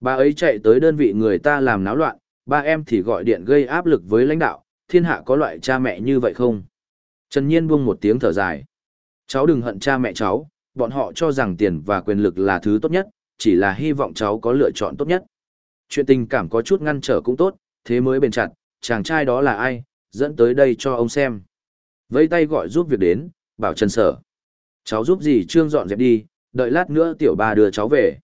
Bà ấy chạy tới đơn vị người ta làm náo loạn, ba em thì gọi điện gây áp lực với lãnh đạo, thiên hạ có loại cha mẹ như vậy không? Trần Nhiên buông một tiếng thở dài. Cháu đừng hận cha mẹ cháu, bọn họ cho rằng tiền và quyền lực là thứ tốt nhất, chỉ là hy vọng cháu có lựa chọn tốt nhất. Chuyện tình cảm có chút ngăn trở cũng tốt, thế mới bền chặt, chàng trai đó là ai, dẫn tới đây cho ông xem. Vẫy tay gọi giúp việc đến, bảo Trần Sở. Cháu giúp gì trương dọn dẹp đi, đợi lát nữa tiểu ba đưa cháu về.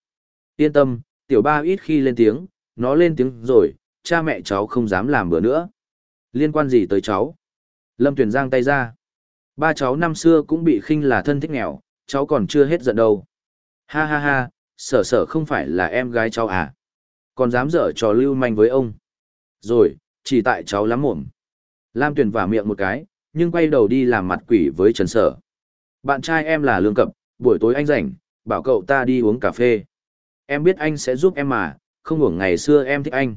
Yên tâm, tiểu ba ít khi lên tiếng, nó lên tiếng rồi, cha mẹ cháu không dám làm bữa nữa. Liên quan gì tới cháu? Lâm Tuyền giang tay ra. Ba cháu năm xưa cũng bị khinh là thân thích nghèo, cháu còn chưa hết giận đâu. Ha ha ha, sở sở không phải là em gái cháu à? Còn dám dở trò lưu manh với ông. Rồi, chỉ tại cháu lắm mồm. Lam Tuyền vả miệng một cái, nhưng quay đầu đi làm mặt quỷ với Trần Sở. Bạn trai em là Lương Cập, buổi tối anh rảnh, bảo cậu ta đi uống cà phê. Em biết anh sẽ giúp em mà, không ngủ ngày xưa em thích anh.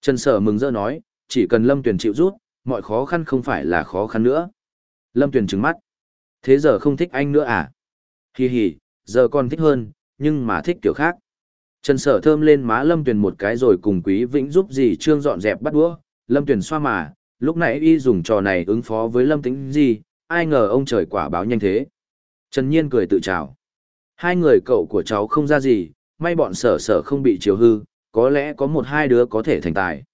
Trần Sở mừng rỡ nói, chỉ cần Lâm Tuyền chịu rút, mọi khó khăn không phải là khó khăn nữa. Lâm Tuyền trừng mắt. Thế giờ không thích anh nữa à? Hì hì, giờ còn thích hơn, nhưng mà thích kiểu khác. Trần Sở thơm lên má Lâm Tuyền một cái rồi cùng Quý Vĩnh giúp gì trương dọn dẹp bắt đũa, Lâm Tuyền xoa mà, lúc nãy y dùng trò này ứng phó với Lâm Tĩnh gì, ai ngờ ông trời quả báo nhanh thế. Trần Nhiên cười tự chào. Hai người cậu của cháu không ra gì, may bọn sở sở không bị chiều hư, có lẽ có một hai đứa có thể thành tài.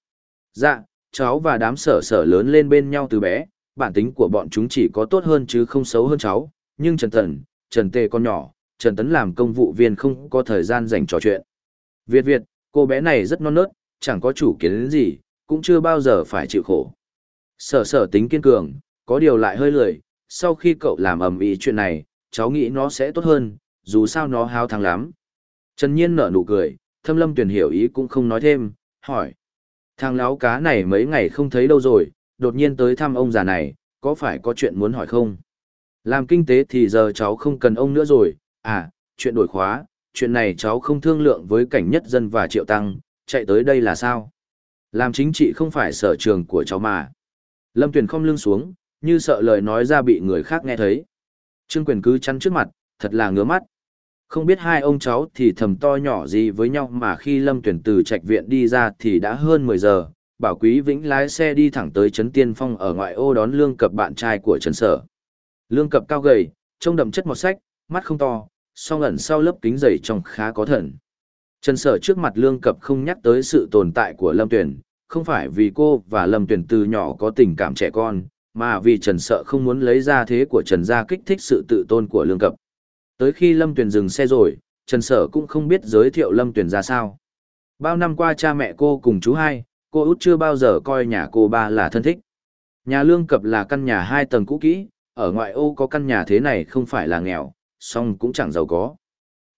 Dạ, cháu và đám sở sở lớn lên bên nhau từ bé, bản tính của bọn chúng chỉ có tốt hơn chứ không xấu hơn cháu, nhưng Trần Tần, Trần Tê con nhỏ, Trần Tấn làm công vụ viên không có thời gian dành trò chuyện. Việt Việt, cô bé này rất non nớt, chẳng có chủ kiến đến gì, cũng chưa bao giờ phải chịu khổ. Sở sở tính kiên cường, có điều lại hơi lười, sau khi cậu làm ầm ĩ chuyện này, cháu nghĩ nó sẽ tốt hơn, dù sao nó hao thắng lắm. Trần Nhiên nở nụ cười, thâm lâm tuyển hiểu ý cũng không nói thêm, hỏi. Thằng láo cá này mấy ngày không thấy đâu rồi, đột nhiên tới thăm ông già này, có phải có chuyện muốn hỏi không? Làm kinh tế thì giờ cháu không cần ông nữa rồi, à, chuyện đổi khóa, chuyện này cháu không thương lượng với cảnh nhất dân và triệu tăng, chạy tới đây là sao? Làm chính trị không phải sở trường của cháu mà. Lâm Tuyền không lưng xuống, như sợ lời nói ra bị người khác nghe thấy. Trương Quyền cứ chắn trước mặt, thật là ngứa mắt. Không biết hai ông cháu thì thầm to nhỏ gì với nhau mà khi Lâm Tuyển từ trạch viện đi ra thì đã hơn 10 giờ, bảo Quý Vĩnh lái xe đi thẳng tới Trấn Tiên Phong ở ngoại ô đón Lương Cập bạn trai của Trần Sở. Lương Cập cao gầy, trông đậm chất một sách, mắt không to, song ẩn sau lớp kính dày trông khá có thần. Trần Sở trước mặt Lương Cập không nhắc tới sự tồn tại của Lâm Tuyển, không phải vì cô và Lâm Tuyển từ nhỏ có tình cảm trẻ con, mà vì Trần Sợ không muốn lấy ra thế của Trần gia kích thích sự tự tôn của Lương Cập. Tới khi Lâm Tuyền dừng xe rồi, Trần Sở cũng không biết giới thiệu Lâm Tuyền ra sao. Bao năm qua cha mẹ cô cùng chú hai, cô út chưa bao giờ coi nhà cô ba là thân thích. Nhà Lương Cập là căn nhà hai tầng cũ kỹ, ở ngoại ô có căn nhà thế này không phải là nghèo, song cũng chẳng giàu có.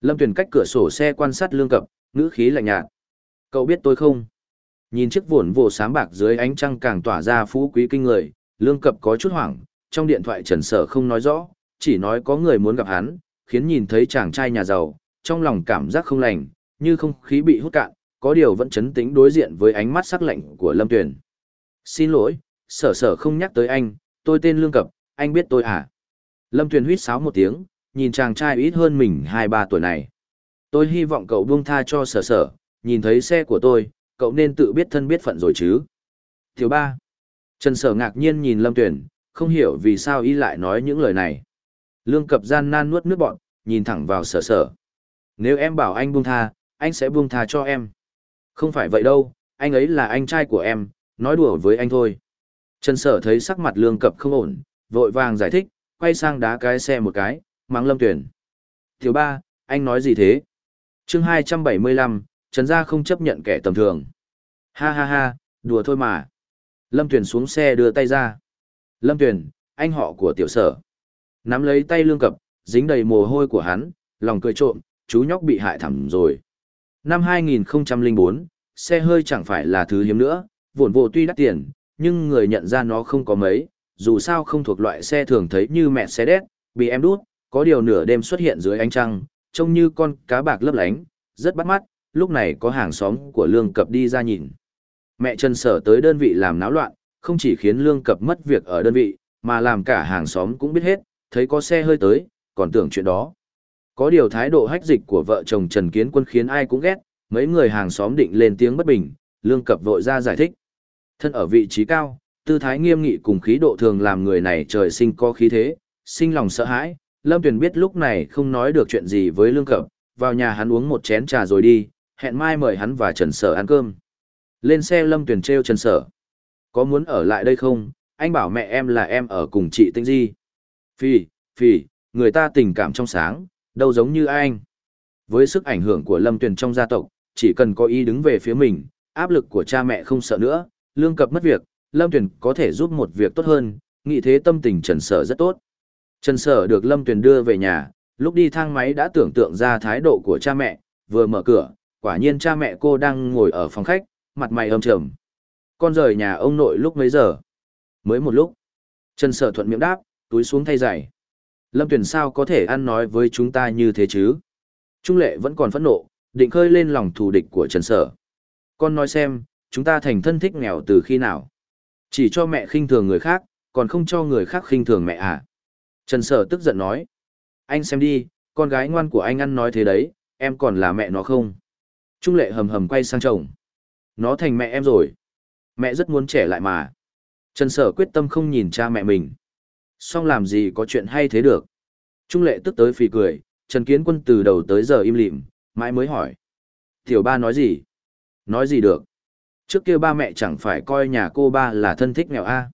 Lâm Tuyền cách cửa sổ xe quan sát Lương Cập, ngữ khí lạnh nhạt. Cậu biết tôi không? Nhìn chiếc vồn vồ sáng bạc dưới ánh trăng càng tỏa ra phú quý kinh người, Lương Cập có chút hoảng, trong điện thoại Trần Sở không nói rõ, chỉ nói có người muốn gặp hắn, khiến nhìn thấy chàng trai nhà giàu, trong lòng cảm giác không lành, như không khí bị hút cạn, có điều vẫn chấn tĩnh đối diện với ánh mắt sắc lạnh của Lâm Tuyền. Xin lỗi, sở sở không nhắc tới anh, tôi tên Lương Cập, anh biết tôi à? Lâm Tuyền huýt sáo một tiếng, nhìn chàng trai ít hơn mình 2-3 tuổi này. Tôi hy vọng cậu buông tha cho sở sở, nhìn thấy xe của tôi, cậu nên tự biết thân biết phận rồi chứ. Tiểu ba. Trần sở ngạc nhiên nhìn Lâm Tuyền, không hiểu vì sao y lại nói những lời này. Lương cập gian nan nuốt nước bọn, nhìn thẳng vào sở sở. Nếu em bảo anh buông tha, anh sẽ buông tha cho em. Không phải vậy đâu, anh ấy là anh trai của em, nói đùa với anh thôi. Trần sở thấy sắc mặt lương cập không ổn, vội vàng giải thích, quay sang đá cái xe một cái, mắng lâm tuyển. Thiếu ba, anh nói gì thế? chương 275, Trần Gia không chấp nhận kẻ tầm thường. Ha ha ha, đùa thôi mà. Lâm tuyển xuống xe đưa tay ra. Lâm tuyển, anh họ của tiểu sở. Nắm lấy tay lương cập, dính đầy mồ hôi của hắn, lòng cười trộm, chú nhóc bị hại thẳm rồi. Năm 2004, xe hơi chẳng phải là thứ hiếm nữa, vốn vộ tuy đắt tiền, nhưng người nhận ra nó không có mấy, dù sao không thuộc loại xe thường thấy như mẹ xe đét, bị em đút, có điều nửa đêm xuất hiện dưới ánh trăng, trông như con cá bạc lấp lánh, rất bắt mắt, lúc này có hàng xóm của Lương Cập đi ra nhìn. Mẹ Trần Sở tới đơn vị làm náo loạn, không chỉ khiến Lương Cập mất việc ở đơn vị, mà làm cả hàng xóm cũng biết hết, thấy có xe hơi tới, còn tưởng chuyện đó. Có điều thái độ hách dịch của vợ chồng Trần Kiến Quân khiến ai cũng ghét, Mấy người hàng xóm định lên tiếng bất bình, lương cập vội ra giải thích. Thân ở vị trí cao, tư thái nghiêm nghị cùng khí độ thường làm người này trời sinh có khí thế, sinh lòng sợ hãi. Lâm Tuyền biết lúc này không nói được chuyện gì với lương cập, vào nhà hắn uống một chén trà rồi đi, hẹn mai mời hắn và Trần Sở ăn cơm. Lên xe Lâm Tuyền treo Trần Sở. Có muốn ở lại đây không? Anh bảo mẹ em là em ở cùng chị Tinh Di. Phì phì, người ta tình cảm trong sáng, đâu giống như anh. Với sức ảnh hưởng của Lâm Tuyền trong gia tộc, chỉ cần có ý đứng về phía mình, áp lực của cha mẹ không sợ nữa, lương cập mất việc, Lâm Tuyền có thể giúp một việc tốt hơn, nghĩ thế tâm tình Trần Sở rất tốt. Trần Sở được Lâm Tuyền đưa về nhà, lúc đi thang máy đã tưởng tượng ra thái độ của cha mẹ, vừa mở cửa, quả nhiên cha mẹ cô đang ngồi ở phòng khách, mặt mày âm trầm. Con rời nhà ông nội lúc mấy giờ? Mới một lúc. Trần Sở thuận miệng đáp, túi xuống thay giày. Lâm Tuyền sao có thể ăn nói với chúng ta như thế chứ? Trung lệ vẫn còn phẫn nộ, định khơi lên lòng thù địch của Trần Sở. Con nói xem, chúng ta thành thân thích nghèo từ khi nào? Chỉ cho mẹ khinh thường người khác, còn không cho người khác khinh thường mẹ à? Trần Sở tức giận nói. Anh xem đi, con gái ngoan của anh ăn nói thế đấy, em còn là mẹ nó không? Trung lệ hầm hầm quay sang chồng. Nó thành mẹ em rồi. Mẹ rất muốn trẻ lại mà. Trần Sở quyết tâm không nhìn cha mẹ mình. Xong làm gì có chuyện hay thế được. Trung lệ tức tới phì cười, Trần Kiến Quân từ đầu tới giờ im lìm, mãi mới hỏi. Tiểu ba nói gì? Nói gì được? Trước kia ba mẹ chẳng phải coi nhà cô ba là thân thích nghèo a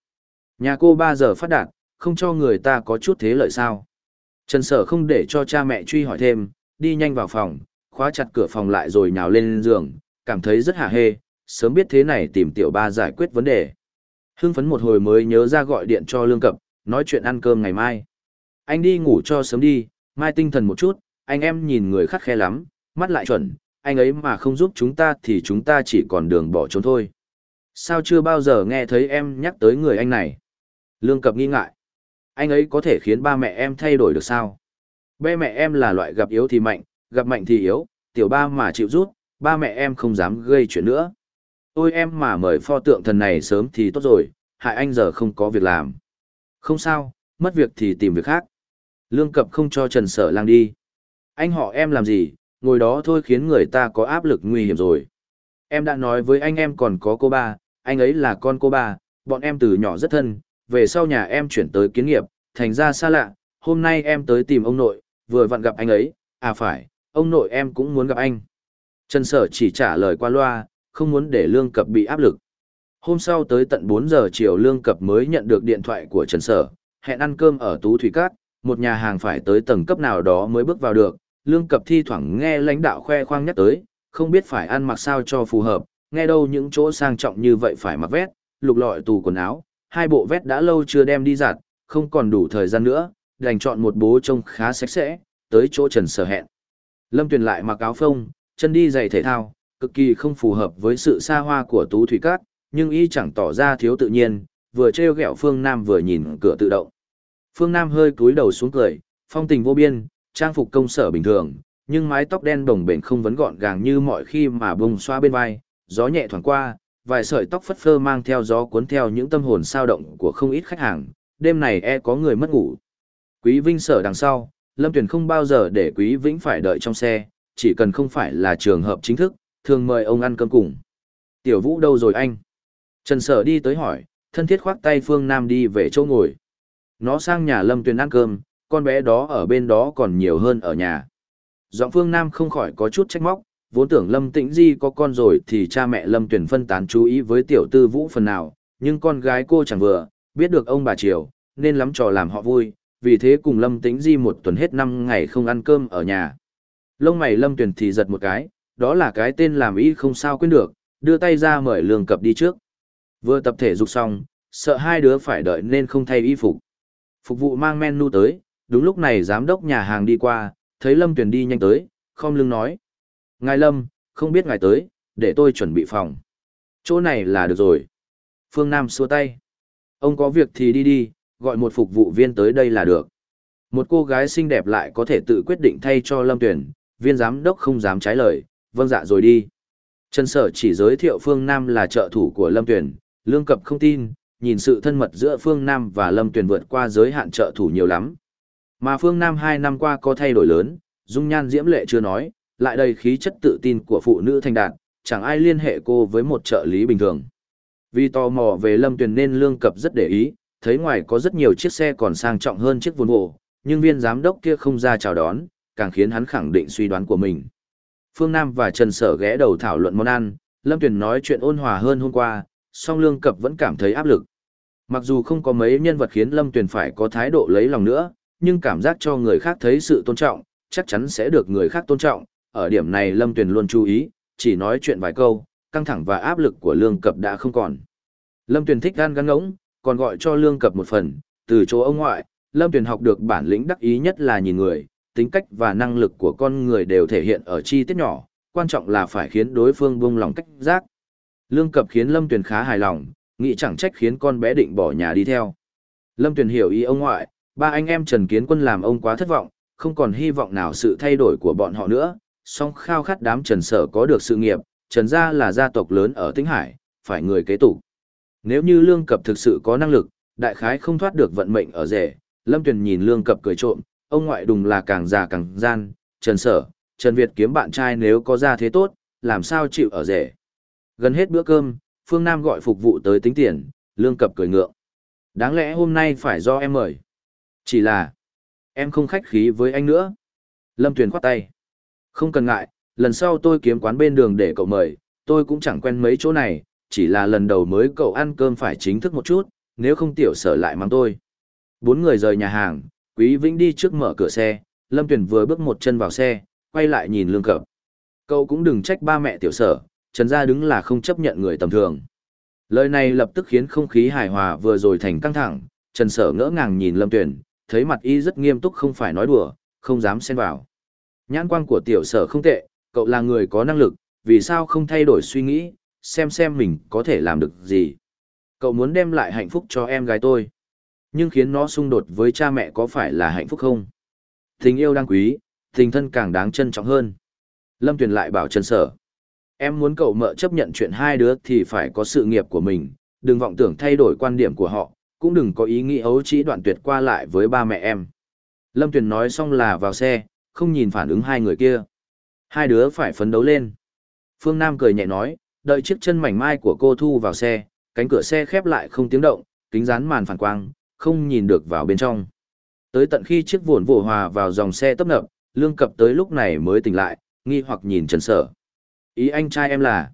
Nhà cô ba giờ phát đạt, không cho người ta có chút thế lợi sao. Trần Sở không để cho cha mẹ truy hỏi thêm, đi nhanh vào phòng, khóa chặt cửa phòng lại rồi nhào lên giường, cảm thấy rất hả hê, sớm biết thế này tìm tiểu ba giải quyết vấn đề. Hưng phấn một hồi mới nhớ ra gọi điện cho Lương Cập, nói chuyện ăn cơm ngày mai. Anh đi ngủ cho sớm đi, mai tinh thần một chút, anh em nhìn người khắc khe lắm, mắt lại chuẩn, anh ấy mà không giúp chúng ta thì chúng ta chỉ còn đường bỏ trốn thôi. Sao chưa bao giờ nghe thấy em nhắc tới người anh này? Lương Cập nghi ngại. Anh ấy có thể khiến ba mẹ em thay đổi được sao? Ba mẹ em là loại gặp yếu thì mạnh, gặp mạnh thì yếu, tiểu ba mà chịu rút, ba mẹ em không dám gây chuyện nữa. Ôi em mà mời pho tượng thần này sớm thì tốt rồi, hại anh giờ không có việc làm. Không sao, mất việc thì tìm việc khác. Lương cập không cho Trần Sở Lang đi. Anh họ em làm gì, ngồi đó thôi khiến người ta có áp lực nguy hiểm rồi. Em đã nói với anh em còn có cô ba, anh ấy là con cô ba, bọn em từ nhỏ rất thân, về sau nhà em chuyển tới kiến nghiệp, thành ra xa lạ, hôm nay em tới tìm ông nội, vừa vặn gặp anh ấy, à phải, ông nội em cũng muốn gặp anh. Trần Sở chỉ trả lời qua loa, không muốn để Lương Cập bị áp lực. Hôm sau tới tận 4 giờ chiều Lương Cập mới nhận được điện thoại của Trần Sở, hẹn ăn cơm ở Tú Thủy Cát, một nhà hàng phải tới tầng cấp nào đó mới bước vào được. Lương Cập thi thoảng nghe lãnh đạo khoe khoang nhắc tới, không biết phải ăn mặc sao cho phù hợp, nghe đâu những chỗ sang trọng như vậy phải mặc vét, lục lọi tù quần áo, hai bộ vét đã lâu chưa đem đi giặt, không còn đủ thời gian nữa, đành chọn một bố trông khá sạch sẽ, tới chỗ Trần Sở hẹn. Lâm Tuyền lại mặc áo phông, chân đi giày thể thao, cực kỳ không phù hợp với sự xa hoa của Tú Thủy Cát, nhưng y chẳng tỏ ra thiếu tự nhiên, vừa treo gẹo Phương Nam vừa nhìn cửa tự động. Phương Nam hơi cúi đầu xuống cười, phong tình vô biên, trang phục công sở bình thường, nhưng mái tóc đen đồng bền không vấn gọn gàng như mọi khi mà bông xoa bên vai, gió nhẹ thoảng qua, vài sợi tóc phất phơ mang theo gió cuốn theo những tâm hồn sao động của không ít khách hàng, đêm này e có người mất ngủ. Quý Vinh sở đằng sau, Lâm Tuyền không bao giờ để Quý Vĩnh phải đợi trong xe, chỉ cần không phải là trường hợp chính thức, thường mời ông ăn cơm cùng. Tiểu Vũ đâu rồi anh? Trần Sở đi tới hỏi, thân thiết khoác tay Phương Nam đi về chỗ ngồi. Nó sang nhà Lâm Tuyền ăn cơm, con bé đó ở bên đó còn nhiều hơn ở nhà. Giọng Phương Nam không khỏi có chút trách móc, vốn tưởng Lâm Tĩnh Di có con rồi thì cha mẹ Lâm Tuyền phân tán chú ý với tiểu tư Vũ phần nào, nhưng con gái cô chẳng vừa, biết được ông bà Triều, nên lắm trò làm họ vui, vì thế cùng Lâm Tĩnh Di một tuần hết năm ngày không ăn cơm ở nhà. Lông mày Lâm Tuyền thì giật một cái, đó là cái tên làm ý không sao quên được, đưa tay ra mời lương cập đi trước. Vừa tập thể dục xong, sợ hai đứa phải đợi nên không thay y phục. Phục vụ mang menu tới, đúng lúc này giám đốc nhà hàng đi qua, thấy Lâm Tuyền đi nhanh tới, không lưng nói. Ngài Lâm, không biết ngài tới, để tôi chuẩn bị phòng. Chỗ này là được rồi. Phương Nam xua tay. Ông có việc thì đi đi, gọi một phục vụ viên tới đây là được. Một cô gái xinh đẹp lại có thể tự quyết định thay cho Lâm Tuyền, viên giám đốc không dám trái lời, vâng dạ rồi đi. Trần Sở chỉ giới thiệu Phương Nam là trợ thủ của Lâm Tuyền, Lương Cập không tin, nhìn sự thân mật giữa Phương Nam và Lâm Tuyền vượt qua giới hạn trợ thủ nhiều lắm. Mà Phương Nam hai năm qua có thay đổi lớn, dung nhan diễm lệ chưa nói, lại đầy khí chất tự tin của phụ nữ thanh đạt, chẳng ai liên hệ cô với một trợ lý bình thường. Vì tò mò về Lâm Tuyền nên Lương Cập rất để ý, thấy ngoài có rất nhiều chiếc xe còn sang trọng hơn chiếc vốn bộ, nhưng viên giám đốc kia không ra chào đón, càng khiến hắn khẳng định suy đoán của mình. Phương Nam và Trần Sở ghé đầu thảo luận món ăn, Lâm Tuyền nói chuyện ôn hòa hơn hôm qua, song Lương Cập vẫn cảm thấy áp lực. Mặc dù không có mấy nhân vật khiến Lâm Tuyền phải có thái độ lấy lòng nữa, nhưng cảm giác cho người khác thấy sự tôn trọng, chắc chắn sẽ được người khác tôn trọng. Ở điểm này Lâm Tuyền luôn chú ý, chỉ nói chuyện vài câu, căng thẳng và áp lực của Lương Cập đã không còn. Lâm Tuyền thích gan gan ngỗng, còn gọi cho Lương Cập một phần, từ chỗ ông ngoại, Lâm Tuyền học được bản lĩnh đắc ý nhất là nhìn người, tính cách và năng lực của con người đều thể hiện ở chi tiết nhỏ, quan trọng là phải khiến đối phương buông lòng cách giác. Lương Cập khiến Lâm Tuyền khá hài lòng, nghĩ chẳng trách khiến con bé định bỏ nhà đi theo. Lâm Tuyền hiểu ý ông ngoại, ba anh em Trần Kiến Quân làm ông quá thất vọng, không còn hy vọng nào sự thay đổi của bọn họ nữa, song khao khát đám Trần Sở có được sự nghiệp, Trần gia là gia tộc lớn ở Tĩnh Hải, phải người kế tục. Nếu như Lương Cập thực sự có năng lực, đại khái không thoát được vận mệnh ở rể, Lâm Tuyền nhìn Lương Cập cười trộm, ông ngoại đùng là càng già càng gian, Trần Sở, Trần Việt kiếm bạn trai nếu có ra thế tốt, làm sao chịu ở rể. Gần hết bữa cơm, Phương Nam gọi phục vụ tới tính tiền, Lương Cập cười ngượng. Đáng lẽ hôm nay phải do em mời. Chỉ là, em không khách khí với anh nữa. Lâm Tuyền khoát tay. Không cần ngại, lần sau tôi kiếm quán bên đường để cậu mời, tôi cũng chẳng quen mấy chỗ này, chỉ là lần đầu mới cậu ăn cơm phải chính thức một chút, nếu không tiểu sở lại mang tôi. Bốn người rời nhà hàng, Quý Vĩnh đi trước mở cửa xe, Lâm Tuyền vừa bước một chân vào xe, quay lại nhìn Lương Cập. Cậu cũng đừng trách ba mẹ tiểu sở, Trần Gia đứng là không chấp nhận người tầm thường. Lời này lập tức khiến không khí hài hòa vừa rồi thành căng thẳng, Trần Sở ngỡ ngàng nhìn Lâm Tuyền, thấy mặt y rất nghiêm túc không phải nói đùa, không dám xen vào. Nhãn quan của tiểu sở không tệ, cậu là người có năng lực, vì sao không thay đổi suy nghĩ, xem xem mình có thể làm được gì. Cậu muốn đem lại hạnh phúc cho em gái tôi. Nhưng khiến nó xung đột với cha mẹ có phải là hạnh phúc không? Tình yêu đáng quý, tình thân càng đáng trân trọng hơn. Lâm Tuyền lại bảo Trần Sở. Em muốn cậu mợ chấp nhận chuyện hai đứa thì phải có sự nghiệp của mình, đừng vọng tưởng thay đổi quan điểm của họ, cũng đừng có ý nghĩ ấu trĩ đoạn tuyệt qua lại với ba mẹ em. Lâm Tuyền nói xong là vào xe, không nhìn phản ứng hai người kia. Hai đứa phải phấn đấu lên. Phương Nam cười nhẹ nói, đợi chiếc chân mảnh mai của cô thu vào xe, cánh cửa xe khép lại không tiếng động, kính dán màn phản quang, không nhìn được vào bên trong. Tới tận khi chiếc vồn vồ hòa vào dòng xe tấp nập, lương cập tới lúc này mới tỉnh lại, nghi hoặc nhìn Trần Sở. Ý anh trai em là...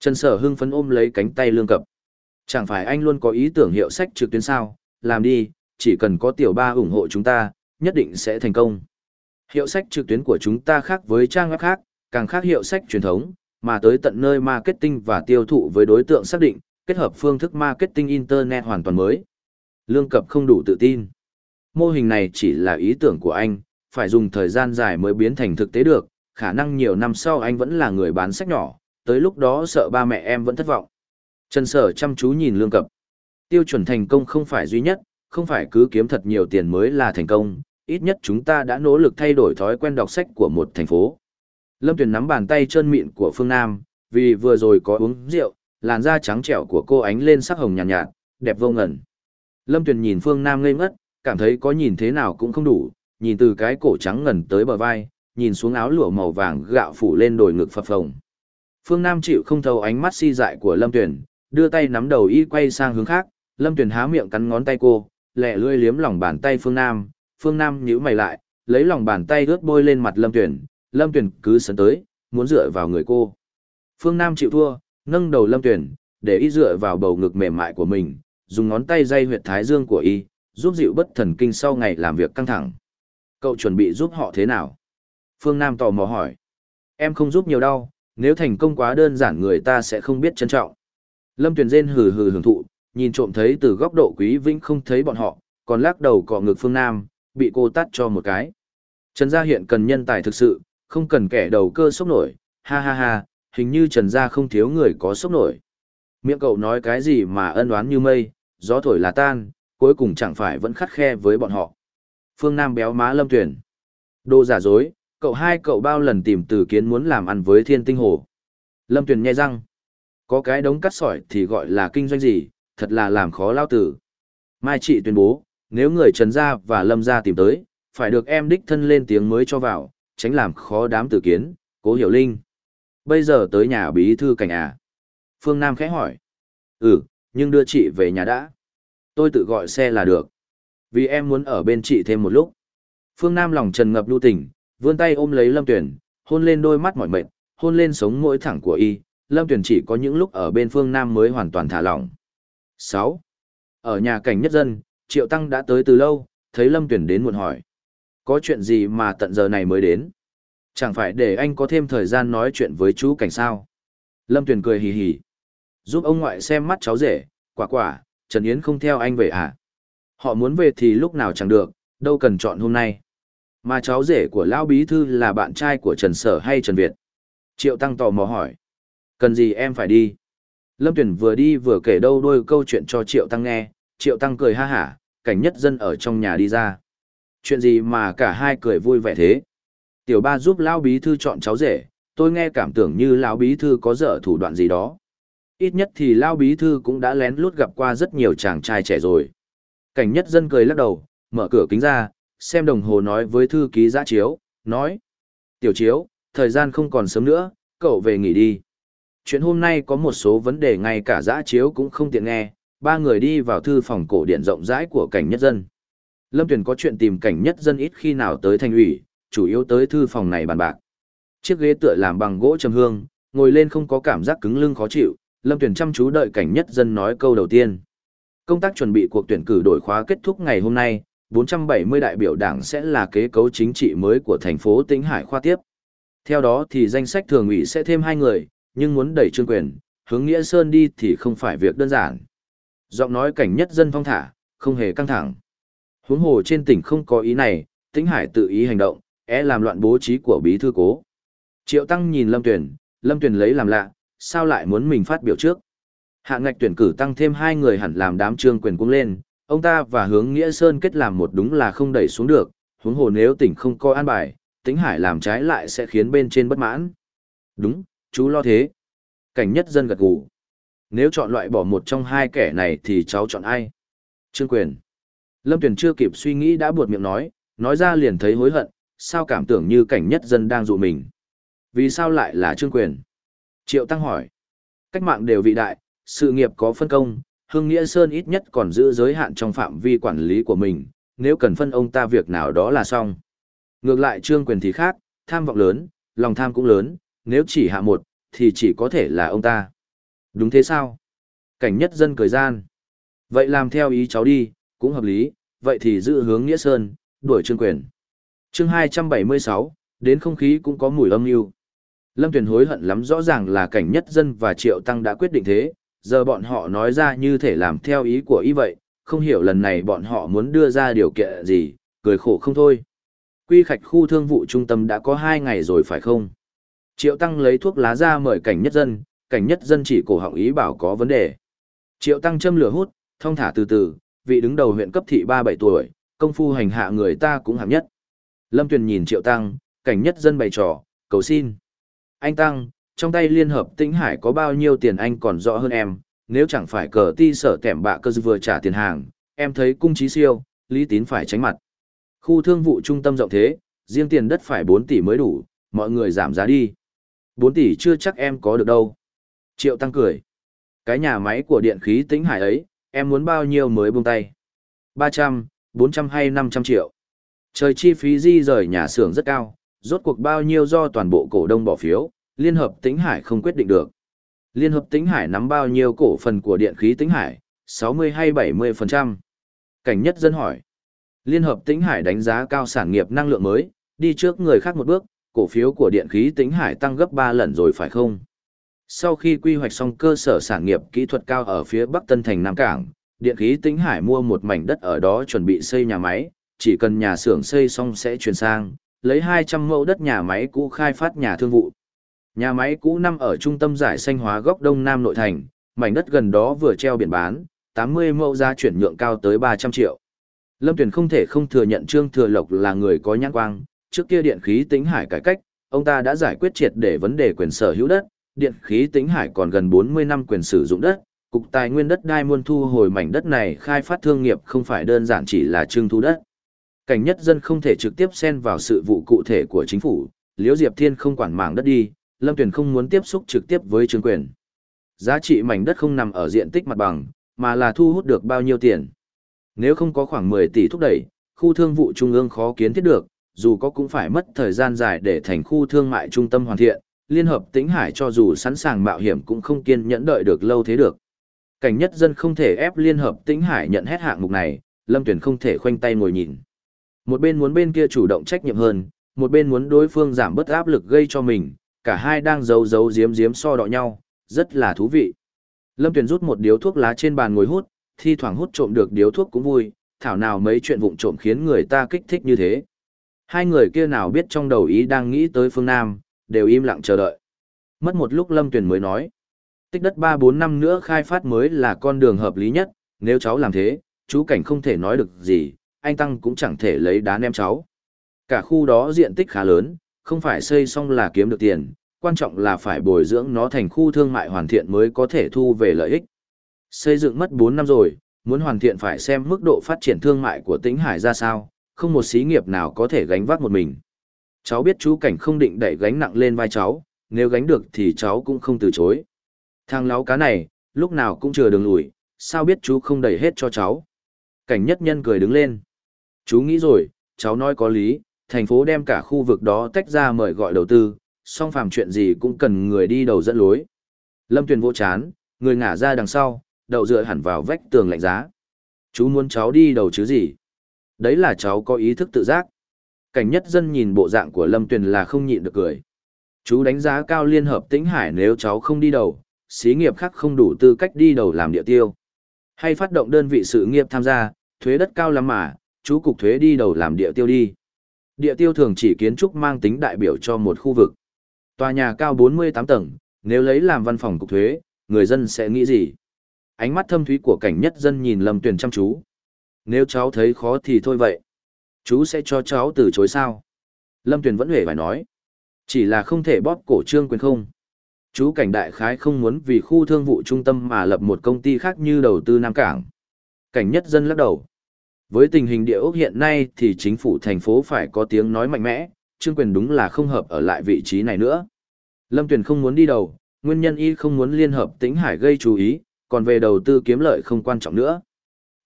Trần Sở hưng phấn ôm lấy cánh tay lương cập. Chẳng phải anh luôn có ý tưởng hiệu sách trực tuyến sao, làm đi, chỉ cần có tiểu ba ủng hộ chúng ta, nhất định sẽ thành công. Hiệu sách trực tuyến của chúng ta khác với trang web khác, càng khác hiệu sách truyền thống, mà tới tận nơi marketing và tiêu thụ với đối tượng xác định, kết hợp phương thức marketing internet hoàn toàn mới. Lương Cập không đủ tự tin. Mô hình này chỉ là ý tưởng của anh, phải dùng thời gian dài mới biến thành thực tế được, khả năng nhiều năm sau anh vẫn là người bán sách nhỏ, tới lúc đó sợ ba mẹ em vẫn thất vọng. Trần Sở chăm chú nhìn Lương Cập. Tiêu chuẩn thành công không phải duy nhất, không phải cứ kiếm thật nhiều tiền mới là thành công, ít nhất chúng ta đã nỗ lực thay đổi thói quen đọc sách của một thành phố. Lâm Tuyền nắm bàn tay trơn mịn của Phương Nam, vì vừa rồi có uống rượu, làn da trắng trẻo của cô ánh lên sắc hồng nhàn nhạt, nhạt, đẹp vô ngẩn. Lâm Tuyền nhìn Phương Nam ngây ngất, cảm thấy có nhìn thế nào cũng không đủ, nhìn từ cái cổ trắng ngần tới bờ vai, nhìn xuống áo lụa màu vàng gạo phủ lên đồi ngực phập phồng. Phương Nam chịu không thấu ánh mắt si dại của Lâm Tuyền, đưa tay nắm đầu y quay sang hướng khác, Lâm Tuyền há miệng cắn ngón tay cô, lẹ lươi liếm lòng bàn tay Phương Nam, Phương Nam nhíu mày lại, lấy lòng bàn tay ướt bôi lên mặt Lâm Tuyền, Lâm Tuyền cứ sấn tới, muốn dựa vào người cô. Phương Nam chịu thua, nâng đầu Lâm Tuyền, để y dựa vào bầu ngực mềm mại của mình, dùng ngón tay dây huyệt thái dương của y, giúp dịu bất thần kinh sau ngày làm việc căng thẳng. Cậu chuẩn bị giúp họ thế nào? Phương Nam tò mò hỏi. Em không giúp nhiều đâu, nếu thành công quá đơn giản người ta sẽ không biết trân trọng. Lâm Tuyền Dên hừ hừ hưởng thụ, nhìn trộm thấy từ góc độ quý vĩnh không thấy bọn họ, còn lắc đầu cọ ngực Phương Nam, bị cô tắt cho một cái. Trần Gia hiện cần nhân tài thực sự, không cần kẻ đầu cơ sốc nổi, ha ha ha, hình như Trần Gia không thiếu người có sốc nổi. Miệng cậu nói cái gì mà ân oán như mây, gió thổi là tan, cuối cùng chẳng phải vẫn khắt khe với bọn họ. Phương Nam béo má Lâm Tuyền. Đồ giả dối, cậu hai cậu bao lần tìm từ kiến muốn làm ăn với thiên tinh hồ. Lâm Tuyền nghe răng. Có cái đống cắt sỏi thì gọi là kinh doanh gì, thật là làm khó lao tử. Mai chị tuyên bố, nếu người Trần Gia và Lâm Gia tìm tới, phải được em đích thân lên tiếng mới cho vào, tránh làm khó đám tử kiến, Cố Hiểu Linh. Bây giờ tới nhà bí thư cảnh à? Phương Nam khẽ hỏi. Ừ, nhưng đưa chị về nhà đã. Tôi tự gọi xe là được. Vì em muốn ở bên chị thêm một lúc. Phương Nam lòng trần ngập lưu tình, vươn tay ôm lấy Lâm Tuyển, hôn lên đôi mắt mỏi mệt, hôn lên sống mỗi thẳng của y. Lâm Tuyển chỉ có những lúc ở bên Phương Nam mới hoàn toàn thả lỏng. 6. Ở nhà cảnh nhất dân, Triệu Tăng đã tới từ lâu, thấy Lâm Tuyển đến muộn hỏi. Có chuyện gì mà tận giờ này mới đến? Chẳng phải để anh có thêm thời gian nói chuyện với chú cảnh sao? Lâm Tuyển cười hì hì. Giúp ông ngoại xem mắt cháu rể, quả quả, Trần Yến không theo anh về à? Họ muốn về thì lúc nào chẳng được, đâu cần chọn hôm nay. Mà cháu rể của Lão Bí Thư là bạn trai của Trần Sở hay Trần Việt? Triệu Tăng tò mò hỏi. Cần gì em phải đi? Lâm Tuyển vừa đi vừa kể đâu đôi câu chuyện cho Triệu Tăng nghe, Triệu Tăng cười ha hả, cảnh nhất dân ở trong nhà đi ra. Chuyện gì mà cả hai cười vui vẻ thế? Tiểu ba giúp Lão Bí Thư chọn cháu rể, tôi nghe cảm tưởng như Lão Bí Thư có dở thủ đoạn gì đó. Ít nhất thì Lão Bí Thư cũng đã lén lút gặp qua rất nhiều chàng trai trẻ rồi. Cảnh nhất dân cười lắc đầu, mở cửa kính ra, xem đồng hồ nói với thư ký giã chiếu, nói. Tiểu chiếu, thời gian không còn sớm nữa, cậu về nghỉ đi. Chuyện hôm nay có một số vấn đề ngay cả giã chiếu cũng không tiện nghe, ba người đi vào thư phòng cổ điện rộng rãi của cảnh nhất dân. Lâm Tuyền có chuyện tìm cảnh nhất dân ít khi nào tới thành ủy, chủ yếu tới thư phòng này bàn bạc. Chiếc ghế tựa làm bằng gỗ trầm hương, ngồi lên không có cảm giác cứng lưng khó chịu, Lâm Tuyền chăm chú đợi cảnh nhất dân nói câu đầu tiên. Công tác chuẩn bị cuộc tuyển cử đổi khóa kết thúc ngày hôm nay, 470 đại biểu đảng sẽ là kế cấu chính trị mới của thành phố Tĩnh Hải khoa tiếp. Theo đó thì danh sách thường ủy sẽ thêm hai người, nhưng muốn đẩy trương quyền, hướng Nghĩa Sơn đi thì không phải việc đơn giản. Giọng nói cảnh nhất dân phong thả, không hề căng thẳng. Huống hồ trên tỉnh không có ý này, Tĩnh Hải tự ý hành động, é làm loạn bố trí của bí thư cố. Triệu Tăng nhìn Lâm Tuyển, Lâm Tuyển lấy làm lạ, sao lại muốn mình phát biểu trước? Hạ ngạch tuyển cử tăng thêm hai người hẳn làm đám trương quyền cung lên, ông ta và hướng Nghĩa Sơn kết làm một đúng là không đẩy xuống được, huống hồ nếu tỉnh không có an bài, tính hải làm trái lại sẽ khiến bên trên bất mãn. Đúng, chú lo thế. Cảnh nhất dân gật gù. Nếu chọn loại bỏ một trong hai kẻ này thì cháu chọn ai? Trương quyền. Lâm Tuyền chưa kịp suy nghĩ đã buột miệng nói, nói ra liền thấy hối hận, sao cảm tưởng như cảnh nhất dân đang dụ mình. Vì sao lại là trương quyền? Triệu Tăng hỏi. Cách mạng đều vị đại, sự nghiệp có phân công, Hương Nghĩa Sơn ít nhất còn giữ giới hạn trong phạm vi quản lý của mình, nếu cần phân ông ta việc nào đó là xong. Ngược lại trương quyền thì khác, tham vọng lớn, lòng tham cũng lớn, nếu chỉ hạ một, thì chỉ có thể là ông ta. Đúng thế sao? Cảnh nhất dân cười gian. Vậy làm theo ý cháu đi, cũng hợp lý, vậy thì giữ hướng Nghĩa Sơn, đuổi trương quyền. chương 276, đến không khí cũng có mùi âm mưu Lâm Tuyền hối hận lắm rõ ràng là cảnh nhất dân và triệu tăng đã quyết định thế, giờ bọn họ nói ra như thể làm theo ý của ý vậy, không hiểu lần này bọn họ muốn đưa ra điều kiện gì, cười khổ không thôi. Quy khạch khu thương vụ trung tâm đã có hai ngày rồi phải không? Triệu Tăng lấy thuốc lá ra mời cảnh nhất dân, cảnh nhất dân chỉ cổ họng ý bảo có vấn đề. Triệu Tăng châm lửa hút, thông thả từ từ, vị đứng đầu huyện cấp thị 37 tuổi, công phu hành hạ người ta cũng hạng nhất. Lâm Tuyền nhìn Triệu Tăng, cảnh nhất dân bày trò, cầu xin. Anh Tăng, trong tay liên hợp tĩnh hải có bao nhiêu tiền anh còn rõ hơn em, nếu chẳng phải cờ ti sở kẻm bạ cơ vừa trả tiền hàng, em thấy cung trí siêu, lý tín phải tránh mặt. Khu thương vụ trung tâm rộng thế, riêng tiền đất phải 4 tỷ mới đủ, mọi người giảm giá đi. 4 tỷ chưa chắc em có được đâu. Triệu tăng cười. Cái nhà máy của điện khí tĩnh hải ấy, em muốn bao nhiêu mới buông tay? 300, 400 hay 500 triệu. Trời chi phí di rời nhà xưởng rất cao, rốt cuộc bao nhiêu do toàn bộ cổ đông bỏ phiếu, Liên hợp Tĩnh Hải không quyết định được. Liên hợp Tĩnh Hải nắm bao nhiêu cổ phần của điện khí Tĩnh Hải, 60 hay 70%? Cảnh nhất dân hỏi. Liên hợp Tĩnh Hải đánh giá cao sản nghiệp năng lượng mới, đi trước người khác một bước, cổ phiếu của điện khí Tĩnh Hải tăng gấp 3 lần rồi phải không? Sau khi quy hoạch xong cơ sở sản nghiệp kỹ thuật cao ở phía Bắc Tân Thành Nam Cảng, điện khí Tĩnh Hải mua một mảnh đất ở đó chuẩn bị xây nhà máy, chỉ cần nhà xưởng xây xong sẽ chuyển sang, lấy 200 mẫu đất nhà máy cũ khai phát nhà thương vụ. Nhà máy cũ nằm ở trung tâm giải xanh hóa góc đông nam nội thành, mảnh đất gần đó vừa treo biển bán, 80 mẫu giá chuyển nhượng cao tới 300 triệu. Lâm Tuyền không thể không thừa nhận Trương Thừa Lộc là người có nhãn quang, trước kia điện khí tính hải cải cách, ông ta đã giải quyết triệt để vấn đề quyền sở hữu đất, điện khí tính hải còn gần 40 năm quyền sử dụng đất, cục tài nguyên đất đai muôn thu hồi mảnh đất này khai phát thương nghiệp không phải đơn giản chỉ là trưng thu đất. Cảnh nhất dân không thể trực tiếp xen vào sự vụ cụ thể của chính phủ, Liễu Diệp Thiên không quản mảng đất đi, Lâm Tuyền không muốn tiếp xúc trực tiếp với Trương Quyền. Giá trị mảnh đất không nằm ở diện tích mặt bằng, mà là thu hút được bao nhiêu tiền. Nếu không có khoảng 10 tỷ thúc đẩy, khu thương vụ trung ương khó kiến thiết được, dù có cũng phải mất thời gian dài để thành khu thương mại trung tâm hoàn thiện, Liên hợp Tĩnh Hải cho dù sẵn sàng mạo hiểm cũng không kiên nhẫn đợi được lâu thế được. Cảnh nhất dân không thể ép Liên hợp Tĩnh Hải nhận hết hạng mục này, Lâm Tuyển không thể khoanh tay ngồi nhìn. Một bên muốn bên kia chủ động trách nhiệm hơn, một bên muốn đối phương giảm bớt áp lực gây cho mình, cả hai đang giấu giấu giếm giếm so đọ nhau, rất là thú vị. Lâm Tuyền rút một điếu thuốc lá trên bàn ngồi hút, thi thoảng hút trộm được điếu thuốc cũng vui, thảo nào mấy chuyện vụng trộm khiến người ta kích thích như thế. Hai người kia nào biết trong đầu ý đang nghĩ tới phương Nam, đều im lặng chờ đợi. Mất một lúc Lâm Tuyền mới nói, tích đất 3-4 năm nữa khai phát mới là con đường hợp lý nhất, nếu cháu làm thế, chú cảnh không thể nói được gì, anh Tăng cũng chẳng thể lấy đá ném cháu. Cả khu đó diện tích khá lớn, không phải xây xong là kiếm được tiền, quan trọng là phải bồi dưỡng nó thành khu thương mại hoàn thiện mới có thể thu về lợi ích. Xây dựng mất 4 năm rồi, muốn hoàn thiện phải xem mức độ phát triển thương mại của tỉnh Hải ra sao, không một xí nghiệp nào có thể gánh vác một mình. Cháu biết chú cảnh không định đẩy gánh nặng lên vai cháu, nếu gánh được thì cháu cũng không từ chối. Thằng láo cá này, lúc nào cũng chờ đường lùi, sao biết chú không đẩy hết cho cháu. Cảnh nhất nhân cười đứng lên. Chú nghĩ rồi, cháu nói có lý, thành phố đem cả khu vực đó tách ra mời gọi đầu tư, song phàm chuyện gì cũng cần người đi đầu dẫn lối. Lâm Tuyền vô chán, người ngả ra đằng sau, đầu dựa hẳn vào vách tường lạnh giá. Chú muốn cháu đi đầu chứ gì? Đấy là cháu có ý thức tự giác. Cảnh nhất dân nhìn bộ dạng của Lâm Tuyền là không nhịn được cười. Chú đánh giá cao liên hợp tĩnh hải nếu cháu không đi đầu, xí nghiệp khác không đủ tư cách đi đầu làm địa tiêu. Hay phát động đơn vị sự nghiệp tham gia, thuế đất cao lắm mà, chú cục thuế đi đầu làm địa tiêu đi. Địa tiêu thường chỉ kiến trúc mang tính đại biểu cho một khu vực. Tòa nhà cao 48 tầng, nếu lấy làm văn phòng cục thuế, người dân sẽ nghĩ gì? Ánh mắt thâm thúy của cảnh nhất dân nhìn Lâm Tuyền chăm chú. Nếu cháu thấy khó thì thôi vậy. Chú sẽ cho cháu từ chối sao? Lâm Tuyền vẫn hề phải nói. Chỉ là không thể bóp cổ trương quyền không. Chú cảnh đại khái không muốn vì khu thương vụ trung tâm mà lập một công ty khác như đầu tư Nam Cảng. Cảnh nhất dân lắc đầu. Với tình hình địa ốc hiện nay thì chính phủ thành phố phải có tiếng nói mạnh mẽ, Trương Quyền đúng là không hợp ở lại vị trí này nữa. Lâm Tuyền không muốn đi đầu, nguyên nhân y không muốn liên hợp tĩnh hải gây chú ý, còn về đầu tư kiếm lợi không quan trọng nữa.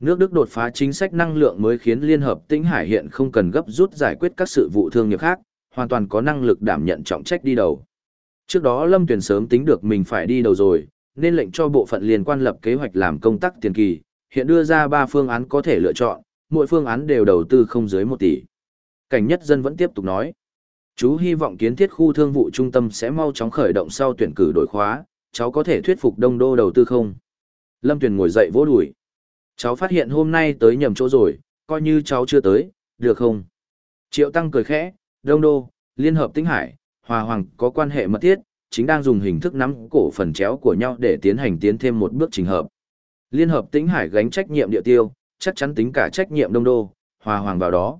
Nước Đức đột phá chính sách năng lượng mới khiến Liên hợp Tĩnh Hải hiện không cần gấp rút giải quyết các sự vụ thương nghiệp khác, hoàn toàn có năng lực đảm nhận trọng trách đi đầu. Trước đó Lâm Tuyền sớm tính được mình phải đi đầu rồi, nên lệnh cho bộ phận liên quan lập kế hoạch làm công tác tiền kỳ, hiện đưa ra 3 phương án có thể lựa chọn, mỗi phương án đều đầu tư không dưới 1 tỷ. Cảnh nhất dân vẫn tiếp tục nói. Chú hy vọng kiến thiết khu thương vụ trung tâm sẽ mau chóng khởi động sau tuyển cử đổi khóa, cháu có thể thuyết phục đông đô đầu tư không? Lâm Tuyền ngồi dậy vỗ đùi. Cháu phát hiện hôm nay tới nhầm chỗ rồi, coi như cháu chưa tới, được không? Triệu Tăng cười khẽ, đông đô, Liên hợp Tĩnh Hải, Hòa Hoàng có quan hệ mật thiết, chính đang dùng hình thức nắm cổ phần chéo của nhau để tiến hành tiến thêm một bước trình hợp. Liên hợp Tĩnh Hải gánh trách nhiệm địa tiêu, chắc chắn tính cả trách nhiệm đông đô, Hòa Hoàng vào đó.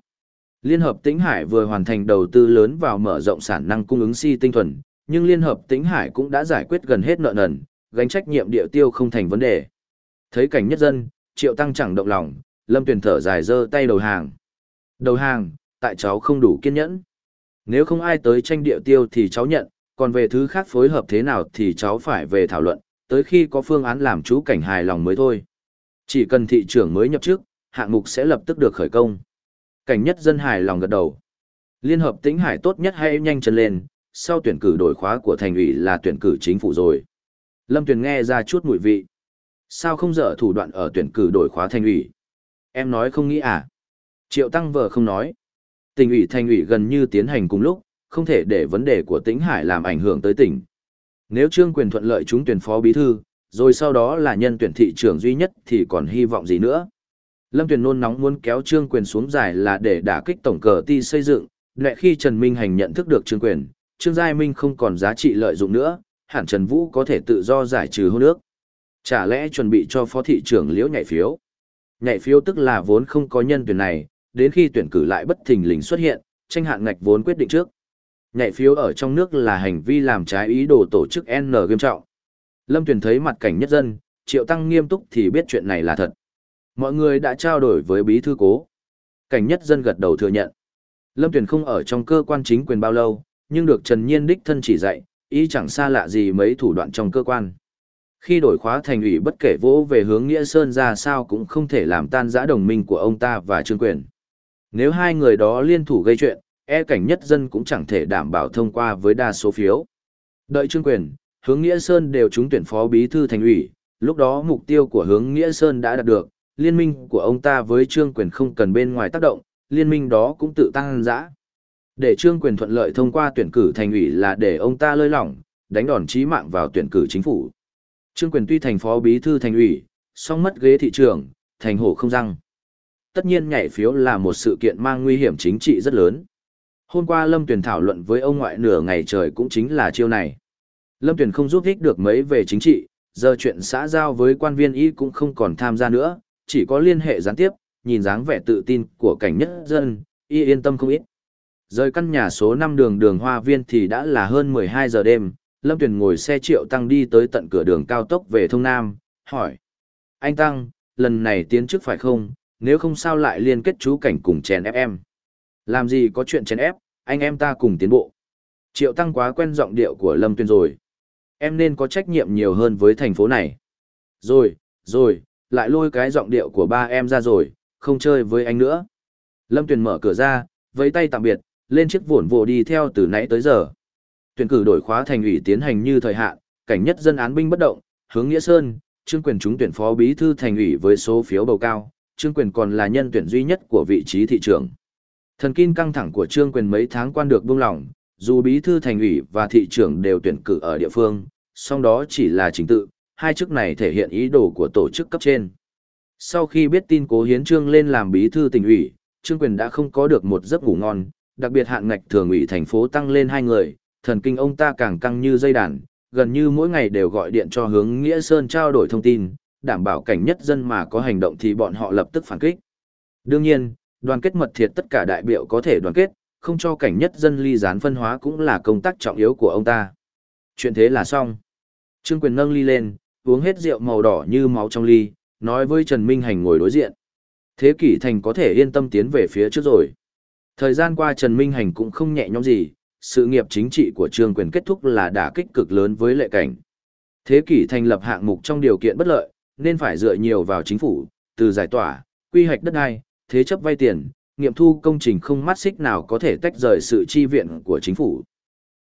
Liên hợp Tĩnh Hải vừa hoàn thành đầu tư lớn vào mở rộng sản năng cung ứng si tinh thuần, nhưng Liên hợp Tĩnh Hải cũng đã giải quyết gần hết nợ nần, gánh trách nhiệm địa tiêu không thành vấn đề. Thấy cảnh nhất dân, Triệu Tăng chẳng động lòng, Lâm Tuyền thở dài giơ tay đầu hàng. Đầu hàng, tại cháu không đủ kiên nhẫn. Nếu không ai tới tranh địa tiêu thì cháu nhận, còn về thứ khác phối hợp thế nào thì cháu phải về thảo luận, tới khi có phương án làm chú cảnh hài lòng mới thôi. Chỉ cần thị trưởng mới nhập trước, hạng mục sẽ lập tức được khởi công. Cảnh nhất dân hài lòng gật đầu. Liên hợp tĩnh hải tốt nhất hay nhanh chân lên, sau tuyển cử đổi khóa của thành ủy là tuyển cử chính phủ rồi. Lâm Tuyền nghe ra chút mùi vị. Sao không dở thủ đoạn ở tuyển cử đổi khóa thành ủy? Em nói không nghĩ à? Triệu Tăng vợ không nói. Tỉnh ủy thành ủy gần như tiến hành cùng lúc, không thể để vấn đề của tỉnh Hải làm ảnh hưởng tới tỉnh. Nếu Trương Quyền thuận lợi chúng tuyển phó bí thư, rồi sau đó là nhân tuyển thị trường duy nhất thì còn hy vọng gì nữa? Lâm Tuyền nôn nóng muốn kéo Trương Quyền xuống giải là để đả kích tổng cờ ti xây dựng, lẽ khi Trần Minh Hành nhận thức được Trương Quyền, Trương Giai Minh không còn giá trị lợi dụng nữa, hẳn Trần Vũ có thể tự do giải trừ hôn ước. Chả lẽ chuẩn bị cho phó thị trưởng liễu nhảy phiếu? Nhảy phiếu tức là vốn không có nhân tuyển này, đến khi tuyển cử lại bất thình lình xuất hiện, tranh hạn ngạch vốn quyết định trước. Nhảy phiếu ở trong nước là hành vi làm trái ý đồ tổ chức N nghiêm trọng. Lâm Tuyền thấy mặt cảnh nhất dân, Triệu Tăng nghiêm túc thì biết chuyện này là thật. Mọi người đã trao đổi với bí thư cố. Cảnh nhất dân gật đầu thừa nhận. Lâm Tuyền không ở trong cơ quan chính quyền bao lâu, nhưng được Trần Nhiên đích thân chỉ dạy, ý chẳng xa lạ gì mấy thủ đoạn trong cơ quan. Khi đổi khóa thành ủy bất kể vỗ về hướng Nghĩa Sơn ra sao cũng không thể làm tan giã đồng minh của ông ta và Trương Quyền. Nếu hai người đó liên thủ gây chuyện, e cảnh nhất dân cũng chẳng thể đảm bảo thông qua với đa số phiếu. Đợi Trương Quyền, hướng Nghĩa Sơn đều trúng tuyển phó bí thư thành ủy, lúc đó mục tiêu của hướng Nghĩa Sơn đã đạt được, liên minh của ông ta với Trương Quyền không cần bên ngoài tác động, liên minh đó cũng tự tăng dã. Để Trương Quyền thuận lợi thông qua tuyển cử thành ủy là để ông ta lơi lỏng, đánh đòn chí mạng vào tuyển cử chính phủ. Trương Quyền tuy thành phó bí thư thành ủy, song mất ghế thị trường, thành hổ không răng. Tất nhiên nhảy phiếu là một sự kiện mang nguy hiểm chính trị rất lớn. Hôm qua Lâm Tuyền thảo luận với ông ngoại nửa ngày trời cũng chính là chiêu này. Lâm Tuyền không giúp ích được mấy về chính trị, giờ chuyện xã giao với quan viên y cũng không còn tham gia nữa, chỉ có liên hệ gián tiếp, nhìn dáng vẻ tự tin của cảnh nhất dân, y yên tâm không ít. Rời căn nhà số 5 đường đường hoa viên thì đã là hơn 12 giờ đêm, Lâm Tuyền ngồi xe triệu tăng đi tới tận cửa đường cao tốc về Thông Nam, hỏi. Anh Tăng, lần này tiến chức phải không, nếu không sao lại liên kết chú cảnh cùng chèn ép em. Làm gì có chuyện chèn ép, anh em ta cùng tiến bộ. Triệu Tăng quá quen giọng điệu của Lâm Tuyền rồi. Em nên có trách nhiệm nhiều hơn với thành phố này. Rồi, rồi, lại lôi cái giọng điệu của ba em ra rồi, không chơi với anh nữa. Lâm Tuyền mở cửa ra, với tay tạm biệt, lên chiếc vồn vộ đi theo từ nãy tới giờ. Tuyển cử đổi khóa thành ủy tiến hành như thời hạn, cảnh nhất dân án binh bất động, hướng Nghĩa Sơn, Trương Quyền trúng tuyển phó bí thư thành ủy với số phiếu bầu cao, Trương Quyền còn là nhân tuyển duy nhất của vị trí thị trưởng. Thần kinh căng thẳng của Trương Quyền mấy tháng quan được buông lỏng, dù bí thư thành ủy và thị trưởng đều tuyển cử ở địa phương, song đó chỉ là chính tự, hai chức này thể hiện ý đồ của tổ chức cấp trên. Sau khi biết tin Cố Hiến Trương lên làm bí thư tỉnh ủy, Trương Quyền đã không có được một giấc ngủ ngon, đặc biệt hạn ngạch thường ủy thành phố tăng lên hai người, thần kinh ông ta càng căng như dây đàn, gần như mỗi ngày đều gọi điện cho hướng Nghĩa Sơn trao đổi thông tin, đảm bảo cảnh nhất dân mà có hành động thì bọn họ lập tức phản kích. Đương nhiên, đoàn kết mật thiệt tất cả đại biểu có thể đoàn kết, không cho cảnh nhất dân ly gián phân hóa cũng là công tác trọng yếu của ông ta. Chuyện thế là xong. Trương Quyền nâng ly lên, uống hết rượu màu đỏ như máu trong ly, nói với Trần Minh Hành ngồi đối diện. Thế kỷ thành có thể yên tâm tiến về phía trước rồi. Thời gian qua Trần Minh Hành cũng không nhẹ nhõm gì, sự nghiệp chính trị của Trương Quyền kết thúc là đả kích cực lớn với lệ cảnh. Thế kỷ thành lập hạng mục trong điều kiện bất lợi, nên phải dựa nhiều vào chính phủ, từ giải tỏa, quy hoạch đất đai, thế chấp vay tiền, nghiệm thu công trình không mắt xích nào có thể tách rời sự chi viện của chính phủ.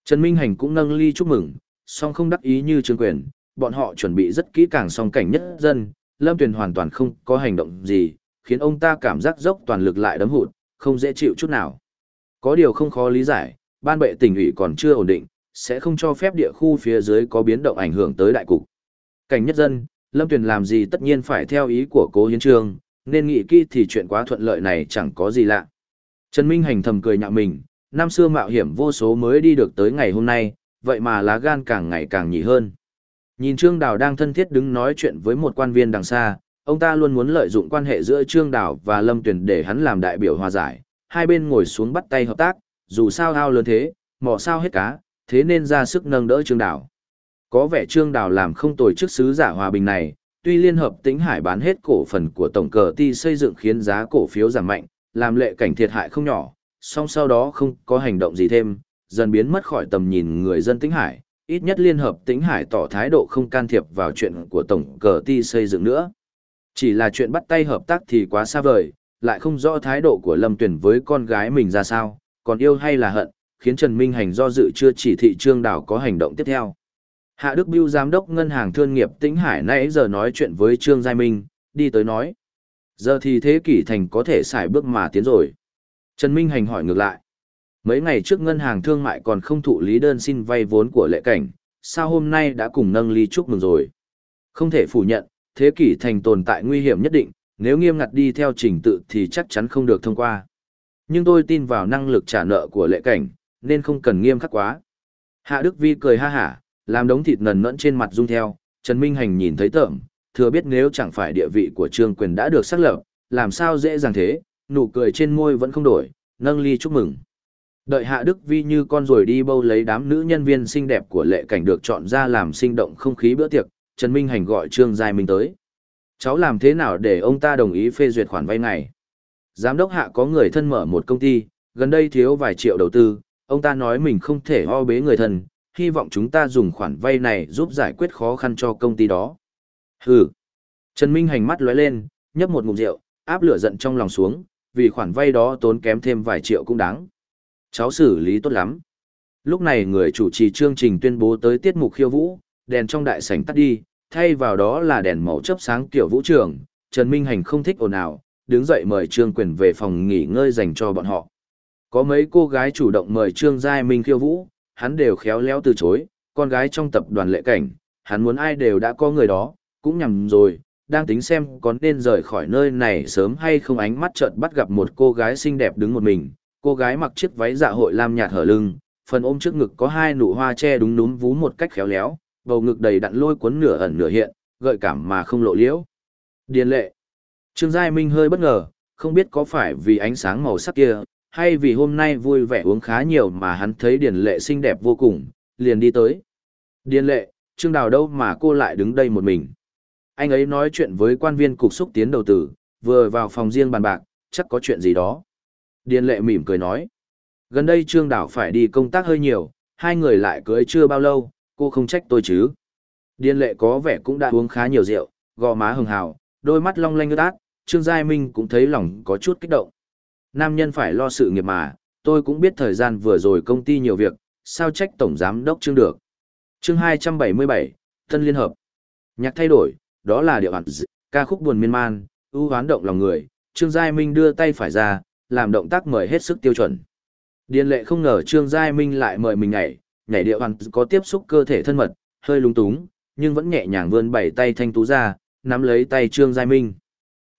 Trần Minh Hành cũng nâng ly chúc mừng, song không đắc ý như Trương Quyền, bọn họ chuẩn bị rất kỹ càng song cảnh nhất dân, Lâm Tuyền hoàn toàn không có hành động gì, khiến ông ta cảm giác dốc toàn lực lại đấm hụt, không dễ chịu chút nào. Có điều không khó lý giải, ban bệ tỉnh ủy còn chưa ổn định, sẽ không cho phép địa khu phía dưới có biến động ảnh hưởng tới đại cục. Cảnh nhất dân, Lâm Tuyền làm gì tất nhiên phải theo ý của cố hiến trương, nên nghĩ kỹ thì chuyện quá thuận lợi này chẳng có gì lạ. Trần Minh Hành thầm cười nhạo mình, năm xưa mạo hiểm vô số mới đi được tới ngày hôm nay, vậy mà lá gan càng ngày càng nhỉ hơn. Nhìn Trương Đào đang thân thiết đứng nói chuyện với một quan viên đằng xa, ông ta luôn muốn lợi dụng quan hệ giữa Trương Đào và Lâm Tuyền để hắn làm đại biểu hòa giải, hai bên ngồi xuống bắt tay hợp tác, dù sao ao lớn thế, mỏ sao hết cá, thế nên ra sức nâng đỡ Trương Đào. Có vẻ Trương Đào làm không tổ chức sứ giả hòa bình này, tuy Liên Hợp Tĩnh Hải bán hết cổ phần của tổng cờ ti xây dựng khiến giá cổ phiếu giảm mạnh, làm lệ cảnh thiệt hại không nhỏ, song sau đó không có hành động gì thêm, dần biến mất khỏi tầm nhìn người dân Tĩnh Hải, ít nhất Liên Hợp Tĩnh Hải tỏ thái độ không can thiệp vào chuyện của tổng cờ ti xây dựng nữa. Chỉ là chuyện bắt tay hợp tác thì quá xa vời, lại không rõ thái độ của Lâm Tuyển với con gái mình ra sao, còn yêu hay là hận, khiến Trần Minh Hành do dự chưa chỉ thị Trương Đảo có hành động tiếp theo. Hạ Đức Biêu giám đốc ngân hàng thương nghiệp Tĩnh Hải nãy giờ nói chuyện với Trương Giai Minh, đi tới nói. Giờ thì thế kỷ thành có thể xài bước mà tiến rồi. Trần Minh Hành hỏi ngược lại. Mấy ngày trước ngân hàng thương mại còn không thụ lý đơn xin vay vốn của lệ cảnh, sao hôm nay đã cùng nâng ly chúc mừng rồi. Không thể phủ nhận, thế kỷ thành tồn tại nguy hiểm nhất định, nếu nghiêm ngặt đi theo trình tự thì chắc chắn không được thông qua. Nhưng tôi tin vào năng lực trả nợ của lệ cảnh, nên không cần nghiêm khắc quá. Hạ Đức Vi cười ha hả, làm đống thịt nần nẫn trên mặt rung theo, Trần Minh Hành nhìn thấy tởm, thừa biết nếu chẳng phải địa vị của trương quyền đã được xác lập, làm sao dễ dàng thế, nụ cười trên môi vẫn không đổi, nâng ly chúc mừng. Đợi Hạ Đức Vi như con rồi đi bâu lấy đám nữ nhân viên xinh đẹp của lệ cảnh được chọn ra làm sinh động không khí bữa tiệc, Trần Minh Hành gọi Trương Giai Minh tới. Cháu làm thế nào để ông ta đồng ý phê duyệt khoản vay này? Giám đốc Hạ có người thân mở một công ty, gần đây thiếu vài triệu đầu tư, ông ta nói mình không thể ho bế người thân, hy vọng chúng ta dùng khoản vay này giúp giải quyết khó khăn cho công ty đó. Hừ. Trần Minh hành mắt lóe lên, nhấp một ngụm rượu, áp lửa giận trong lòng xuống, vì khoản vay đó tốn kém thêm vài triệu cũng đáng. Cháu xử lý tốt lắm. Lúc này người chủ trì chương trình tuyên bố tới tiết mục khiêu vũ, đèn trong đại sảnh tắt đi, thay vào đó là đèn màu chớp sáng kiểu vũ trường. Trần Minh Hành không thích ồn ào, đứng dậy mời Trương Quyền về phòng nghỉ ngơi dành cho bọn họ. Có mấy cô gái chủ động mời Trương Giai Minh khiêu vũ, hắn đều khéo léo từ chối, con gái trong tập đoàn lệ cảnh, hắn muốn ai đều đã có người đó, cũng nhầm rồi, đang tính xem có nên rời khỏi nơi này sớm hay không ánh mắt chợt bắt gặp một cô gái xinh đẹp đứng một mình, cô gái mặc chiếc váy dạ hội lam nhạt hở lưng, phần ôm trước ngực có hai nụ hoa che đúng núm vú một cách khéo léo, bầu ngực đầy đặn lôi cuốn nửa ẩn nửa hiện, gợi cảm mà không lộ liễu. Điền lệ. Trương Giai Minh hơi bất ngờ, không biết có phải vì ánh sáng màu sắc kia, hay vì hôm nay vui vẻ uống khá nhiều mà hắn thấy Điền lệ xinh đẹp vô cùng, liền đi tới. Điền lệ, Trương Đào đâu mà cô lại đứng đây một mình. Anh ấy nói chuyện với quan viên cục xúc tiến đầu tư, vừa vào phòng riêng bàn bạc, chắc có chuyện gì đó. Điền lệ mỉm cười nói. Gần đây Trương Đào phải đi công tác hơi nhiều, hai người lại cưới chưa bao lâu, cô không trách tôi chứ. Điền lệ có vẻ cũng đã uống khá nhiều rượu, gò má hừng hào, đôi mắt long lanh ướt át, Trương Giai Minh cũng thấy lòng có chút kích động. Nam nhân phải lo sự nghiệp mà, tôi cũng biết thời gian vừa rồi công ty nhiều việc, sao trách Tổng Giám Đốc chương được. chương 277, Tân Liên Hợp. Nhạc thay đổi, đó là điệu hẳn ca khúc buồn miên man, ưu hoán động lòng người, Trương Giai Minh đưa tay phải ra, làm động tác mời hết sức tiêu chuẩn. Điền lệ không ngờ Trương Giai Minh lại mời mình nhảy, nhảy điệu hẳn có tiếp xúc cơ thể thân mật, hơi lung túng, nhưng vẫn nhẹ nhàng vươn bảy tay thanh tú ra, nắm lấy tay Trương Giai Minh.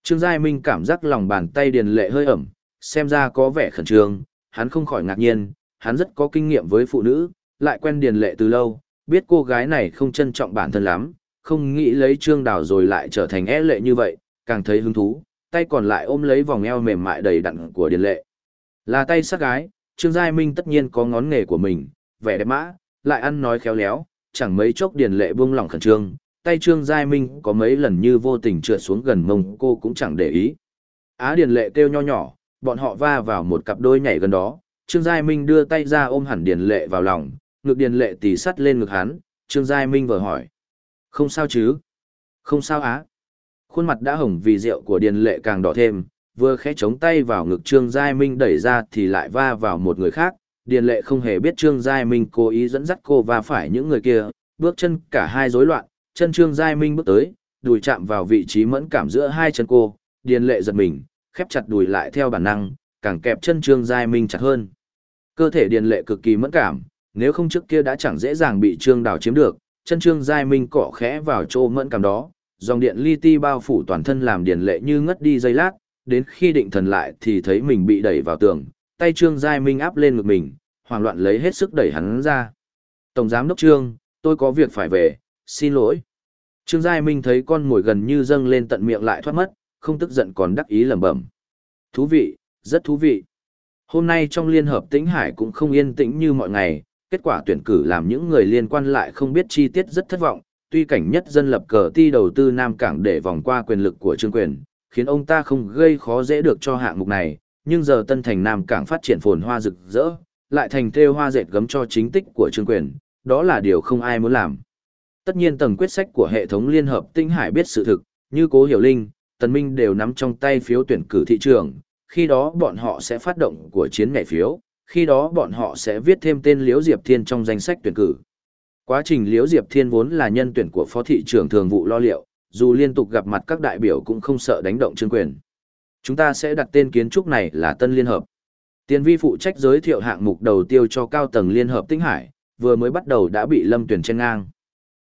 Trương Giai Minh cảm giác lòng bàn tay điền lệ hơi ẩm, xem ra có vẻ khẩn trương, hắn không khỏi ngạc nhiên, hắn rất có kinh nghiệm với phụ nữ, lại quen điền lệ từ lâu, biết cô gái này không trân trọng bản thân lắm, không nghĩ lấy trương đào rồi lại trở thành é lệ như vậy, càng thấy hứng thú, tay còn lại ôm lấy vòng eo mềm mại đầy đặn của điền lệ. Là tay sắc gái, trương giai minh tất nhiên có ngón nghề của mình, vẻ đẹp mã, lại ăn nói khéo léo, chẳng mấy chốc điền lệ buông lỏng khẩn trương, tay trương giai minh có mấy lần như vô tình trượt xuống gần mông cô cũng chẳng để ý. Á điền lệ kêu nho nhỏ, bọn họ va vào một cặp đôi nhảy gần đó, trương giai minh đưa tay ra ôm hẳn điền lệ vào lòng, ngực điền lệ tì sắt lên ngực hắn, trương giai minh vừa hỏi không sao chứ? Không sao á. Khuôn mặt đã hồng vì rượu của Điền Lệ càng đỏ thêm, vừa khẽ chống tay vào ngực Trương Giai Minh đẩy ra thì lại va vào một người khác. Điền Lệ không hề biết Trương Giai Minh cố ý dẫn dắt cô va phải những người kia, bước chân cả hai rối loạn, chân Trương Giai Minh bước tới, đùi chạm vào vị trí mẫn cảm giữa hai chân cô, Điền Lệ giật mình, khép chặt đùi lại theo bản năng, càng kẹp chân Trương Giai Minh chặt hơn. Cơ thể Điền Lệ cực kỳ mẫn cảm, nếu không trước kia đã chẳng dễ dàng bị Trương Đào chiếm được, chân trương giai minh cọ khẽ vào chỗ mẫn cảm đó, dòng điện li ti bao phủ toàn thân làm điền lệ như ngất đi giây lát, đến khi định thần lại thì thấy mình bị đẩy vào tường, tay trương giai minh áp lên ngực mình, hoảng loạn lấy hết sức đẩy hắn ra. Tổng giám đốc trương, tôi có việc phải về, xin lỗi. Trương giai minh thấy con ngồi gần như dâng lên tận miệng lại thoát mất, không tức giận còn đắc ý lẩm bẩm. Thú vị, rất thú vị. Hôm nay trong Liên Hợp Tĩnh Hải cũng không yên tĩnh như mọi ngày, kết quả tuyển cử làm những người liên quan lại không biết chi tiết rất thất vọng, tuy cảnh nhất dân lập cờ ti đầu tư Nam Cảng để vòng qua quyền lực của Trương Quyền, khiến ông ta không gây khó dễ được cho hạng mục này, nhưng giờ Tân Thành Nam Cảng phát triển phồn hoa rực rỡ, lại thành thêu hoa dệt gấm cho chính tích của Trương Quyền, đó là điều không ai muốn làm. Tất nhiên tầng quyết sách của hệ thống Liên Hợp Tinh Hải biết sự thực, như Cố Hiểu Linh, Tần Minh đều nắm trong tay phiếu tuyển cử thị trường, khi đó bọn họ sẽ phát động của chiến ngày phiếu, khi đó bọn họ sẽ viết thêm tên Liễu Diệp Thiên trong danh sách tuyển cử. Quá trình Liễu Diệp Thiên vốn là nhân tuyển của phó thị trưởng thường vụ lo liệu, dù liên tục gặp mặt các đại biểu cũng không sợ đánh động trương quyền. Chúng ta sẽ đặt tên kiến trúc này là Tân Liên Hợp. Tiền vi phụ trách giới thiệu hạng mục đầu tiêu cho cao tầng Liên Hợp Tinh Hải, vừa mới bắt đầu đã bị Lâm Tuyển chen ngang.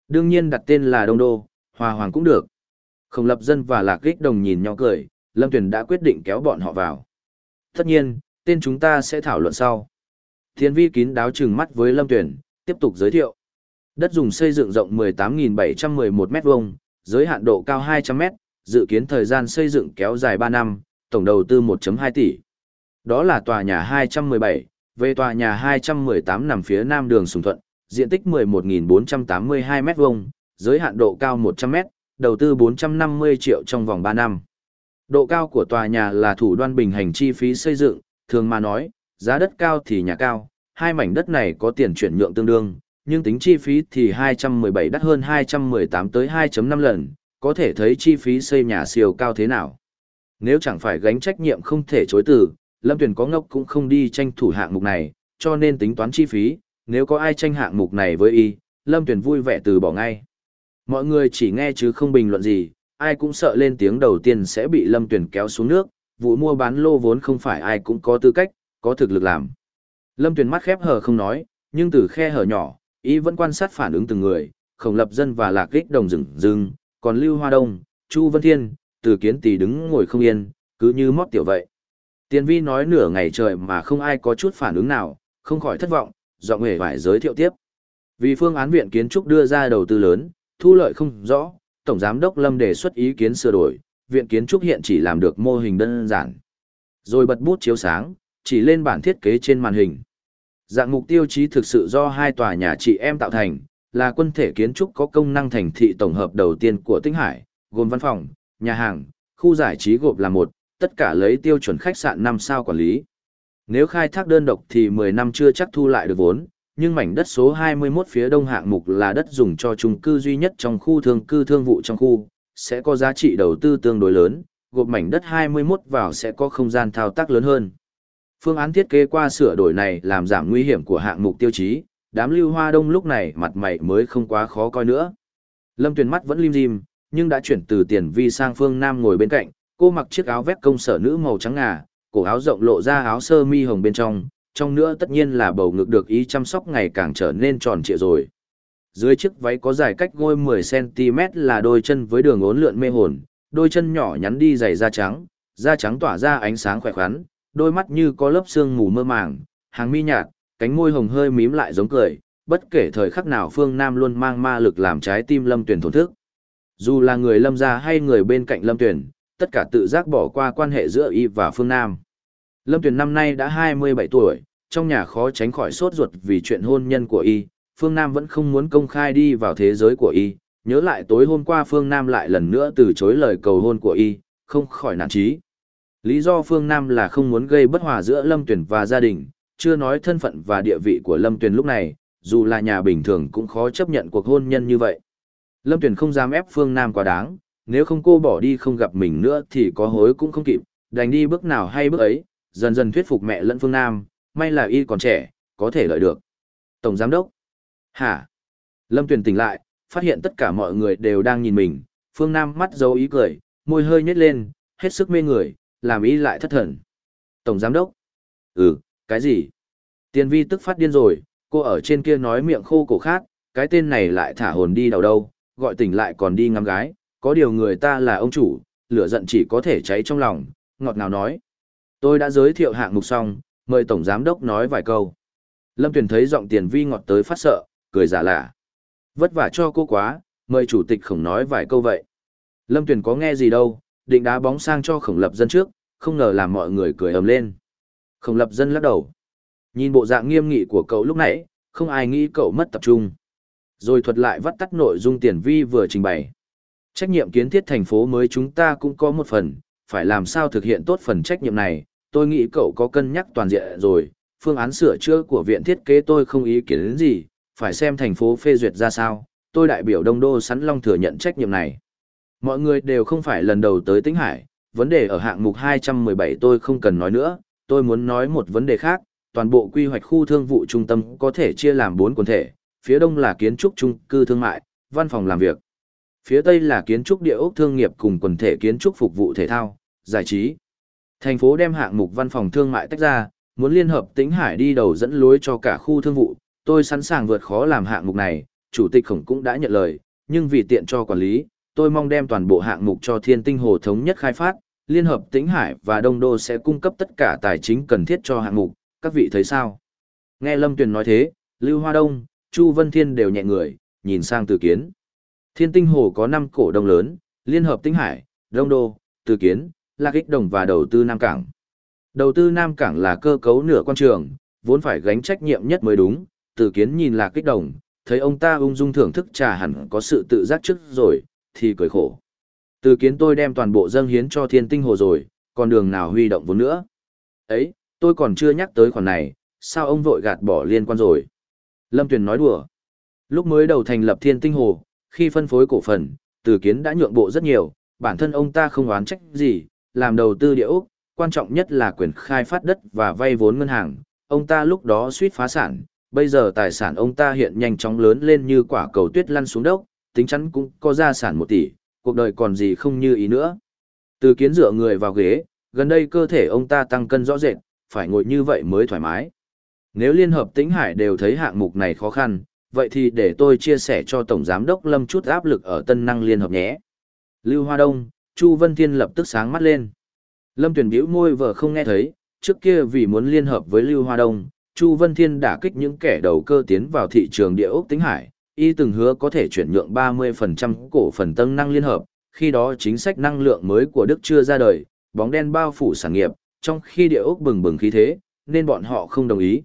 Đương nhiên đặt tên là Đông Đô, Hòa Hoàng cũng được. Không lập dân và lạc kích đồng nhìn nhau cười, Lâm Tuyền đã quyết định kéo bọn họ vào. Tất nhiên, tên chúng ta sẽ thảo luận sau. Thiên vi kín đáo chừng mắt với Lâm Tuyền, tiếp tục giới thiệu. Đất dùng xây dựng rộng 18.711 m2, giới hạn độ cao 200 m, dự kiến thời gian xây dựng kéo dài 3 năm, tổng đầu tư 1.2 tỷ. Đó là tòa nhà 217, về tòa nhà 218 nằm phía nam đường Sùng Thuận, diện tích 11.482 m2, giới hạn độ cao 100 m, đầu tư 450 triệu trong vòng 3 năm. Độ cao của tòa nhà là thủ đoan bình hành chi phí xây dựng, thường mà nói, giá đất cao thì nhà cao, hai mảnh đất này có tiền chuyển nhượng tương đương, nhưng tính chi phí thì 217 đắt hơn 218 tới 2.5 lần, có thể thấy chi phí xây nhà siêu cao thế nào. Nếu chẳng phải gánh trách nhiệm không thể chối từ, Lâm Tuyền có ngốc cũng không đi tranh thủ hạng mục này, cho nên tính toán chi phí, nếu có ai tranh hạng mục này với y, Lâm Tuyền vui vẻ từ bỏ ngay. Mọi người chỉ nghe chứ không bình luận gì, ai cũng sợ lên tiếng đầu tiên sẽ bị Lâm Tuyền kéo xuống nước, vụ mua bán lô vốn không phải ai cũng có tư cách, có thực lực làm. Lâm Tuyền mắt khép hờ không nói, nhưng từ khe hở nhỏ, ý vẫn quan sát phản ứng từng người, khổng lập dân và lạc kích đồng rừng rừng, còn Lưu Hoa Đông, Chu Vân Thiên, từ kiến tỷ đứng ngồi không yên, cứ như mót tiểu vậy. Tiền vi nói nửa ngày trời mà không ai có chút phản ứng nào, không khỏi thất vọng, dọn hề phải giới thiệu tiếp. Vì phương án viện kiến trúc đưa ra đầu tư lớn, thu lợi không rõ, Tổng Giám đốc Lâm đề xuất ý kiến sửa đổi, viện kiến trúc hiện chỉ làm được mô hình đơn giản. Rồi bật bút chiếu sáng, chỉ lên bản thiết kế trên màn hình. Dạng mục tiêu chí thực sự do hai tòa nhà chị em tạo thành, là quân thể kiến trúc có công năng thành thị tổng hợp đầu tiên của Tinh Hải, gồm văn phòng, nhà hàng, khu giải trí gộp là một, tất cả lấy tiêu chuẩn khách sạn 5 sao quản lý. Nếu khai thác đơn độc thì 10 năm chưa chắc thu lại được vốn, nhưng mảnh đất số 21 phía đông hạng mục là đất dùng cho chung cư duy nhất trong khu thương cư thương vụ trong khu, sẽ có giá trị đầu tư tương đối lớn, gộp mảnh đất 21 vào sẽ có không gian thao tác lớn hơn. Phương án thiết kế qua sửa đổi này làm giảm nguy hiểm của hạng mục tiêu chí, đám lưu hoa đông lúc này mặt mày mới không quá khó coi nữa. Lâm Tuyền mắt vẫn lim dim, nhưng đã chuyển từ tiền vi sang phương Nam ngồi bên cạnh, cô mặc chiếc áo vest công sở nữ màu trắng ngà, cổ áo rộng lộ ra áo sơ mi hồng bên trong, trong nữa tất nhiên là bầu ngực được ý chăm sóc ngày càng trở nên tròn trịa rồi. Dưới chiếc váy có dài cách gôi 10cm là đôi chân với đường ốn lượn mê hồn, đôi chân nhỏ nhắn đi giày da trắng, da trắng tỏa ra ánh sáng khỏe khoắn, đôi mắt như có lớp sương mù mơ màng, hàng mi nhạt, cánh môi hồng hơi mím lại giống cười, bất kể thời khắc nào phương Nam luôn mang ma lực làm trái tim Lâm Tuyển thổn thức. Dù là người Lâm gia hay người bên cạnh Lâm Tuyển, tất cả tự giác bỏ qua quan hệ giữa y và phương Nam. Lâm Tuyền năm nay đã 27 tuổi, trong nhà khó tránh khỏi sốt ruột vì chuyện hôn nhân của y, phương Nam vẫn không muốn công khai đi vào thế giới của y, nhớ lại tối hôm qua phương Nam lại lần nữa từ chối lời cầu hôn của y, không khỏi nản trí. Lý do phương Nam là không muốn gây bất hòa giữa Lâm Tuyền và gia đình, chưa nói thân phận và địa vị của Lâm Tuyền lúc này, dù là nhà bình thường cũng khó chấp nhận cuộc hôn nhân như vậy. Lâm Tuyền không dám ép phương Nam quá đáng, nếu không cô bỏ đi không gặp mình nữa thì có hối cũng không kịp, đành đi bước nào hay bước ấy, dần dần thuyết phục mẹ lẫn phương Nam, may là y còn trẻ, có thể lợi được. Tổng Giám Đốc. Hả? Lâm Tuyền tỉnh lại, phát hiện tất cả mọi người đều đang nhìn mình, phương Nam mắt dấu ý cười, môi hơi nhếch lên, hết sức mê người, làm ý lại thất thần. Tổng Giám Đốc. Ừ, cái gì? Tiền vi tức phát điên rồi, cô ở trên kia nói miệng khô cổ khát, cái tên này lại thả hồn đi đầu đâu, gọi tỉnh lại còn đi ngắm gái, có điều người ta là ông chủ, lửa giận chỉ có thể cháy trong lòng, ngọt ngào nói. Tôi đã giới thiệu hạng mục xong, mời Tổng Giám Đốc nói vài câu. Lâm Tuyền thấy giọng tiền vi ngọt tới phát sợ, cười giả lạ. Vất vả cho cô quá, mời Chủ tịch khổng nói vài câu vậy. Lâm Tuyền có nghe gì đâu, định đá bóng sang cho khổng lập dân trước, không ngờ làm mọi người cười ầm lên. Khổng lập dân lắc đầu. Nhìn bộ dạng nghiêm nghị của cậu lúc nãy, không ai nghĩ cậu mất tập trung. Rồi thuật lại vắt tắt nội dung tiền vi vừa trình bày. Trách nhiệm kiến thiết thành phố mới chúng ta cũng có một phần, phải làm sao thực hiện tốt phần trách nhiệm này, tôi nghĩ cậu có cân nhắc toàn diện rồi, phương án sửa chữa của viện thiết kế tôi không ý kiến đến gì, phải xem thành phố phê duyệt ra sao, tôi đại biểu Đông Đô Sắn Long thừa nhận trách nhiệm này. Mọi người đều không phải lần đầu tới Tĩnh Hải, vấn đề ở hạng mục 217 tôi không cần nói nữa, tôi muốn nói một vấn đề khác, toàn bộ quy hoạch khu thương vụ trung tâm có thể chia làm 4 quần thể, phía đông là kiến trúc trung cư thương mại, văn phòng làm việc. Phía tây là kiến trúc địa ốc thương nghiệp cùng quần thể kiến trúc phục vụ thể thao, giải trí. Thành phố đem hạng mục văn phòng thương mại tách ra, muốn liên hợp Tĩnh Hải đi đầu dẫn lối cho cả khu thương vụ, tôi sẵn sàng vượt khó làm hạng mục này, chủ tịch khổng cũng đã nhận lời, nhưng vì tiện cho quản lý, tôi mong đem toàn bộ hạng mục cho Thiên Tinh Hồ thống nhất khai phát, liên hợp Tĩnh Hải và Đông Đô sẽ cung cấp tất cả tài chính cần thiết cho hạng mục, các vị thấy sao? Nghe Lâm Tuyền nói thế, Lưu Hoa Đông, Chu Vân Thiên đều nhẹ người, nhìn sang Từ Kiến. Thiên Tinh Hồ có 5 cổ đông lớn, Liên hợp Tĩnh Hải, Đông Đô, Từ Kiến, Lạc Ích Đồng và đầu tư Nam Cảng. Đầu tư Nam Cảng là cơ cấu nửa quan trường, vốn phải gánh trách nhiệm nhất mới đúng, Từ Kiến nhìn Lạc Ích Đồng, thấy ông ta ung dung thưởng thức trà hẳn có sự tự giác trước rồi, thì cười khổ. Từ Kiến tôi đem toàn bộ dâng hiến cho Thiên Tinh Hồ rồi, còn đường nào huy động vốn nữa. Ấy, tôi còn chưa nhắc tới khoản này, sao ông vội gạt bỏ liên quan rồi? Lâm Tuyền nói đùa. Lúc mới đầu thành lập thiên tinh hồ, khi phân phối cổ phần, từ kiến đã nhượng bộ rất nhiều, bản thân ông ta không oán trách gì, làm đầu tư địa ốc, quan trọng nhất là quyền khai phát đất và vay vốn ngân hàng. Ông ta lúc đó suýt phá sản, bây giờ tài sản ông ta hiện nhanh chóng lớn lên như quả cầu tuyết lăn xuống đốc, tính chắn cũng có gia sản một tỷ, cuộc đời còn gì không như ý nữa. Từ kiến dựa người vào ghế, gần đây cơ thể ông ta tăng cân rõ rệt, phải ngồi như vậy mới thoải mái. Nếu Liên Hợp Tĩnh Hải đều thấy hạng mục này khó khăn, vậy thì để tôi chia sẻ cho Tổng Giám đốc Lâm chút áp lực ở Tân Năng Liên Hợp nhé. Lưu Hoa Đông, Chu Vân Thiên lập tức sáng mắt lên. Lâm Tuyển bĩu môi vợ không nghe thấy, trước kia vì muốn liên hợp với Lưu Hoa Đông, Chu Vân Thiên đã kích những kẻ đầu cơ tiến vào thị trường địa ốc Tĩnh Hải, y từng hứa có thể chuyển nhượng 30% cổ phần Tân Năng Liên Hợp, khi đó chính sách năng lượng mới của Đức chưa ra đời, bóng đen bao phủ sản nghiệp, trong khi địa ốc bừng bừng khí thế, nên bọn họ không đồng ý.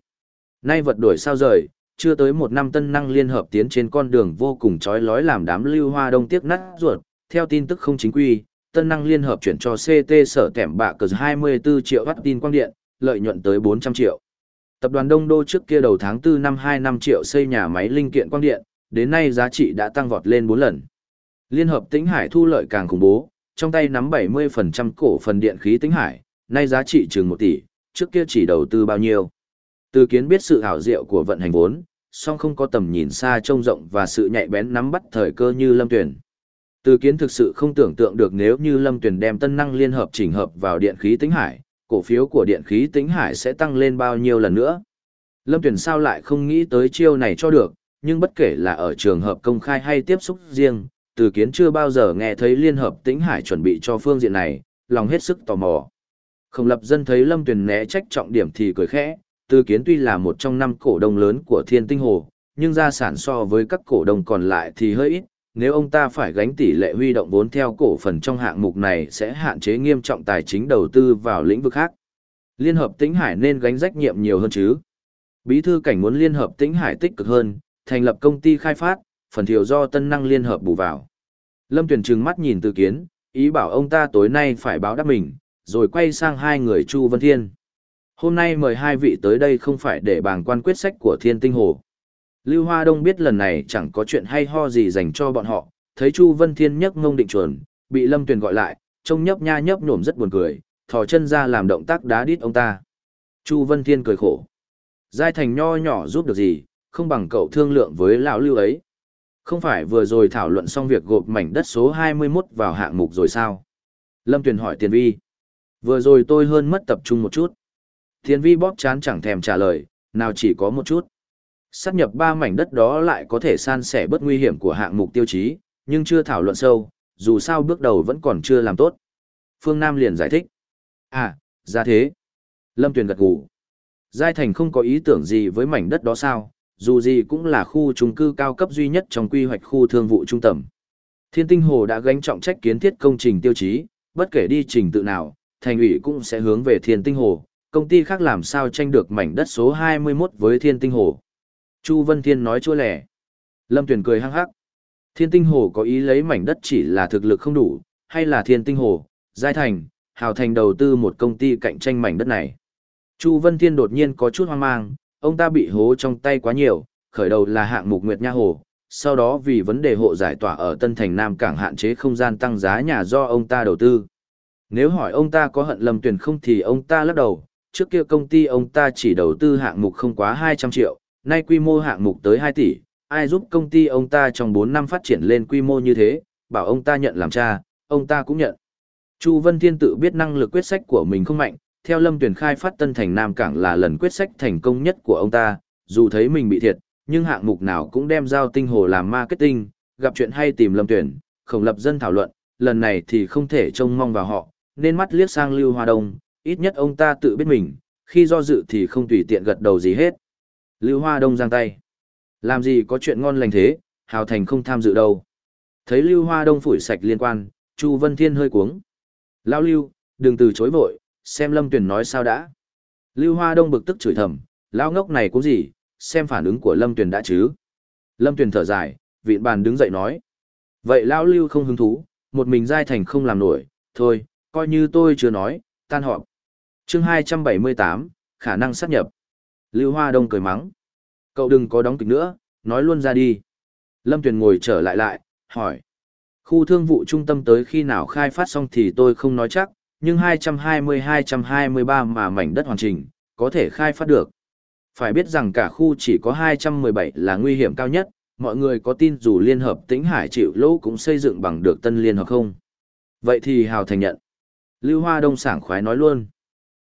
Nay vật đổi sao rời, chưa tới một năm tân năng liên hợp tiến trên con đường vô cùng trói lói làm đám lưu hoa đông tiếc nát ruột, theo tin tức không chính quy, tân năng liên hợp chuyển cho CT sở tẻm bạ cờ 24 triệu watt tin quang điện, lợi nhuận tới 400 triệu. Tập đoàn Đông Đô trước kia đầu tháng 4 năm 25 triệu xây nhà máy linh kiện quang điện, đến nay giá trị đã tăng vọt lên 4 lần. Liên hợp Tĩnh Hải thu lợi càng khủng bố, trong tay nắm 70% cổ phần điện khí Tĩnh Hải, nay giá trị chừng 1 tỷ, trước kia chỉ đầu tư bao nhiêu. Từ kiến biết sự hảo diệu của vận hành vốn, song không có tầm nhìn xa trông rộng và sự nhạy bén nắm bắt thời cơ như Lâm Tuyền. Từ kiến thực sự không tưởng tượng được nếu như Lâm Tuyền đem tân năng liên hợp chỉnh hợp vào điện khí tính hải, cổ phiếu của điện khí tính hải sẽ tăng lên bao nhiêu lần nữa. Lâm Tuyền sao lại không nghĩ tới chiêu này cho được, nhưng bất kể là ở trường hợp công khai hay tiếp xúc riêng, từ kiến chưa bao giờ nghe thấy liên hợp tính hải chuẩn bị cho phương diện này, lòng hết sức tò mò. Không lập dân thấy Lâm Tuyền né trách trọng điểm thì cười khẽ, từ kiến tuy là một trong năm cổ đông lớn của thiên tinh hồ, nhưng gia sản so với các cổ đông còn lại thì hơi ít, nếu ông ta phải gánh tỷ lệ huy động vốn theo cổ phần trong hạng mục này sẽ hạn chế nghiêm trọng tài chính đầu tư vào lĩnh vực khác. Liên hợp Tĩnh Hải nên gánh trách nhiệm nhiều hơn chứ. Bí thư cảnh muốn Liên hợp Tĩnh Hải tích cực hơn, thành lập công ty khai phát, phần thiểu do tân năng liên hợp bù vào. Lâm Tuyển trừng mắt nhìn Từ Kiến, ý bảo ông ta tối nay phải báo đáp mình, rồi quay sang hai người Chu Vân Thiên. Hôm nay mời hai vị tới đây không phải để bàn quan quyết sách của Thiên Tinh Hồ. Lưu Hoa Đông biết lần này chẳng có chuyện hay ho gì dành cho bọn họ, thấy Chu Vân Thiên nhấc ngông định chuẩn, bị Lâm Tuyền gọi lại, trông nhấp nha nhấp nhổm rất buồn cười, thò chân ra làm động tác đá đít ông ta. Chu Vân Thiên cười khổ. Giai thành nho nhỏ giúp được gì, không bằng cậu thương lượng với lão Lưu ấy. Không phải vừa rồi thảo luận xong việc gộp mảnh đất số 21 vào hạng mục rồi sao? Lâm Tuyền hỏi Tiền Vi. Vừa rồi tôi hơn mất tập trung một chút. Thiên vi bóp chán chẳng thèm trả lời, nào chỉ có một chút. Sát nhập ba mảnh đất đó lại có thể san sẻ bớt nguy hiểm của hạng mục tiêu chí, nhưng chưa thảo luận sâu, dù sao bước đầu vẫn còn chưa làm tốt. Phương Nam liền giải thích. À, ra thế. Lâm Tuyền gật gù. Giai Thành không có ý tưởng gì với mảnh đất đó sao, dù gì cũng là khu trung cư cao cấp duy nhất trong quy hoạch khu thương vụ trung tâm. Thiên Tinh Hồ đã gánh trọng trách kiến thiết công trình tiêu chí, bất kể đi trình tự nào, thành ủy cũng sẽ hướng về Thiên Tinh Hồ, công ty khác làm sao tranh được mảnh đất số 21 với Thiên Tinh Hồ. Chu Vân Thiên nói chua lẻ. Lâm Tuyền cười hăng hắc. Thiên Tinh Hồ có ý lấy mảnh đất chỉ là thực lực không đủ, hay là Thiên Tinh Hồ, Giai Thành, Hào Thành đầu tư một công ty cạnh tranh mảnh đất này. Chu Vân Thiên đột nhiên có chút hoang mang, ông ta bị hố trong tay quá nhiều, khởi đầu là hạng mục Nguyệt Nha Hồ, sau đó vì vấn đề hộ giải tỏa ở Tân Thành Nam Cảng hạn chế không gian tăng giá nhà do ông ta đầu tư. Nếu hỏi ông ta có hận Lâm Tuyền không thì ông ta lắc đầu, trước kia công ty ông ta chỉ đầu tư hạng mục không quá 200 triệu, nay quy mô hạng mục tới 2 tỷ, ai giúp công ty ông ta trong 4 năm phát triển lên quy mô như thế, bảo ông ta nhận làm cha, ông ta cũng nhận. Chu Vân Thiên tự biết năng lực quyết sách của mình không mạnh, theo Lâm Tuyển khai phát Tân Thành Nam Cảng là lần quyết sách thành công nhất của ông ta, dù thấy mình bị thiệt, nhưng hạng mục nào cũng đem giao tinh hồ làm marketing, gặp chuyện hay tìm Lâm Tuyển, khổng lập dân thảo luận, lần này thì không thể trông mong vào họ, nên mắt liếc sang Lưu Hoa Đông, ít nhất ông ta tự biết mình, khi do dự thì không tùy tiện gật đầu gì hết. Lưu Hoa Đông giang tay. Làm gì có chuyện ngon lành thế, Hào Thành không tham dự đâu. Thấy Lưu Hoa Đông phủi sạch liên quan, Chu Vân Thiên hơi cuống. Lao Lưu, đừng từ chối vội, xem Lâm Tuyền nói sao đã. Lưu Hoa Đông bực tức chửi thầm, lao ngốc này cũng gì, xem phản ứng của Lâm Tuyền đã chứ. Lâm Tuyền thở dài, vịn bàn đứng dậy nói. Vậy Lao Lưu không hứng thú, một mình giai thành không làm nổi, thôi, coi như tôi chưa nói, tan họp chương 278, khả năng sát nhập. Lưu Hoa Đông cười mắng. Cậu đừng có đóng kịch nữa, nói luôn ra đi. Lâm Tuyền ngồi trở lại lại, hỏi. Khu thương vụ trung tâm tới khi nào khai phát xong thì tôi không nói chắc, nhưng 220-223 mà mảnh đất hoàn chỉnh, có thể khai phát được. Phải biết rằng cả khu chỉ có 217 là nguy hiểm cao nhất, mọi người có tin dù Liên Hợp Tĩnh Hải chịu lỗ cũng xây dựng bằng được tân Liên Hợp không? Vậy thì Hào Thành nhận. Lưu Hoa Đông sảng khoái nói luôn.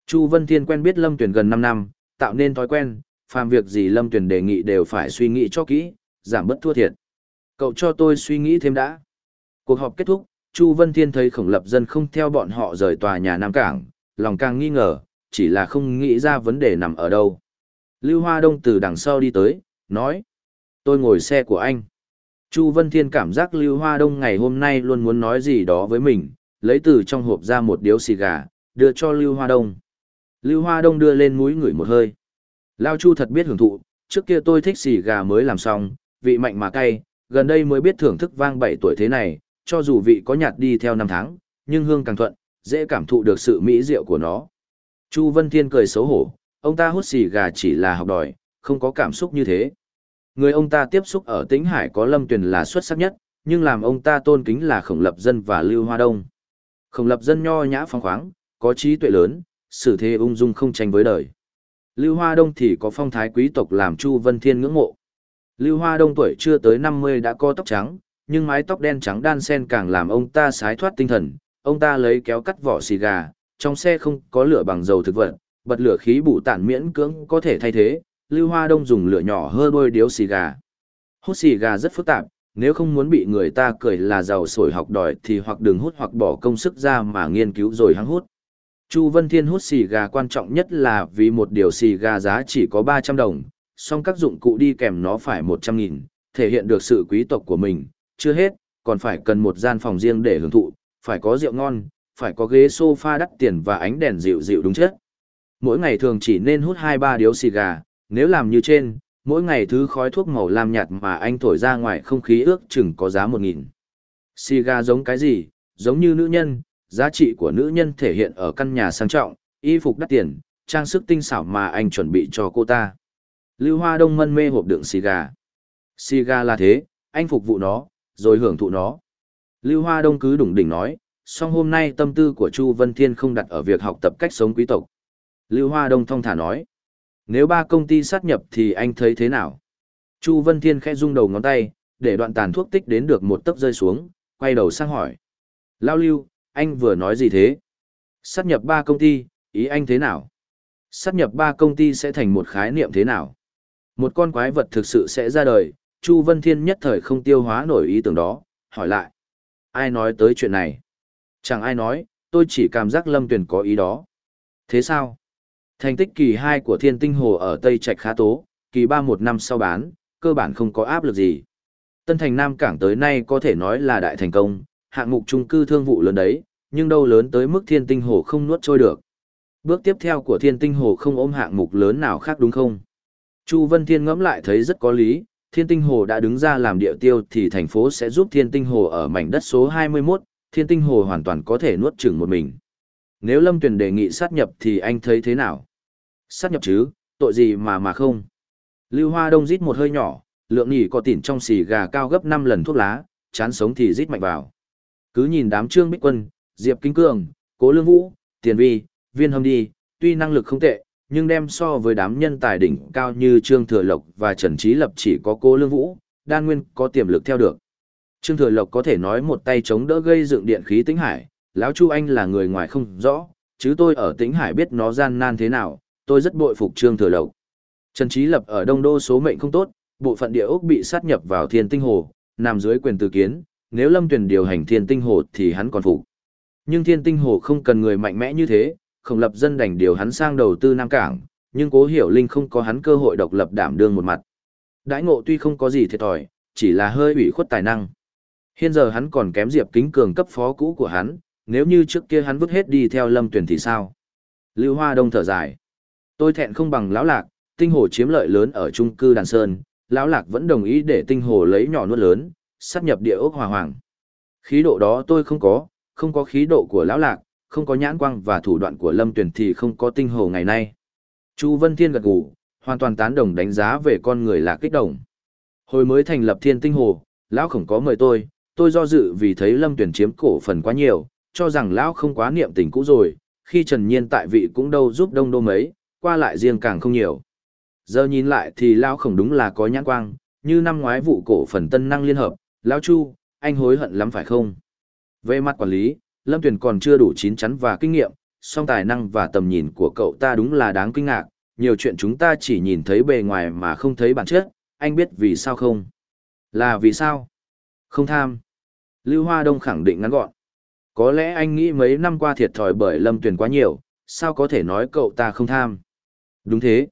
Chu Vân Thiên quen biết Lâm Tuyền gần 5 năm, tạo nên thói quen, phàm việc gì Lâm Tuyền đề nghị đều phải suy nghĩ cho kỹ, giảm bất thua thiệt. Cậu cho tôi suy nghĩ thêm đã. Cuộc họp kết thúc, Chu Vân Thiên thấy khổng lập dân không theo bọn họ rời tòa nhà Nam Cảng, lòng càng nghi ngờ, chỉ là không nghĩ ra vấn đề nằm ở đâu. Lưu Hoa Đông từ đằng sau đi tới, nói. Tôi ngồi xe của anh. Chu Vân Thiên cảm giác Lưu Hoa Đông ngày hôm nay luôn muốn nói gì đó với mình, lấy từ trong hộp ra một điếu xì gà, đưa cho Lưu Hoa Đông. Lưu Hoa Đông đưa lên mũi ngửi một hơi. Lao Chu thật biết hưởng thụ, trước kia tôi thích xì gà mới làm xong, vị mạnh mà cay, gần đây mới biết thưởng thức vang bảy tuổi thế này, cho dù vị có nhạt đi theo năm tháng, nhưng hương càng thuận, dễ cảm thụ được sự mỹ diệu của nó. Chu Vân Thiên cười xấu hổ, ông ta hút xì gà chỉ là học đòi, không có cảm xúc như thế. Người ông ta tiếp xúc ở Tĩnh Hải có Lâm Tuyền là xuất sắc nhất, nhưng làm ông ta tôn kính là Khổng Lập Dân và Lưu Hoa Đông. Khổng Lập Dân nho nhã phong khoáng, có trí tuệ lớn, xử thế ung dung không tranh với đời. Lưu Hoa Đông thì có phong thái quý tộc làm Chu Vân Thiên ngưỡng mộ. Lưu Hoa Đông tuổi chưa tới 50 đã có tóc trắng, nhưng mái tóc đen trắng đan sen càng làm ông ta sái thoát tinh thần. Ông ta lấy kéo cắt vỏ xì gà, trong xe không có lửa bằng dầu thực vật, bật lửa khí bụ tản miễn cưỡng có thể thay thế. Lưu Hoa Đông dùng lửa nhỏ hơ đôi điếu xì gà. Hút xì gà rất phức tạp, nếu không muốn bị người ta cười là giàu sổi học đòi thì hoặc đừng hút hoặc bỏ công sức ra mà nghiên cứu rồi hăng hút. Chu Vân Thiên hút xì gà quan trọng nhất là vì một điều xì gà giá chỉ có 300 đồng, song các dụng cụ đi kèm nó phải 100 nghìn, thể hiện được sự quý tộc của mình, chưa hết, còn phải cần một gian phòng riêng để hưởng thụ, phải có rượu ngon, phải có ghế sofa đắt tiền và ánh đèn dịu dịu đúng chất. Mỗi ngày thường chỉ nên hút 2-3 điếu xì gà, nếu làm như trên, mỗi ngày thứ khói thuốc màu lam nhạt mà anh thổi ra ngoài không khí ước chừng có giá 1.000. Xì gà giống cái gì? Giống như nữ nhân, giá trị của nữ nhân thể hiện ở căn nhà sang trọng, y phục đắt tiền, trang sức tinh xảo mà anh chuẩn bị cho cô ta. Lưu Hoa Đông mân mê hộp đựng xì gà. Xì gà là thế, anh phục vụ nó, rồi hưởng thụ nó. Lưu Hoa Đông cứ đủng đỉnh nói, song hôm nay tâm tư của Chu Vân Thiên không đặt ở việc học tập cách sống quý tộc. Lưu Hoa Đông thong thả nói, nếu ba công ty sát nhập thì anh thấy thế nào? Chu Vân Thiên khẽ rung đầu ngón tay, để đoạn tàn thuốc tích đến được một tấc rơi xuống, quay đầu sang hỏi. Lao Lưu, anh vừa nói gì thế? Sát nhập ba công ty, ý anh thế nào? Sát nhập ba công ty sẽ thành một khái niệm thế nào? Một con quái vật thực sự sẽ ra đời, Chu Vân Thiên nhất thời không tiêu hóa nổi ý tưởng đó, hỏi lại. Ai nói tới chuyện này? Chẳng ai nói, tôi chỉ cảm giác Lâm Tuyền có ý đó. Thế sao? Thành tích kỳ 2 của Thiên Tinh Hồ ở Tây Trạch khá tố, kỳ 3 một năm sau bán, cơ bản không có áp lực gì. Tân Thành Nam Cảng tới nay có thể nói là đại thành công, hạng mục trung cư thương vụ lớn đấy, nhưng đâu lớn tới mức Thiên Tinh Hồ không nuốt trôi được. Bước tiếp theo của Thiên Tinh Hồ không ôm hạng mục lớn nào khác đúng không? Chu Vân Thiên ngẫm lại thấy rất có lý, Thiên Tinh Hồ đã đứng ra làm địa tiêu thì thành phố sẽ giúp Thiên Tinh Hồ ở mảnh đất số 21, Thiên Tinh Hồ hoàn toàn có thể nuốt chửng một mình. Nếu Lâm Tuyền đề nghị sát nhập thì anh thấy thế nào? Sát nhập chứ, tội gì mà mà không? Lưu Hoa Đông rít một hơi nhỏ, lượng nhỉ có tỉn trong xì gà cao gấp 5 lần thuốc lá, chán sống thì rít mạnh vào. Cứ nhìn đám trương bích quân, Diệp Kinh Cường, Cố Lương Vũ, Tiền Vi, Viên Hâm đi, tuy năng lực không tệ, nhưng đem so với đám nhân tài đỉnh cao như Trương Thừa Lộc và Trần Trí Lập chỉ có Cố Lương Vũ, đan nguyên có tiềm lực theo được. Trương Thừa Lộc có thể nói một tay chống đỡ gây dựng điện khí Tĩnh Hải, lão Chu Anh là người ngoài không rõ, chứ tôi ở Tĩnh Hải biết nó gian nan thế nào, tôi rất bội phục Trương Thừa Lộc. Trần Trí Lập ở Đông Đô số mệnh không tốt, bộ phận địa ốc bị sát nhập vào Thiên Tinh Hồ, nằm dưới quyền từ kiến, nếu Lâm Tuyền điều hành Thiên Tinh Hồ thì hắn còn phục. Nhưng Thiên Tinh Hồ không cần người mạnh mẽ như thế, không lập dân đành điều hắn sang đầu tư Nam Cảng, nhưng Cố Hiểu Linh không có hắn cơ hội độc lập đảm đương một mặt. Đãi ngộ tuy không có gì thiệt thòi, chỉ là hơi ủy khuất tài năng. Hiện giờ hắn còn kém Diệp Kính Cường cấp phó cũ của hắn, nếu như trước kia hắn vứt hết đi theo Lâm Tuyền thì sao? Lưu Hoa Đông thở dài. Tôi thẹn không bằng lão lạc, tinh hồ chiếm lợi lớn ở trung cư Đàn Sơn, lão lạc vẫn đồng ý để tinh hồ lấy nhỏ nuốt lớn, sát nhập địa ốc hòa hoàng. Khí độ đó tôi không có, không có khí độ của lão lạc, không có nhãn quang và thủ đoạn của lâm tuyển thì không có tinh hồ ngày nay. Chu Vân Thiên gật gù, hoàn toàn tán đồng đánh giá về con người là kích động. Hồi mới thành lập thiên tinh hồ, lão khổng có mời tôi, tôi do dự vì thấy lâm tuyển chiếm cổ phần quá nhiều, cho rằng lão không quá niệm tình cũ rồi, khi Trần Nhiên tại vị cũng đâu giúp đông đô mấy, qua lại riêng càng không nhiều. Giờ nhìn lại thì lão khổng đúng là có nhãn quang, như năm ngoái vụ cổ phần tân năng liên hợp, lão Chu, anh hối hận lắm phải không? Về mặt quản lý, Lâm Tuyền còn chưa đủ chín chắn và kinh nghiệm, song tài năng và tầm nhìn của cậu ta đúng là đáng kinh ngạc, nhiều chuyện chúng ta chỉ nhìn thấy bề ngoài mà không thấy bản chất, anh biết vì sao không? Là vì sao? Không tham. Lưu Hoa Đông khẳng định ngắn gọn. Có lẽ anh nghĩ mấy năm qua thiệt thòi bởi Lâm Tuyền quá nhiều, sao có thể nói cậu ta không tham? Đúng thế.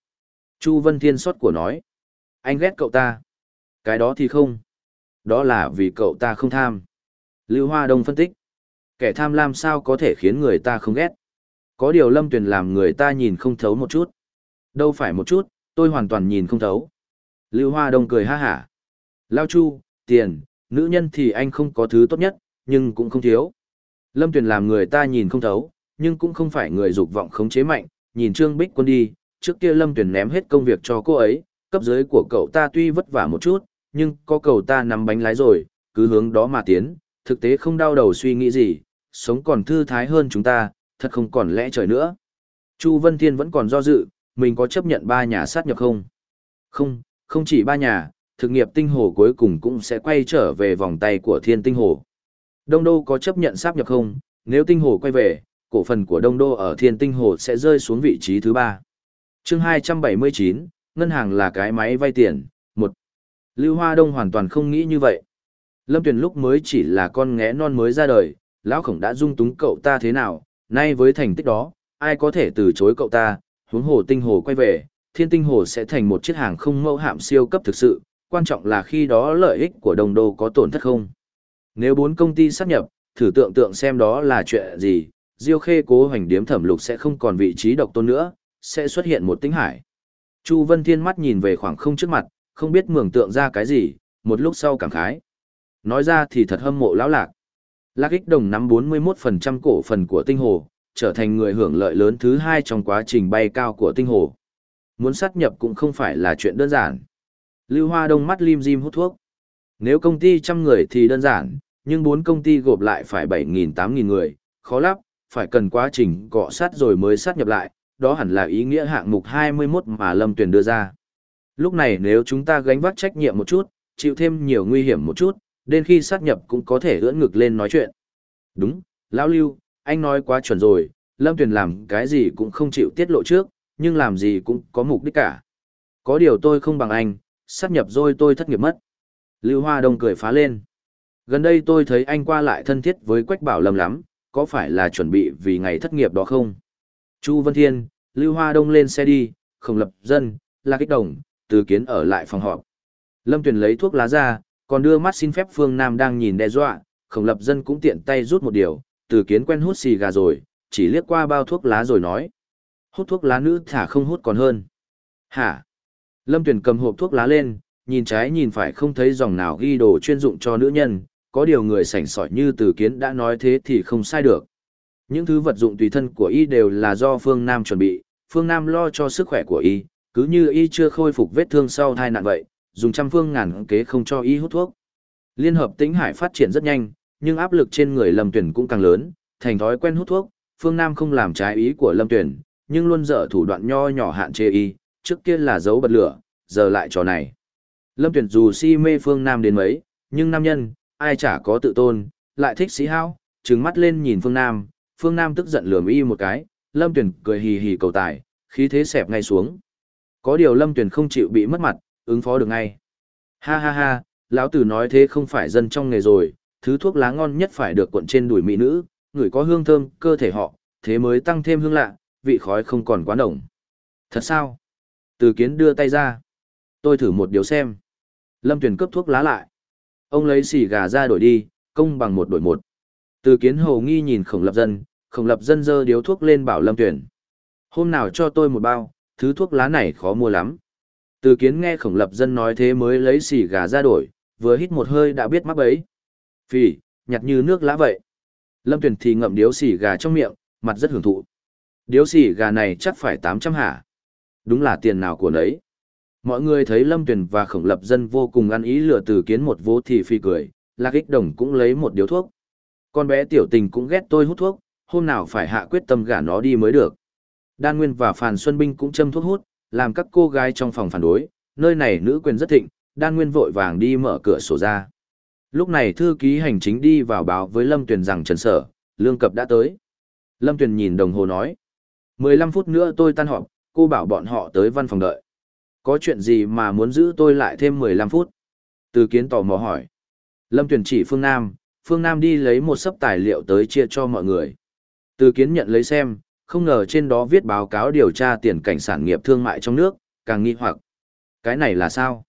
Chu Vân Thiên xót của nói. Anh ghét cậu ta. Cái đó thì không. Đó là vì cậu ta không tham. Lưu Hoa Đông phân tích. Kẻ tham lam sao có thể khiến người ta không ghét. Có điều Lâm Tuyền làm người ta nhìn không thấu một chút. Đâu phải một chút, tôi hoàn toàn nhìn không thấu. Lưu Hoa Đông cười ha hả. Lao Chu, tiền, nữ nhân thì anh không có thứ tốt nhất, nhưng cũng không thiếu. Lâm Tuyền làm người ta nhìn không thấu, nhưng cũng không phải người dục vọng khống chế mạnh, nhìn Trương Bích Quân đi, trước kia Lâm Tuyền ném hết công việc cho cô ấy, cấp dưới của cậu ta tuy vất vả một chút, nhưng có cầu ta nắm bánh lái rồi, cứ hướng đó mà tiến, thực tế không đau đầu suy nghĩ gì, sống còn thư thái hơn chúng ta, thật không còn lẽ trời nữa. Chu Vân Thiên vẫn còn do dự, mình có chấp nhận ba nhà sát nhập không? Không, không chỉ ba nhà, thực nghiệp tinh hồ cuối cùng cũng sẽ quay trở về vòng tay của thiên tinh hồ. Đông Đô có chấp nhận sát nhập không? Nếu tinh hồ quay về, cổ phần của Đông Đô ở thiên tinh hồ sẽ rơi xuống vị trí thứ ba. chương 279, ngân hàng là cái máy vay tiền. Lưu Hoa Đông hoàn toàn không nghĩ như vậy. Lâm Tuyền lúc mới chỉ là con nghé non mới ra đời, lão khổng đã dung túng cậu ta thế nào, nay với thành tích đó, ai có thể từ chối cậu ta, huống hồ tinh hồ quay về, thiên tinh hồ sẽ thành một chiếc hàng không mẫu hạm siêu cấp thực sự, quan trọng là khi đó lợi ích của đồng đô có tổn thất không. Nếu bốn công ty sát nhập, thử tượng tượng xem đó là chuyện gì, Diêu Khê cố hoành điếm thẩm lục sẽ không còn vị trí độc tôn nữa, sẽ xuất hiện một tính hải. Chu Vân Thiên mắt nhìn về khoảng không trước mặt, không biết mường tượng ra cái gì, một lúc sau cảm khái. Nói ra thì thật hâm mộ lão lạc. Lạc ích đồng nắm 41% cổ phần của tinh hồ, trở thành người hưởng lợi lớn thứ hai trong quá trình bay cao của tinh hồ. Muốn sát nhập cũng không phải là chuyện đơn giản. Lưu Hoa Đông mắt lim dim hút thuốc. Nếu công ty trăm người thì đơn giản, nhưng bốn công ty gộp lại phải 7.000-8.000 người, khó lắm, phải cần quá trình cọ sát rồi mới sát nhập lại, đó hẳn là ý nghĩa hạng mục 21 mà Lâm Tuyền đưa ra. Lúc này nếu chúng ta gánh vác trách nhiệm một chút, chịu thêm nhiều nguy hiểm một chút, đến khi sát nhập cũng có thể ưỡn ngực lên nói chuyện. Đúng, Lão Lưu, anh nói quá chuẩn rồi, Lâm Tuyền làm cái gì cũng không chịu tiết lộ trước, nhưng làm gì cũng có mục đích cả. Có điều tôi không bằng anh, sát nhập rồi tôi thất nghiệp mất. Lưu Hoa Đông cười phá lên. Gần đây tôi thấy anh qua lại thân thiết với Quách Bảo Lâm lắm, có phải là chuẩn bị vì ngày thất nghiệp đó không? Chu Vân Thiên, Lưu Hoa Đông lên xe đi, không lập dân, là kích đồng, từ kiến ở lại phòng họp. Lâm Tuyền lấy thuốc lá ra, còn đưa mắt xin phép Phương Nam đang nhìn đe dọa, khổng lập dân cũng tiện tay rút một điều, từ kiến quen hút xì gà rồi, chỉ liếc qua bao thuốc lá rồi nói. Hút thuốc lá nữ thả không hút còn hơn. Hả? Lâm Tuyền cầm hộp thuốc lá lên, nhìn trái nhìn phải không thấy dòng nào ghi đồ chuyên dụng cho nữ nhân, có điều người sảnh sỏi như từ kiến đã nói thế thì không sai được. Những thứ vật dụng tùy thân của y đều là do Phương Nam chuẩn bị, Phương Nam lo cho sức khỏe của y, cứ như y chưa khôi phục vết thương sau tai nạn vậy, dùng trăm phương ngàn kế không cho y hút thuốc. Liên hợp tĩnh hải phát triển rất nhanh, nhưng áp lực trên người Lâm Tuyển cũng càng lớn, thành thói quen hút thuốc, Phương Nam không làm trái ý của Lâm Tuyển, nhưng luôn dở thủ đoạn nho nhỏ hạn chế y, trước kia là dấu bật lửa, giờ lại trò này. Lâm Tuyển dù si mê Phương Nam đến mấy, nhưng nam nhân, ai chả có tự tôn, lại thích sĩ hao, trừng mắt lên nhìn Phương Nam, Phương Nam tức giận lườm y một cái, Lâm Tuyển cười hì hì cầu tài, khí thế xẹp ngay xuống. Có điều Lâm Tuyển không chịu bị mất mặt, ứng phó được ngay. Ha ha ha, lão tử nói thế không phải dân trong nghề rồi, thứ thuốc lá ngon nhất phải được cuộn trên đùi mỹ nữ, người có hương thơm, cơ thể họ, thế mới tăng thêm hương lạ, vị khói không còn quá nồng. Thật sao? Từ kiến đưa tay ra. Tôi thử một điều xem. Lâm Tuyền cướp thuốc lá lại. Ông lấy xì gà ra đổi đi, công bằng một đổi một. Từ kiến hồ nghi nhìn khổng lập dân, khổng lập dân dơ điếu thuốc lên bảo Lâm Tuyền. Hôm nào cho tôi một bao, thứ thuốc lá này khó mua lắm. Từ kiến nghe khổng lập dân nói thế mới lấy xì gà ra đổi, vừa hít một hơi đã biết mắc bấy. Phì, nhặt như nước lá vậy. Lâm Tuyền thì ngậm điếu xì gà trong miệng, mặt rất hưởng thụ. Điếu xì gà này chắc phải 800 hả. Đúng là tiền nào của nấy. Mọi người thấy Lâm Tuyền và Khổng Lập Dân vô cùng ăn ý lừa từ kiến một vô thì phi cười, Lạc Ích Đồng cũng lấy một điếu thuốc. Con bé tiểu tình cũng ghét tôi hút thuốc, hôm nào phải hạ quyết tâm gả nó đi mới được. Đan Nguyên và Phàn Xuân Binh cũng châm thuốc hút, làm các cô gái trong phòng phản đối, nơi này nữ quyền rất thịnh, Đan Nguyên vội vàng đi mở cửa sổ ra. Lúc này thư ký hành chính đi vào báo với Lâm Tuyền rằng Trần Sở, Lương Cập đã tới. Lâm Tuyền nhìn đồng hồ nói. 15 phút nữa tôi tan họp, cô bảo bọn họ tới văn phòng đợi. Có chuyện gì mà muốn giữ tôi lại thêm 15 phút? Từ kiến tò mò hỏi. Lâm Tuyền chỉ Phương Nam, Phương Nam đi lấy một sấp tài liệu tới chia cho mọi người. Từ kiến nhận lấy xem, không ngờ trên đó viết báo cáo điều tra tiền cảnh sản nghiệp thương mại trong nước, càng nghi hoặc. Cái này là sao?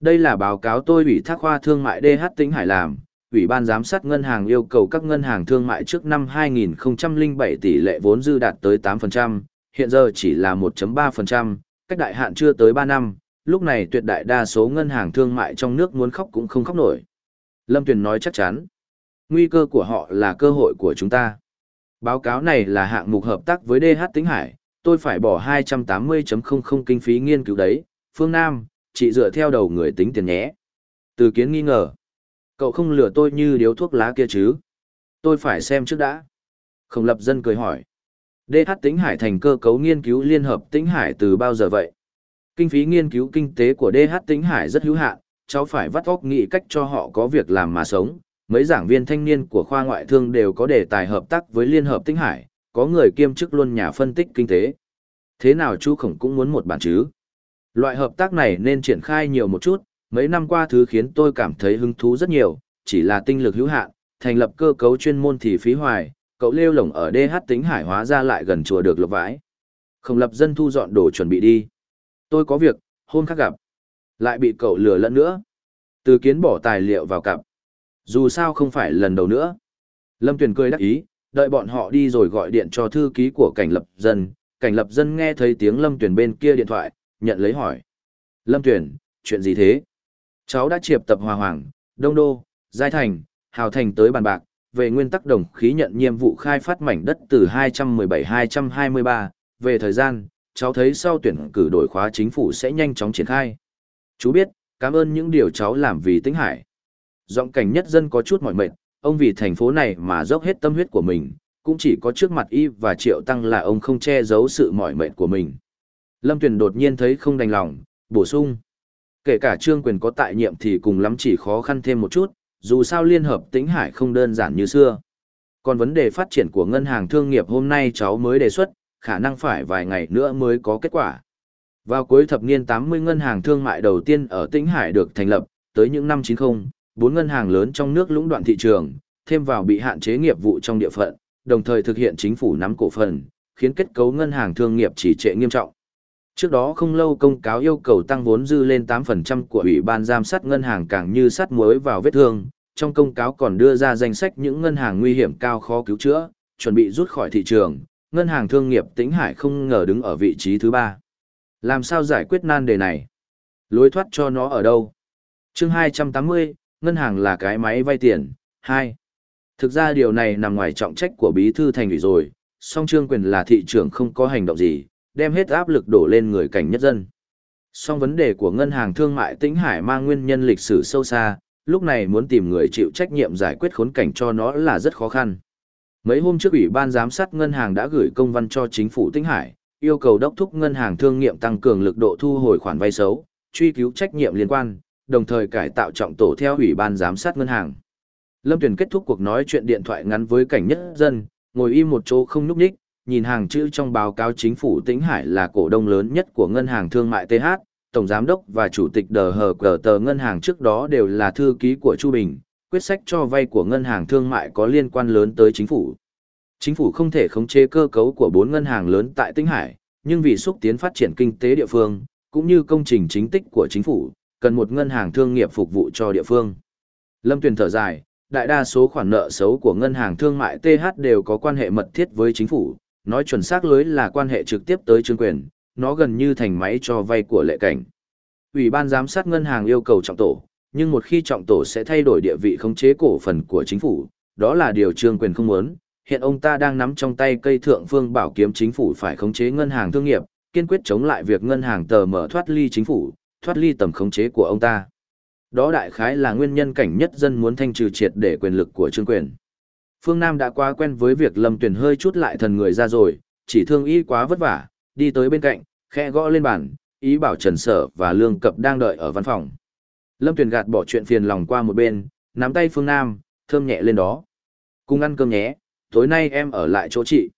Đây là báo cáo tôi ủy thác khoa thương mại DH Tĩnh Hải làm, Ủy ban giám sát ngân hàng yêu cầu các ngân hàng thương mại trước năm 2007 tỷ lệ vốn dư đạt tới 8%, hiện giờ chỉ là 1.3%, cách đại hạn chưa tới 3 năm, lúc này tuyệt đại đa số ngân hàng thương mại trong nước muốn khóc cũng không khóc nổi. Lâm Tuyền nói chắc chắn, nguy cơ của họ là cơ hội của chúng ta. Báo cáo này là hạng mục hợp tác với DH Tĩnh Hải, tôi phải bỏ 280.00 kinh phí nghiên cứu đấy, phương Nam, chị dựa theo đầu người tính tiền nhé. Từ kiến nghi ngờ. Cậu không lừa tôi như điếu thuốc lá kia chứ? Tôi phải xem trước đã. Không lập dân cười hỏi. DH Tĩnh Hải thành cơ cấu nghiên cứu liên hợp Tĩnh Hải từ bao giờ vậy? Kinh phí nghiên cứu kinh tế của DH Tĩnh Hải rất hữu hạn, cháu phải vắt óc nghĩ cách cho họ có việc làm mà sống. Mấy giảng viên thanh niên của khoa ngoại thương đều có đề tài hợp tác với Liên hợp Tĩnh Hải, có người kiêm chức luôn nhà phân tích kinh tế. Thế nào chú Khổng cũng muốn một bản chứ? Loại hợp tác này nên triển khai nhiều một chút, mấy năm qua thứ khiến tôi cảm thấy hứng thú rất nhiều, chỉ là tinh lực hữu hạn, thành lập cơ cấu chuyên môn thì phí hoài, cậu lêu lồng ở DH tính hải hóa ra lại gần chùa được lộc vãi. Không lập dân thu dọn đồ chuẩn bị đi. Tôi có việc, hôm khác gặp. Lại bị cậu lừa lẫn nữa. Từ kiến bỏ tài liệu vào cặp. Dù sao không phải lần đầu nữa. Lâm Tuyền cười đắc ý, đợi bọn họ đi rồi gọi điện cho thư ký của cảnh lập dân. Cảnh lập dân nghe thấy tiếng Lâm Tuyền bên kia điện thoại, nhận lấy hỏi. Lâm Tuyền, chuyện gì thế? Cháu đã triệp tập Hòa Hoàng, Đông Đô, Giai Thành, Hào Thành tới bàn bạc, về nguyên tắc đồng khí nhận nhiệm vụ khai phát mảnh đất từ 217-223, về thời gian, cháu thấy sau tuyển cử đổi khóa chính phủ sẽ nhanh chóng triển khai. Chú biết, cảm ơn những điều cháu làm vì Tĩnh hải. Giọng cảnh nhất dân có chút mỏi mệt, ông vì thành phố này mà dốc hết tâm huyết của mình, cũng chỉ có trước mặt y và triệu tăng là ông không che giấu sự mỏi mệt của mình. Lâm Tuyền đột nhiên thấy không đành lòng, bổ sung. Kể cả trương quyền có tại nhiệm thì cùng lắm chỉ khó khăn thêm một chút, dù sao liên hợp tĩnh hải không đơn giản như xưa. Còn vấn đề phát triển của ngân hàng thương nghiệp hôm nay cháu mới đề xuất, khả năng phải vài ngày nữa mới có kết quả. Vào cuối thập niên 80 ngân hàng thương mại đầu tiên ở Tĩnh Hải được thành lập, tới những năm 90, bốn ngân hàng lớn trong nước lũng đoạn thị trường, thêm vào bị hạn chế nghiệp vụ trong địa phận, đồng thời thực hiện chính phủ nắm cổ phần, khiến kết cấu ngân hàng thương nghiệp chỉ trệ nghiêm trọng. Trước đó không lâu công cáo yêu cầu tăng vốn dư lên 8% của Ủy ban giám sát ngân hàng càng như sắt muối vào vết thương, trong công cáo còn đưa ra danh sách những ngân hàng nguy hiểm cao khó cứu chữa, chuẩn bị rút khỏi thị trường, ngân hàng thương nghiệp Tĩnh Hải không ngờ đứng ở vị trí thứ ba. Làm sao giải quyết nan đề này? Lối thoát cho nó ở đâu? Chương 280, ngân hàng là cái máy vay tiền. 2. Thực ra điều này nằm ngoài trọng trách của bí thư thành ủy rồi, song trương quyền là thị trường không có hành động gì, đem hết áp lực đổ lên người cảnh nhất dân. Song vấn đề của ngân hàng thương mại Tĩnh Hải mang nguyên nhân lịch sử sâu xa, lúc này muốn tìm người chịu trách nhiệm giải quyết khốn cảnh cho nó là rất khó khăn. Mấy hôm trước Ủy ban giám sát ngân hàng đã gửi công văn cho chính phủ Tĩnh Hải, yêu cầu đốc thúc ngân hàng thương nghiệm tăng cường lực độ thu hồi khoản vay xấu, truy cứu trách nhiệm liên quan, đồng thời cải tạo trọng tổ theo Ủy ban giám sát ngân hàng. Lâm Tuyền kết thúc cuộc nói chuyện điện thoại ngắn với cảnh nhất dân, ngồi im một chỗ không núp đích, nhìn hàng chữ trong báo cáo chính phủ Tĩnh Hải là cổ đông lớn nhất của ngân hàng thương mại TH, tổng giám đốc và chủ tịch đờ hờ cờ tờ ngân hàng trước đó đều là thư ký của Chu Bình, quyết sách cho vay của ngân hàng thương mại có liên quan lớn tới chính phủ. Chính phủ không thể khống chế cơ cấu của bốn ngân hàng lớn tại Tĩnh Hải, nhưng vì xúc tiến phát triển kinh tế địa phương, cũng như công trình chính tích của chính phủ, cần một ngân hàng thương nghiệp phục vụ cho địa phương. Lâm Tuyền thở dài, đại đa số khoản nợ xấu của ngân hàng thương mại TH đều có quan hệ mật thiết với chính phủ, nói chuẩn xác lưới là quan hệ trực tiếp tới chứng quyền, nó gần như thành máy cho vay của lệ cảnh. Ủy ban giám sát ngân hàng yêu cầu trọng tổ, nhưng một khi trọng tổ sẽ thay đổi địa vị khống chế cổ phần của chính phủ, đó là điều trương quyền không muốn. Hiện ông ta đang nắm trong tay cây thượng phương bảo kiếm chính phủ phải khống chế ngân hàng thương nghiệp, kiên quyết chống lại việc ngân hàng tờ mở thoát ly chính phủ, thoát ly tầm khống chế của ông ta. Đó đại khái là nguyên nhân cảnh nhất dân muốn thanh trừ triệt để quyền lực của trương quyền. Phương Nam đã quá quen với việc Lâm Tuyền hơi chút lại thần người ra rồi, chỉ thương ý quá vất vả, đi tới bên cạnh, khẽ gõ lên bàn, ý bảo Trần Sở và Lương Cập đang đợi ở văn phòng. Lâm Tuyền gạt bỏ chuyện phiền lòng qua một bên, nắm tay Phương Nam, thơm nhẹ lên đó. Cùng ăn cơm nhé, tối nay em ở lại chỗ chị.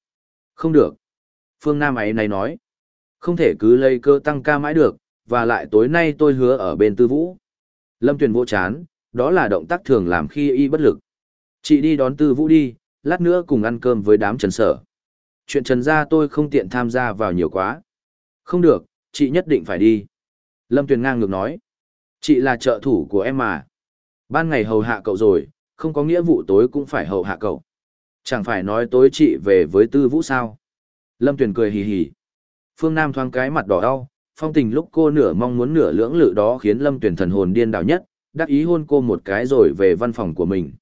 Không được. Phương Nam ấy này nói. Không thể cứ lấy cơ tăng ca mãi được, và lại tối nay tôi hứa ở bên tư vũ. Lâm Tuyền vỗ chán, đó là động tác thường làm khi y bất lực. Chị đi đón tư vũ đi, lát nữa cùng ăn cơm với đám trần sở. Chuyện trần gia tôi không tiện tham gia vào nhiều quá. Không được, chị nhất định phải đi. Lâm Tuyền ngang ngược nói. Chị là trợ thủ của em mà. Ban ngày hầu hạ cậu rồi, không có nghĩa vụ tối cũng phải hầu hạ cậu. Chẳng phải nói tối chị về với tư vũ sao. Lâm Tuyền cười hì hì. Phương Nam thoáng cái mặt đỏ đau, phong tình lúc cô nửa mong muốn nửa lưỡng lự đó khiến Lâm Tuyền thần hồn điên đảo nhất, đắc ý hôn cô một cái rồi về văn phòng của mình.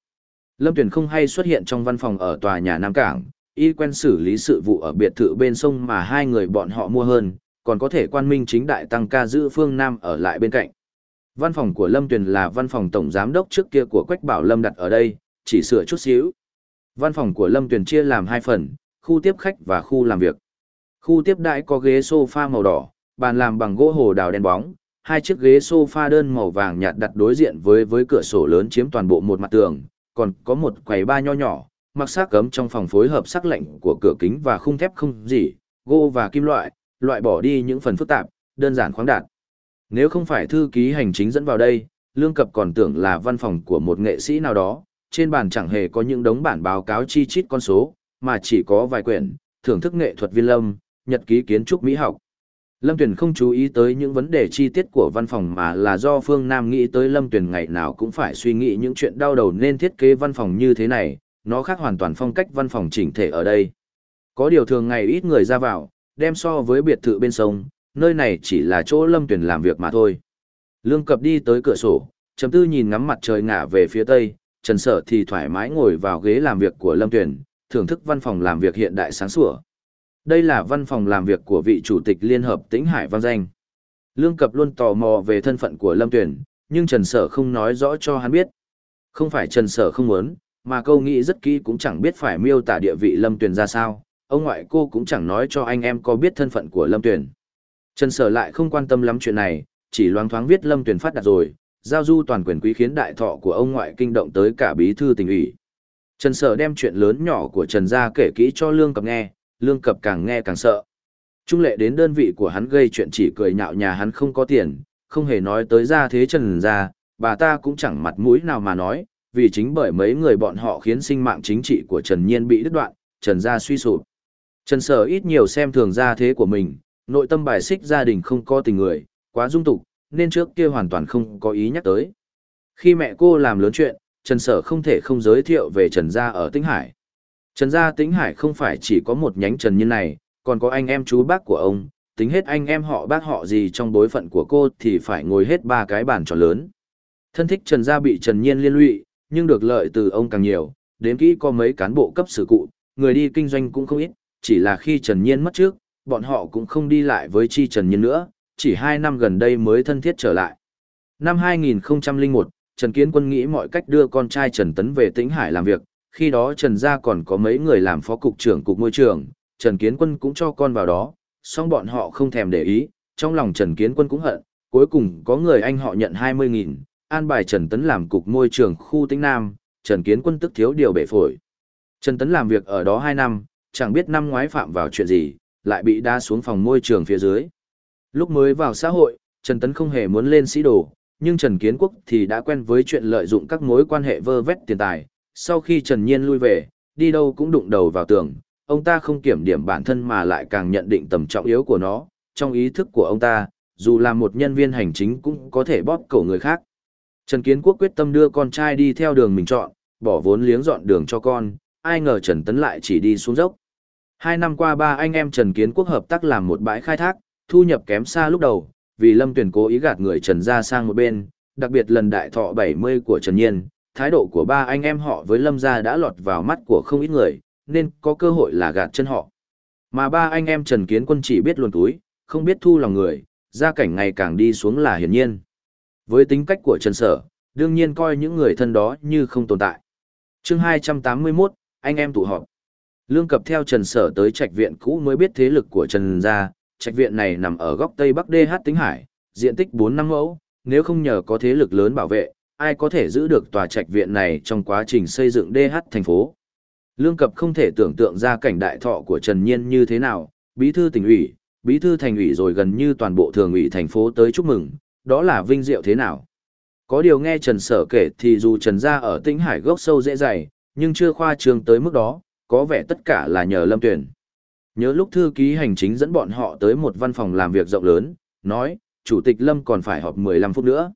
Lâm Tuyền không hay xuất hiện trong văn phòng ở tòa nhà Nam Cảng, y quen xử lý sự vụ ở biệt thự bên sông mà hai người bọn họ mua hơn, còn có thể quan minh chính đại tăng ca giữ phương Nam ở lại bên cạnh. Văn phòng của Lâm Tuyền là văn phòng tổng giám đốc trước kia của Quách Bảo Lâm đặt ở đây, chỉ sửa chút xíu. Văn phòng của Lâm Tuyền chia làm hai phần, khu tiếp khách và khu làm việc. Khu tiếp đãi có ghế sofa màu đỏ, bàn làm bằng gỗ hồ đào đen bóng, hai chiếc ghế sofa đơn màu vàng nhạt đặt đối diện với với cửa sổ lớn chiếm toàn bộ một mặt tường, còn có một quầy ba nho nhỏ, mặc sắc cấm trong phòng phối hợp sắc lạnh của cửa kính và khung thép không gì, gỗ và kim loại, loại bỏ đi những phần phức tạp, đơn giản khoáng đạt. Nếu không phải thư ký hành chính dẫn vào đây, Lương Cập còn tưởng là văn phòng của một nghệ sĩ nào đó, trên bàn chẳng hề có những đống bản báo cáo chi chít con số, mà chỉ có vài quyển, thưởng thức nghệ thuật viên lâm, nhật ký kiến trúc mỹ học. Lâm Tuyền không chú ý tới những vấn đề chi tiết của văn phòng mà là do Phương Nam nghĩ tới Lâm Tuyền ngày nào cũng phải suy nghĩ những chuyện đau đầu nên thiết kế văn phòng như thế này, nó khác hoàn toàn phong cách văn phòng chỉnh thể ở đây. Có điều thường ngày ít người ra vào, đem so với biệt thự bên sông, nơi này chỉ là chỗ Lâm Tuyền làm việc mà thôi. Lương Cập đi tới cửa sổ, chấm tư nhìn ngắm mặt trời ngả về phía tây, Trần Sở thì thoải mái ngồi vào ghế làm việc của Lâm Tuyền, thưởng thức văn phòng làm việc hiện đại sáng sủa. Đây là văn phòng làm việc của vị chủ tịch Liên hợp Tĩnh Hải Văn Danh. Lương Cập luôn tò mò về thân phận của Lâm Tuyền, nhưng Trần Sở không nói rõ cho hắn biết. Không phải Trần Sở không muốn, mà câu nghĩ rất kỹ cũng chẳng biết phải miêu tả địa vị Lâm Tuyền ra sao, ông ngoại cô cũng chẳng nói cho anh em có biết thân phận của Lâm Tuyền. Trần Sở lại không quan tâm lắm chuyện này, chỉ loáng thoáng viết Lâm Tuyền phát đạt rồi, giao du toàn quyền quý khiến đại thọ của ông ngoại kinh động tới cả bí thư tỉnh ủy. Trần Sở đem chuyện lớn nhỏ của Trần gia kể kỹ cho Lương Cập nghe, Lương Cập càng nghe càng sợ. Trung lệ đến đơn vị của hắn gây chuyện chỉ cười nhạo nhà hắn không có tiền, không hề nói tới gia thế Trần gia, bà ta cũng chẳng mặt mũi nào mà nói, vì chính bởi mấy người bọn họ khiến sinh mạng chính trị của Trần Nhiên bị đứt đoạn, Trần gia suy sụp. Trần Sở ít nhiều xem thường gia thế của mình, nội tâm bài xích gia đình không có tình người, quá dung tục, nên trước kia hoàn toàn không có ý nhắc tới. Khi mẹ cô làm lớn chuyện, Trần Sở không thể không giới thiệu về Trần Gia ở Tĩnh Hải. Trần Gia Tĩnh Hải không phải chỉ có một nhánh Trần Nhân này, còn có anh em chú bác của ông, tính hết anh em họ bác họ gì trong bối phận của cô thì phải ngồi hết ba cái bàn tròn lớn. Thân thích Trần Gia bị Trần Nhiên liên lụy, nhưng được lợi từ ông càng nhiều, đến kỹ có mấy cán bộ cấp sử cụ, người đi kinh doanh cũng không ít, chỉ là khi Trần Nhiên mất trước, bọn họ cũng không đi lại với chi Trần Nhiên nữa, chỉ hai năm gần đây mới thân thiết trở lại. Năm 2001, Trần Kiến Quân nghĩ mọi cách đưa con trai Trần Tấn về Tĩnh Hải làm việc, khi đó Trần Gia còn có mấy người làm phó cục trưởng cục môi trường, Trần Kiến Quân cũng cho con vào đó, song bọn họ không thèm để ý, trong lòng Trần Kiến Quân cũng hận, cuối cùng có người anh họ nhận 20.000, an bài Trần Tấn làm cục môi trường khu Tĩnh Nam, Trần Kiến Quân tức thiếu điều bể phổi. Trần Tấn làm việc ở đó 2 năm, chẳng biết năm ngoái phạm vào chuyện gì, lại bị đá xuống phòng môi trường phía dưới. Lúc mới vào xã hội, Trần Tấn không hề muốn lên sĩ đồ, nhưng Trần Kiến Quốc thì đã quen với chuyện lợi dụng các mối quan hệ vơ vét tiền tài. Sau khi Trần Nhiên lui về, đi đâu cũng đụng đầu vào tường, ông ta không kiểm điểm bản thân mà lại càng nhận định tầm trọng yếu của nó, trong ý thức của ông ta, dù là một nhân viên hành chính cũng có thể bóp cổ người khác. Trần Kiến Quốc quyết tâm đưa con trai đi theo đường mình chọn, bỏ vốn liếng dọn đường cho con, ai ngờ Trần Tấn lại chỉ đi xuống dốc. Hai năm qua ba anh em Trần Kiến Quốc hợp tác làm một bãi khai thác, thu nhập kém xa lúc đầu, vì Lâm Tuyền cố ý gạt người Trần gia sang một bên, đặc biệt lần đại thọ 70 của Trần Nhiên, thái độ của ba anh em họ với Lâm gia đã lọt vào mắt của không ít người, nên có cơ hội là gạt chân họ. Mà ba anh em Trần Kiến Quân chỉ biết luồn túi, không biết thu lòng người, gia cảnh ngày càng đi xuống là hiển nhiên. Với tính cách của Trần Sở, đương nhiên coi những người thân đó như không tồn tại. chương 281, anh em tụ họp. Lương Cập theo Trần Sở tới trạch viện cũ mới biết thế lực của Trần gia, trạch viện này nằm ở góc tây bắc DH Tính Hải, diện tích bốn năm mẫu, nếu không nhờ có thế lực lớn bảo vệ, ai có thể giữ được tòa trạch viện này trong quá trình xây dựng DH thành phố. Lương Cập không thể tưởng tượng ra cảnh đại thọ của Trần Nhiên như thế nào, bí thư tỉnh ủy, bí thư thành ủy rồi gần như toàn bộ thường ủy thành phố tới chúc mừng, đó là vinh diệu thế nào. Có điều nghe Trần Sở kể thì dù Trần gia ở Tĩnh Hải gốc sâu dễ dày, nhưng chưa khoa trương tới mức đó, có vẻ tất cả là nhờ Lâm Tuyển. Nhớ lúc thư ký hành chính dẫn bọn họ tới một văn phòng làm việc rộng lớn, nói, Chủ tịch Lâm còn phải họp 15 phút nữa.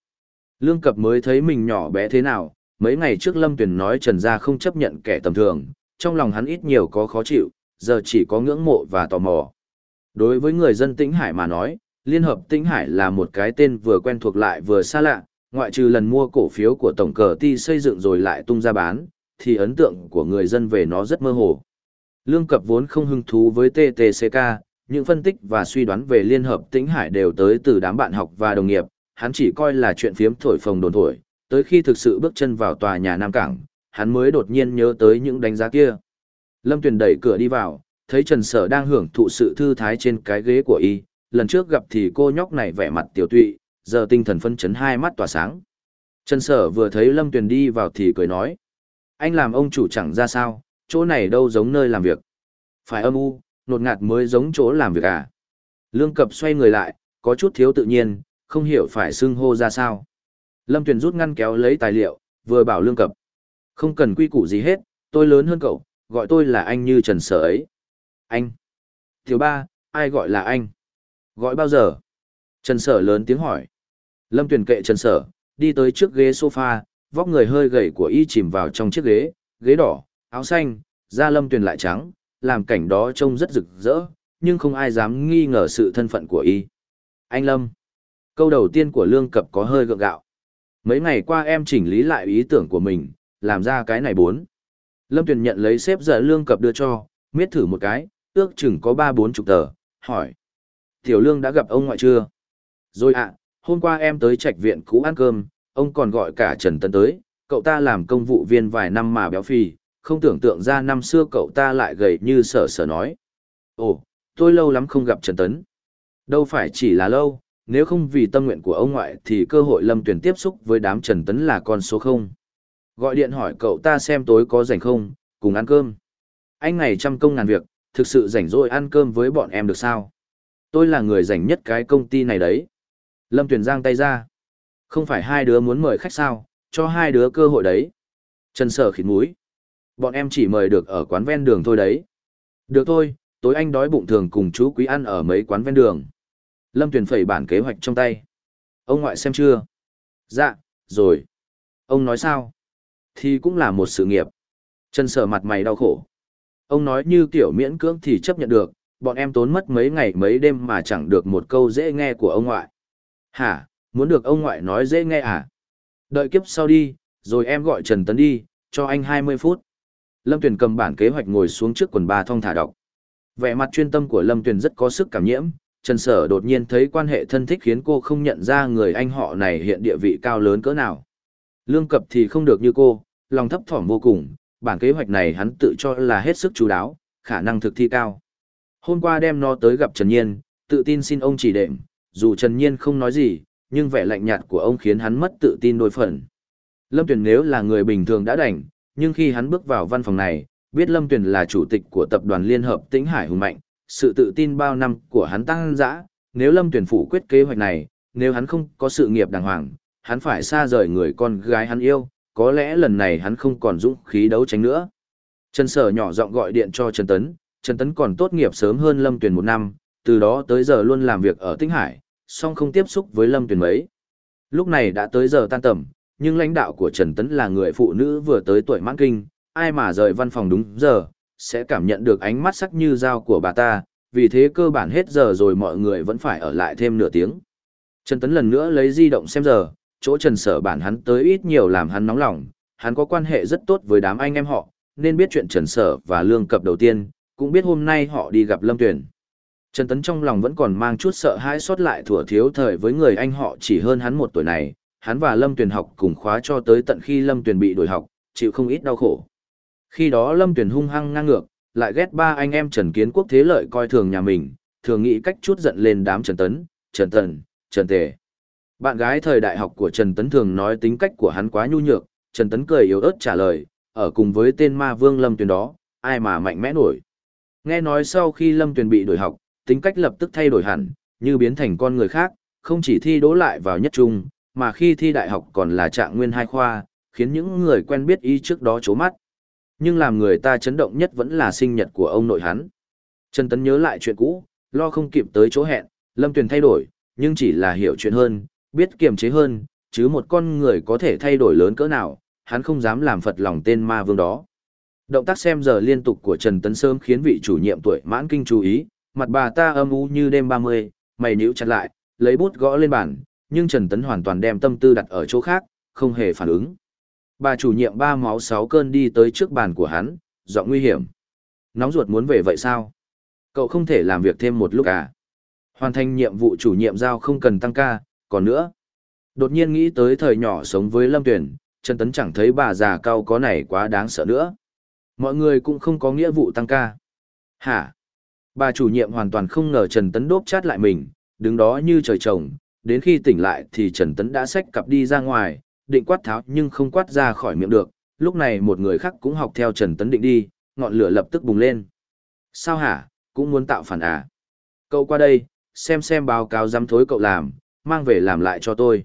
Lương Cập mới thấy mình nhỏ bé thế nào, mấy ngày trước Lâm Tuyền nói Trần Gia không chấp nhận kẻ tầm thường, trong lòng hắn ít nhiều có khó chịu, giờ chỉ có ngưỡng mộ và tò mò. Đối với người dân Tĩnh Hải mà nói, Liên hợp Tĩnh Hải là một cái tên vừa quen thuộc lại vừa xa lạ, ngoại trừ lần mua cổ phiếu của tổng cờ ti xây dựng rồi lại tung ra bán, thì ấn tượng của người dân về nó rất mơ hồ. Lương Cập vốn không hứng thú với TTCK, những phân tích và suy đoán về Liên hợp Tĩnh Hải đều tới từ đám bạn học và đồng nghiệp, hắn chỉ coi là chuyện phiếm thổi phồng đồn thổi, tới khi thực sự bước chân vào tòa nhà Nam Cảng, hắn mới đột nhiên nhớ tới những đánh giá kia. Lâm Tuyền đẩy cửa đi vào, thấy Trần Sở đang hưởng thụ sự thư thái trên cái ghế của y, lần trước gặp thì cô nhóc này vẻ mặt tiểu tụy, giờ tinh thần phân chấn hai mắt tỏa sáng. Trần Sở vừa thấy Lâm Tuyền đi vào thì cười nói, anh làm ông chủ chẳng ra sao, chỗ này đâu giống nơi làm việc. Phải âm u, nột ngạt mới giống chỗ làm việc à. Lương Cập xoay người lại, có chút thiếu tự nhiên, không hiểu phải xưng hô ra sao. Lâm Tuyền rút ngăn kéo lấy tài liệu, vừa bảo Lương Cập. Không cần quy củ gì hết, tôi lớn hơn cậu, gọi tôi là anh như Trần Sở ấy. Anh. Thiếu ba, ai gọi là anh? Gọi bao giờ? Trần Sở lớn tiếng hỏi. Lâm Tuyền kệ Trần Sở, đi tới trước ghế sofa, vóc người hơi gầy của y chìm vào trong chiếc ghế, ghế đỏ, áo xanh, da Lâm Tuyền lại trắng, làm cảnh đó trông rất rực rỡ, nhưng không ai dám nghi ngờ sự thân phận của y. Anh Lâm. Câu đầu tiên của Lương Cập có hơi gượng gạo. Mấy ngày qua em chỉnh lý lại ý tưởng của mình, làm ra cái này bốn. Lâm Tuyền nhận lấy xếp giờ Lương Cập đưa cho, miết thử một cái, ước chừng có ba bốn chục tờ, hỏi. Tiểu Lương đã gặp ông ngoại chưa? Rồi ạ, hôm qua em tới trạch viện cũ ăn cơm, ông còn gọi cả Trần Tấn tới, cậu ta làm công vụ viên vài năm mà béo phì, không tưởng tượng ra năm xưa cậu ta lại gầy như sở sở nói. Ồ, tôi lâu lắm không gặp Trần Tấn. Đâu phải chỉ là lâu, nếu không vì tâm nguyện của ông ngoại thì cơ hội lâm tuyển tiếp xúc với đám Trần Tấn là con số không. Gọi điện hỏi cậu ta xem tối có rảnh không, cùng ăn cơm. Anh ngày trăm công ngàn việc, thực sự rảnh rỗi ăn cơm với bọn em được sao? Tôi là người rảnh nhất cái công ty này đấy. Lâm Tuyền giang tay ra. Không phải hai đứa muốn mời khách sao, cho hai đứa cơ hội đấy. Trần sở khít mũi. Bọn em chỉ mời được ở quán ven đường thôi đấy. Được thôi, tối anh đói bụng thường cùng chú quý ăn ở mấy quán ven đường. Lâm Tuyền phẩy bản kế hoạch trong tay. Ông ngoại xem chưa? Dạ, rồi. Ông nói sao? Thì cũng là một sự nghiệp. Trần sở mặt mày đau khổ. Ông nói như kiểu miễn cưỡng thì chấp nhận được, bọn em tốn mất mấy ngày mấy đêm mà chẳng được một câu dễ nghe của ông ngoại. Hả, muốn được ông ngoại nói dễ nghe à? Đợi kiếp sau đi, rồi em gọi Trần Tấn đi, cho anh 20 phút. Lâm Tuyền cầm bản kế hoạch ngồi xuống trước quần bà thong thả đọc. Vẻ mặt chuyên tâm của Lâm Tuyền rất có sức cảm nhiễm, Trần Sở đột nhiên thấy quan hệ thân thích khiến cô không nhận ra người anh họ này hiện địa vị cao lớn cỡ nào. Lương cập thì không được như cô, lòng thấp thỏm vô cùng, bản kế hoạch này hắn tự cho là hết sức chú đáo, khả năng thực thi cao. Hôm qua đem nó tới gặp Trần Nhiên, tự tin xin ông chỉ đệm, dù Trần Nhiên không nói gì, nhưng vẻ lạnh nhạt của ông khiến hắn mất tự tin đôi phần. Lâm Tuyền nếu là người bình thường đã đành, nhưng khi hắn bước vào văn phòng này, biết Lâm Tuyền là chủ tịch của tập đoàn Liên hợp Tĩnh Hải hùng mạnh, sự tự tin bao năm của hắn tăng dã, nếu Lâm Tuyền phủ quyết kế hoạch này, nếu hắn không có sự nghiệp đàng hoàng, hắn phải xa rời người con gái hắn yêu, có lẽ lần này hắn không còn dũng khí đấu tranh nữa. Trần Sở nhỏ giọng gọi điện cho Trần Tấn, Trần Tấn còn tốt nghiệp sớm hơn Lâm Tuyền một năm, từ đó tới giờ luôn làm việc ở Tinh Hải, song không tiếp xúc với Lâm Tuyền mấy. Lúc này đã tới giờ tan tầm, nhưng lãnh đạo của Trần Tấn là người phụ nữ vừa tới tuổi mãn kinh, ai mà rời văn phòng đúng giờ, sẽ cảm nhận được ánh mắt sắc như dao của bà ta, vì thế cơ bản hết giờ rồi mọi người vẫn phải ở lại thêm nửa tiếng. Trần Tấn lần nữa lấy di động xem giờ, chỗ Trần Sở bản hắn tới ít nhiều làm hắn nóng lòng, hắn có quan hệ rất tốt với đám anh em họ, nên biết chuyện Trần Sở và Lương Cập đầu tiên, cũng biết hôm nay họ đi gặp Lâm Tuyển. Trần Tấn trong lòng vẫn còn mang chút sợ hãi sót lại thủa thiếu thời với người anh họ chỉ hơn hắn một tuổi này, hắn và Lâm Tuyền học cùng khóa cho tới tận khi Lâm Tuyền bị đổi học, chịu không ít đau khổ. Khi đó Lâm Tuyền hung hăng ngang ngược, lại ghét ba anh em Trần Kiến Quốc thế lợi coi thường nhà mình, thường nghĩ cách chút giận lên đám Trần Tấn, Trần Tần, Trần Tề. Bạn gái thời đại học của Trần Tấn thường nói tính cách của hắn quá nhu nhược, Trần Tấn cười yếu ớt trả lời, ở cùng với tên ma vương Lâm Tuyền đó, ai mà mạnh mẽ nổi. Nghe nói sau khi Lâm Tuyền bị đổi học, tính cách lập tức thay đổi hẳn, như biến thành con người khác, không chỉ thi đỗ lại vào nhất trung, mà khi thi đại học còn là trạng nguyên hai khoa, khiến những người quen biết y trước đó chố mắt. Nhưng làm người ta chấn động nhất vẫn là sinh nhật của ông nội hắn. Trần Tấn nhớ lại chuyện cũ, lo không kịp tới chỗ hẹn, Lâm Tuyền thay đổi, nhưng chỉ là hiểu chuyện hơn, biết kiềm chế hơn, chứ một con người có thể thay đổi lớn cỡ nào, hắn không dám làm phật lòng tên ma vương đó. Động tác xem giờ liên tục của Trần Tấn Sớm khiến vị chủ nhiệm tuổi mãn kinh chú ý, mặt bà ta âm u như đêm 30, mày níu chặt lại, lấy bút gõ lên bàn, nhưng Trần Tấn hoàn toàn đem tâm tư đặt ở chỗ khác, không hề phản ứng. Bà chủ nhiệm ba máu sáu cơn đi tới trước bàn của hắn, giọng nguy hiểm. Nóng ruột muốn về vậy sao? Cậu không thể làm việc thêm một lúc à? Hoàn thành nhiệm vụ chủ nhiệm giao không cần tăng ca, còn nữa. Đột nhiên nghĩ tới thời nhỏ sống với Lâm Tuyển, Trần Tấn chẳng thấy bà già cao có này quá đáng sợ nữa. Mọi người cũng không có nghĩa vụ tăng ca. Hả? Bà chủ nhiệm hoàn toàn không ngờ Trần Tấn đốp chát lại mình, đứng đó như trời trồng, đến khi tỉnh lại thì Trần Tấn đã xách cặp đi ra ngoài, định quát tháo nhưng không quát ra khỏi miệng được, lúc này một người khác cũng học theo Trần Tấn định đi, ngọn lửa lập tức bùng lên. Sao hả, cũng muốn tạo phản à? Cậu qua đây, xem xem báo cáo dám thối cậu làm, mang về làm lại cho tôi.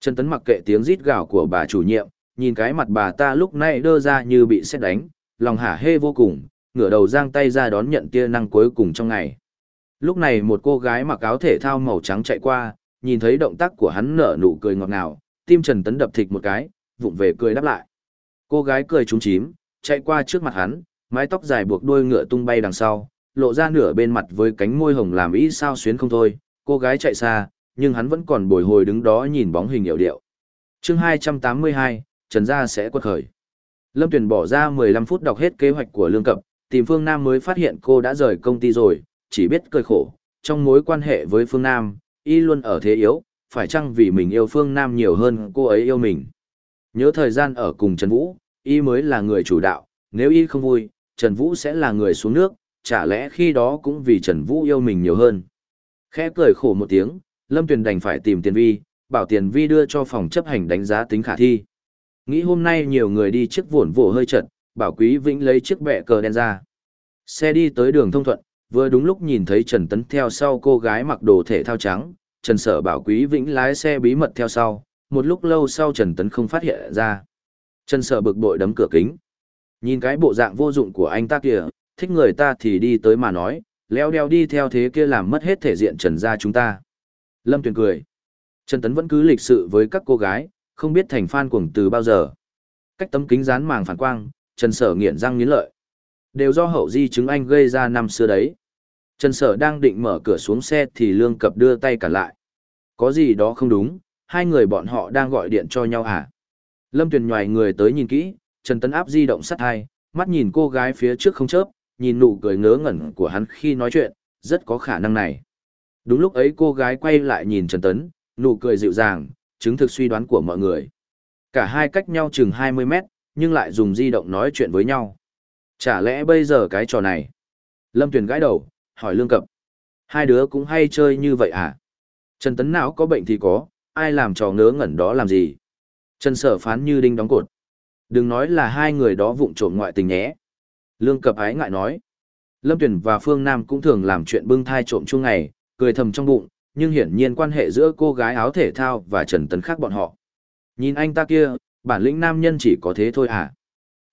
Trần Tấn mặc kệ tiếng rít gào của bà chủ nhiệm, nhìn cái mặt bà ta lúc này đơ ra như bị xét đánh, lòng hả hê vô cùng, ngửa đầu giang tay ra đón nhận tia năng cuối cùng trong ngày. Lúc này một cô gái mặc áo thể thao màu trắng chạy qua, nhìn thấy động tác của hắn nở nụ cười ngọt ngào, tim Trần Tấn đập thịt một cái, vụng về cười đáp lại. Cô gái cười trúng chím, chạy qua trước mặt hắn, mái tóc dài buộc đuôi ngựa tung bay đằng sau, lộ ra nửa bên mặt với cánh môi hồng làm ý sao xuyến không thôi. Cô gái chạy xa, nhưng hắn vẫn còn bồi hồi đứng đó nhìn bóng hình hiệu điệu. chương 282, Trần Gia sẽ quật khởi. Lâm Tuyền bỏ ra 15 phút đọc hết kế hoạch của Lương Cập, tìm Phương Nam mới phát hiện cô đã rời công ty rồi, chỉ biết cười khổ. Trong mối quan hệ với Phương Nam, y luôn ở thế yếu, phải chăng vì mình yêu Phương Nam nhiều hơn cô ấy yêu mình. Nhớ thời gian ở cùng Trần Vũ, y mới là người chủ đạo, nếu y không vui, Trần Vũ sẽ là người xuống nước, chả lẽ khi đó cũng vì Trần Vũ yêu mình nhiều hơn. Khẽ cười khổ một tiếng, Lâm Tuyền đành phải tìm tiền vi, bảo tiền vi đưa cho phòng chấp hành đánh giá tính khả thi. Nghĩ hôm nay nhiều người đi chiếc vồn vổ hơi chật, bảo Quý Vĩnh lấy chiếc bẹ cờ đen ra. Xe đi tới đường thông thuận, vừa đúng lúc nhìn thấy Trần Tấn theo sau cô gái mặc đồ thể thao trắng, Trần Sở bảo Quý Vĩnh lái xe bí mật theo sau, một lúc lâu sau Trần Tấn không phát hiện ra. Trần Sở bực bội đấm cửa kính. Nhìn cái bộ dạng vô dụng của anh ta kìa, thích người ta thì đi tới mà nói, leo đeo đi theo thế kia làm mất hết thể diện Trần gia chúng ta. Lâm Tuyền cười. Trần Tấn vẫn cứ lịch sự với các cô gái, không biết thành fan cuồng từ bao giờ. Cách tấm kính dán màng phản quang, Trần Sở nghiện răng nghiến lợi. Đều do hậu di chứng anh gây ra năm xưa đấy. Trần Sở đang định mở cửa xuống xe thì Lương Cập đưa tay cả lại. Có gì đó không đúng, hai người bọn họ đang gọi điện cho nhau à? Lâm Tuyền nhòi người tới nhìn kỹ, Trần Tấn áp di động sắt hai, mắt nhìn cô gái phía trước không chớp, nhìn nụ cười ngớ ngẩn của hắn khi nói chuyện, rất có khả năng này. Đúng lúc ấy cô gái quay lại nhìn Trần Tấn, nụ cười dịu dàng, chứng thực suy đoán của mọi người. Cả hai cách nhau chừng 20 mét, nhưng lại dùng di động nói chuyện với nhau. Chả lẽ bây giờ cái trò này? Lâm Tuyền gãi đầu, hỏi Lương Cập. Hai đứa cũng hay chơi như vậy à? Trần Tấn não có bệnh thì có, ai làm trò ngớ ngẩn đó làm gì? Trần Sở phán như đinh đóng cột. Đừng nói là hai người đó vụng trộm ngoại tình nhé. Lương Cập ái ngại nói. Lâm tuyển và Phương Nam cũng thường làm chuyện bưng thai trộm chung ngày, cười thầm trong bụng, nhưng hiển nhiên quan hệ giữa cô gái áo thể thao và Trần Tấn khác bọn họ. Nhìn anh ta kia, bản lĩnh nam nhân chỉ có thế thôi à?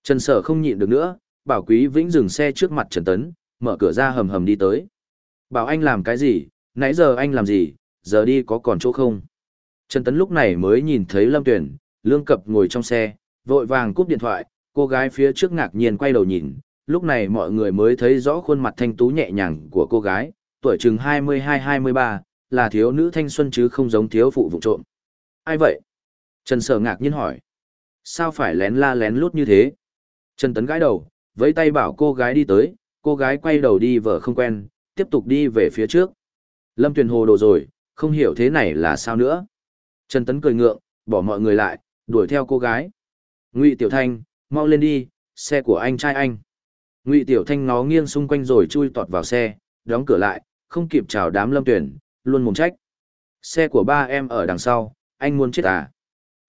Trần Sở không nhịn được nữa, bảo Quý Vĩnh dừng xe trước mặt Trần Tấn, mở cửa ra hầm hầm đi tới. Bảo anh làm cái gì, nãy giờ anh làm gì, giờ đi có còn chỗ không? Trần Tấn lúc này mới nhìn thấy Lâm Tuyển, Lương Cập ngồi trong xe, vội vàng cúp điện thoại, cô gái phía trước ngạc nhiên quay đầu nhìn, lúc này mọi người mới thấy rõ khuôn mặt thanh tú nhẹ nhàng của cô gái, tuổi chừng 22-23, là thiếu nữ thanh xuân chứ không giống thiếu phụ vụ trộm. Ai vậy? Trần Sở ngạc nhiên hỏi. Sao phải lén la lén lút như thế? Trần Tấn gãi đầu, với tay bảo cô gái đi tới, cô gái quay đầu đi vợ không quen, tiếp tục đi về phía trước. Lâm Tuyền hồ đồ rồi, không hiểu thế này là sao nữa. Trần Tấn cười ngượng, bỏ mọi người lại, đuổi theo cô gái. Ngụy Tiểu Thanh, mau lên đi, xe của anh trai anh. Ngụy Tiểu Thanh ngó nghiêng xung quanh rồi chui tọt vào xe, đóng cửa lại, không kịp chào đám Lâm Tuyền, luôn mồm trách. Xe của ba em ở đằng sau, anh muốn chết à?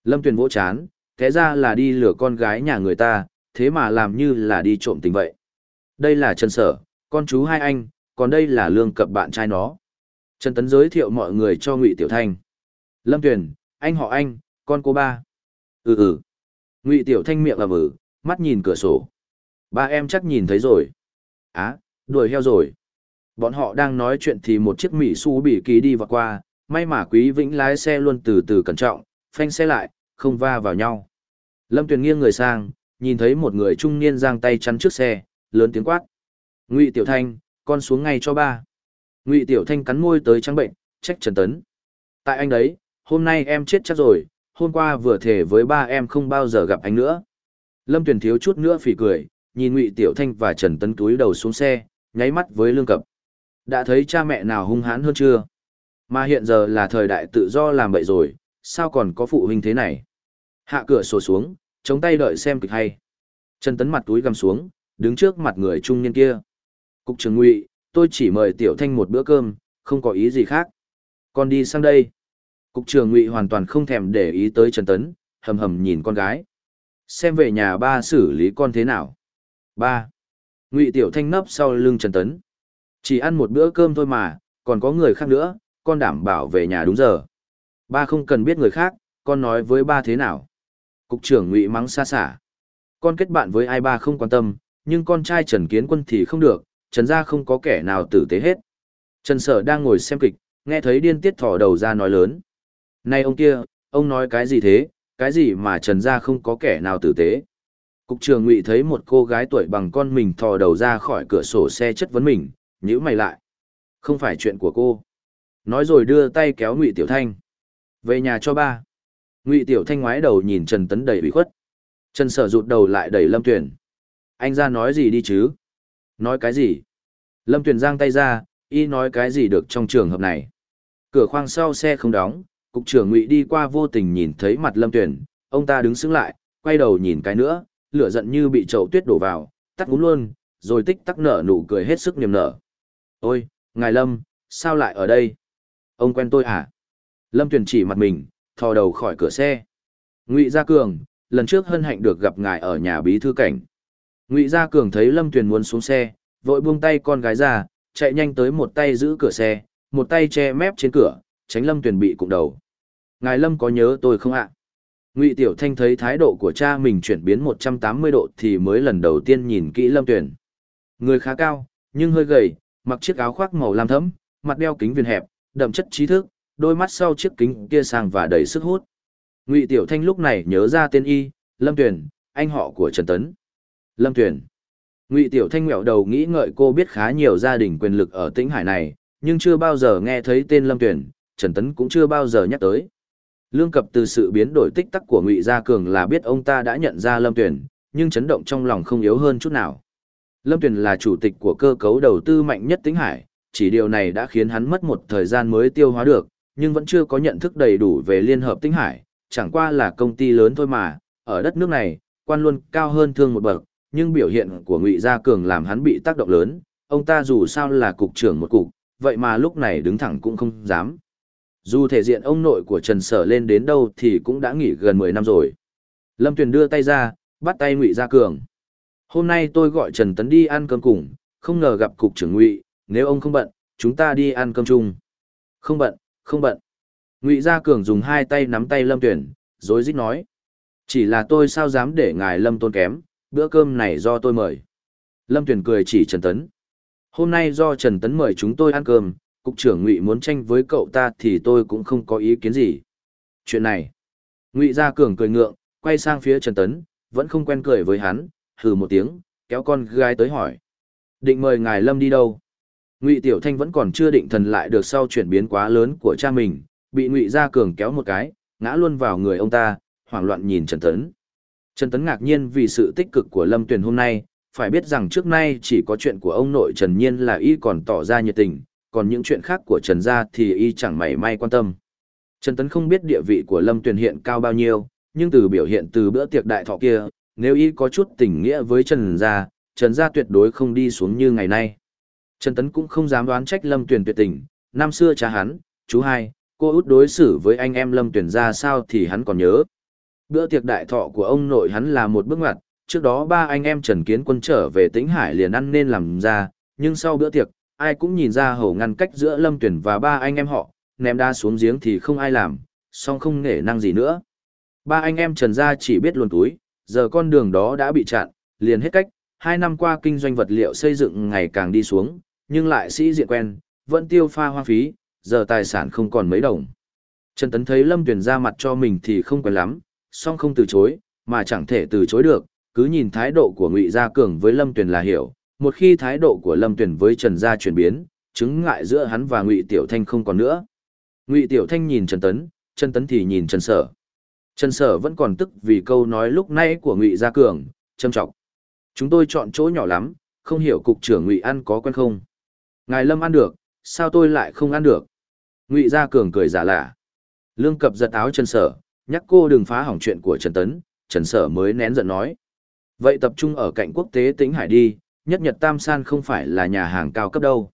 Lâm Tuyền vỗ chán, thế ra là đi lừa con gái nhà người ta, thế mà làm như là đi trộm tình vậy. Đây là Trần Sở, con chú hai anh, còn đây là Lương Cập bạn trai nó. Trần Tấn giới thiệu mọi người cho Ngụy Tiểu Thanh. Lâm Tuyền, anh họ anh, con cô ba. Ừ ừ. Ngụy Tiểu Thanh miệng là ừ, mắt nhìn cửa sổ. Ba em chắc nhìn thấy rồi. Á, đuổi heo rồi. Bọn họ đang nói chuyện thì một chiếc Mỹ su bị kỳ đi vào qua, may mà Quý Vĩnh lái xe luôn từ từ cẩn trọng, phanh xe lại, không va vào nhau. Lâm Tuyền nghiêng người sang, nhìn thấy một người trung niên giang tay chắn trước xe, lớn tiếng quát. Ngụy Tiểu Thanh, con xuống ngay cho ba. Ngụy Tiểu Thanh cắn môi tới trắng bệnh, trách Trần Tấn. Tại anh đấy, hôm nay em chết chắc rồi, hôm qua vừa thể với ba em không bao giờ gặp anh nữa. Lâm Tuyền thiếu chút nữa phỉ cười, nhìn Ngụy Tiểu Thanh và Trần Tấn túi đầu xuống xe, nháy mắt với Lương Cập. Đã thấy cha mẹ nào hung hãn hơn chưa? Mà hiện giờ là thời đại tự do làm bậy rồi, sao còn có phụ huynh thế này? Hạ cửa sổ xuống, chống tay đợi xem kịch hay. Trần Tấn mặt túi gầm xuống, đứng trước mặt người trung niên kia. Cục trưởng Ngụy, tôi chỉ mời Tiểu Thanh một bữa cơm, không có ý gì khác. Con đi sang đây. Cục trưởng Ngụy hoàn toàn không thèm để ý tới Trần Tấn, hầm hầm nhìn con gái. Xem về nhà ba xử lý con thế nào. Ba. Ngụy Tiểu Thanh nấp sau lưng Trần Tấn. Chỉ ăn một bữa cơm thôi mà, còn có người khác nữa, con đảm bảo về nhà đúng giờ. Ba không cần biết người khác, con nói với ba thế nào. Cục trưởng Ngụy mắng xa xả. Con kết bạn với ai ba không quan tâm, nhưng con trai Trần Kiến Quân thì không được, Trần gia không có kẻ nào tử tế hết. Trần Sở đang ngồi xem kịch, nghe thấy điên tiết thỏ đầu ra nói lớn. Này ông kia, ông nói cái gì thế, cái gì mà Trần gia không có kẻ nào tử tế. Cục trưởng Ngụy thấy một cô gái tuổi bằng con mình thò đầu ra khỏi cửa sổ xe chất vấn mình, nhữ mày lại. Không phải chuyện của cô. Nói rồi đưa tay kéo Ngụy Tiểu Thanh. Về nhà cho ba. Ngụy Tiểu Thanh ngoái đầu nhìn Trần Tấn đầy ủy khuất. Trần Sở rụt đầu lại đẩy Lâm Tuyền. Anh ra nói gì đi chứ? Nói cái gì? Lâm Tuyền giang tay ra, y nói cái gì được trong trường hợp này? Cửa khoang sau xe không đóng, cục trưởng Ngụy đi qua vô tình nhìn thấy mặt Lâm Tuyền, ông ta đứng sững lại, quay đầu nhìn cái nữa, lửa giận như bị chậu tuyết đổ vào, tắt ngúm luôn, rồi tích tắc nở nụ cười hết sức niềm nở. Ôi, ngài Lâm, sao lại ở đây? Ông quen tôi à? Lâm Tuyền chỉ mặt mình, thò đầu khỏi cửa xe. Ngụy Gia Cường, lần trước hân hạnh được gặp ngài ở nhà bí thư cảnh. Ngụy Gia Cường thấy Lâm Tuyền muốn xuống xe, vội buông tay con gái ra, chạy nhanh tới một tay giữ cửa xe, một tay che mép trên cửa, tránh Lâm Tuyền bị cụng đầu. Ngài Lâm có nhớ tôi không ạ? Ngụy Tiểu Thanh thấy thái độ của cha mình chuyển biến 180 độ thì mới lần đầu tiên nhìn kỹ Lâm Tuyền. Người khá cao, nhưng hơi gầy, mặc chiếc áo khoác màu lam thẫm, mặt đeo kính viền hẹp, đậm chất trí thức, đôi mắt sau chiếc kính kia sang và đầy sức hút. Ngụy Tiểu Thanh lúc này nhớ ra tên y, Lâm Tuyền, anh họ của Trần Tấn. Lâm Tuyền. Ngụy Tiểu Thanh ngẹo đầu nghĩ ngợi cô biết khá nhiều gia đình quyền lực ở Tĩnh Hải này, nhưng chưa bao giờ nghe thấy tên Lâm Tuyền, Trần Tấn cũng chưa bao giờ nhắc tới. Lương cập từ sự biến đổi tích tắc của Ngụy Gia Cường là biết ông ta đã nhận ra Lâm Tuyền, nhưng chấn động trong lòng không yếu hơn chút nào. Lâm Tuyền là chủ tịch của cơ cấu đầu tư mạnh nhất Tĩnh Hải, chỉ điều này đã khiến hắn mất một thời gian mới tiêu hóa được, nhưng vẫn chưa có nhận thức đầy đủ về Liên hợp Tĩnh Hải, chẳng qua là công ty lớn thôi mà, ở đất nước này, quan luôn cao hơn thương một bậc, nhưng biểu hiện của Ngụy Gia Cường làm hắn bị tác động lớn, ông ta dù sao là cục trưởng một cục, vậy mà lúc này đứng thẳng cũng không dám. Dù thể diện ông nội của Trần Sở lên đến đâu thì cũng đã nghỉ gần 10 năm rồi. Lâm Tuyền đưa tay ra, bắt tay Ngụy Gia Cường. Hôm nay tôi gọi Trần Tấn đi ăn cơm cùng, không ngờ gặp cục trưởng Ngụy, nếu ông không bận, chúng ta đi ăn cơm chung. Không bận, không bận. Ngụy Gia Cường dùng hai tay nắm tay Lâm Tuyền, rối rít nói. Chỉ là tôi sao dám để ngài Lâm tôn kém, bữa cơm này do tôi mời. Lâm Tuyền cười chỉ Trần Tấn. Hôm nay do Trần Tấn mời chúng tôi ăn cơm, cục trưởng Ngụy muốn tranh với cậu ta thì tôi cũng không có ý kiến gì. Chuyện này. Ngụy Gia Cường cười ngượng, quay sang phía Trần Tấn, vẫn không quen cười với hắn, hừ một tiếng, kéo con gái tới hỏi. Định mời ngài Lâm đi đâu? Ngụy Tiểu Thanh vẫn còn chưa định thần lại được sau chuyển biến quá lớn của cha mình, bị Ngụy Gia Cường kéo một cái, ngã luôn vào người ông ta, hoảng loạn nhìn Trần Tấn. Trần Tấn ngạc nhiên vì sự tích cực của Lâm Tuyền hôm nay, phải biết rằng trước nay chỉ có chuyện của ông nội Trần Nhiên là y còn tỏ ra nhiệt tình, còn những chuyện khác của Trần gia thì y chẳng mảy may quan tâm. Trần Tấn không biết địa vị của Lâm Tuyền hiện cao bao nhiêu, nhưng từ biểu hiện từ bữa tiệc đại thọ kia, nếu y có chút tình nghĩa với Trần gia, Trần gia tuyệt đối không đi xuống như ngày nay. Trần Tấn cũng không dám đoán trách Lâm Tuyền tuyệt tình, năm xưa cha hắn, chú hai, cô út đối xử với anh em Lâm Tuyền ra sao thì hắn còn nhớ. Bữa tiệc đại thọ của ông nội hắn là một bước ngoặt, trước đó ba anh em Trần Kiến Quân trở về Tĩnh Hải liền ăn nên làm ra, nhưng sau bữa tiệc, ai cũng nhìn ra hầu ngăn cách giữa Lâm Tuyển và ba anh em họ, ném đa xuống giếng thì không ai làm, song không nể năng gì nữa. Ba anh em Trần gia chỉ biết luồn túi, giờ con đường đó đã bị chặn, liền hết cách, hai năm qua kinh doanh vật liệu xây dựng ngày càng đi xuống, nhưng lại sĩ diện quen, vẫn tiêu pha hoa phí, giờ tài sản không còn mấy đồng. Trần Tấn thấy Lâm Tuyển ra mặt cho mình thì không quen lắm, song không từ chối, mà chẳng thể từ chối được, cứ nhìn thái độ của Ngụy Gia Cường với Lâm Tuyền là hiểu, một khi thái độ của Lâm Tuyền với Trần Gia chuyển biến, chứng ngại giữa hắn và Ngụy Tiểu Thanh không còn nữa. Ngụy Tiểu Thanh nhìn Trần Tấn, Trần Tấn thì nhìn Trần Sở. Trần Sở vẫn còn tức vì câu nói lúc nãy của Ngụy Gia Cường, trâm trọng. Chúng tôi chọn chỗ nhỏ lắm, không hiểu cục trưởng Ngụy ăn có quen không. Ngài Lâm ăn được, sao tôi lại không ăn được? Ngụy Gia Cường cười giả lạ. Lương Cập giật áo Trần Sở, nhắc cô đừng phá hỏng chuyện của Trần Tấn, Trần Sở mới nén giận nói. Vậy tập trung ở cạnh quốc tế Tĩnh Hải đi, nhất nhật tam san không phải là nhà hàng cao cấp đâu.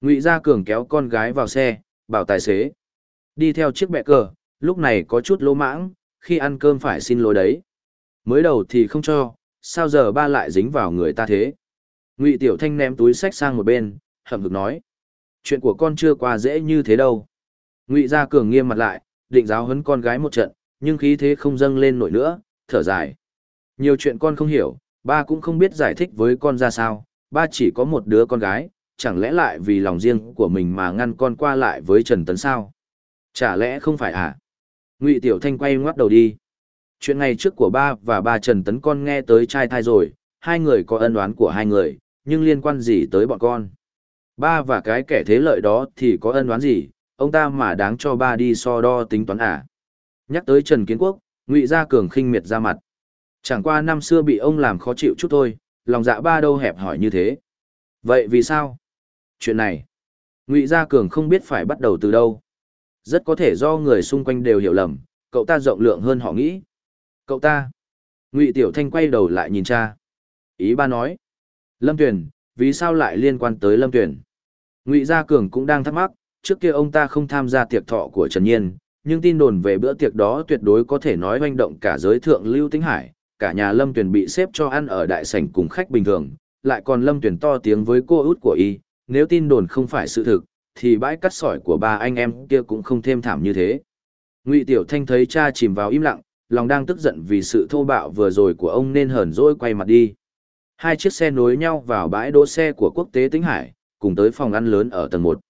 Ngụy Gia Cường kéo con gái vào xe, bảo tài xế. Đi theo chiếc bẹ cờ, lúc này có chút lỗ mãng, khi ăn cơm phải xin lỗi đấy. Mới đầu thì không cho, sao giờ ba lại dính vào người ta thế? Ngụy Tiểu Thanh ném túi sách sang một bên, hậm hực nói. Chuyện của con chưa qua dễ như thế đâu. Ngụy Gia Cường nghiêm mặt lại, định giáo huấn con gái một trận, nhưng khí thế không dâng lên nổi nữa, thở dài. Nhiều chuyện con không hiểu, ba cũng không biết giải thích với con ra sao, ba chỉ có một đứa con gái, chẳng lẽ lại vì lòng riêng của mình mà ngăn con qua lại với Trần Tấn sao? Chả lẽ không phải à? Ngụy Tiểu Thanh quay ngoắt đầu đi. Chuyện ngày trước của ba và ba Trần Tấn con nghe tới trai thai rồi, hai người có ân oán của hai người, nhưng liên quan gì tới bọn con? Ba và cái kẻ thế lợi đó thì có ân oán gì, ông ta mà đáng cho ba đi so đo tính toán à? Nhắc tới Trần Kiến Quốc, Ngụy Gia Cường khinh miệt ra mặt. Chẳng qua năm xưa bị ông làm khó chịu chút thôi, lòng dạ ba đâu hẹp hỏi như thế. Vậy vì sao? Chuyện này, Ngụy Gia Cường không biết phải bắt đầu từ đâu. Rất có thể do người xung quanh đều hiểu lầm, cậu ta rộng lượng hơn họ nghĩ. Cậu ta. Ngụy Tiểu Thanh quay đầu lại nhìn cha. Ý ba nói. Lâm Tuyền, vì sao lại liên quan tới Lâm Tuyền? Ngụy Gia Cường cũng đang thắc mắc, trước kia ông ta không tham gia tiệc thọ của Trần Nhiên, nhưng tin đồn về bữa tiệc đó tuyệt đối có thể nói hoành động cả giới thượng lưu Tĩnh hải, cả nhà Lâm Tuyền bị xếp cho ăn ở đại sảnh cùng khách bình thường, lại còn Lâm Tuyền to tiếng với cô út của y, nếu tin đồn không phải sự thực, thì bãi cắt sỏi của ba anh em kia cũng không thêm thảm như thế. Ngụy Tiểu Thanh thấy cha chìm vào im lặng, lòng đang tức giận vì sự thô bạo vừa rồi của ông nên hờn dỗi quay mặt đi. Hai chiếc xe nối nhau vào bãi đỗ xe của quốc tế Tĩnh Hải, cùng tới phòng ăn lớn ở tầng 1.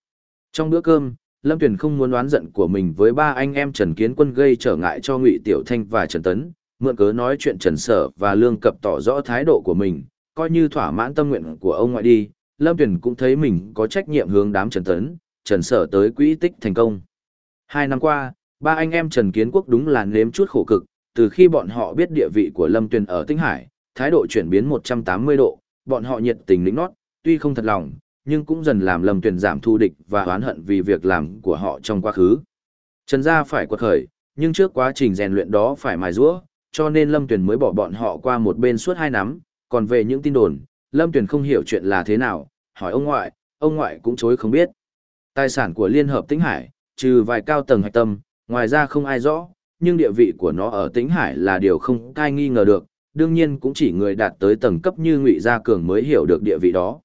Trong bữa cơm, Lâm Tuyền không muốn đoán giận của mình với ba anh em Trần Kiến Quân gây trở ngại cho Ngụy Tiểu Thanh và Trần Tấn, mượn cớ nói chuyện Trần Sở và Lương Cập tỏ rõ thái độ của mình, coi như thỏa mãn tâm nguyện của ông ngoại đi, Lâm Tuyền cũng thấy mình có trách nhiệm hướng đám Trần Tấn, Trần Sở tới quỹ tích thành công. Hai năm qua, ba anh em Trần Kiến Quốc đúng là nếm chút khổ cực, từ khi bọn họ biết địa vị của Lâm Tuyền ở Tinh Hải, thái độ chuyển biến 180 độ, bọn họ nhiệt tình lĩnh nót, tuy không thật lòng, nhưng cũng dần làm Lâm Tuyền giảm thù địch và oán hận vì việc làm của họ trong quá khứ. Trần gia phải quật khởi, nhưng trước quá trình rèn luyện đó phải mài giũa, cho nên Lâm Tuyền mới bỏ bọn họ qua một bên suốt hai năm, còn về những tin đồn, Lâm Tuyền không hiểu chuyện là thế nào, hỏi ông ngoại, ông ngoại cũng chối không biết. Tài sản của Liên Hợp Tĩnh Hải, trừ vài cao tầng hạch tâm, ngoài ra không ai rõ, nhưng địa vị của nó ở Tĩnh Hải là điều không ai nghi ngờ được, đương nhiên cũng chỉ người đạt tới tầng cấp như Ngụy Gia Cường mới hiểu được địa vị đó.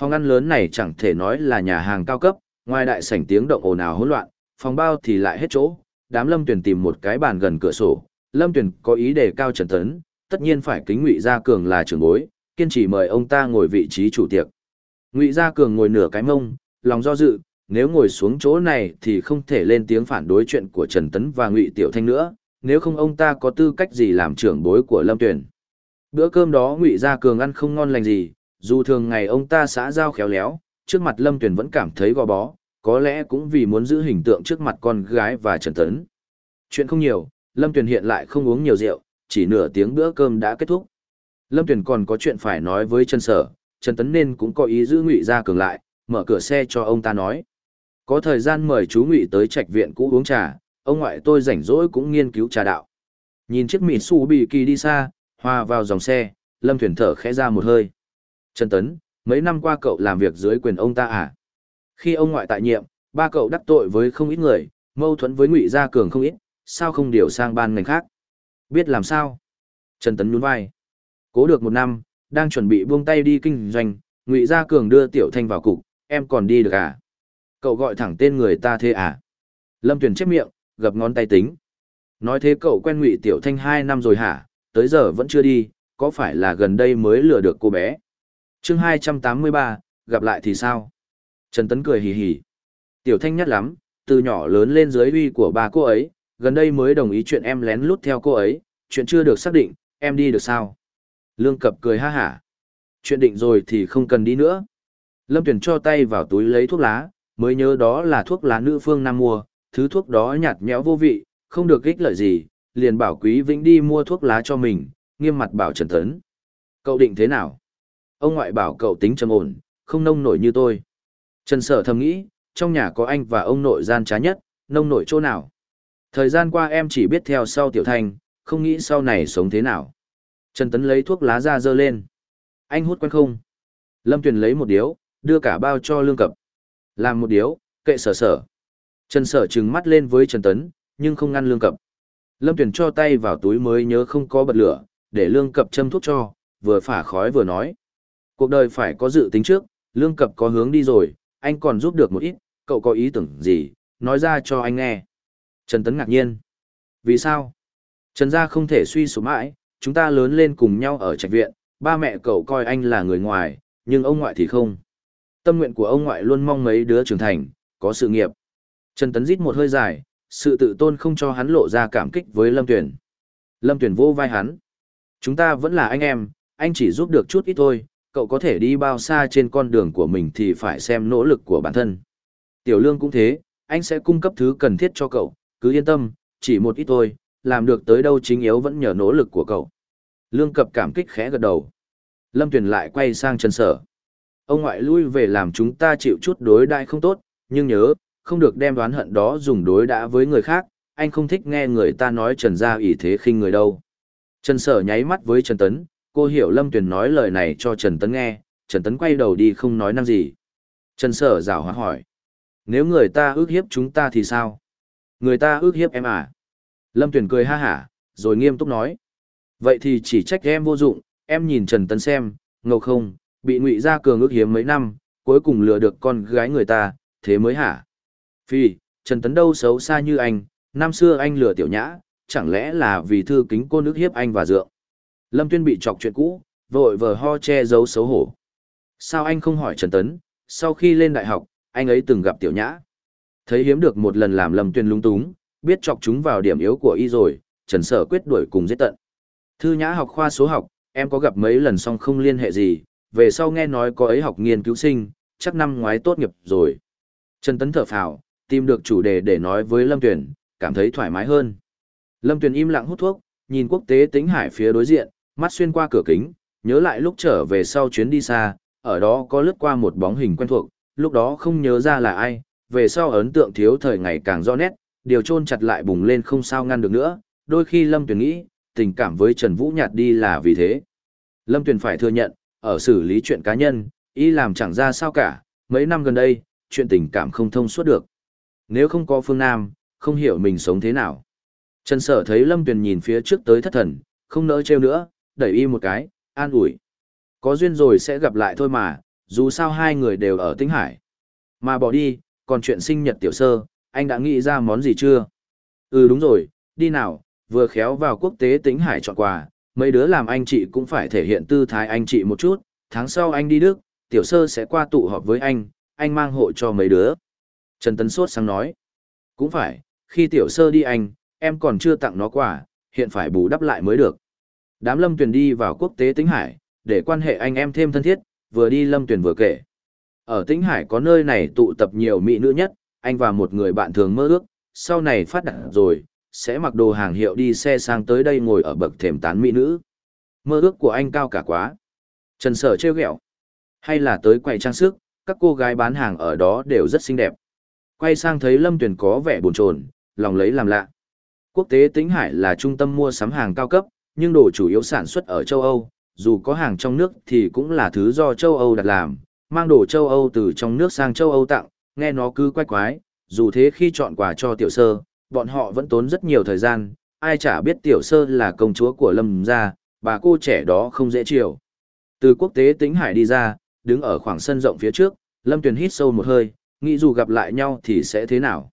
Phòng ăn lớn này chẳng thể nói là nhà hàng cao cấp, ngoài đại sảnh tiếng động ồn ào hỗn loạn, phòng bao thì lại hết chỗ, đám Lâm Tuyền tìm một cái bàn gần cửa sổ, Lâm Tuyền có ý đề cao Trần Tấn, tất nhiên phải kính Ngụy Gia Cường là trưởng bối, kiên trì mời ông ta ngồi vị trí chủ tiệc. Ngụy Gia Cường ngồi nửa cái mông, lòng do dự, nếu ngồi xuống chỗ này thì không thể lên tiếng phản đối chuyện của Trần Tấn và Ngụy Tiểu Thanh nữa, nếu không ông ta có tư cách gì làm trưởng bối của Lâm Tuyền. Bữa cơm đó Ngụy Gia Cường ăn không ngon lành gì, dù thường ngày ông ta xã giao khéo léo, trước mặt Lâm Tuyền vẫn cảm thấy gò bó, có lẽ cũng vì muốn giữ hình tượng trước mặt con gái và Trần Tấn. Chuyện không nhiều, Lâm Tuyền hiện lại không uống nhiều rượu, chỉ nửa tiếng bữa cơm đã kết thúc. Lâm Tuyền còn có chuyện phải nói với Trần Sở, Trần Tấn nên cũng có ý giữ Ngụy ra cường lại, mở cửa xe cho ông ta nói. Có thời gian mời chú Ngụy tới trạch viện cũ uống trà, ông ngoại tôi rảnh rỗi cũng nghiên cứu trà đạo. Nhìn chiếc mịt su bị kỳ đi xa, hòa vào dòng xe, Lâm Thuyền thở khẽ ra một hơi. Trần Tấn, mấy năm qua cậu làm việc dưới quyền ông ta à? Khi ông ngoại tại nhiệm, ba cậu đắc tội với không ít người, mâu thuẫn với Ngụy Gia Cường không ít, sao không điều sang ban ngành khác? Biết làm sao? Trần Tấn nhún vai. Cố được một năm, đang chuẩn bị buông tay đi kinh doanh, Ngụy Gia Cường đưa Tiểu Thanh vào cục, em còn đi được à? Cậu gọi thẳng tên người ta thế à? Lâm Tuyền chép miệng, gập ngón tay tính. Nói thế cậu quen Ngụy Tiểu Thanh hai năm rồi hả? Tới giờ vẫn chưa đi, có phải là gần đây mới lừa được cô bé? Chương hai trăm tám mươi ba, gặp lại thì sao? Trần Tấn cười hì hì. Tiểu Thanh nhất lắm, từ nhỏ lớn lên dưới uy của ba cô ấy, gần đây mới đồng ý chuyện em lén lút theo cô ấy, chuyện chưa được xác định, em đi được sao? Lương Cập cười ha hả. Chuyện định rồi thì không cần đi nữa. Lâm Tuyền cho tay vào túi lấy thuốc lá, mới nhớ đó là thuốc lá nữ phương Nam mua, thứ thuốc đó nhạt nhẽo vô vị, không được ích lợi gì, liền bảo Quý Vĩnh đi mua thuốc lá cho mình, nghiêm mặt bảo Trần Tấn. Cậu định thế nào? Ông ngoại bảo cậu tính trầm ổn, không nông nổi như tôi. Trần Sở thầm nghĩ, trong nhà có anh và ông nội gian trá nhất, nông nổi chỗ nào. Thời gian qua em chỉ biết theo sau Tiểu Thanh, không nghĩ sau này sống thế nào. Trần Tấn lấy thuốc lá ra dơ lên. Anh hút quen không? Lâm Tuyền lấy một điếu, đưa cả bao cho Lương Cập. Làm một điếu, kệ sở sở. Trần Sở trừng mắt lên với Trần Tấn, nhưng không ngăn Lương Cập. Lâm Tuyền cho tay vào túi mới nhớ không có bật lửa, để Lương Cập châm thuốc cho, vừa phả khói vừa nói. Cuộc đời phải có dự tính trước, Lương Cập có hướng đi rồi, anh còn giúp được một ít, cậu có ý tưởng gì, nói ra cho anh nghe. Trần Tấn ngạc nhiên. Vì sao? Trần gia không thể suy sụp mãi, chúng ta lớn lên cùng nhau ở trạch viện, ba mẹ cậu coi anh là người ngoài, nhưng ông ngoại thì không. Tâm nguyện của ông ngoại luôn mong mấy đứa trưởng thành, có sự nghiệp. Trần Tấn rít một hơi dài, sự tự tôn không cho hắn lộ ra cảm kích với Lâm Tuyển. Lâm Tuyển vô vai hắn. Chúng ta vẫn là anh em, anh chỉ giúp được chút ít thôi, cậu có thể đi bao xa trên con đường của mình thì phải xem nỗ lực của bản thân. Tiểu lương cũng thế, anh sẽ cung cấp thứ cần thiết cho cậu, cứ yên tâm, chỉ một ít thôi, làm được tới đâu chính yếu vẫn nhờ nỗ lực của cậu. Lương cập cảm kích khẽ gật đầu. Lâm Tuyền lại quay sang Trần Sở. Ông ngoại lui về làm chúng ta chịu chút đối đãi không tốt, nhưng nhớ, không được đem đoán hận đó dùng đối đã với người khác, anh không thích nghe người ta nói Trần gia ủy thế khinh người đâu. Trần Sở nháy mắt với Trần Tấn, cô hiểu Lâm Tuyền nói lời này cho Trần Tấn nghe, Trần Tấn quay đầu đi không nói năng gì. Trần Sở giảo hóa hỏi. Nếu người ta ước hiếp chúng ta thì sao? Người ta ước hiếp em à? Lâm Tuyền cười ha hả, rồi nghiêm túc nói. Vậy thì chỉ trách em vô dụng, em nhìn Trần Tấn xem, ngầu không, bị ngụy gia cường ước hiếm mấy năm, cuối cùng lừa được con gái người ta, thế mới hả? Phi, Trần Tấn đâu xấu xa như anh, năm xưa anh lừa tiểu nhã, chẳng lẽ là vì thư kính cô nước hiếp anh và dượng? Lâm Tuyên bị chọc chuyện cũ, vội vờ ho che giấu xấu hổ. Sao anh không hỏi Trần Tấn, sau khi lên đại học, anh ấy từng gặp tiểu nhã. Thấy hiếm được một lần làm Lâm Tuyên lung túng, biết chọc chúng vào điểm yếu của y rồi, Trần Sở quyết đuổi cùng giết tận. Thư nhã học khoa số học, em có gặp mấy lần xong không liên hệ gì, về sau nghe nói có ấy học nghiên cứu sinh, chắc năm ngoái tốt nghiệp rồi. Trần Tấn thở phào, tìm được chủ đề để nói với Lâm Tuyền, cảm thấy thoải mái hơn. Lâm Tuyền im lặng hút thuốc, nhìn quốc tế tính hải phía đối diện, mắt xuyên qua cửa kính, nhớ lại lúc trở về sau chuyến đi xa, ở đó có lướt qua một bóng hình quen thuộc, lúc đó không nhớ ra là ai, về sau ấn tượng thiếu thời ngày càng rõ nét, điều chôn chặt lại bùng lên không sao ngăn được nữa, đôi khi Lâm Tuyền nghĩ, tình cảm với Trần Vũ nhạt đi là vì thế. Lâm Tuyền phải thừa nhận, ở xử lý chuyện cá nhân, y làm chẳng ra sao cả, mấy năm gần đây, chuyện tình cảm không thông suốt được. Nếu không có Phương Nam, không hiểu mình sống thế nào. Trần Sở thấy Lâm Tuyền nhìn phía trước tới thất thần, không nỡ trêu nữa, đẩy y một cái, an ủi. Có duyên rồi sẽ gặp lại thôi mà, dù sao hai người đều ở Tĩnh Hải. Mà bỏ đi, còn chuyện sinh nhật tiểu sơ, anh đã nghĩ ra món gì chưa? Ừ đúng rồi, đi nào, vừa khéo vào quốc tế Tĩnh Hải chọn quà, mấy đứa làm anh chị cũng phải thể hiện tư thái anh chị một chút, tháng sau anh đi Đức, tiểu sơ sẽ qua tụ họp với anh, anh mang hộ cho mấy đứa. Trần Tấn Sốt sang nói, cũng phải, khi tiểu sơ đi anh, em còn chưa tặng nó quà, hiện phải bù đắp lại mới được. Đám lâm tuyển đi vào quốc tế Tĩnh Hải, để quan hệ anh em thêm thân thiết, vừa đi lâm tuyển vừa kể. Ở Tĩnh Hải có nơi này tụ tập nhiều mỹ nữ nhất, anh và một người bạn thường mơ ước, sau này phát đạt rồi, sẽ mặc đồ hàng hiệu đi xe sang tới đây ngồi ở bậc thềm tán mỹ nữ. Mơ ước của anh cao cả quá. Trần Sở trêu ghẹo. Hay là tới quầy trang sức, các cô gái bán hàng ở đó đều rất xinh đẹp. Quay sang thấy Lâm Tuyền có vẻ buồn chồn, lòng lấy làm lạ. Quốc tế Tĩnh Hải là trung tâm mua sắm hàng cao cấp, nhưng đồ chủ yếu sản xuất ở châu Âu, dù có hàng trong nước thì cũng là thứ do châu Âu đặt làm, mang đồ châu Âu từ trong nước sang châu Âu tặng, nghe nó cứ quái quái, dù thế khi chọn quà cho tiểu sơ, bọn họ vẫn tốn rất nhiều thời gian, ai chả biết tiểu sơ là công chúa của Lâm gia, bà cô trẻ đó không dễ chịu. Từ quốc tế tính Hải đi ra, đứng ở khoảng sân rộng phía trước, Lâm Tuyền hít sâu một hơi, nghĩ dù gặp lại nhau thì sẽ thế nào.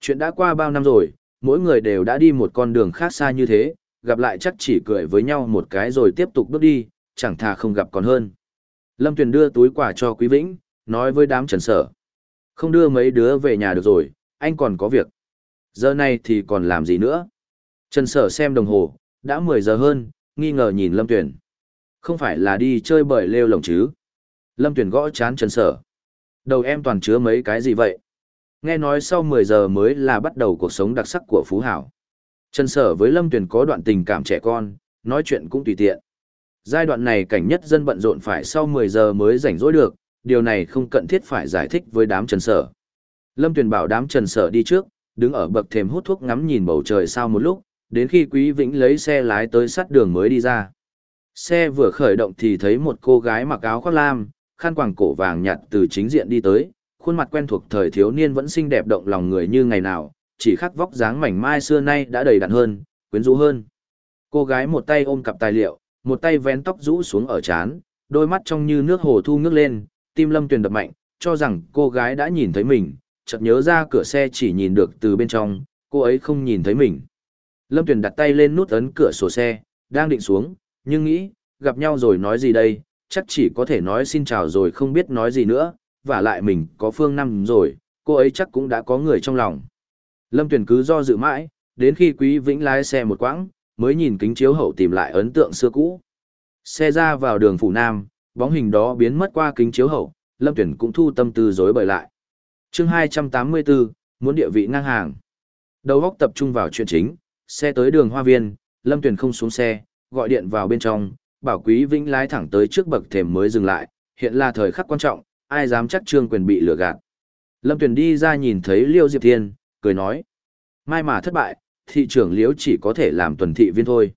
Chuyện đã qua bao năm rồi, mỗi người đều đã đi một con đường khác xa như thế, gặp lại chắc chỉ cười với nhau một cái rồi tiếp tục bước đi, chẳng thà không gặp còn hơn. Lâm Tuyền đưa túi quà cho Quý Vĩnh, nói với đám trần sở. Không đưa mấy đứa về nhà được rồi, anh còn có việc. Giờ này thì còn làm gì nữa? Trần sở xem đồng hồ, đã 10 giờ hơn, nghi ngờ nhìn Lâm Tuyền. Không phải là đi chơi bời lêu lồng chứ? Lâm Tuyền gõ chán Trần sở. Đầu em toàn chứa mấy cái gì vậy? Nghe nói sau 10 giờ mới là bắt đầu cuộc sống đặc sắc của Phú Hảo. Trần Sở với Lâm Tuyền có đoạn tình cảm trẻ con, nói chuyện cũng tùy tiện. Giai đoạn này cảnh nhất dân bận rộn phải sau 10 giờ mới rảnh rỗi được, điều này không cần thiết phải giải thích với đám Trần Sở. Lâm Tuyền bảo đám Trần Sở đi trước, đứng ở bậc thềm hút thuốc ngắm nhìn bầu trời sau một lúc, đến khi Quý Vĩnh lấy xe lái tới sát đường mới đi ra. Xe vừa khởi động thì thấy một cô gái mặc áo khoác lam, khăn quàng cổ vàng nhạt từ chính diện đi tới, khuôn mặt quen thuộc thời thiếu niên vẫn xinh đẹp động lòng người như ngày nào, chỉ khắc vóc dáng mảnh mai xưa nay đã đầy đặn hơn, quyến rũ hơn. Cô gái một tay ôm cặp tài liệu, một tay vén tóc rũ xuống ở trán, đôi mắt trong như nước hồ thu ngước lên, tim Lâm Tuyền đập mạnh, cho rằng cô gái đã nhìn thấy mình, chợt nhớ ra cửa xe chỉ nhìn được từ bên trong, cô ấy không nhìn thấy mình. Lâm Tuyền đặt tay lên nút ấn cửa sổ xe, đang định xuống, nhưng nghĩ, gặp nhau rồi nói gì đây, chắc chỉ có thể nói xin chào rồi không biết nói gì nữa, và lại mình có phương năm rồi, cô ấy chắc cũng đã có người trong lòng. Lâm Tuyền cứ do dự mãi, đến khi Quý Vĩnh lái xe một quãng, mới nhìn kính chiếu hậu tìm lại ấn tượng xưa cũ. Xe ra vào đường phủ Nam, bóng hình đó biến mất qua kính chiếu hậu, Lâm Tuyền cũng thu tâm tư dối bời lại. chương 284, muốn địa vị ngang hàng. Đầu góc tập trung vào chuyện chính, xe tới đường Hoa Viên, Lâm Tuyền không xuống xe, gọi điện vào bên trong, bảo Quý Vĩnh lái thẳng tới trước bậc thềm mới dừng lại, hiện là thời khắc quan trọng, ai dám chắc Trương Quyền bị lừa gạt. Lâm Tuyền đi ra nhìn thấy Liêu Diệp Thiên, cười nói. Mai mà thất bại, thị trưởng Liễu chỉ có thể làm tuần thị viên thôi.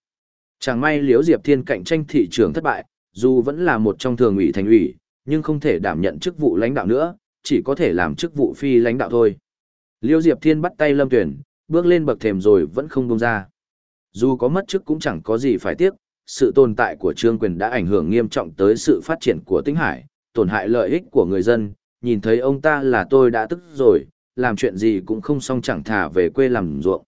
Chẳng may Liễu Diệp Thiên cạnh tranh thị trưởng thất bại, dù vẫn là một trong thường ủy thành ủy, nhưng không thể đảm nhận chức vụ lãnh đạo nữa, chỉ có thể làm chức vụ phi lãnh đạo thôi. Liễu Diệp Thiên bắt tay Lâm Tuyển, bước lên bậc thềm rồi vẫn không buông ra. Dù có mất chức cũng chẳng có gì phải tiếc, sự tồn tại của Trương Quyền đã ảnh hưởng nghiêm trọng tới sự phát triển của Tĩnh Hải, tổn hại lợi ích của người dân, nhìn thấy ông ta là tôi đã tức rồi, làm chuyện gì cũng không xong chẳng thả về quê làm ruộng.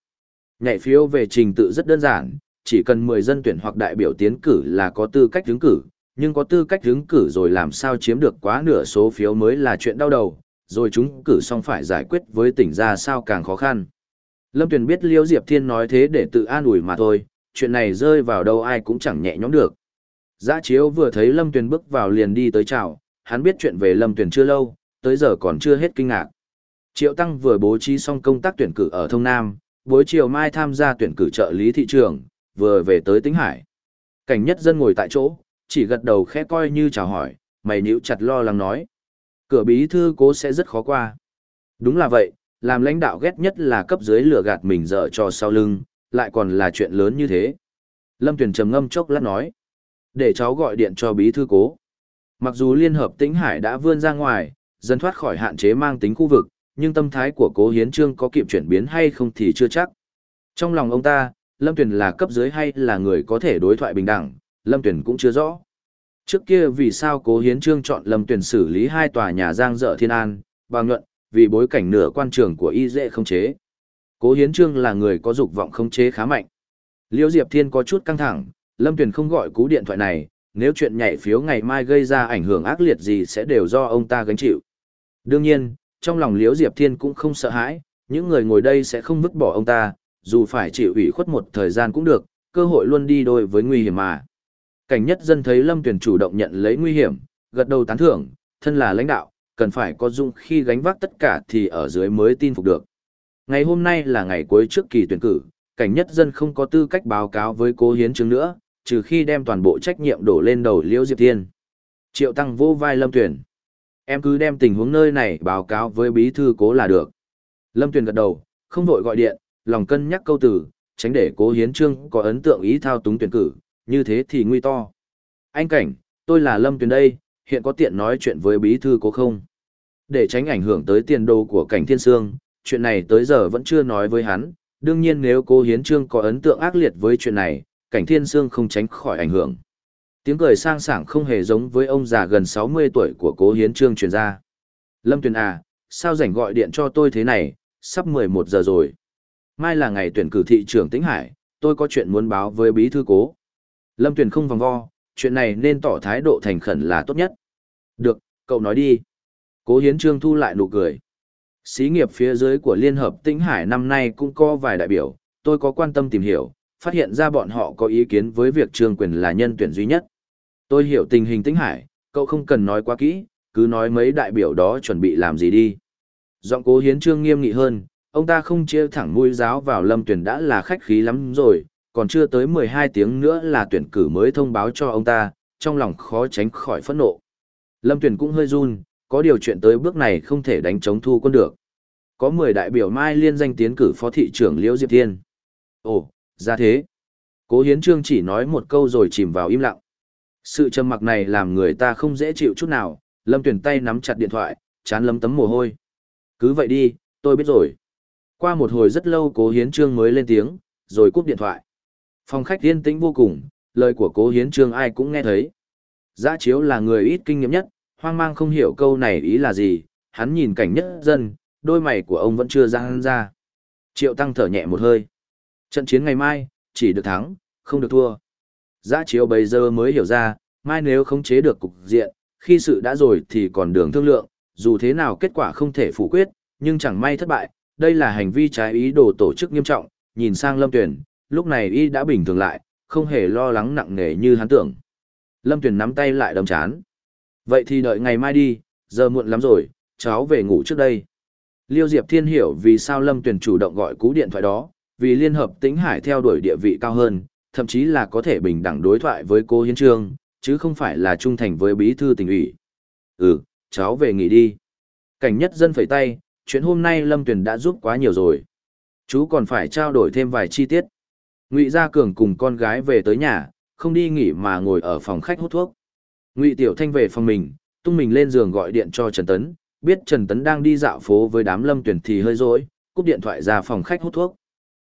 Nhảy phiếu về trình tự rất đơn giản, chỉ cần 10 dân tuyển hoặc đại biểu tiến cử là có tư cách ứng cử, nhưng có tư cách ứng cử rồi làm sao chiếm được quá nửa số phiếu mới là chuyện đau đầu, rồi chúng cử xong phải giải quyết với tỉnh ra sao càng khó khăn. Lâm Tuyền biết Liêu Diệp Thiên nói thế để tự an ủi mà thôi, chuyện này rơi vào đâu ai cũng chẳng nhẹ nhõm được. Giã chiếu vừa thấy Lâm Tuyền bước vào liền đi tới chào, hắn biết chuyện về Lâm Tuyền chưa lâu, tới giờ còn chưa hết kinh ngạc. Triệu Tăng vừa bố trí xong công tác tuyển cử ở Thông Nam, buổi chiều mai tham gia tuyển cử trợ lý thị trường, vừa về tới Tĩnh Hải. Cảnh nhất dân ngồi tại chỗ, chỉ gật đầu khẽ coi như chào hỏi, mày nhíu chặt lo lắng nói. Cửa bí thư cố sẽ rất khó qua. Đúng là vậy, làm lãnh đạo ghét nhất là cấp dưới lừa gạt mình dở cho sau lưng, lại còn là chuyện lớn như thế. Lâm Tuyền trầm ngâm chốc lát nói. Để cháu gọi điện cho bí thư cố. Mặc dù Liên Hợp Tĩnh Hải đã vươn ra ngoài, dần thoát khỏi hạn chế mang tính khu vực, nhưng tâm thái của cố hiến trương có kịp chuyển biến hay không thì chưa chắc. Trong lòng ông ta, Lâm Tuyền là cấp dưới hay là người có thể đối thoại bình đẳng, Lâm Tuyền cũng chưa rõ. Trước kia vì sao cố hiến trương chọn Lâm Tuyền xử lý hai tòa nhà giang dở thiên an, bằng nhuận, vì bối cảnh nửa quan trường của y dễ không chế. Cố hiến trương là người có dục vọng không chế khá mạnh. Liêu Diệp Thiên có chút căng thẳng, Lâm Tuyền không gọi cú điện thoại này, nếu chuyện nhảy phiếu ngày mai gây ra ảnh hưởng ác liệt gì sẽ đều do ông ta gánh chịu. Đương nhiên, trong lòng Liễu Diệp Thiên cũng không sợ hãi, những người ngồi đây sẽ không vứt bỏ ông ta, dù phải chịu ủy khuất một thời gian cũng được, cơ hội luôn đi đôi với nguy hiểm mà. Cảnh nhất dân thấy Lâm Tuyền chủ động nhận lấy nguy hiểm, gật đầu tán thưởng, thân là lãnh đạo, cần phải có dung khi gánh vác tất cả thì ở dưới mới tin phục được. Ngày hôm nay là ngày cuối trước kỳ tuyển cử, cảnh nhất dân không có tư cách báo cáo với cố hiến chứng nữa, trừ khi đem toàn bộ trách nhiệm đổ lên đầu Liễu Diệp Thiên. Triệu Tăng vô vai Lâm Tuyển. Em cứ đem tình huống nơi này báo cáo với bí thư cố là được. Lâm Tuyền gật đầu, không vội gọi điện, lòng cân nhắc câu từ, tránh để cố hiến trương có ấn tượng ý thao túng tuyển cử, như thế thì nguy to. Anh Cảnh, tôi là Lâm Tuyền đây, hiện có tiện nói chuyện với bí thư cố không? Để tránh ảnh hưởng tới tiền đồ của cảnh thiên sương, chuyện này tới giờ vẫn chưa nói với hắn, đương nhiên nếu cố hiến trương có ấn tượng ác liệt với chuyện này, cảnh thiên sương không tránh khỏi ảnh hưởng. Tiếng cười sang sảng không hề giống với ông già gần 60 tuổi của cố hiến trương truyền ra. Lâm Tuyền à, sao rảnh gọi điện cho tôi thế này, sắp 11 giờ rồi. Mai là ngày tuyển cử thị trưởng Tĩnh Hải, tôi có chuyện muốn báo với bí thư cố. Lâm Tuyền không vòng vo, chuyện này nên tỏ thái độ thành khẩn là tốt nhất. Được, cậu nói đi. Cố Hiến Trương thu lại nụ cười. Xí nghiệp phía dưới của Liên Hợp Tĩnh Hải năm nay cũng có vài đại biểu, tôi có quan tâm tìm hiểu, phát hiện ra bọn họ có ý kiến với việc Trương Quyền là nhân tuyển duy nhất. Tôi hiểu tình hình Tĩnh Hải, cậu không cần nói quá kỹ, cứ nói mấy đại biểu đó chuẩn bị làm gì đi. Giọng cố hiến trương nghiêm nghị hơn, ông ta không chia thẳng mũi giáo vào lâm tuyển đã là khách khí lắm rồi, còn chưa tới 12 tiếng nữa là tuyển cử mới thông báo cho ông ta, trong lòng khó tránh khỏi phẫn nộ. Lâm tuyển cũng hơi run, có điều chuyện tới bước này không thể đánh chống thu quân được. Có 10 đại biểu mai liên danh tiến cử phó thị trưởng Liễu Diệp Thiên. Ồ, ra thế. Cố Hiến Trương chỉ nói một câu rồi chìm vào im lặng. Sự trầm mặc này làm người ta không dễ chịu chút nào, Lâm Tuyển tay nắm chặt điện thoại, chán lấm tấm mồ hôi. Cứ vậy đi, tôi biết rồi. Qua một hồi rất lâu cố hiến trương mới lên tiếng, rồi cúp điện thoại. Phòng khách yên tĩnh vô cùng, lời của cố hiến trương ai cũng nghe thấy. Giã chiếu là người ít kinh nghiệm nhất, hoang mang không hiểu câu này ý là gì, hắn nhìn cảnh nhất dân, đôi mày của ông vẫn chưa ra hắn ra. Triệu tăng thở nhẹ một hơi. Trận chiến ngày mai, chỉ được thắng, không được thua. Giã chiếu bây giờ mới hiểu ra, mai nếu không chế được cục diện, khi sự đã rồi thì còn đường thương lượng, dù thế nào kết quả không thể phủ quyết, nhưng chẳng may thất bại, đây là hành vi trái ý đồ tổ chức nghiêm trọng, nhìn sang Lâm Tuyển, lúc này y đã bình thường lại, không hề lo lắng nặng nề như hắn tưởng. Lâm Tuyển nắm tay lại đầm chán. Vậy thì đợi ngày mai đi, giờ muộn lắm rồi, cháu về ngủ trước đây. Liêu Diệp Thiên hiểu vì sao Lâm Tuyển chủ động gọi cú điện thoại đó, vì Liên Hợp Tĩnh Hải theo đuổi địa vị cao hơn, thậm chí là có thể bình đẳng đối thoại với cô Hiến Trương, chứ không phải là trung thành với bí thư tỉnh ủy. Ừ, cháu về nghỉ đi. Cảnh nhất dân phẩy tay, chuyện hôm nay Lâm Tuyền đã giúp quá nhiều rồi. Chú còn phải trao đổi thêm vài chi tiết. Ngụy Gia Cường cùng con gái về tới nhà, không đi nghỉ mà ngồi ở phòng khách hút thuốc. Ngụy Tiểu Thanh về phòng mình, tung mình lên giường gọi điện cho Trần Tấn, biết Trần Tấn đang đi dạo phố với đám Lâm Tuyền thì hơi rối, cúp điện thoại ra phòng khách hút thuốc.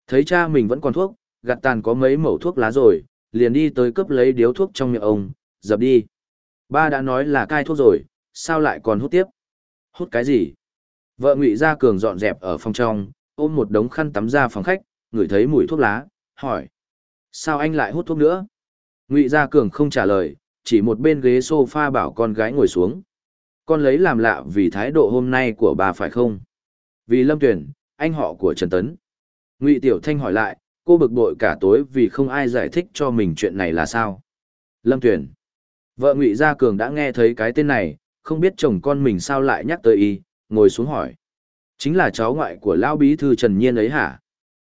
Thấy cha mình vẫn còn thuốc, gạt tàn có mấy mẩu thuốc lá rồi, liền đi tới cướp lấy điếu thuốc trong miệng ông, dập đi. Ba đã nói là cai thuốc rồi, sao lại còn hút tiếp? Hút cái gì? Vợ Ngụy Gia Cường dọn dẹp ở phòng trong, ôm một đống khăn tắm ra phòng khách, ngửi thấy mùi thuốc lá, hỏi. Sao anh lại hút thuốc nữa? Ngụy Gia Cường không trả lời, chỉ một bên ghế sofa bảo con gái ngồi xuống. Con lấy làm lạ vì thái độ hôm nay của bà phải không? Vì Lâm Tuyển, anh họ của Trần Tấn. Ngụy Tiểu Thanh hỏi lại, cô bực bội cả tối vì không ai giải thích cho mình chuyện này là sao. Lâm Tuyển. Vợ Ngụy Gia Cường đã nghe thấy cái tên này, không biết chồng con mình sao lại nhắc tới y, ngồi xuống hỏi. Chính là cháu ngoại của Lão Bí Thư Trần Nhiên ấy hả?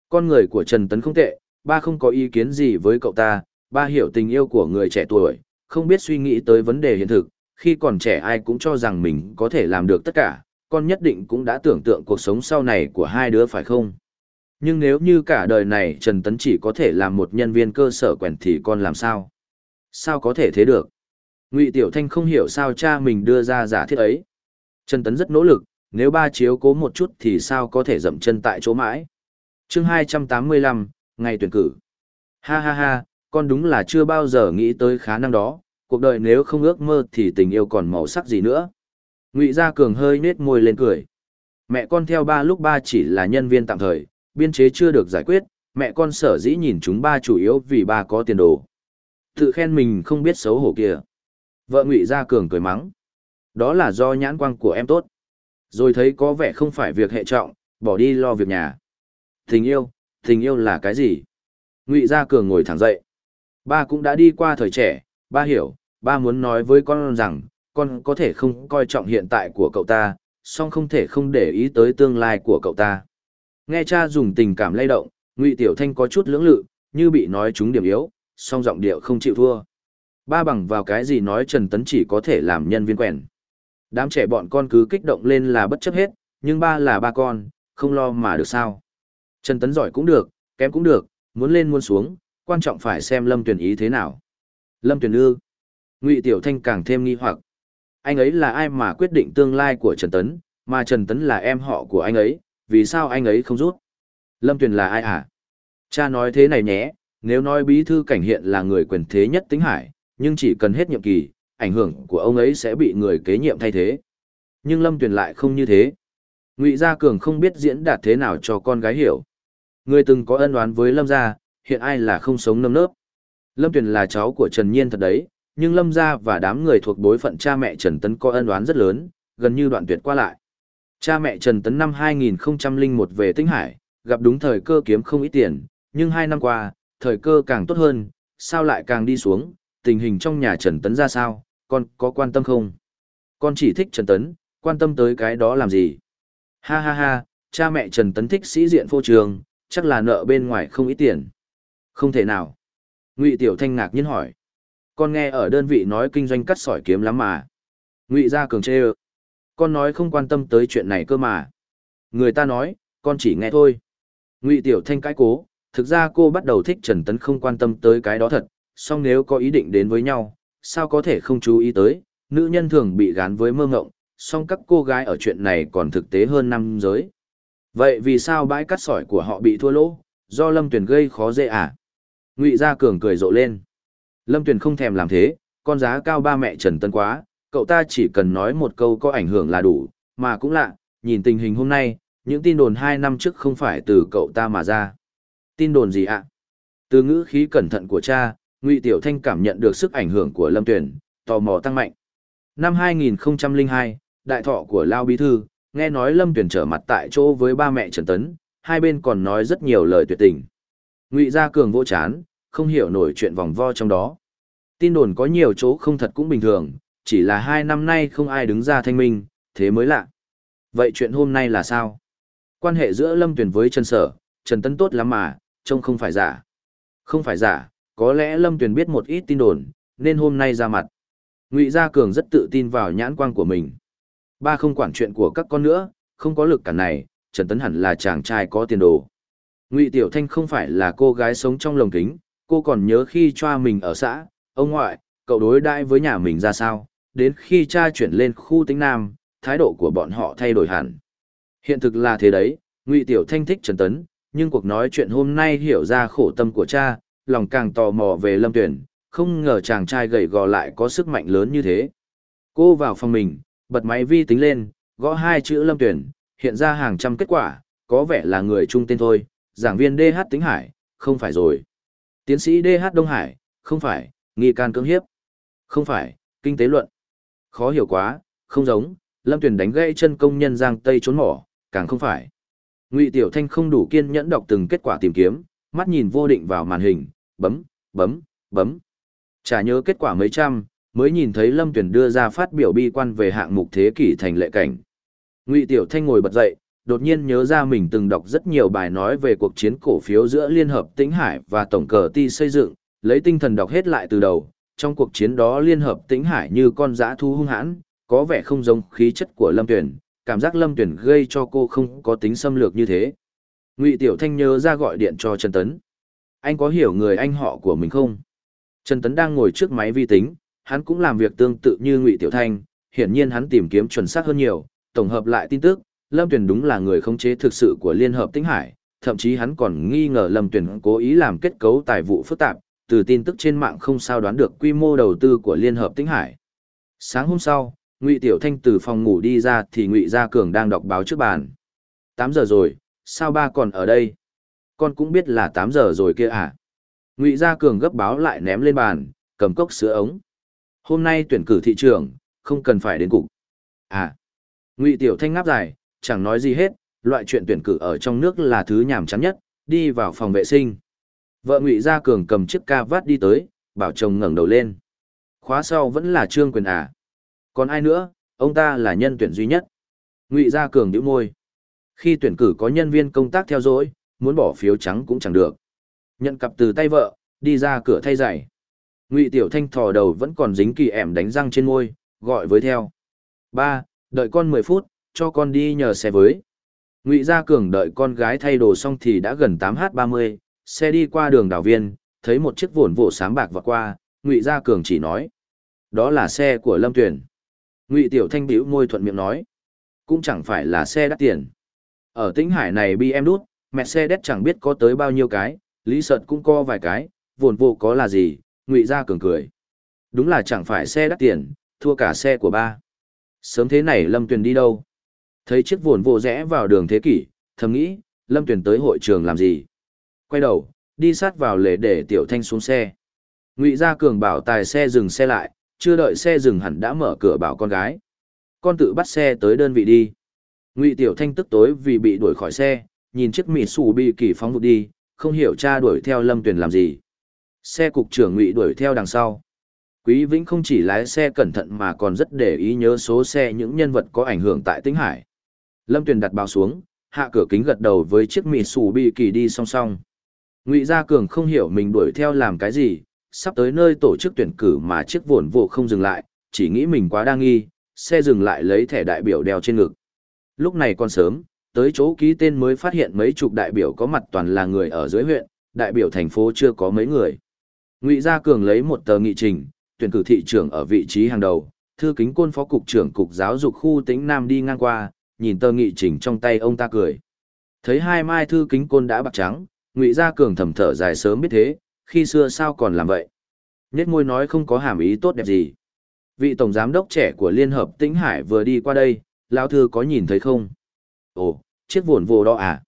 Con người của Trần Tấn không tệ, ba không có ý kiến gì với cậu ta, ba hiểu tình yêu của người trẻ tuổi, không biết suy nghĩ tới vấn đề hiện thực, khi còn trẻ ai cũng cho rằng mình có thể làm được tất cả, con nhất định cũng đã tưởng tượng cuộc sống sau này của hai đứa phải không? Nhưng nếu như cả đời này Trần Tấn chỉ có thể làm một nhân viên cơ sở quèn thì con làm sao? Sao có thể thế được? Ngụy Tiểu Thanh không hiểu sao cha mình đưa ra giả thiết ấy. Trần Tấn rất nỗ lực, nếu ba chiếu cố một chút thì sao có thể dậm chân tại chỗ mãi. chương 285, ngày tuyển cử. Ha ha ha, con đúng là chưa bao giờ nghĩ tới khả năng đó, cuộc đời nếu không ước mơ thì tình yêu còn màu sắc gì nữa. Ngụy Gia Cường hơi nết môi lên cười. Mẹ con theo ba lúc ba chỉ là nhân viên tạm thời, biên chế chưa được giải quyết, mẹ con sở dĩ nhìn chúng ba chủ yếu vì ba có tiền đồ. Tự khen mình không biết xấu hổ kìa. Vợ Ngụy Gia Cường cười mắng. Đó là do nhãn quang của em tốt. Rồi thấy có vẻ không phải việc hệ trọng, bỏ đi lo việc nhà. Tình yêu, tình yêu là cái gì? Ngụy Gia Cường ngồi thẳng dậy. Ba cũng đã đi qua thời trẻ, ba hiểu, ba muốn nói với con rằng, con có thể không coi trọng hiện tại của cậu ta, song không thể không để ý tới tương lai của cậu ta. Nghe cha dùng tình cảm lay động, Ngụy Tiểu Thanh có chút lưỡng lự, như bị nói trúng điểm yếu, song giọng điệu không chịu thua. Ba bằng vào cái gì nói Trần Tấn chỉ có thể làm nhân viên quèn. Đám trẻ bọn con cứ kích động lên là bất chấp hết, nhưng ba là ba con, không lo mà được sao. Trần Tấn giỏi cũng được, kém cũng được, muốn lên muốn xuống, quan trọng phải xem Lâm Tuyền ý thế nào. Lâm Tuyền ư. Ngụy Tiểu Thanh càng thêm nghi hoặc. Anh ấy là ai mà quyết định tương lai của Trần Tấn, mà Trần Tấn là em họ của anh ấy, vì sao anh ấy không rút? Lâm Tuyền là ai hả? Cha nói thế này nhé, nếu nói bí thư cảnh hiện là người quyền thế nhất tính hải, nhưng chỉ cần hết nhiệm kỳ, ảnh hưởng của ông ấy sẽ bị người kế nhiệm thay thế. Nhưng Lâm Tuyền lại không như thế. Ngụy Gia Cường không biết diễn đạt thế nào cho con gái hiểu. Người từng có ân oán với Lâm Gia, hiện ai là không sống nâm nớp. Lâm Tuyền là cháu của Trần Nhiên thật đấy, nhưng Lâm Gia và đám người thuộc bối phận cha mẹ Trần Tấn có ân oán rất lớn, gần như đoạn tuyệt qua lại. Cha mẹ Trần Tấn năm 2001 về Tinh Hải, gặp đúng thời cơ kiếm không ít tiền, nhưng hai năm qua, thời cơ càng tốt hơn, sao lại càng đi xuống, tình hình trong nhà Trần Tấn ra sao, con có quan tâm không? Con chỉ thích Trần Tấn, quan tâm tới cái đó làm gì? Ha ha ha, cha mẹ Trần Tấn thích sĩ diện phô trường, chắc là nợ bên ngoài không ít tiền. Không thể nào. Ngụy Tiểu Thanh ngạc nhiên hỏi. Con nghe ở đơn vị nói kinh doanh cắt sỏi kiếm lắm mà. Ngụy gia cường chê ơ. Con nói không quan tâm tới chuyện này cơ mà. Người ta nói, con chỉ nghe thôi. Ngụy Tiểu Thanh cãi cố, thực ra cô bắt đầu thích Trần Tấn không quan tâm tới cái đó thật, song nếu có ý định đến với nhau, sao có thể không chú ý tới, nữ nhân thường bị gán với mơ ngộng, song các cô gái ở chuyện này còn thực tế hơn năm giới. Vậy vì sao bãi cắt sỏi của họ bị thua lỗ, do Lâm Tuyền gây khó dễ à? Ngụy Gia Cường cười rộ lên. Lâm Tuyền không thèm làm thế, con giá cao ba mẹ Trần Tân quá, cậu ta chỉ cần nói một câu có ảnh hưởng là đủ, mà cũng lạ, nhìn tình hình hôm nay, những tin đồn hai năm trước không phải từ cậu ta mà ra. Tin đồn gì ạ? Từ ngữ khí cẩn thận của cha, Ngụy Tiểu Thanh cảm nhận được sức ảnh hưởng của Lâm Tuyền, tò mò tăng mạnh. Năm 2002, đại thọ của Lao Bí Thư, nghe nói Lâm Tuyền trở mặt tại chỗ với ba mẹ Trần Tấn, hai bên còn nói rất nhiều lời tuyệt tình. Ngụy Gia Cường vô chán, không hiểu nổi chuyện vòng vo trong đó. Tin đồn có nhiều chỗ không thật cũng bình thường, chỉ là hai năm nay không ai đứng ra thanh minh, thế mới lạ. Vậy chuyện hôm nay là sao? Quan hệ giữa Lâm Tuyền với Trần Sở, Trần Tấn tốt lắm mà, trông không phải giả. Không phải giả, có lẽ Lâm Tuyền biết một ít tin đồn, nên hôm nay ra mặt. Ngụy Gia Cường rất tự tin vào nhãn quang của mình. Ba không quản chuyện của các con nữa, không có lực cản này, Trần Tấn hẳn là chàng trai có tiền đồ. Ngụy Tiểu Thanh không phải là cô gái sống trong lồng kính, cô còn nhớ khi choa mình ở xã, ông ngoại, cậu đối đãi với nhà mình ra sao, đến khi cha chuyển lên khu tính nam, thái độ của bọn họ thay đổi hẳn. Hiện thực là thế đấy, Ngụy Tiểu Thanh thích Trần Tấn, nhưng cuộc nói chuyện hôm nay hiểu ra khổ tâm của cha, lòng càng tò mò về Lâm Tuyển, không ngờ chàng trai gầy gò lại có sức mạnh lớn như thế. Cô vào phòng mình, bật máy vi tính lên, gõ hai chữ Lâm Tuyển, hiện ra hàng trăm kết quả, có vẻ là người trung tên thôi, giảng viên DH Tính Hải, không phải rồi. Tiến sĩ DH Đông Hải, không phải, nghi can cưỡng hiếp. Không phải, kinh tế luận. Khó hiểu quá, không giống, Lâm Tuyền đánh gãy chân công nhân Giang Tây trốn mỏ, càng không phải. Ngụy Tiểu Thanh không đủ kiên nhẫn đọc từng kết quả tìm kiếm, mắt nhìn vô định vào màn hình, bấm, bấm, bấm. Chả nhớ kết quả mấy trăm, mới nhìn thấy Lâm Tuyền đưa ra phát biểu bi quan về hạng mục thế kỷ thành lệ cảnh. Ngụy Tiểu Thanh ngồi bật dậy, đột nhiên nhớ ra mình từng đọc rất nhiều bài nói về cuộc chiến cổ phiếu giữa Liên hợp Tĩnh Hải và Tổng cờ ti xây dựng, lấy tinh thần đọc hết lại từ đầu. Trong cuộc chiến đó Liên hợp Tĩnh Hải như con dã thu hung hãn, có vẻ không giống khí chất của Lâm Tuyển, cảm giác Lâm Tuyển gây cho cô không có tính xâm lược như thế. Ngụy Tiểu Thanh nhớ ra gọi điện cho Trần Tấn. Anh có hiểu người anh họ của mình không? Trần Tấn đang ngồi trước máy vi tính, hắn cũng làm việc tương tự như Ngụy Tiểu Thanh, hiển nhiên hắn tìm kiếm chuẩn xác hơn nhiều, tổng hợp lại tin tức, Lâm tuyển đúng là người khống chế thực sự của Liên hợp Tĩnh Hải, thậm chí hắn còn nghi ngờ Lâm tuyển cố ý làm kết cấu tài vụ phức tạp, từ tin tức trên mạng không sao đoán được quy mô đầu tư của Liên hợp Tĩnh Hải. Sáng hôm sau, Ngụy Tiểu Thanh từ phòng ngủ đi ra thì Ngụy Gia Cường đang đọc báo trước bàn. 8 giờ rồi, sao ba còn ở đây? Con cũng biết là 8 giờ rồi kia à? Ngụy Gia Cường gấp báo lại ném lên bàn, cầm cốc sữa ống. Hôm nay tuyển cử thị trường, không cần phải đến cục. À. Ngụy Tiểu Thanh ngáp dài, chẳng nói gì hết, loại chuyện tuyển cử ở trong nước là thứ nhàm chán nhất, đi vào phòng vệ sinh. Vợ Ngụy Gia Cường cầm chiếc ca vát đi tới, bảo chồng ngẩng đầu lên. Khóa sau vẫn là Trương Quyền à. Còn ai nữa, ông ta là nhân tuyển duy nhất. Ngụy Gia Cường nhíu môi. Khi tuyển cử có nhân viên công tác theo dõi, muốn bỏ phiếu trắng cũng chẳng được. Nhận cặp từ tay vợ, đi ra cửa thay giày. Ngụy Tiểu Thanh thò đầu vẫn còn dính kỳ ẻm đánh răng trên môi, gọi với theo. Ba, đợi con 10 phút, cho con đi nhờ xe với. Ngụy Gia Cường đợi con gái thay đồ xong thì đã gần 8h30, xe đi qua đường đảo viên, thấy một chiếc vồn vỗ sáng bạc vọt qua, Ngụy Gia Cường chỉ nói. Đó là xe của Lâm Tuyền. Ngụy Tiểu Thanh bĩu môi thuận miệng nói. Cũng chẳng phải là xe đắt tiền. Ở tĩnh hải này bi em đút, mẹ xe đét chẳng biết có tới bao nhiêu cái, Lý Sợt cũng có vài cái, vồn vô có là gì, Ngụy Gia Cường cười. Đúng là chẳng phải xe đắt tiền, thua cả xe của ba. Sớm thế này Lâm Tuyền đi đâu? Thấy chiếc vồn vô rẽ vào đường thế kỷ, thầm nghĩ, Lâm Tuyền tới hội trường làm gì? Quay đầu, đi sát vào lề để Tiểu Thanh xuống xe. Ngụy Gia Cường bảo tài xe dừng xe lại, chưa đợi xe dừng hẳn đã mở cửa bảo con gái. Con tự bắt xe tới đơn vị đi. Ngụy Tiểu Thanh tức tối vì bị đuổi khỏi xe, nhìn chiếc mì xù bị kỳ phóng vụt đi, không hiểu cha đuổi theo Lâm Tuyền làm gì. Xe cục trưởng Ngụy đuổi theo đằng sau. Quý Vĩnh không chỉ lái xe cẩn thận mà còn rất để ý nhớ số xe những nhân vật có ảnh hưởng tại Tĩnh Hải. Lâm Tuyền đặt bao xuống, hạ cửa kính gật đầu với chiếc mì xù bị kỳ đi song song. Ngụy Gia Cường không hiểu mình đuổi theo làm cái gì, sắp tới nơi tổ chức tuyển cử mà chiếc vồn vụ không dừng lại, chỉ nghĩ mình quá đa nghi, xe dừng lại lấy thẻ đại biểu đeo trên ngực. Lúc này còn sớm, tới chỗ ký tên mới phát hiện mấy chục đại biểu có mặt toàn là người ở dưới huyện, đại biểu thành phố chưa có mấy người. Ngụy Gia Cường lấy một tờ nghị trình, tuyển cử thị trưởng ở vị trí hàng đầu, thư kính côn phó cục trưởng cục giáo dục khu tĩnh Nam đi ngang qua, nhìn tờ nghị trình trong tay ông ta cười. Thấy hai mai thư kính côn đã bạc trắng, Ngụy Gia Cường thầm thở dài sớm biết thế, khi xưa sao còn làm vậy? Nhất môi nói không có hàm ý tốt đẹp gì. Vị tổng giám đốc trẻ của Liên Hợp Tĩnh Hải vừa đi qua đây, lão thư có nhìn thấy không? Ồ, chiếc vồn vô đó à?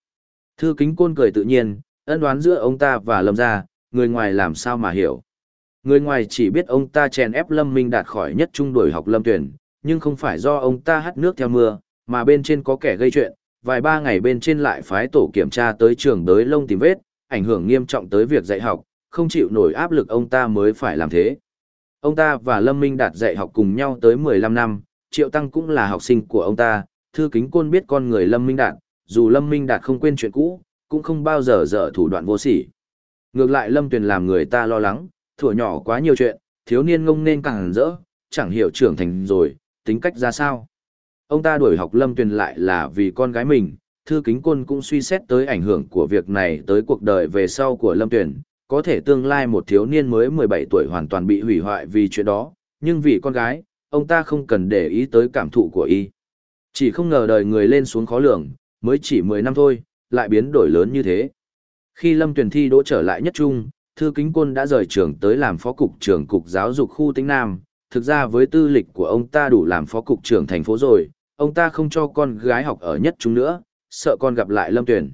Thư kính côn cười tự nhiên, ân đoán giữa ông ta và Lâm gia, người ngoài làm sao mà hiểu. Người ngoài chỉ biết ông ta chèn ép Lâm Minh đạt khỏi nhất trung đổi học Lâm tuyển, nhưng không phải do ông ta hắt nước theo mưa, mà bên trên có kẻ gây chuyện, vài ba ngày bên trên lại phái tổ kiểm tra tới trường đới lông tìm vết, ảnh hưởng nghiêm trọng tới việc dạy học, không chịu nổi áp lực ông ta mới phải làm thế. Ông ta và Lâm Minh Đạt dạy học cùng nhau tới 15 năm, Triệu Tăng cũng là học sinh của ông ta, thư kính côn biết con người Lâm Minh Đạt, dù Lâm Minh Đạt không quên chuyện cũ, cũng không bao giờ dở thủ đoạn vô sỉ. Ngược lại Lâm Tuyền làm người ta lo lắng, thủa nhỏ quá nhiều chuyện, thiếu niên ngông nên càng rỡ, chẳng hiểu trưởng thành rồi, tính cách ra sao. Ông ta đuổi học Lâm Tuyền lại là vì con gái mình, thư kính côn cũng suy xét tới ảnh hưởng của việc này tới cuộc đời về sau của Lâm Tuyền, có thể tương lai một thiếu niên mới 17 tuổi hoàn toàn bị hủy hoại vì chuyện đó, nhưng vì con gái, ông ta không cần để ý tới cảm thụ của y. Chỉ không ngờ đời người lên xuống khó lường, mới chỉ 10 năm thôi, lại biến đổi lớn như thế. Khi Lâm Tuyền thi đỗ trở lại nhất trung, Thư Kính Côn đã rời trường tới làm phó cục trưởng cục giáo dục khu Tĩnh Nam. Thực ra với tư lịch của ông ta đủ làm phó cục trưởng thành phố rồi, ông ta không cho con gái học ở nhất trung nữa, sợ con gặp lại Lâm Tuyền.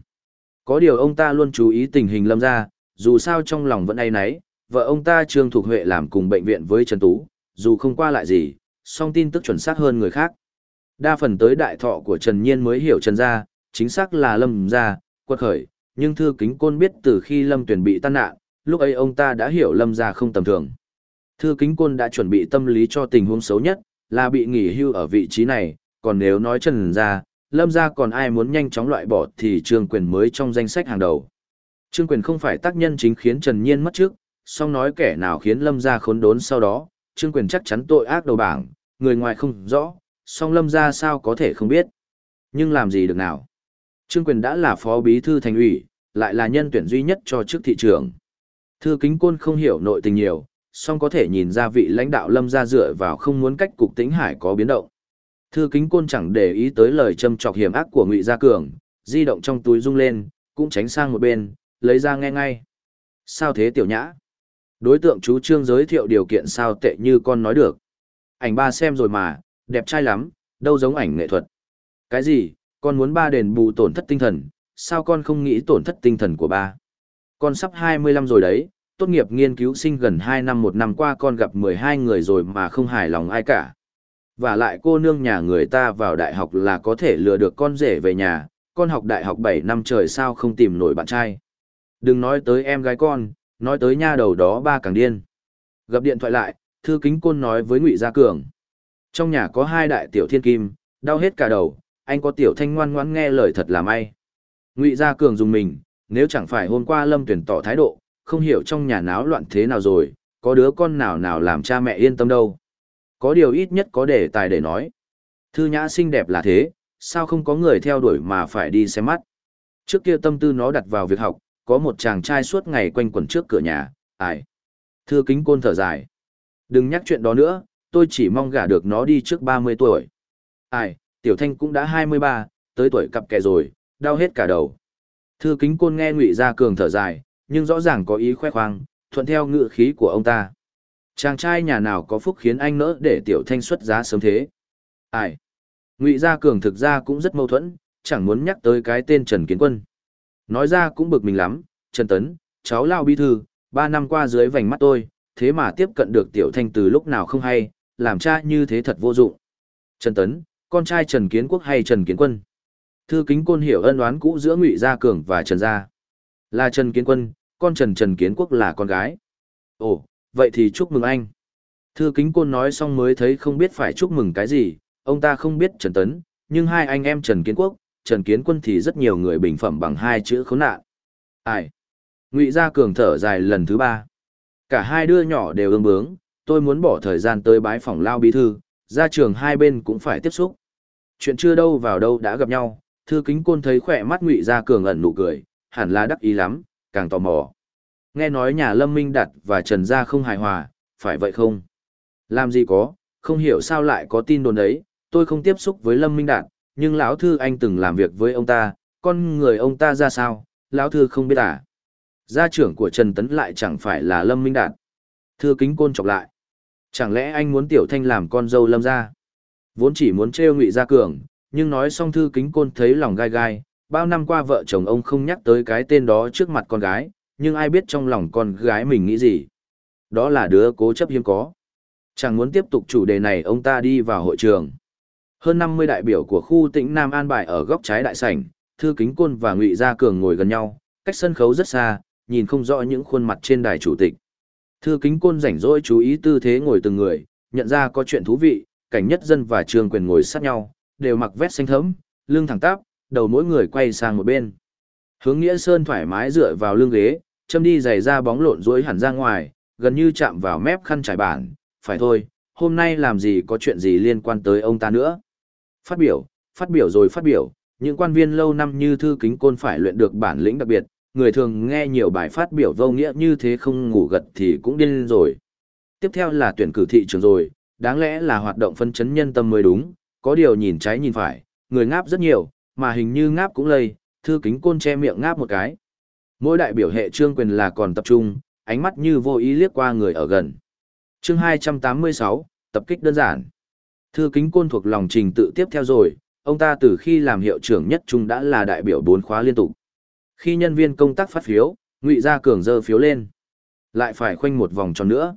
Có điều ông ta luôn chú ý tình hình Lâm gia, dù sao trong lòng vẫn ai nấy, vợ ông ta Trương Thục Huệ làm cùng bệnh viện với Trần Tú, dù không qua lại gì, song tin tức chuẩn xác hơn người khác. Đa phần tới đại thọ của Trần Nhiên mới hiểu Trần gia, chính xác là Lâm gia, quật khởi, nhưng thư kính côn biết từ khi Lâm tuyển bị tan nạn, lúc ấy ông ta đã hiểu Lâm gia không tầm thường. Thư kính côn đã chuẩn bị tâm lý cho tình huống xấu nhất, là bị nghỉ hưu ở vị trí này, còn nếu nói Trần gia, Lâm gia còn ai muốn nhanh chóng loại bỏ thì Trương Quyền mới trong danh sách hàng đầu. Trương Quyền không phải tác nhân chính khiến Trần Nhiên mất trước, song nói kẻ nào khiến Lâm gia khốn đốn sau đó, Trương Quyền chắc chắn tội ác đầu bảng, người ngoài không rõ, song Lâm gia sao có thể không biết. Nhưng làm gì được nào? Trương Quyền đã là phó bí thư thành ủy, lại là nhân tuyển duy nhất cho chức thị trưởng. Thư Kính Côn không hiểu nội tình nhiều, song có thể nhìn ra vị lãnh đạo Lâm gia dựa vào không muốn cách cục Tĩnh Hải có biến động. Thư Kính Côn chẳng để ý tới lời châm chọc hiểm ác của Ngụy Gia Cường, di động trong túi rung lên, cũng tránh sang một bên, lấy ra nghe ngay. Sao thế tiểu nhã? Đối tượng chú trương giới thiệu điều kiện sao tệ như con nói được. Ảnh ba xem rồi mà, đẹp trai lắm, đâu giống ảnh nghệ thuật. Cái gì, con muốn ba đền bù tổn thất tinh thần, sao con không nghĩ tổn thất tinh thần của ba? Con sắp 25 rồi đấy, tốt nghiệp nghiên cứu sinh gần 2 năm một năm qua con gặp 12 người rồi mà không hài lòng ai cả. Và lại cô nương nhà người ta vào đại học là có thể lừa được con rể về nhà, con học đại học 7 năm trời sao không tìm nổi bạn trai. Đừng nói tới em gái con, nói tới nha đầu đó ba càng điên. Gặp điện thoại lại, thư kính côn nói với Ngụy Gia Cường. Trong nhà có hai đại tiểu thiên kim, đau hết cả đầu, anh có tiểu thanh ngoan ngoãn nghe lời thật là may. Ngụy Gia Cường dùng mình, nếu chẳng phải hôm qua Lâm tuyển tỏ thái độ, không hiểu trong nhà náo loạn thế nào rồi, có đứa con nào nào làm cha mẹ yên tâm đâu. Có điều ít nhất có đề tài để nói. Thư nhã xinh đẹp là thế, sao không có người theo đuổi mà phải đi xem mắt. Trước kia tâm tư nó đặt vào việc học, có một chàng trai suốt ngày quanh quẩn trước cửa nhà, ai. Thư kính côn thở dài. Đừng nhắc chuyện đó nữa, tôi chỉ mong gả được nó đi trước 30 tuổi. Ai, tiểu thanh cũng đã 23, tới tuổi cặp kè rồi, đau hết cả đầu. Thư kính côn nghe ngụy gia cường thở dài, nhưng rõ ràng có ý khoe khoang, thuận theo ngự khí của ông ta. Chàng trai nhà nào có phúc khiến anh nỡ để tiểu thanh xuất giá sớm thế? Ai? Ngụy Gia Cường thực ra cũng rất mâu thuẫn, chẳng muốn nhắc tới cái tên Trần Kiến Quân. Nói ra cũng bực mình lắm, Trần Tấn, cháu lao bi thư, ba năm qua dưới vành mắt tôi, thế mà tiếp cận được tiểu thanh từ lúc nào không hay, làm cha như thế thật vô dụng. Trần Tấn, con trai Trần Kiến Quốc hay Trần Kiến Quân? Thư kính côn hiểu ân oán cũ giữa Ngụy Gia Cường và Trần Gia. Là Trần Kiến Quân, con Trần Trần Kiến Quốc là con gái. Ồ, vậy thì chúc mừng anh. Thư kính côn nói xong mới thấy không biết phải chúc mừng cái gì, ông ta không biết Trần Tấn, nhưng hai anh em Trần Kiến Quốc, Trần Kiến Quân thì rất nhiều người bình phẩm bằng hai chữ khốn nạn. Ai? Ngụy Gia Cường thở dài lần thứ ba. Cả hai đứa nhỏ đều ương bướng, tôi muốn bỏ thời gian tới bái phòng lao bí thư, ra trường hai bên cũng phải tiếp xúc. Chuyện chưa đâu vào đâu đã gặp nhau, thư kính côn thấy khỏe mắt Ngụy Gia Cường ẩn nụ cười, hẳn là đắc ý lắm, càng tò mò. Nghe nói nhà Lâm Minh Đạt và Trần Gia không hài hòa, phải vậy không? Làm gì có, không hiểu sao lại có tin đồn ấy, tôi không tiếp xúc với Lâm Minh Đạt, nhưng lão thư anh từng làm việc với ông ta, con người ông ta ra sao, lão thư không biết à. Gia trưởng của Trần Tấn lại chẳng phải là Lâm Minh Đạt. Thư kính côn chọc lại. Chẳng lẽ anh muốn Tiểu Thanh làm con dâu Lâm gia? Vốn chỉ muốn trêu ngụy Gia Cường, nhưng nói xong thư kính côn thấy lòng gai gai, bao năm qua vợ chồng ông không nhắc tới cái tên đó trước mặt con gái, nhưng ai biết trong lòng con gái mình nghĩ gì. Đó là đứa cố chấp hiếm có. Chẳng muốn tiếp tục chủ đề này ông ta đi vào hội trường. Hơn 50 đại biểu của khu tỉnh Nam An bài ở góc trái đại sảnh, Thư Kính Côn và Ngụy Gia Cường ngồi gần nhau, cách sân khấu rất xa, nhìn không rõ những khuôn mặt trên đài chủ tịch. Thư Kính Côn rảnh rỗi chú ý tư thế ngồi từng người, nhận ra có chuyện thú vị, cảnh nhất dân và trường Quyền ngồi sát nhau, đều mặc vest xanh thẫm, lưng thẳng tắp, đầu mỗi người quay sang một bên. Hướng Nghĩa Sơn thoải mái dựa vào lưng ghế, châm đi giày ra bóng lộn rối hẳn ra ngoài, gần như chạm vào mép khăn trải bản, phải thôi, hôm nay làm gì có chuyện gì liên quan tới ông ta nữa. Phát biểu, phát biểu rồi phát biểu, những quan viên lâu năm như thư kính côn phải luyện được bản lĩnh đặc biệt, người thường nghe nhiều bài phát biểu vô nghĩa như thế không ngủ gật thì cũng điên rồi. Tiếp theo là tuyển cử thị trường rồi, đáng lẽ là hoạt động phân chấn nhân tâm mới đúng, có điều nhìn trái nhìn phải, người ngáp rất nhiều, mà hình như ngáp cũng lây, thư kính côn che miệng ngáp một cái. Mỗi đại biểu hệ trương quyền là còn tập trung, ánh mắt như vô ý liếc qua người ở gần. chương 286, tập kích đơn giản. Thư kính côn thuộc lòng trình tự tiếp theo rồi, ông ta từ khi làm hiệu trưởng nhất trung đã là đại biểu bốn khóa liên tục. Khi nhân viên công tác phát phiếu, Ngụy Gia Cường dơ phiếu lên. Lại phải khoanh một vòng tròn nữa.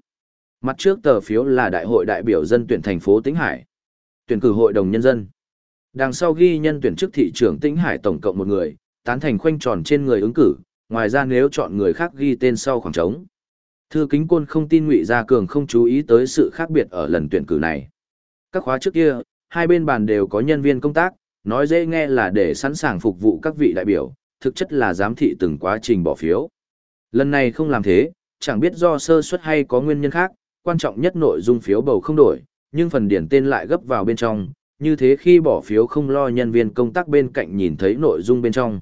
Mặt trước tờ phiếu là đại hội đại biểu dân tuyển thành phố Tĩnh Hải. Tuyển cử hội đồng nhân dân. Đằng sau ghi nhân tuyển chức thị trưởng Tĩnh Hải tổng cộng một người, tán thành khoanh tròn trên người ứng cử, ngoài ra nếu chọn người khác ghi tên sau khoảng trống. Thư kính côn không tin Ngụy Gia Cường không chú ý tới sự khác biệt ở lần tuyển cử này. Các khóa trước kia, hai bên bàn đều có nhân viên công tác, nói dễ nghe là để sẵn sàng phục vụ các vị đại biểu, thực chất là giám thị từng quá trình bỏ phiếu. Lần này không làm thế, chẳng biết do sơ suất hay có nguyên nhân khác, quan trọng nhất nội dung phiếu bầu không đổi, nhưng phần điển tên lại gấp vào bên trong, như thế khi bỏ phiếu không lo nhân viên công tác bên cạnh nhìn thấy nội dung bên trong.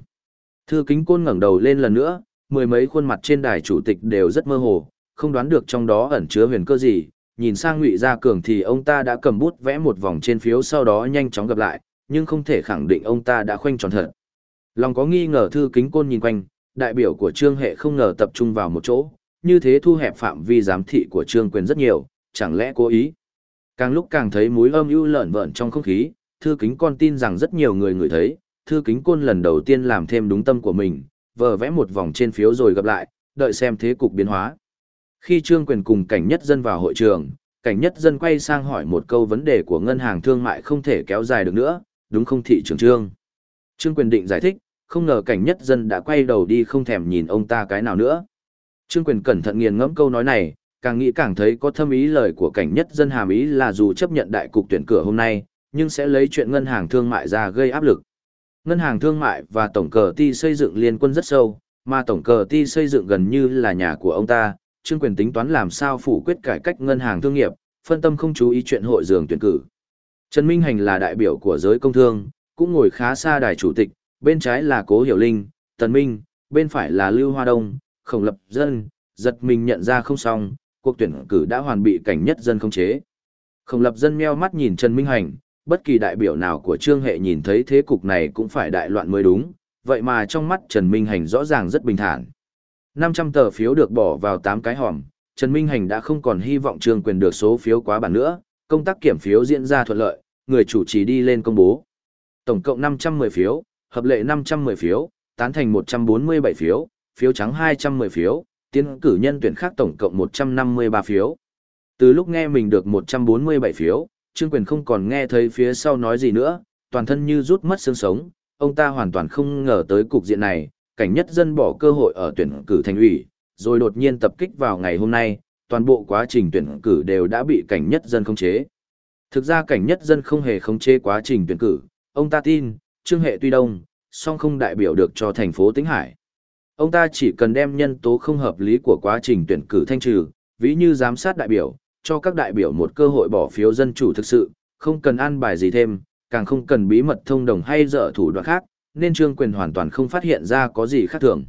Thư kính côn ngẩng đầu lên lần nữa, mười mấy khuôn mặt trên đài chủ tịch đều rất mơ hồ, không đoán được trong đó ẩn chứa huyền cơ gì. Nhìn sang Ngụy Gia Cường thì ông ta đã cầm bút vẽ một vòng trên phiếu sau đó nhanh chóng gặp lại, nhưng không thể khẳng định ông ta đã khoanh tròn thật. Lòng có nghi ngờ thư kính côn nhìn quanh, đại biểu của trương hệ không ngờ tập trung vào một chỗ, như thế thu hẹp phạm vi giám thị của trương quyền rất nhiều, chẳng lẽ cố ý. Càng lúc càng thấy mối âm ưu lợn vợn trong không khí, thư kính con tin rằng rất nhiều người người thấy, thư kính côn lần đầu tiên làm thêm đúng tâm của mình, vờ vẽ một vòng trên phiếu rồi gặp lại, đợi xem thế cục biến hóa. Khi Trương Quyền cùng cảnh nhất dân vào hội trường, cảnh nhất dân quay sang hỏi một câu vấn đề của ngân hàng thương mại không thể kéo dài được nữa, đúng không thị trường Trương? Trương Quyền định giải thích, không ngờ cảnh nhất dân đã quay đầu đi không thèm nhìn ông ta cái nào nữa. Trương Quyền cẩn thận nghiền ngẫm câu nói này, càng nghĩ càng thấy có thâm ý lời của cảnh nhất dân hàm ý là dù chấp nhận đại cục tuyển cửa hôm nay, nhưng sẽ lấy chuyện ngân hàng thương mại ra gây áp lực. Ngân hàng thương mại và tổng cờ ti xây dựng liên quân rất sâu, Mà tổng cờ ti xây dựng gần như là nhà của ông ta, Trương Quyền tính toán làm sao phủ quyết cải cách ngân hàng thương nghiệp, phân tâm không chú ý chuyện hội dường tuyển cử. Trần Minh Hành là đại biểu của giới công thương, cũng ngồi khá xa đài chủ tịch, bên trái là Cố Hiểu Linh, Tần Minh, bên phải là Lưu Hoa Đông, Khổng Lập Dân, giật mình nhận ra không xong, cuộc tuyển cử đã hoàn bị cảnh nhất dân không chế. Khổng Lập Dân meo mắt nhìn Trần Minh Hành, bất kỳ đại biểu nào của Trương Hệ nhìn thấy thế cục này cũng phải đại loạn mới đúng, vậy mà trong mắt Trần Minh Hành rõ ràng rất bình thản. 500 tờ phiếu được bỏ vào 8 cái hòm, Trần Minh Hành đã không còn hy vọng Trương Quyền được số phiếu quá bản nữa, công tác kiểm phiếu diễn ra thuận lợi, người chủ trì đi lên công bố. Tổng cộng 510 phiếu, hợp lệ 510 phiếu, tán thành 147 phiếu, phiếu trắng 210 phiếu, tiến cử nhân tuyển khác tổng cộng 153 phiếu. Từ lúc nghe mình được 147 phiếu, Trương Quyền không còn nghe thấy phía sau nói gì nữa, toàn thân như rút mất xương sống, ông ta hoàn toàn không ngờ tới cục diện này, cảnh nhất dân bỏ cơ hội ở tuyển cử thành ủy, rồi đột nhiên tập kích vào ngày hôm nay, toàn bộ quá trình tuyển cử đều đã bị cảnh nhất dân khống chế. Thực ra cảnh nhất dân không hề khống chế quá trình tuyển cử, ông ta tin, Trương Hệ tuy đông, song không đại biểu được cho thành phố Tĩnh Hải. Ông ta chỉ cần đem nhân tố không hợp lý của quá trình tuyển cử thanh trừ, ví như giám sát đại biểu, cho các đại biểu một cơ hội bỏ phiếu dân chủ thực sự, không cần ăn bài gì thêm, càng không cần bí mật thông đồng hay dở thủ đoạn khác, nên trương quyền hoàn toàn không phát hiện ra có gì khác thường.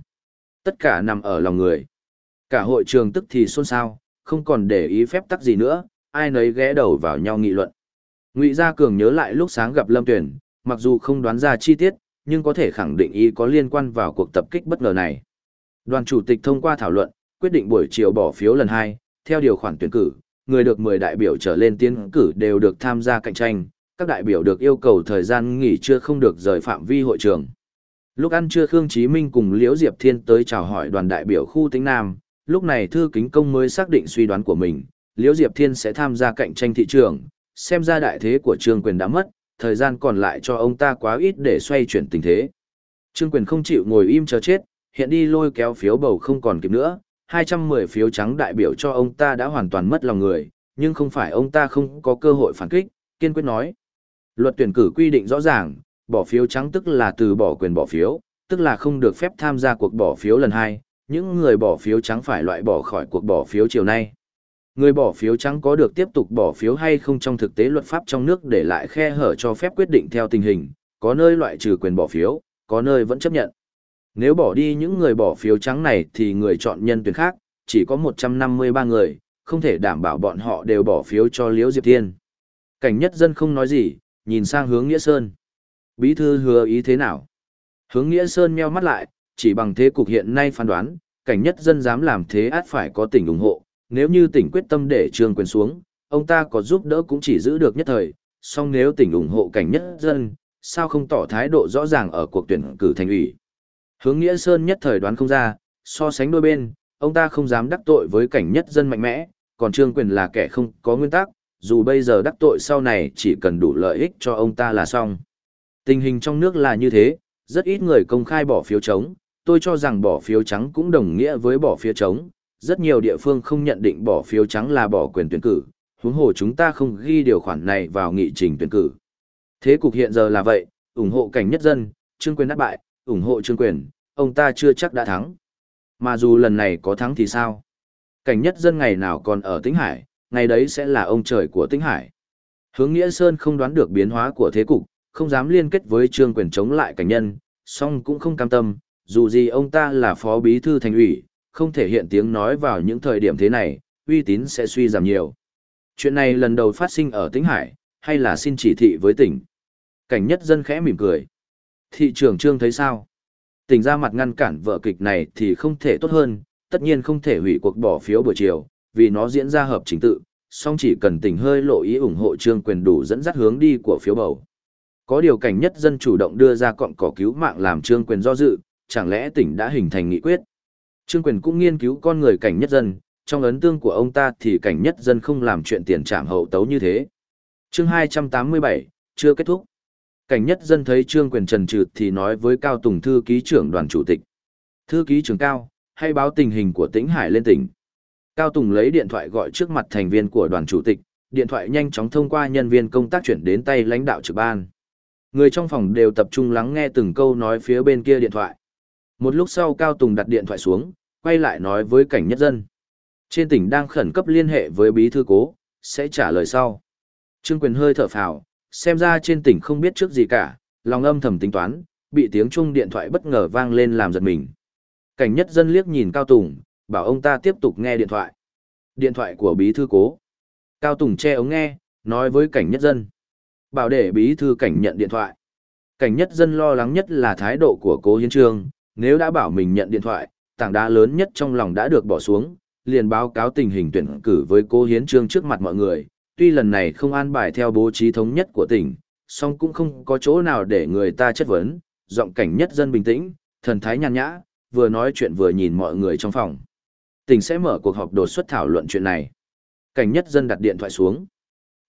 Tất cả nằm ở lòng người. Cả hội trường tức thì xôn xao, không còn để ý phép tắc gì nữa, ai nấy ghé đầu vào nhau nghị luận. Ngụy Gia Cường nhớ lại lúc sáng gặp Lâm Tuyển, mặc dù không đoán ra chi tiết, nhưng có thể khẳng định ý có liên quan vào cuộc tập kích bất ngờ này. Đoàn chủ tịch thông qua thảo luận, quyết định buổi chiều bỏ phiếu lần hai, theo điều khoản tuyển cử, người được 10 đại biểu trở lên tiến cử đều được tham gia cạnh tranh, các đại biểu được yêu cầu thời gian nghỉ trưa không được rời phạm vi hội trường. Lúc ăn trưa Khương Chí Minh cùng Liễu Diệp Thiên tới chào hỏi đoàn đại biểu khu Tĩnh Nam, lúc này Thư Kính Công mới xác định suy đoán của mình, Liễu Diệp Thiên sẽ tham gia cạnh tranh thị trường, xem ra đại thế của Trương Quyền đã mất, thời gian còn lại cho ông ta quá ít để xoay chuyển tình thế. Trương Quyền không chịu ngồi im chờ chết, hiện đi lôi kéo phiếu bầu không còn kịp nữa, 210 phiếu trắng đại biểu cho ông ta đã hoàn toàn mất lòng người, nhưng không phải ông ta không có cơ hội phản kích, kiên quyết nói. Luật tuyển cử quy định rõ ràng, bỏ phiếu trắng tức là từ bỏ quyền bỏ phiếu, tức là không được phép tham gia cuộc bỏ phiếu lần hai. những người bỏ phiếu trắng phải loại bỏ khỏi cuộc bỏ phiếu chiều nay. Người bỏ phiếu trắng có được tiếp tục bỏ phiếu hay không trong thực tế luật pháp trong nước để lại khe hở cho phép quyết định theo tình hình, có nơi loại trừ quyền bỏ phiếu, có nơi vẫn chấp nhận. Nếu bỏ đi những người bỏ phiếu trắng này thì người chọn nhân tuyển khác, chỉ có 153 người, không thể đảm bảo bọn họ đều bỏ phiếu cho Liễu Diệp Thiên. Cảnh nhất dân không nói gì, nhìn sang hướng Nghĩa Sơn. Bí thư hứa ý thế nào? Hướng Nghĩa Sơn meo mắt lại, chỉ bằng thế cục hiện nay phán đoán, cảnh nhất dân dám làm thế át phải có tỉnh ủng hộ, nếu như tỉnh quyết tâm để trương quyền xuống, ông ta có giúp đỡ cũng chỉ giữ được nhất thời, song nếu tỉnh ủng hộ cảnh nhất dân, sao không tỏ thái độ rõ ràng ở cuộc tuyển cử thành ủy. Hướng Nghĩa Sơn nhất thời đoán không ra, so sánh đôi bên, ông ta không dám đắc tội với cảnh nhất dân mạnh mẽ, còn trương quyền là kẻ không có nguyên tắc, dù bây giờ đắc tội sau này chỉ cần đủ lợi ích cho ông ta là xong. Tình hình trong nước là như thế, rất ít người công khai bỏ phiếu chống, tôi cho rằng bỏ phiếu trắng cũng đồng nghĩa với bỏ phiếu chống, rất nhiều địa phương không nhận định bỏ phiếu trắng là bỏ quyền tuyển cử, huống hồ chúng ta không ghi điều khoản này vào nghị trình tuyển cử. Thế cục hiện giờ là vậy, ủng hộ cảnh nhất dân, trương quyền đắc bại, ủng hộ trương quyền, ông ta chưa chắc đã thắng. Mà dù lần này có thắng thì sao? Cảnh nhất dân ngày nào còn ở Tĩnh Hải, ngày đấy sẽ là ông trời của Tĩnh Hải. Hướng Nghĩa Sơn không đoán được biến hóa của thế cục, không dám liên kết với trương quyền chống lại cảnh nhân, song cũng không cam tâm, dù gì ông ta là phó bí thư thành ủy, không thể hiện tiếng nói vào những thời điểm thế này, uy tín sẽ suy giảm nhiều. Chuyện này lần đầu phát sinh ở Tĩnh Hải, hay là xin chỉ thị với tỉnh? Cảnh nhất dân khẽ mỉm cười. Thị trưởng trương thấy sao? Tỉnh ra mặt ngăn cản vở kịch này thì không thể tốt hơn, tất nhiên không thể hủy cuộc bỏ phiếu buổi chiều, vì nó diễn ra hợp chính tự, song chỉ cần tỉnh hơi lộ ý ủng hộ trương quyền đủ dẫn dắt hướng đi của phiếu bầu. Có điều cảnh nhất dân chủ động đưa ra cọng cỏ cứu mạng làm trương quyền do dự, chẳng lẽ tỉnh đã hình thành nghị quyết? Trương quyền cũng nghiên cứu con người cảnh nhất dân, trong ấn tương của ông ta thì cảnh nhất dân không làm chuyện tiền trảm hậu tấu như thế. Chương 287, chưa kết thúc. Cảnh nhất dân thấy Trương quyền trần trừ thì nói với Cao Tùng thư ký trưởng đoàn chủ tịch. Thư ký trưởng Cao, hay báo tình hình của Tĩnh Hải lên tỉnh. Cao Tùng lấy điện thoại gọi trước mặt thành viên của đoàn chủ tịch, điện thoại nhanh chóng thông qua nhân viên công tác chuyển đến tay lãnh đạo trực ban. Người trong phòng đều tập trung lắng nghe từng câu nói phía bên kia điện thoại. Một lúc sau Cao Tùng đặt điện thoại xuống, quay lại nói với cảnh nhất dân. Trên tỉnh đang khẩn cấp liên hệ với bí thư cố, sẽ trả lời sau. Trương Quyền hơi thở phào, xem ra trên tỉnh không biết trước gì cả, lòng âm thầm tính toán, bị tiếng chuông điện thoại bất ngờ vang lên làm giật mình. Cảnh nhất dân liếc nhìn Cao Tùng, bảo ông ta tiếp tục nghe điện thoại. Điện thoại của bí thư cố. Cao Tùng che ống nghe, nói với cảnh nhất dân. Bảo để bí thư cảnh nhận điện thoại. Cảnh nhất dân lo lắng nhất là thái độ của cố hiến trương, nếu đã bảo mình nhận điện thoại, tảng đá lớn nhất trong lòng đã được bỏ xuống, liền báo cáo tình hình tuyển cử với cố hiến trương trước mặt mọi người. Tuy lần này không an bài theo bố trí thống nhất của tỉnh, song cũng không có chỗ nào để người ta chất vấn, giọng cảnh nhất dân bình tĩnh, thần thái nhàn nhã, vừa nói chuyện vừa nhìn mọi người trong phòng. Tỉnh sẽ mở cuộc họp đột xuất thảo luận chuyện này. Cảnh nhất dân đặt điện thoại xuống.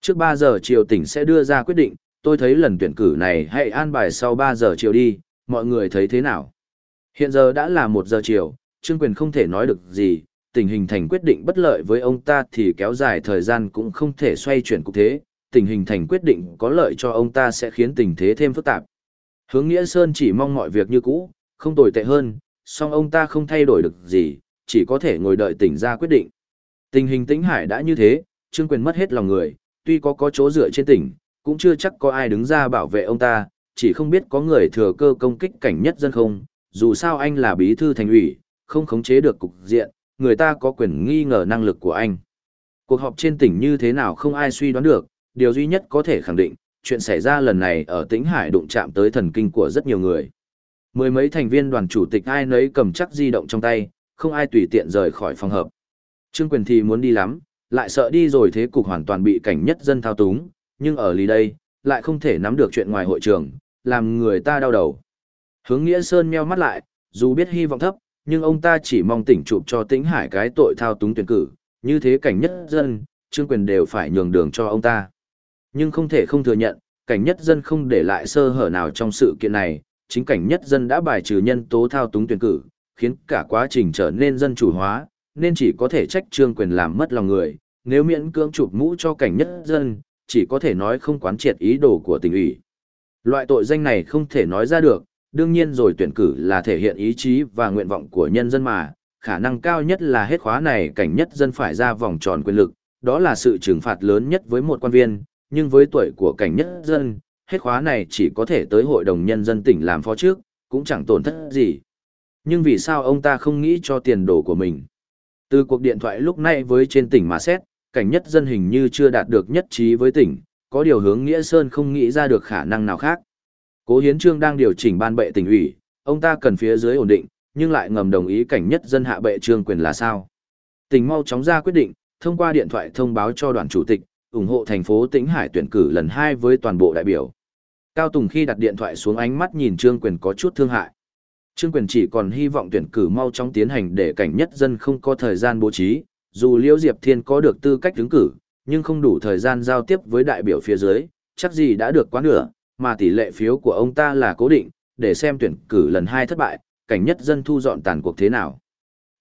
Trước 3 giờ chiều tỉnh sẽ đưa ra quyết định, tôi thấy lần tuyển cử này hãy an bài sau 3 giờ chiều đi, mọi người thấy thế nào? Hiện giờ đã là 1 giờ chiều, Trương Quyền không thể nói được gì, tình hình thành quyết định bất lợi với ông ta thì kéo dài thời gian cũng không thể xoay chuyển cục thế, tình hình thành quyết định có lợi cho ông ta sẽ khiến tình thế thêm phức tạp. Hướng Nghĩa Sơn chỉ mong mọi việc như cũ, không tồi tệ hơn, song ông ta không thay đổi được gì, chỉ có thể ngồi đợi tỉnh ra quyết định. Tình hình tĩnh hải đã như thế, Trương Quyền mất hết lòng người, tuy có có chỗ dựa trên tỉnh, cũng chưa chắc có ai đứng ra bảo vệ ông ta, chỉ không biết có người thừa cơ công kích cảnh nhất dân không, dù sao anh là bí thư thành ủy, không khống chế được cục diện, người ta có quyền nghi ngờ năng lực của anh. Cuộc họp trên tỉnh như thế nào không ai suy đoán được, điều duy nhất có thể khẳng định, chuyện xảy ra lần này ở tĩnh Hải đụng chạm tới thần kinh của rất nhiều người. Mười mấy thành viên đoàn chủ tịch ai nấy cầm chắc di động trong tay, không ai tùy tiện rời khỏi phòng hợp. Trương Quyền thì muốn đi lắm, lại sợ đi rồi thế cục hoàn toàn bị cảnh nhất dân thao túng, nhưng ở lý đây, lại không thể nắm được chuyện ngoài hội trường, làm người ta đau đầu. Hướng Nghĩa Sơn meo mắt lại, dù biết hy vọng thấp, nhưng ông ta chỉ mong tỉnh chụp cho tĩnh hải cái tội thao túng tuyển cử, như thế cảnh nhất dân, Trương Quyền đều phải nhường đường cho ông ta. Nhưng không thể không thừa nhận, cảnh nhất dân không để lại sơ hở nào trong sự kiện này, chính cảnh nhất dân đã bài trừ nhân tố thao túng tuyển cử, khiến cả quá trình trở nên dân chủ hóa, nên chỉ có thể trách trương quyền làm mất lòng người, nếu miễn cưỡng chụp mũ cho cảnh nhất dân, chỉ có thể nói không quán triệt ý đồ của tỉnh ủy. Loại tội danh này không thể nói ra được, đương nhiên rồi tuyển cử là thể hiện ý chí và nguyện vọng của nhân dân mà, khả năng cao nhất là hết khóa này cảnh nhất dân phải ra vòng tròn quyền lực, đó là sự trừng phạt lớn nhất với một quan viên, nhưng với tuổi của cảnh nhất dân, hết khóa này chỉ có thể tới hội đồng nhân dân tỉnh làm phó trước, cũng chẳng tổn thất gì. Nhưng vì sao ông ta không nghĩ cho tiền đồ của mình? Từ cuộc điện thoại lúc nay với trên tỉnh mà xét, cảnh nhất dân hình như chưa đạt được nhất trí với tỉnh, có điều hướng Nghĩa Sơn không nghĩ ra được khả năng nào khác. Cố Hiến Trương đang điều chỉnh ban bệ tỉnh ủy, ông ta cần phía dưới ổn định, nhưng lại ngầm đồng ý cảnh nhất dân hạ bệ trương quyền là sao. Tỉnh mau chóng ra quyết định, thông qua điện thoại thông báo cho đoàn chủ tịch, ủng hộ thành phố Tĩnh Hải tuyển cử lần hai với toàn bộ đại biểu. Cao Tùng khi đặt điện thoại xuống ánh mắt nhìn Trương Quyền có chút thương hại. Trương Quyền chỉ còn hy vọng tuyển cử mau chóng tiến hành để cảnh nhất dân không có thời gian bố trí, dù Liễu Diệp Thiên có được tư cách ứng cử, nhưng không đủ thời gian giao tiếp với đại biểu phía dưới, chắc gì đã được quá nửa, mà tỷ lệ phiếu của ông ta là cố định, để xem tuyển cử lần hai thất bại, cảnh nhất dân thu dọn tàn cuộc thế nào.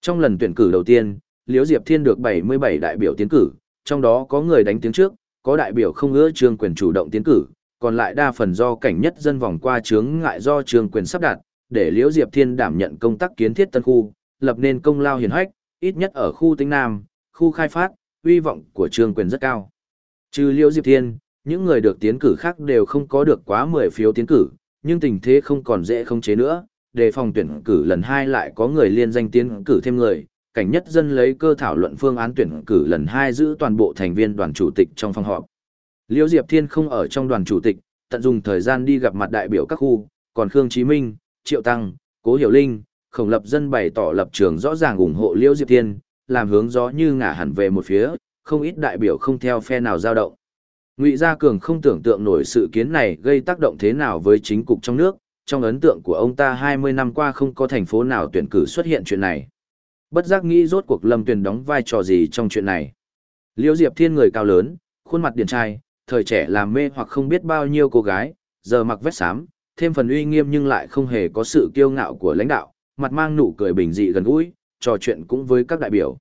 Trong lần tuyển cử đầu tiên, Liễu Diệp Thiên được 77 đại biểu tiến cử, trong đó có người đánh tiếng trước, có đại biểu không ưa Trương Quyền chủ động tiến cử, còn lại đa phần do cảnh nhất dân vòng qua chướng ngại do Trương Quyền sắp đặt, để Liễu Diệp Thiên đảm nhận công tác kiến thiết tân khu, lập nên công lao hiển hách, ít nhất ở khu Tinh Nam, khu khai phát, uy vọng của Trương Quyền rất cao. Trừ Liễu Diệp Thiên, những người được tiến cử khác đều không có được quá 10 phiếu tiến cử, nhưng tình thế không còn dễ không chế nữa, đề phòng tuyển cử lần hai lại có người liên danh tiến cử thêm người, cảnh nhất dân lấy cơ thảo luận phương án tuyển cử lần hai giữ toàn bộ thành viên đoàn chủ tịch trong phòng họp. Liễu Diệp Thiên không ở trong đoàn chủ tịch, tận dùng thời gian đi gặp mặt đại biểu các khu, còn Khương Chí Minh, Triệu Tăng, Cố Hiểu Linh, Khổng Lập Dân bày tỏ lập trường rõ ràng ủng hộ Liễu Diệp Thiên, làm hướng gió như ngả hẳn về một phía, không ít đại biểu không theo phe nào dao động. Ngụy Gia Cường không tưởng tượng nổi sự kiến này gây tác động thế nào với chính cục trong nước, trong ấn tượng của ông ta 20 năm qua không có thành phố nào tuyển cử xuất hiện chuyện này. Bất giác nghĩ rốt cuộc Lâm Tuyền đóng vai trò gì trong chuyện này. Liễu Diệp Thiên người cao lớn, khuôn mặt điển trai, thời trẻ làm mê hoặc không biết bao nhiêu cô gái, giờ mặc vest xám, thêm phần uy nghiêm nhưng lại không hề có sự kiêu ngạo của lãnh đạo, mặt mang nụ cười bình dị gần gũi, trò chuyện cũng với các đại biểu.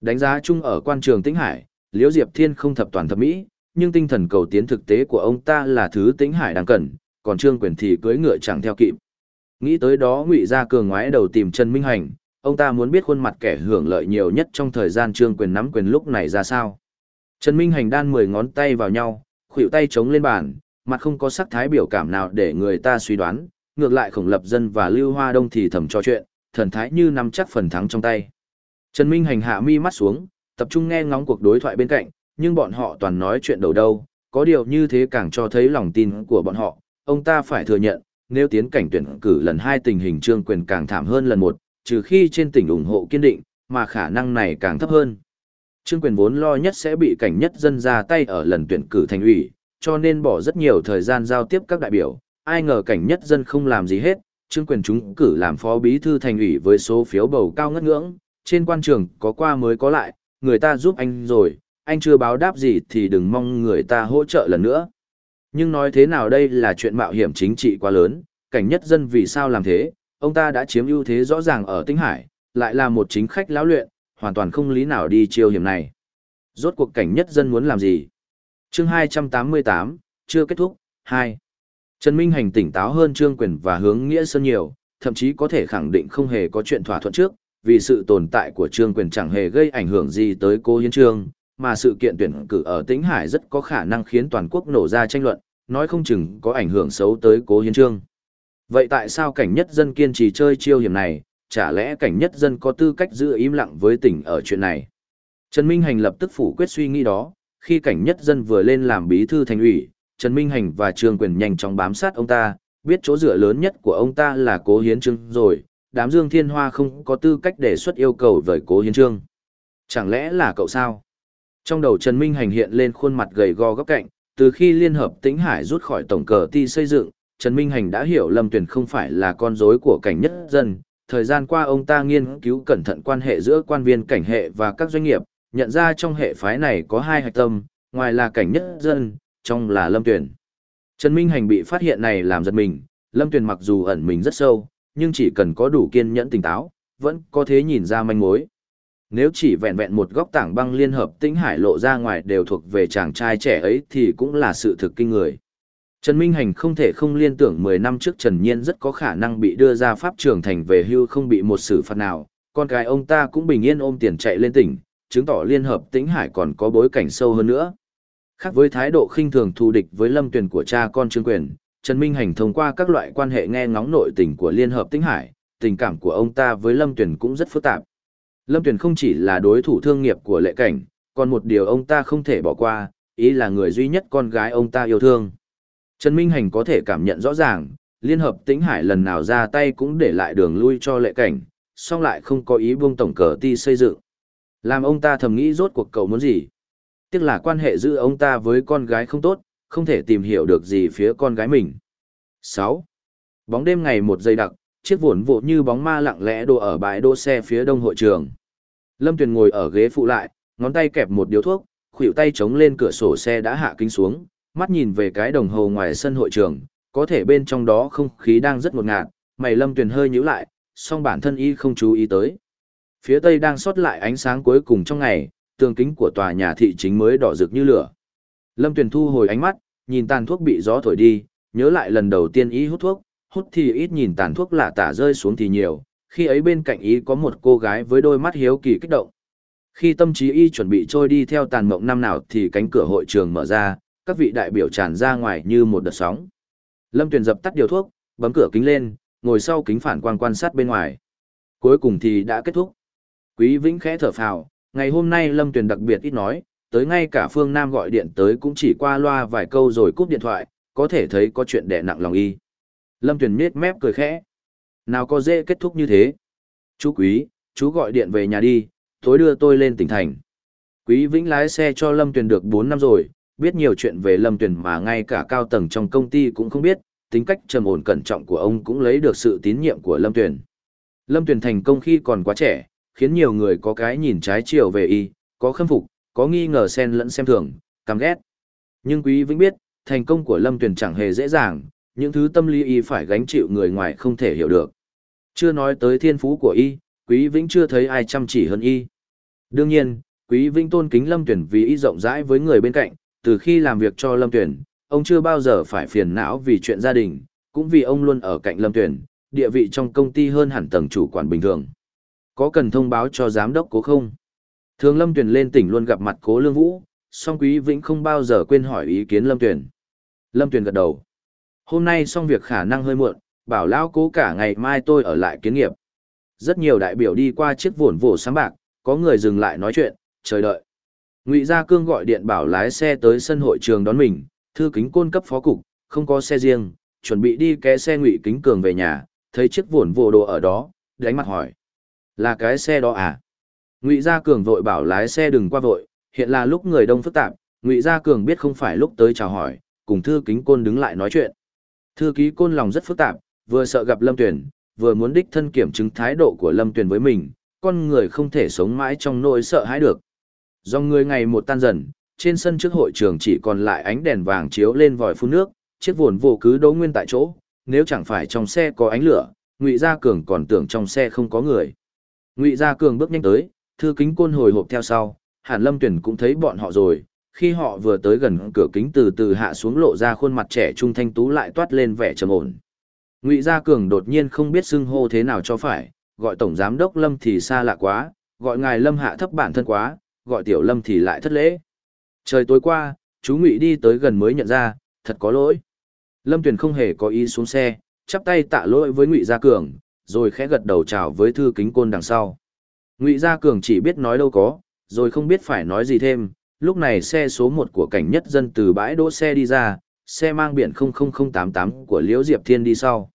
Đánh giá chung ở quan trường Tĩnh Hải, Liễu Diệp Thiên không thập toàn thập mỹ, nhưng tinh thần cầu tiến thực tế của ông ta là thứ Tĩnh Hải đang cần, còn Trương Quyền thì cưỡi ngựa chẳng theo kịp. Nghĩ tới đó Ngụy Gia Cường ngoái đầu tìm Trần Minh Hành, ông ta muốn biết khuôn mặt kẻ hưởng lợi nhiều nhất trong thời gian trương quyền nắm quyền lúc này ra sao. Trần Minh Hành đan mười ngón tay vào nhau, khuỵu tay chống lên bàn, mặt không có sắc thái biểu cảm nào để người ta suy đoán, ngược lại khổng lập dân và Lưu Hoa Đông thì thầm trò chuyện, thần thái như nắm chắc phần thắng trong tay. Trần Minh Hành hạ mi mắt xuống, tập trung nghe ngóng cuộc đối thoại bên cạnh, nhưng bọn họ toàn nói chuyện đầu đâu, có điều như thế càng cho thấy lòng tin của bọn họ, ông ta phải thừa nhận, nếu tiến cảnh tuyển cử lần hai tình hình trương quyền càng thảm hơn lần một, trừ khi trên tỉnh ủng hộ kiên định, mà khả năng này càng thấp hơn. Trương quyền vốn lo nhất sẽ bị cảnh nhất dân ra tay ở lần tuyển cử thành ủy, cho nên bỏ rất nhiều thời gian giao tiếp các đại biểu, ai ngờ cảnh nhất dân không làm gì hết, Trương quyền chúng cử làm phó bí thư thành ủy với số phiếu bầu cao ngất ngưỡng, trên quan trường có qua mới có lại, người ta giúp anh rồi, anh chưa báo đáp gì thì đừng mong người ta hỗ trợ lần nữa. Nhưng nói thế nào đây là chuyện mạo hiểm chính trị quá lớn, cảnh nhất dân vì sao làm thế, ông ta đã chiếm ưu thế rõ ràng ở Tinh Hải, lại là một chính khách lão luyện, hoàn toàn không lý nào đi chiêu hiểm này. Rốt cuộc cảnh nhất dân muốn làm gì? Chương 288, chưa kết thúc, 2. Trần Minh Hành tỉnh táo hơn Trương Quyền và hướng nghĩa sơn nhiều, thậm chí có thể khẳng định không hề có chuyện thỏa thuận trước, vì sự tồn tại của Trương Quyền chẳng hề gây ảnh hưởng gì tới cô Hiến Trương, mà sự kiện tuyển cử ở Tĩnh Hải rất có khả năng khiến toàn quốc nổ ra tranh luận, nói không chừng có ảnh hưởng xấu tới cố Hiến Trương. Vậy tại sao cảnh nhất dân kiên trì chơi chiêu hiểm này, chả lẽ cảnh nhất dân có tư cách giữ im lặng với tỉnh ở chuyện này? Trần Minh Hành lập tức phủ quyết suy nghĩ đó, khi cảnh nhất dân vừa lên làm bí thư thành ủy, Trần Minh Hành và Trương Quyền nhanh chóng bám sát ông ta, biết chỗ dựa lớn nhất của ông ta là Cố Hiến Trương rồi, đám Dương Thiên Hoa không có tư cách đề xuất yêu cầu với Cố Hiến Trương. Chẳng lẽ là cậu sao? Trong đầu Trần Minh Hành hiện lên khuôn mặt gầy go góc cạnh, từ khi Liên Hợp Tĩnh Hải rút khỏi tổng cờ ti xây dựng, Trần Minh Hành đã hiểu Lâm Tuyền không phải là con rối của cảnh nhất dân. Thời gian qua ông ta nghiên cứu cẩn thận quan hệ giữa quan viên cảnh hệ và các doanh nghiệp, nhận ra trong hệ phái này có hai hạch tâm, ngoài là cảnh nhất dân, trong là Lâm Tuyền. Trần Minh Hành bị phát hiện này làm giật mình, Lâm Tuyền mặc dù ẩn mình rất sâu, nhưng chỉ cần có đủ kiên nhẫn tỉnh táo, vẫn có thể nhìn ra manh mối. Nếu chỉ vẹn vẹn một góc tảng băng liên hợp tĩnh hải lộ ra ngoài đều thuộc về chàng trai trẻ ấy thì cũng là sự thực kinh người. Trần Minh Hành không thể không liên tưởng 10 năm trước Trần Nhiên rất có khả năng bị đưa ra pháp trường thành về hưu không bị một xử phạt nào, con cái ông ta cũng bình yên ôm tiền chạy lên tỉnh, chứng tỏ liên hợp tĩnh hải còn có bối cảnh sâu hơn nữa. Khác với thái độ khinh thường thù địch với lâm tuyển của cha con Trương Quyền, Trần Minh Hành thông qua các loại quan hệ nghe ngóng nội tình của liên hợp tĩnh hải, tình cảm của ông ta với lâm tuyển cũng rất phức tạp. Lâm Tuyền không chỉ là đối thủ thương nghiệp của lệ cảnh, còn một điều ông ta không thể bỏ qua, ý là người duy nhất con gái ông ta yêu thương. Trần Minh Hành có thể cảm nhận rõ ràng, Liên Hợp Tĩnh Hải lần nào ra tay cũng để lại đường lui cho lệ cảnh, song lại không có ý buông tổng cờ ti xây dựng. Làm ông ta thầm nghĩ rốt cuộc cậu muốn gì. Tiếc là quan hệ giữa ông ta với con gái không tốt, không thể tìm hiểu được gì phía con gái mình. 6. Bóng đêm ngày một giây đặc, chiếc vụn vụ như bóng ma lặng lẽ đổ ở bãi đỗ xe phía đông hội trường. Lâm Tuyền ngồi ở ghế phụ lại, ngón tay kẹp một điếu thuốc, khuỷu tay chống lên cửa sổ xe đã hạ kính xuống, mắt nhìn về cái đồng hồ ngoài sân hội trường, có thể bên trong đó không khí đang rất ngột ngạt, mày Lâm Tuyền hơi nhíu lại, song bản thân y không chú ý tới. Phía tây đang sót lại ánh sáng cuối cùng trong ngày, tường kính của tòa nhà thị chính mới đỏ rực như lửa. Lâm Tuyền thu hồi ánh mắt, nhìn tàn thuốc bị gió thổi đi, nhớ lại lần đầu tiên y hút thuốc, hút thì ít nhìn tàn thuốc lạ tả rơi xuống thì nhiều, khi ấy bên cạnh ý có một cô gái với đôi mắt hiếu kỳ kích động. Khi tâm trí y chuẩn bị trôi đi theo tàn mộng năm nào thì cánh cửa hội trường mở ra, các vị đại biểu tràn ra ngoài như một đợt sóng. Lâm Tuyền dập tắt điều thuốc, bấm cửa kính lên, ngồi sau kính phản quang quan sát bên ngoài. Cuối cùng thì đã kết thúc. Quý Vĩnh khẽ thở phào, ngày hôm nay Lâm Tuyền đặc biệt ít nói, tới ngay cả Phương Nam gọi điện tới cũng chỉ qua loa vài câu rồi cúp điện thoại, có thể thấy có chuyện đè nặng lòng y. Lâm Tuyền miết mép cười khẽ. Nào có dễ kết thúc như thế. Chú quý, chú gọi điện về nhà đi, tối đưa tôi lên tỉnh thành. Quý Vĩnh lái xe cho Lâm Tuyền được 4 năm rồi, biết nhiều chuyện về Lâm Tuyền mà ngay cả cao tầng trong công ty cũng không biết, tính cách trầm ổn cẩn trọng của ông cũng lấy được sự tín nhiệm của Lâm Tuyền. Lâm Tuyền thành công khi còn quá trẻ, khiến nhiều người có cái nhìn trái chiều về y, có khâm phục, có nghi ngờ xen lẫn xem thường, căm ghét. Nhưng Quý Vĩnh biết, thành công của Lâm Tuyền chẳng hề dễ dàng, những thứ tâm lý y phải gánh chịu người ngoài không thể hiểu được. Chưa nói tới thiên phú của y, Quý Vĩnh chưa thấy ai chăm chỉ hơn y. Đương nhiên, Quý Vĩnh tôn kính Lâm Tuyển vì y rộng rãi với người bên cạnh, từ khi làm việc cho Lâm Tuyển, ông chưa bao giờ phải phiền não vì chuyện gia đình, cũng vì ông luôn ở cạnh Lâm Tuyển, địa vị trong công ty hơn hẳn tầng chủ quản bình thường. Có cần thông báo cho giám đốc cố không? Thường Lâm Tuyền lên tỉnh luôn gặp mặt cố Lương Vũ, song Quý Vĩnh không bao giờ quên hỏi ý kiến Lâm Tuyền. Lâm Tuyền gật đầu. Hôm nay xong việc khả năng hơi muộn, bảo lão cố cả ngày mai tôi ở lại kiến nghiệp. Rất nhiều đại biểu đi qua chiếc vồn vổ sáng bạc, có người dừng lại nói chuyện, chờ đợi. Ngụy Gia Cương gọi điện bảo lái xe tới sân hội trường đón mình, thư kính côn cấp phó cục, không có xe riêng, chuẩn bị đi ké xe Ngụy Kính Cường về nhà, thấy chiếc vồn vồ đồ ở đó, đánh mặt hỏi. Là cái xe đó à? Ngụy Gia Cường vội bảo lái xe đừng qua vội, hiện là lúc người đông phức tạp, Ngụy Gia Cường biết không phải lúc tới chào hỏi, cùng thư kính côn đứng lại nói chuyện. Thư ký côn lòng rất phức tạp, vừa sợ gặp Lâm Tuyển, vừa muốn đích thân kiểm chứng thái độ của Lâm Tuyển với mình, con người không thể sống mãi trong nỗi sợ hãi được. Do người ngày một tan dần, trên sân trước hội trường chỉ còn lại ánh đèn vàng chiếu lên vòi phun nước, chiếc vồn vô cứ đỗ nguyên tại chỗ, nếu chẳng phải trong xe có ánh lửa, Ngụy Gia Cường còn tưởng trong xe không có người. Ngụy Gia Cường bước nhanh tới, thư kính côn hồi hộp theo sau, Hàn Lâm Tuyển cũng thấy bọn họ rồi, khi họ vừa tới gần cửa kính từ từ hạ xuống lộ ra khuôn mặt trẻ trung thanh tú lại toát lên vẻ trầm ổn. Ngụy Gia Cường đột nhiên không biết xưng hô thế nào cho phải, gọi tổng giám đốc Lâm thì xa lạ quá, gọi ngài Lâm hạ thấp bản thân quá, gọi tiểu Lâm thì lại thất lễ. Trời tối qua, chú Ngụy đi tới gần mới nhận ra, thật có lỗi. Lâm Tuyền không hề có ý xuống xe, chắp tay tạ lỗi với Ngụy Gia Cường, rồi khẽ gật đầu chào với thư kính côn đằng sau. Ngụy Gia Cường chỉ biết nói đâu có, rồi không biết phải nói gì thêm, lúc này xe số 1 của cảnh nhất dân từ bãi đỗ xe đi ra, xe mang biển 00088 của Liễu Diệp Thiên đi sau.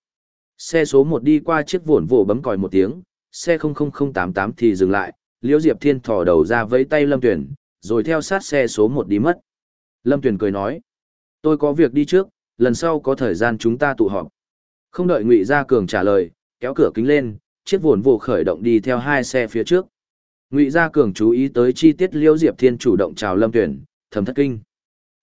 Xe số 1 đi qua chiếc vồn vồ bấm còi một tiếng, xe 00088 thì dừng lại, Liễu Diệp Thiên thò đầu ra vẫy tay Lâm Tuyển, rồi theo sát xe số 1 đi mất. Lâm Tuyển cười nói, tôi có việc đi trước, lần sau có thời gian chúng ta tụ họp. Không đợi Ngụy Gia Cường trả lời, kéo cửa kính lên, chiếc vồn vồ khởi động đi theo hai xe phía trước. Ngụy Gia Cường chú ý tới chi tiết Liễu Diệp Thiên chủ động chào Lâm Tuyển, thầm thất kinh.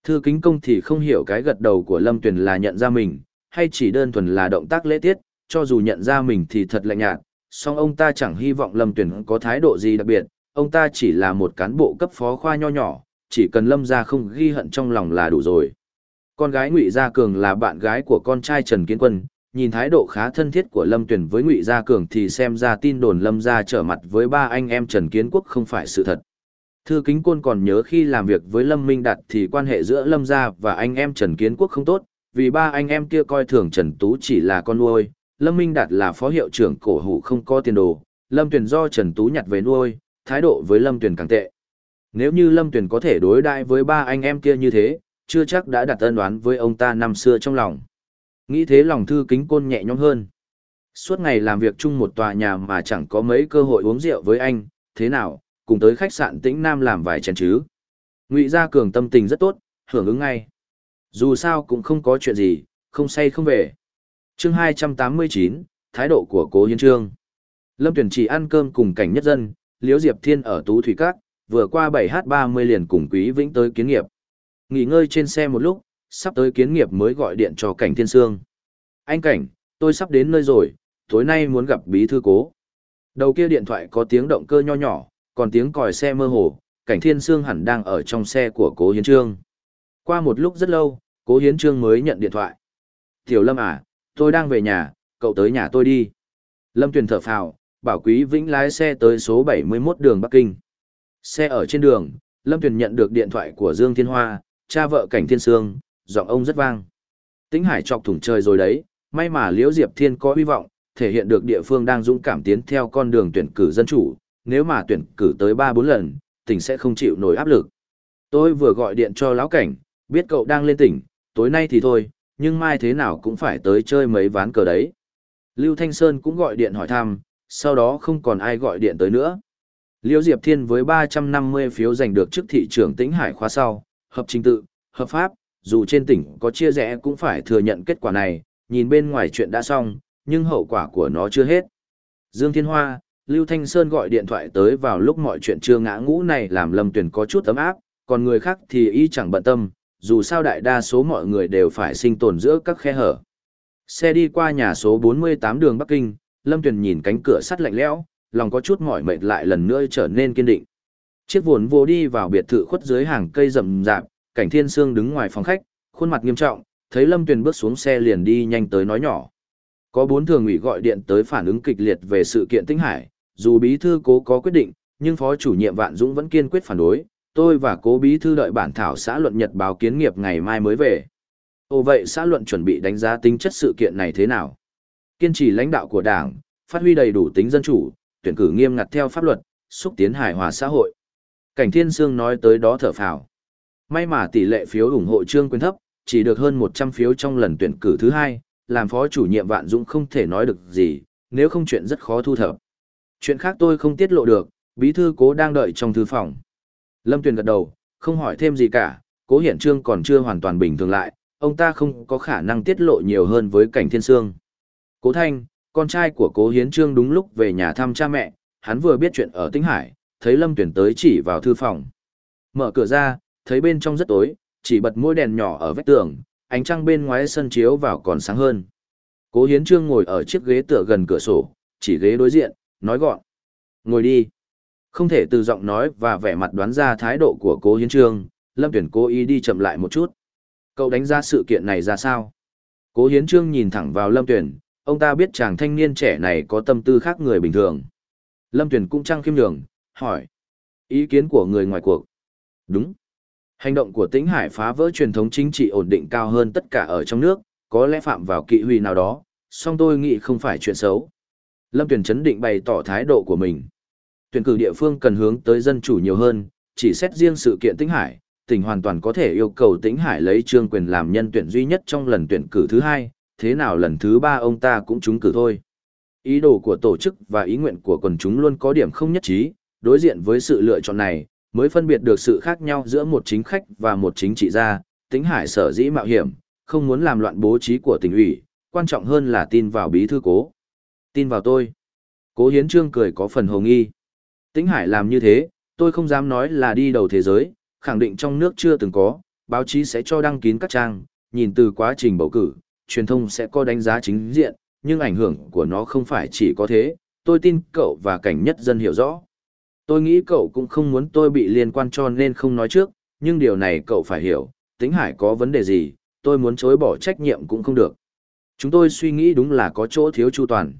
Thư kính công thì không hiểu cái gật đầu của Lâm Tuyền là nhận ra mình, hay chỉ đơn thuần là động tác lễ tiết, cho dù nhận ra mình thì thật lạnh nhạt, song ông ta chẳng hy vọng Lâm Tuyền có thái độ gì đặc biệt, ông ta chỉ là một cán bộ cấp phó khoa nho nhỏ, chỉ cần Lâm gia không ghi hận trong lòng là đủ rồi. Con gái Ngụy Gia Cường là bạn gái của con trai Trần Kiến Quân, nhìn thái độ khá thân thiết của Lâm Tuyền với Ngụy Gia Cường thì xem ra tin đồn Lâm gia trở mặt với ba anh em Trần Kiến Quốc không phải sự thật. Thư Kính Côn còn nhớ khi làm việc với Lâm Minh Đạt thì quan hệ giữa Lâm gia và anh em Trần Kiến Quốc không tốt, vì ba anh em kia coi thường Trần Tú chỉ là con nuôi, Lâm Minh Đạt là phó hiệu trưởng cổ hủ không có tiền đồ, Lâm Tuyền do Trần Tú nhặt về nuôi, thái độ với Lâm Tuyền càng tệ. Nếu như Lâm Tuyền có thể đối đãi với ba anh em kia như thế, chưa chắc đã đặt ân đoán với ông ta năm xưa trong lòng. Nghĩ thế lòng thư kính côn nhẹ nhõm hơn. Suốt ngày làm việc chung một tòa nhà mà chẳng có mấy cơ hội uống rượu với anh, thế nào, cùng tới khách sạn Tĩnh Nam làm vài chén chứ. Ngụy Gia Cường tâm tình rất tốt, hưởng ứng ngay. Dù sao cũng không có chuyện gì, không say không về. chương 289, thái độ của cố hiến trương. Lâm Tuyển chỉ ăn cơm cùng cảnh nhất dân, Liễu Diệp Thiên ở Tú Thủy cát vừa qua bảy h ba mươi liền cùng Quý Vĩnh tới kiến nghiệp. Nghỉ ngơi trên xe một lúc, sắp tới kiến nghiệp mới gọi điện cho cảnh thiên sương. Anh cảnh, tôi sắp đến nơi rồi, tối nay muốn gặp bí thư cố. Đầu kia điện thoại có tiếng động cơ nho nhỏ, còn tiếng còi xe mơ hồ, cảnh thiên sương hẳn đang ở trong xe của cố hiến trương. Qua một lúc rất lâu, cố hiến trương mới nhận điện thoại. Tiểu Lâm à, tôi đang về nhà, cậu tới nhà tôi đi. Lâm Tuyền thở phào, bảo Quý Vĩnh lái xe tới số 71 đường Bắc Kinh. Xe ở trên đường, Lâm Tuyền nhận được điện thoại của Dương Thiên Hoa, cha vợ cảnh thiên sương, giọng ông rất vang. Tĩnh Hải chọc thủng trời rồi đấy, may mà Liễu Diệp Thiên có hy vọng, thể hiện được địa phương đang dũng cảm tiến theo con đường tuyển cử dân chủ, nếu mà tuyển cử tới 3-4 lần, tỉnh sẽ không chịu nổi áp lực. Tôi vừa gọi điện cho lão cảnh, biết cậu đang lên tỉnh, tối nay thì thôi, nhưng mai thế nào cũng phải tới chơi mấy ván cờ đấy. Lưu Thanh Sơn cũng gọi điện hỏi thăm, sau đó không còn ai gọi điện tới nữa. Liêu Diệp Thiên với 350 phiếu giành được chức thị trưởng tĩnh hải khóa sau, hợp trình tự, hợp pháp, dù trên tỉnh có chia rẽ cũng phải thừa nhận kết quả này, nhìn bên ngoài chuyện đã xong, nhưng hậu quả của nó chưa hết. Dương Thiên Hoa, Lưu Thanh Sơn gọi điện thoại tới vào lúc mọi chuyện chưa ngã ngũ này làm Lâm Tuyền có chút ấm áp, còn người khác thì y chẳng bận tâm, dù sao đại đa số mọi người đều phải sinh tồn giữa các khe hở. Xe đi qua nhà số 48 đường Bắc Kinh, Lâm Tuyền nhìn cánh cửa sắt lạnh lẽo, lòng có chút mỏi mệt lại lần nữa trở nên kiên định. Chiếc vốn vô đi vào biệt thự khuất dưới hàng cây rậm rạp, cảnh thiên sương đứng ngoài phòng khách, khuôn mặt nghiêm trọng, thấy Lâm Tuyền bước xuống xe liền đi nhanh tới nói nhỏ. Có bốn thường ủy gọi điện tới phản ứng kịch liệt về sự kiện Tĩnh Hải, dù bí thư cố có quyết định, nhưng phó chủ nhiệm Vạn Dũng vẫn kiên quyết phản đối, tôi và cố bí thư đợi bản thảo xã luận nhật báo kiến nghiệp ngày mai mới về. Ồ vậy xã luận chuẩn bị đánh giá tính chất sự kiện này thế nào? Kiên trì lãnh đạo của đảng, phát huy đầy đủ tính dân chủ, tuyển cử nghiêm ngặt theo pháp luật, xúc tiến hài hòa xã hội. Cảnh Thiên Sương nói tới đó thở phào. May mà tỷ lệ phiếu ủng hộ Trương Quyền thấp, chỉ được hơn 100 phiếu trong lần tuyển cử thứ hai, làm phó chủ nhiệm Vạn Dũng không thể nói được gì, nếu không chuyện rất khó thu thập. Chuyện khác tôi không tiết lộ được, bí thư cố đang đợi trong thư phòng. Lâm Tuyền gật đầu, không hỏi thêm gì cả, cố Hiển trương còn chưa hoàn toàn bình thường lại, ông ta không có khả năng tiết lộ nhiều hơn với cảnh thiên sương. Cố Thanh, con trai của cố hiến trương đúng lúc về nhà thăm cha mẹ, hắn vừa biết chuyện ở Tĩnh Hải, thấy Lâm Tuyền tới chỉ vào thư phòng. Mở cửa ra, thấy bên trong rất tối, chỉ bật mỗi đèn nhỏ ở vách tường, ánh trăng bên ngoài sân chiếu vào còn sáng hơn. Cố Hiến Trương ngồi ở chiếc ghế tựa gần cửa sổ, chỉ ghế đối diện, nói gọn. Ngồi đi. Không thể từ giọng nói và vẻ mặt đoán ra thái độ của cố Hiến Trương, Lâm Tuyển cố ý đi chậm lại một chút. Cậu đánh giá sự kiện này ra sao? Cố Hiến Trương nhìn thẳng vào Lâm Tuyển, ông ta biết chàng thanh niên trẻ này có tâm tư khác người bình thường. Lâm Tuyển cũng trăng khiêm đường, hỏi. Ý kiến của người ngoài cuộc. Đúng. Hành động của Tĩnh Hải phá vỡ truyền thống chính trị ổn định cao hơn tất cả ở trong nước, có lẽ phạm vào kỵ huy nào đó, song tôi nghĩ không phải chuyện xấu. Lâm Tuyển chấn định bày tỏ thái độ của mình. Tuyển cử địa phương cần hướng tới dân chủ nhiều hơn, chỉ xét riêng sự kiện Tĩnh Hải, tỉnh hoàn toàn có thể yêu cầu Tĩnh Hải lấy trương quyền làm nhân tuyển duy nhất trong lần tuyển cử thứ hai, thế nào lần thứ ba ông ta cũng trúng cử thôi. Ý đồ của tổ chức và ý nguyện của quần chúng luôn có điểm không nhất trí, đối diện với sự lựa chọn này, mới phân biệt được sự khác nhau giữa một chính khách và một chính trị gia, Tĩnh hải sở dĩ mạo hiểm, không muốn làm loạn bố trí của tỉnh ủy, quan trọng hơn là tin vào bí thư cố. Tin vào tôi. Cố Hiến Trương cười có phần hồ nghi. Tĩnh Hải làm như thế, tôi không dám nói là đi đầu thế giới, khẳng định trong nước chưa từng có, báo chí sẽ cho đăng kín các trang, nhìn từ quá trình bầu cử, truyền thông sẽ có đánh giá chính diện, nhưng ảnh hưởng của nó không phải chỉ có thế, tôi tin cậu và cảnh nhất dân hiểu rõ. Tôi nghĩ cậu cũng không muốn tôi bị liên quan cho nên không nói trước, nhưng điều này cậu phải hiểu, tính hải có vấn đề gì, tôi muốn chối bỏ trách nhiệm cũng không được. Chúng tôi suy nghĩ đúng là có chỗ thiếu chu toàn.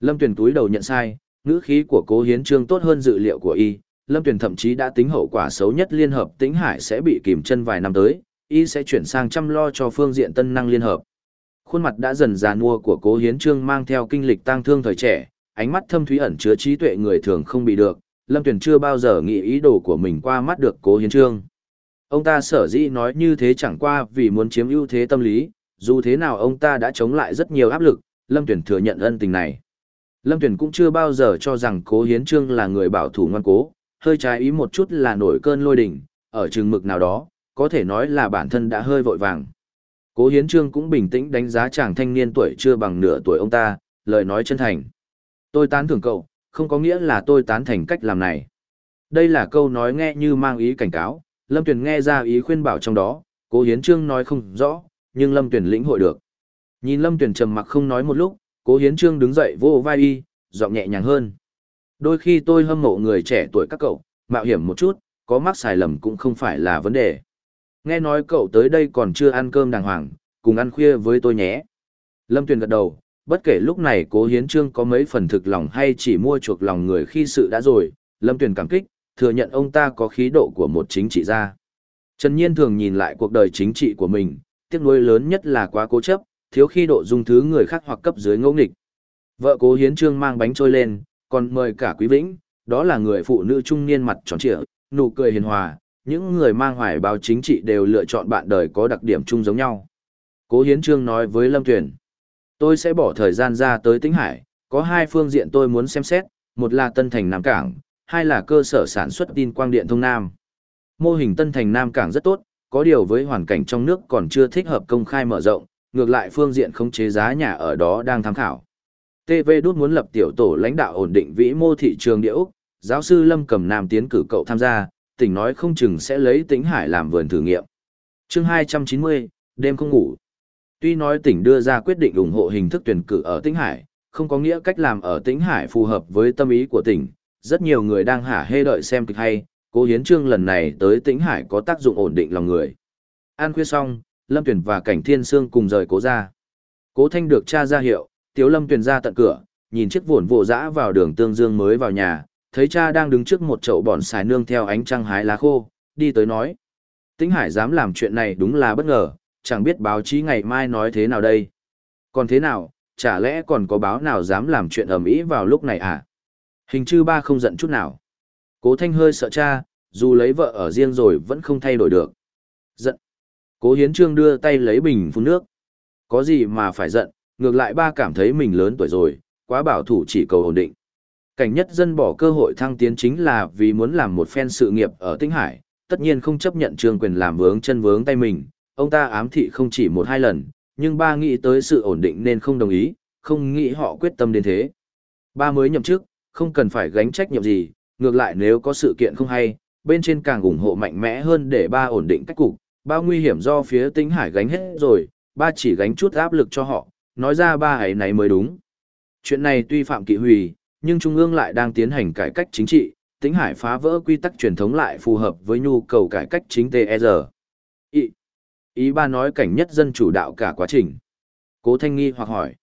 Lâm Tuyền túi đầu nhận sai, ngữ khí của cố hiến trương tốt hơn dự liệu của y. Lâm Tuyền thậm chí đã tính hậu quả xấu nhất liên hợp tĩnh hải sẽ bị kìm chân vài năm tới, y sẽ chuyển sang chăm lo cho phương diện tân năng liên hợp. Khuôn mặt đã dần già nua của cố hiến trương mang theo kinh lịch tang thương thời trẻ, ánh mắt thâm thúy ẩn chứa trí tuệ người thường không bị được, Lâm Tuyền chưa bao giờ nghĩ ý đồ của mình qua mắt được cố hiến trương. Ông ta sở dĩ nói như thế chẳng qua vì muốn chiếm ưu thế tâm lý, dù thế nào ông ta đã chống lại rất nhiều áp lực, Lâm Tuyền thừa nhận ân tình này. Lâm Tuyền cũng chưa bao giờ cho rằng cố hiến trương là người bảo thủ ngoan cố, hơi trái ý một chút là nổi cơn lôi đỉnh, ở chừng mực nào đó, có thể nói là bản thân đã hơi vội vàng. Cố hiến trương cũng bình tĩnh đánh giá chàng thanh niên tuổi chưa bằng nửa tuổi ông ta, lời nói chân thành. Tôi tán thưởng cậu, không có nghĩa là tôi tán thành cách làm này. Đây là câu nói nghe như mang ý cảnh cáo, Lâm Tuyền nghe ra ý khuyên bảo trong đó, cố Hiến Trương nói không rõ, nhưng Lâm Tuyền lĩnh hội được. Nhìn Lâm Tuyền trầm mặc không nói một lúc, cố Hiến Trương đứng dậy vô vai y, giọng nhẹ nhàng hơn. Đôi khi tôi hâm mộ người trẻ tuổi các cậu, mạo hiểm một chút, có mắc sai lầm cũng không phải là vấn đề. Nghe nói cậu tới đây còn chưa ăn cơm đàng hoàng, cùng ăn khuya với tôi nhé. Lâm Tuyền gật đầu, bất kể lúc này cố hiến trương có mấy phần thực lòng hay chỉ mua chuộc lòng người khi sự đã rồi, Lâm Tuyền cảm kích, thừa nhận ông ta có khí độ của một chính trị gia. Trần Nhiên thường nhìn lại cuộc đời chính trị của mình, tiếc nuối lớn nhất là quá cố chấp, thiếu khi độ dung thứ người khác hoặc cấp dưới ngẫu nghịch. Vợ cố hiến trương mang bánh trôi lên, còn mời cả quý vĩnh, đó là người phụ nữ trung niên mặt tròn trịa, nụ cười hiền hòa, những người mang hoài báo chính trị đều lựa chọn bạn đời có đặc điểm chung giống nhau. Cố hiến trương nói với Lâm Tuyền, Tôi sẽ bỏ thời gian ra tới Tĩnh Hải, có hai phương diện tôi muốn xem xét, một là Tân Thành Nam Cảng, hai là cơ sở sản xuất tin quang điện thông Nam. Mô hình Tân Thành Nam Cảng rất tốt, có điều với hoàn cảnh trong nước còn chưa thích hợp công khai mở rộng, ngược lại phương diện khống chế giá nhà ở đó đang tham khảo. TV đút muốn lập tiểu tổ lãnh đạo ổn định vĩ mô thị trường địa Úc, giáo sư Lâm Cầm Nam tiến cử cậu tham gia, tỉnh nói không chừng sẽ lấy Tĩnh Hải làm vườn thử nghiệm. Chương 290, đêm không ngủ. Tuy nói tỉnh đưa ra quyết định ủng hộ hình thức tuyển cử ở Tĩnh Hải, không có nghĩa cách làm ở Tĩnh Hải phù hợp với tâm ý của tỉnh, rất nhiều người đang hả hê đợi xem kịch hay, cố hiến trương lần này tới Tĩnh Hải có tác dụng ổn định lòng người. An khuya xong, Lâm Tuyển và Cảnh Thiên Sương cùng rời cố ra. Cố Thanh được cha ra hiệu, Tiếu Lâm Tuyền ra tận cửa, nhìn chiếc vồn vộ dã vào đường tương dương mới vào nhà, thấy cha đang đứng trước một chậu bòn xài nương theo ánh trăng hái lá khô, đi tới nói. Tĩnh Hải dám làm chuyện này đúng là bất ngờ, chẳng biết báo chí ngày mai nói thế nào đây. Còn thế nào, chả lẽ còn có báo nào dám làm chuyện ầm ĩ vào lúc này à? Hình chư ba không giận chút nào. Cố Thanh hơi sợ cha, dù lấy vợ ở riêng rồi vẫn không thay đổi được. Giận. Cố Hiến Trương đưa tay lấy bình phun nước. Có gì mà phải giận, ngược lại ba cảm thấy mình lớn tuổi rồi, quá bảo thủ chỉ cầu ổn định. Cảnh nhất dân bỏ cơ hội thăng tiến chính là vì muốn làm một phen sự nghiệp ở Tinh Hải, tất nhiên không chấp nhận trương quyền làm vướng chân vướng tay mình, ông ta ám thị không chỉ một hai lần, nhưng ba nghĩ tới sự ổn định nên không đồng ý, không nghĩ họ quyết tâm đến thế. Ba mới nhậm chức, không cần phải gánh trách nhiệm gì, ngược lại nếu có sự kiện không hay, bên trên càng ủng hộ mạnh mẽ hơn để ba ổn định cách cục, bao nguy hiểm do phía Tĩnh Hải gánh hết rồi, ba chỉ gánh chút áp lực cho họ, nói ra ba ấy này mới đúng. Chuyện này tuy phạm kỵ hủy, nhưng Trung ương lại đang tiến hành cải cách chính trị, Tĩnh Hải phá vỡ quy tắc truyền thống lại phù hợp với nhu cầu cải cách chính TR. E ý, ý ba nói cảnh nhất dân chủ đạo cả quá trình. Cố Thanh nghi hoặc hỏi.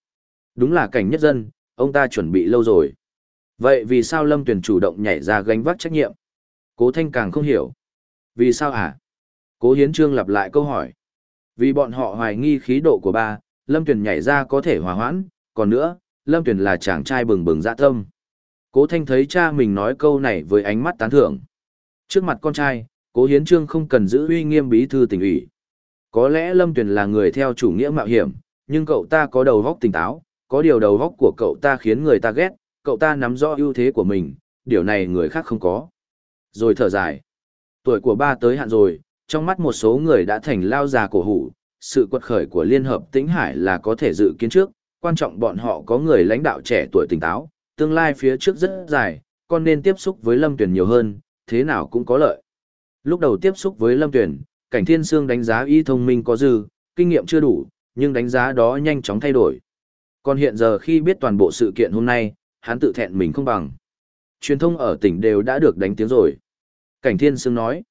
Đúng là cảnh nhất dân, ông ta chuẩn bị lâu rồi. Vậy vì sao Lâm Tuyền chủ động nhảy ra gánh vác trách nhiệm? Cố Thanh càng không hiểu. Vì sao à? Cố Hiến Trương lặp lại câu hỏi. Vì bọn họ hoài nghi khí độ của ba, Lâm Tuyền nhảy ra có thể hòa hoãn, còn nữa, Lâm Tuyền là chàng trai bừng bừng dạ tâm. Cố Thanh thấy cha mình nói câu này với ánh mắt tán thưởng. Trước mặt con trai, Cố Hiến Trương không cần giữ uy nghiêm bí thư tỉnh ủy. Có lẽ Lâm Tuyền là người theo chủ nghĩa mạo hiểm, nhưng cậu ta có đầu óc tỉnh táo, có điều đầu óc của cậu ta khiến người ta ghét, cậu ta nắm rõ ưu thế của mình, điều này người khác không có. Rồi thở dài. Tuổi của ba tới hạn rồi, trong mắt một số người đã thành lao già cổ hủ, sự quật khởi của Liên Hợp Tĩnh Hải là có thể dự kiến trước, quan trọng bọn họ có người lãnh đạo trẻ tuổi tỉnh táo, tương lai phía trước rất dài, con nên tiếp xúc với Lâm Tuyển nhiều hơn, thế nào cũng có lợi. Lúc đầu tiếp xúc với Lâm Tuyển, Cảnh Thiên Sương đánh giá y thông minh có dư, kinh nghiệm chưa đủ, nhưng đánh giá đó nhanh chóng thay đổi. Còn hiện giờ khi biết toàn bộ sự kiện hôm nay, hắn tự thẹn mình không bằng. Truyền thông ở tỉnh đều đã được đánh tiếng rồi. Cảnh Thiên Sương nói,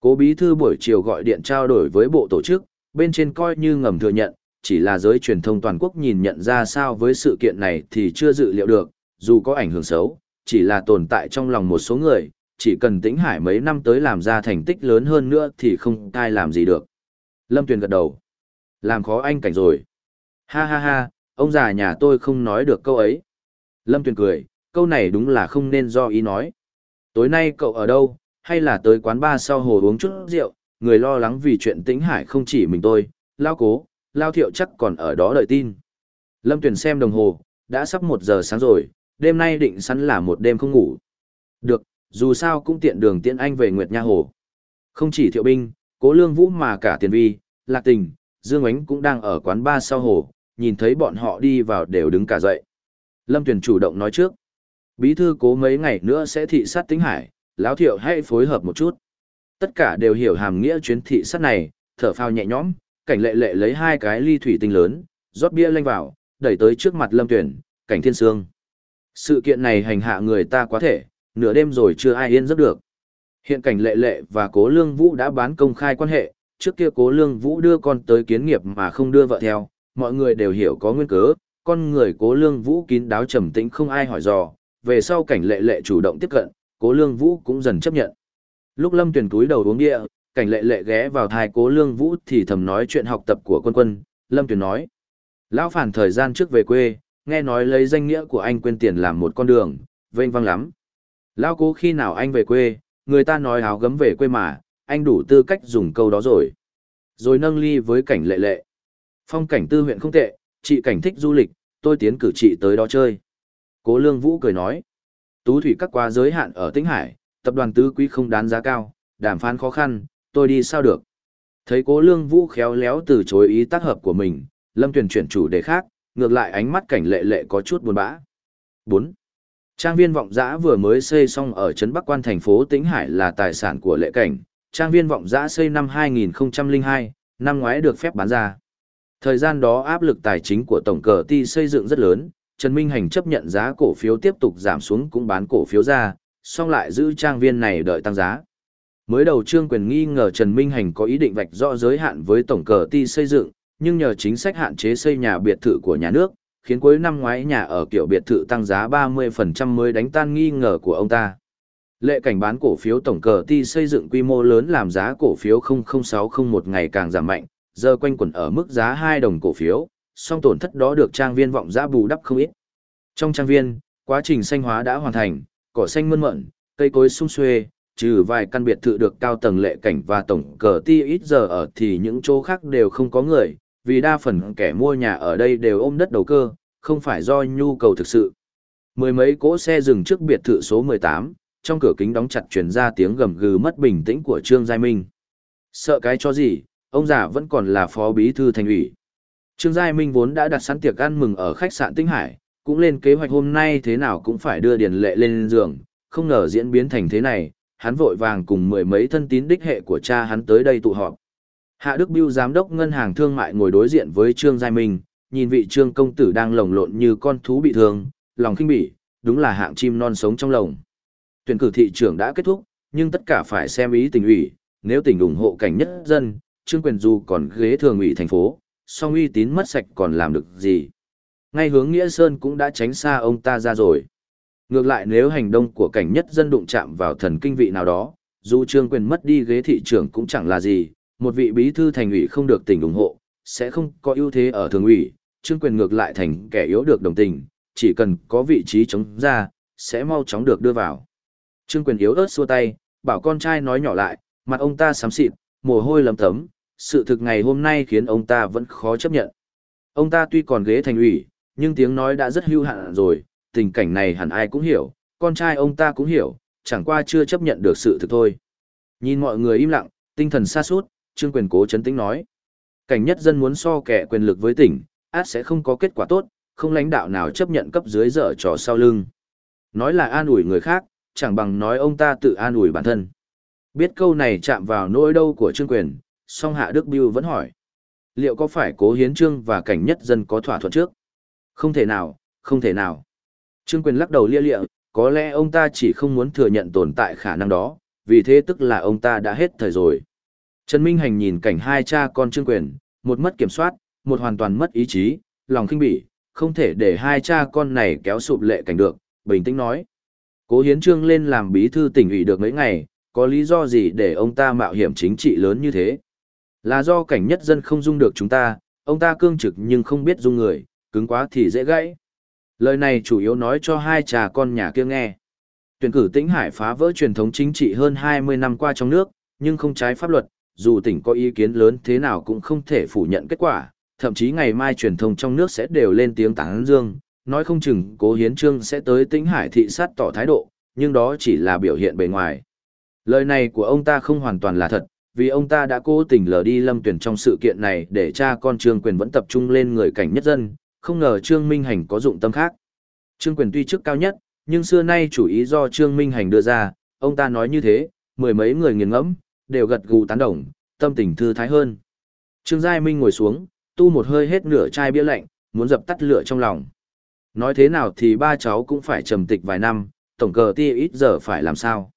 cố bí thư buổi chiều gọi điện trao đổi với bộ tổ chức, bên trên coi như ngầm thừa nhận, chỉ là giới truyền thông toàn quốc nhìn nhận ra sao với sự kiện này thì chưa dự liệu được, dù có ảnh hưởng xấu, chỉ là tồn tại trong lòng một số người, chỉ cần tĩnh hải mấy năm tới làm ra thành tích lớn hơn nữa thì không ai làm gì được. Lâm Tuyền gật đầu. Làm khó anh cảnh rồi. Ha ha ha, ông già nhà tôi không nói được câu ấy. Lâm Tuyền cười, câu này đúng là không nên do ý nói. Tối nay cậu ở đâu, hay là tới quán ba sau hồ uống chút rượu, người lo lắng vì chuyện tĩnh hải không chỉ mình tôi, lao cố, lao thiệu chắc còn ở đó đợi tin. Lâm Tuyền xem đồng hồ, đã sắp một giờ sáng rồi, đêm nay định sẵn là một đêm không ngủ. Được, dù sao cũng tiện đường tiện anh về Nguyệt Nha Hồ. Không chỉ thiệu binh, cố lương vũ mà cả tiền vi, lạc tình, Dương Ánh cũng đang ở quán ba sau hồ, nhìn thấy bọn họ đi vào đều đứng cả dậy. Lâm Tuyền chủ động nói trước. Bí thư cố mấy ngày nữa sẽ thị sát tính hải, lão thiệu hãy phối hợp một chút. Tất cả đều hiểu hàm nghĩa chuyến thị sát này, thở phao nhẹ nhõm, cảnh lệ lệ lấy hai cái ly thủy tinh lớn, rót bia lanh vào, đẩy tới trước mặt Lâm tuyển cảnh thiên sương. Sự kiện này hành hạ người ta quá thể, nửa đêm rồi chưa ai yên giấc được. Hiện cảnh lệ lệ và cố lương vũ đã bán công khai quan hệ, trước kia cố lương vũ đưa con tới kiến nghiệp mà không đưa vợ theo, mọi người đều hiểu có nguyên cớ, con người cố lương vũ kín đáo trầm tĩnh không ai hỏi dò, về sau cảnh lệ lệ chủ động tiếp cận, cố lương vũ cũng dần chấp nhận. Lúc lâm Tuyền túi đầu uống địa, cảnh lệ lệ ghé vào thai cố lương vũ thì thầm nói chuyện học tập của quân quân, lâm Tuyền nói. Lão phản thời gian trước về quê, nghe nói lấy danh nghĩa của anh quên tiền làm một con đường, vênh vang lắm. Lão cố khi nào anh về quê, người ta nói áo gấm về quê mà, anh đủ tư cách dùng câu đó rồi. Rồi nâng ly với cảnh lệ lệ. Phong cảnh tư huyện không tệ, chị cảnh thích du lịch, tôi tiến cử chị tới đó chơi. Cố Lương Vũ cười nói. Tú thủy các quá giới hạn ở Tĩnh Hải, tập đoàn tứ quý không đán giá cao, đàm phán khó khăn, tôi đi sao được. Thấy cố Lương Vũ khéo léo từ chối ý tác hợp của mình, Lâm Tuyền chuyển chủ đề khác, ngược lại ánh mắt cảnh lệ lệ có chút buồn bã. 4. Trang viên vọng giã vừa mới xây xong ở Trấn Bắc Quan thành phố Tĩnh Hải là tài sản của lệ cảnh, trang viên vọng giã xây năm 2002, năm ngoái được phép bán ra. Thời gian đó áp lực tài chính của tổng cờ ti xây dựng rất lớn, Trần Minh Hành chấp nhận giá cổ phiếu tiếp tục giảm xuống cũng bán cổ phiếu ra, song lại giữ trang viên này đợi tăng giá. Mới đầu Trương Quyền nghi ngờ Trần Minh Hành có ý định vạch rõ giới hạn với tổng cờ ti xây dựng, nhưng nhờ chính sách hạn chế xây nhà biệt thự của nhà nước, khiến cuối năm ngoái nhà ở kiểu biệt thự tăng giá 30% mới đánh tan nghi ngờ của ông ta. Lệ cảnh bán cổ phiếu tổng cờ ti xây dựng quy mô lớn làm giá cổ phiếu 00601 ngày càng giảm mạnh, giờ quanh quẩn ở mức giá 2 đồng cổ phiếu, song tổn thất đó được trang viên vọng giã bù đắp không ít. Trong trang viên, quá trình xanh hóa đã hoàn thành, cỏ xanh mơn mận, cây cối sung xuê, trừ vài căn biệt thự được cao tầng lệ cảnh và tổng cờ ti ít giờ ở thì những chỗ khác đều không có người, vì đa phần kẻ mua nhà ở đây đều ôm đất đầu cơ, không phải do nhu cầu thực sự. Mười mấy cỗ xe dừng trước biệt thự số 18, trong cửa kính đóng chặt truyền ra tiếng gầm gừ mất bình tĩnh của Trương Giai Minh. Sợ cái cho gì, ông già vẫn còn là phó bí thư thành ủy. Trương Giai Minh vốn đã đặt sẵn tiệc ăn mừng ở khách sạn Tinh Hải, cũng lên kế hoạch hôm nay thế nào cũng phải đưa Điền Lệ lên giường, không ngờ diễn biến thành thế này, hắn vội vàng cùng mười mấy thân tín đích hệ của cha hắn tới đây tụ họp. Hạ Đức Biêu giám đốc ngân hàng thương mại ngồi đối diện với Trương Giai Minh, nhìn vị Trương công tử đang lồng lộn như con thú bị thương, lòng khinh bỉ, đúng là hạng chim non sống trong lồng. Tuyển cử thị trưởng đã kết thúc, nhưng tất cả phải xem ý tình ủy, nếu tỉnh ủng hộ cảnh nhất dân, Trương Quyền dù còn ghế thường ủy thành phố, song uy tín mất sạch còn làm được gì. Ngay hướng Nghĩa Sơn cũng đã tránh xa ông ta ra rồi. Ngược lại nếu hành động của cảnh nhất dân đụng chạm vào thần kinh vị nào đó, dù Trương Quyền mất đi ghế thị trưởng cũng chẳng là gì, một vị bí thư thành ủy không được tỉnh ủng hộ, sẽ không có ưu thế ở thường ủy, Trương Quyền ngược lại thành kẻ yếu được đồng tình, chỉ cần có vị trí chống ra, sẽ mau chóng được đưa vào. Trương Quyền yếu ớt xua tay, bảo con trai nói nhỏ lại, mặt ông ta xám xịt, mồ hôi lấm tấm, sự thực ngày hôm nay khiến ông ta vẫn khó chấp nhận. Ông ta tuy còn ghế thành ủy, nhưng tiếng nói đã rất hưu hạn rồi, tình cảnh này hẳn ai cũng hiểu, con trai ông ta cũng hiểu, chẳng qua chưa chấp nhận được sự thực thôi. Nhìn mọi người im lặng, tinh thần xa suốt, Trương Quyền cố chấn tĩnh nói. Cảnh nhất dân muốn so kẻ quyền lực với tỉnh, át sẽ không có kết quả tốt, không lãnh đạo nào chấp nhận cấp dưới dở trò sau lưng. Nói là an ủi người khác, chẳng bằng nói ông ta tự an ủi bản thân. Biết câu này chạm vào nỗi đau của Trương Quyền, song Hạ Đức Biêu vẫn hỏi. Liệu có phải cố hiến trương và cảnh nhất dân có thỏa thuận trước? Không thể nào, không thể nào. Trương Quyền lắc đầu lia lịa, có lẽ ông ta chỉ không muốn thừa nhận tồn tại khả năng đó, vì thế tức là ông ta đã hết thời rồi. Trần Minh Hành nhìn cảnh hai cha con Trương Quyền, một mất kiểm soát, một hoàn toàn mất ý chí, lòng khinh bỉ, không thể để hai cha con này kéo sụp lệ cảnh được, bình tĩnh nói. Cố Hiến Trương lên làm bí thư tỉnh ủy được mấy ngày, có lý do gì để ông ta mạo hiểm chính trị lớn như thế? Là do cảnh nhất dân không dung được chúng ta, ông ta cương trực nhưng không biết dung người, cứng quá thì dễ gãy. Lời này chủ yếu nói cho hai cha con nhà kia nghe. Tuyển cử Tĩnh Hải phá vỡ truyền thống chính trị hơn 20 năm qua trong nước, nhưng không trái pháp luật, dù tỉnh có ý kiến lớn thế nào cũng không thể phủ nhận kết quả, thậm chí ngày mai truyền thông trong nước sẽ đều lên tiếng tán dương, nói không chừng cố hiến trương sẽ tới Tĩnh Hải thị sát tỏ thái độ, nhưng đó chỉ là biểu hiện bề ngoài. Lời này của ông ta không hoàn toàn là thật, vì ông ta đã cố tình lờ đi lâm tuyển trong sự kiện này để cha con trương quyền vẫn tập trung lên người cảnh nhất dân, không ngờ trương minh hành có dụng tâm khác. Trương quyền tuy chức cao nhất, nhưng xưa nay chủ ý do trương minh hành đưa ra, ông ta nói như thế, mười mấy người nghiền ngẫm, đều gật gù tán đồng, tâm tình thư thái hơn. Trương Giai Minh ngồi xuống, tu một hơi hết nửa chai bia lạnh, muốn dập tắt lửa trong lòng. Nói thế nào thì ba cháu cũng phải trầm tịch vài năm, tổng cờ tia ít giờ phải làm sao.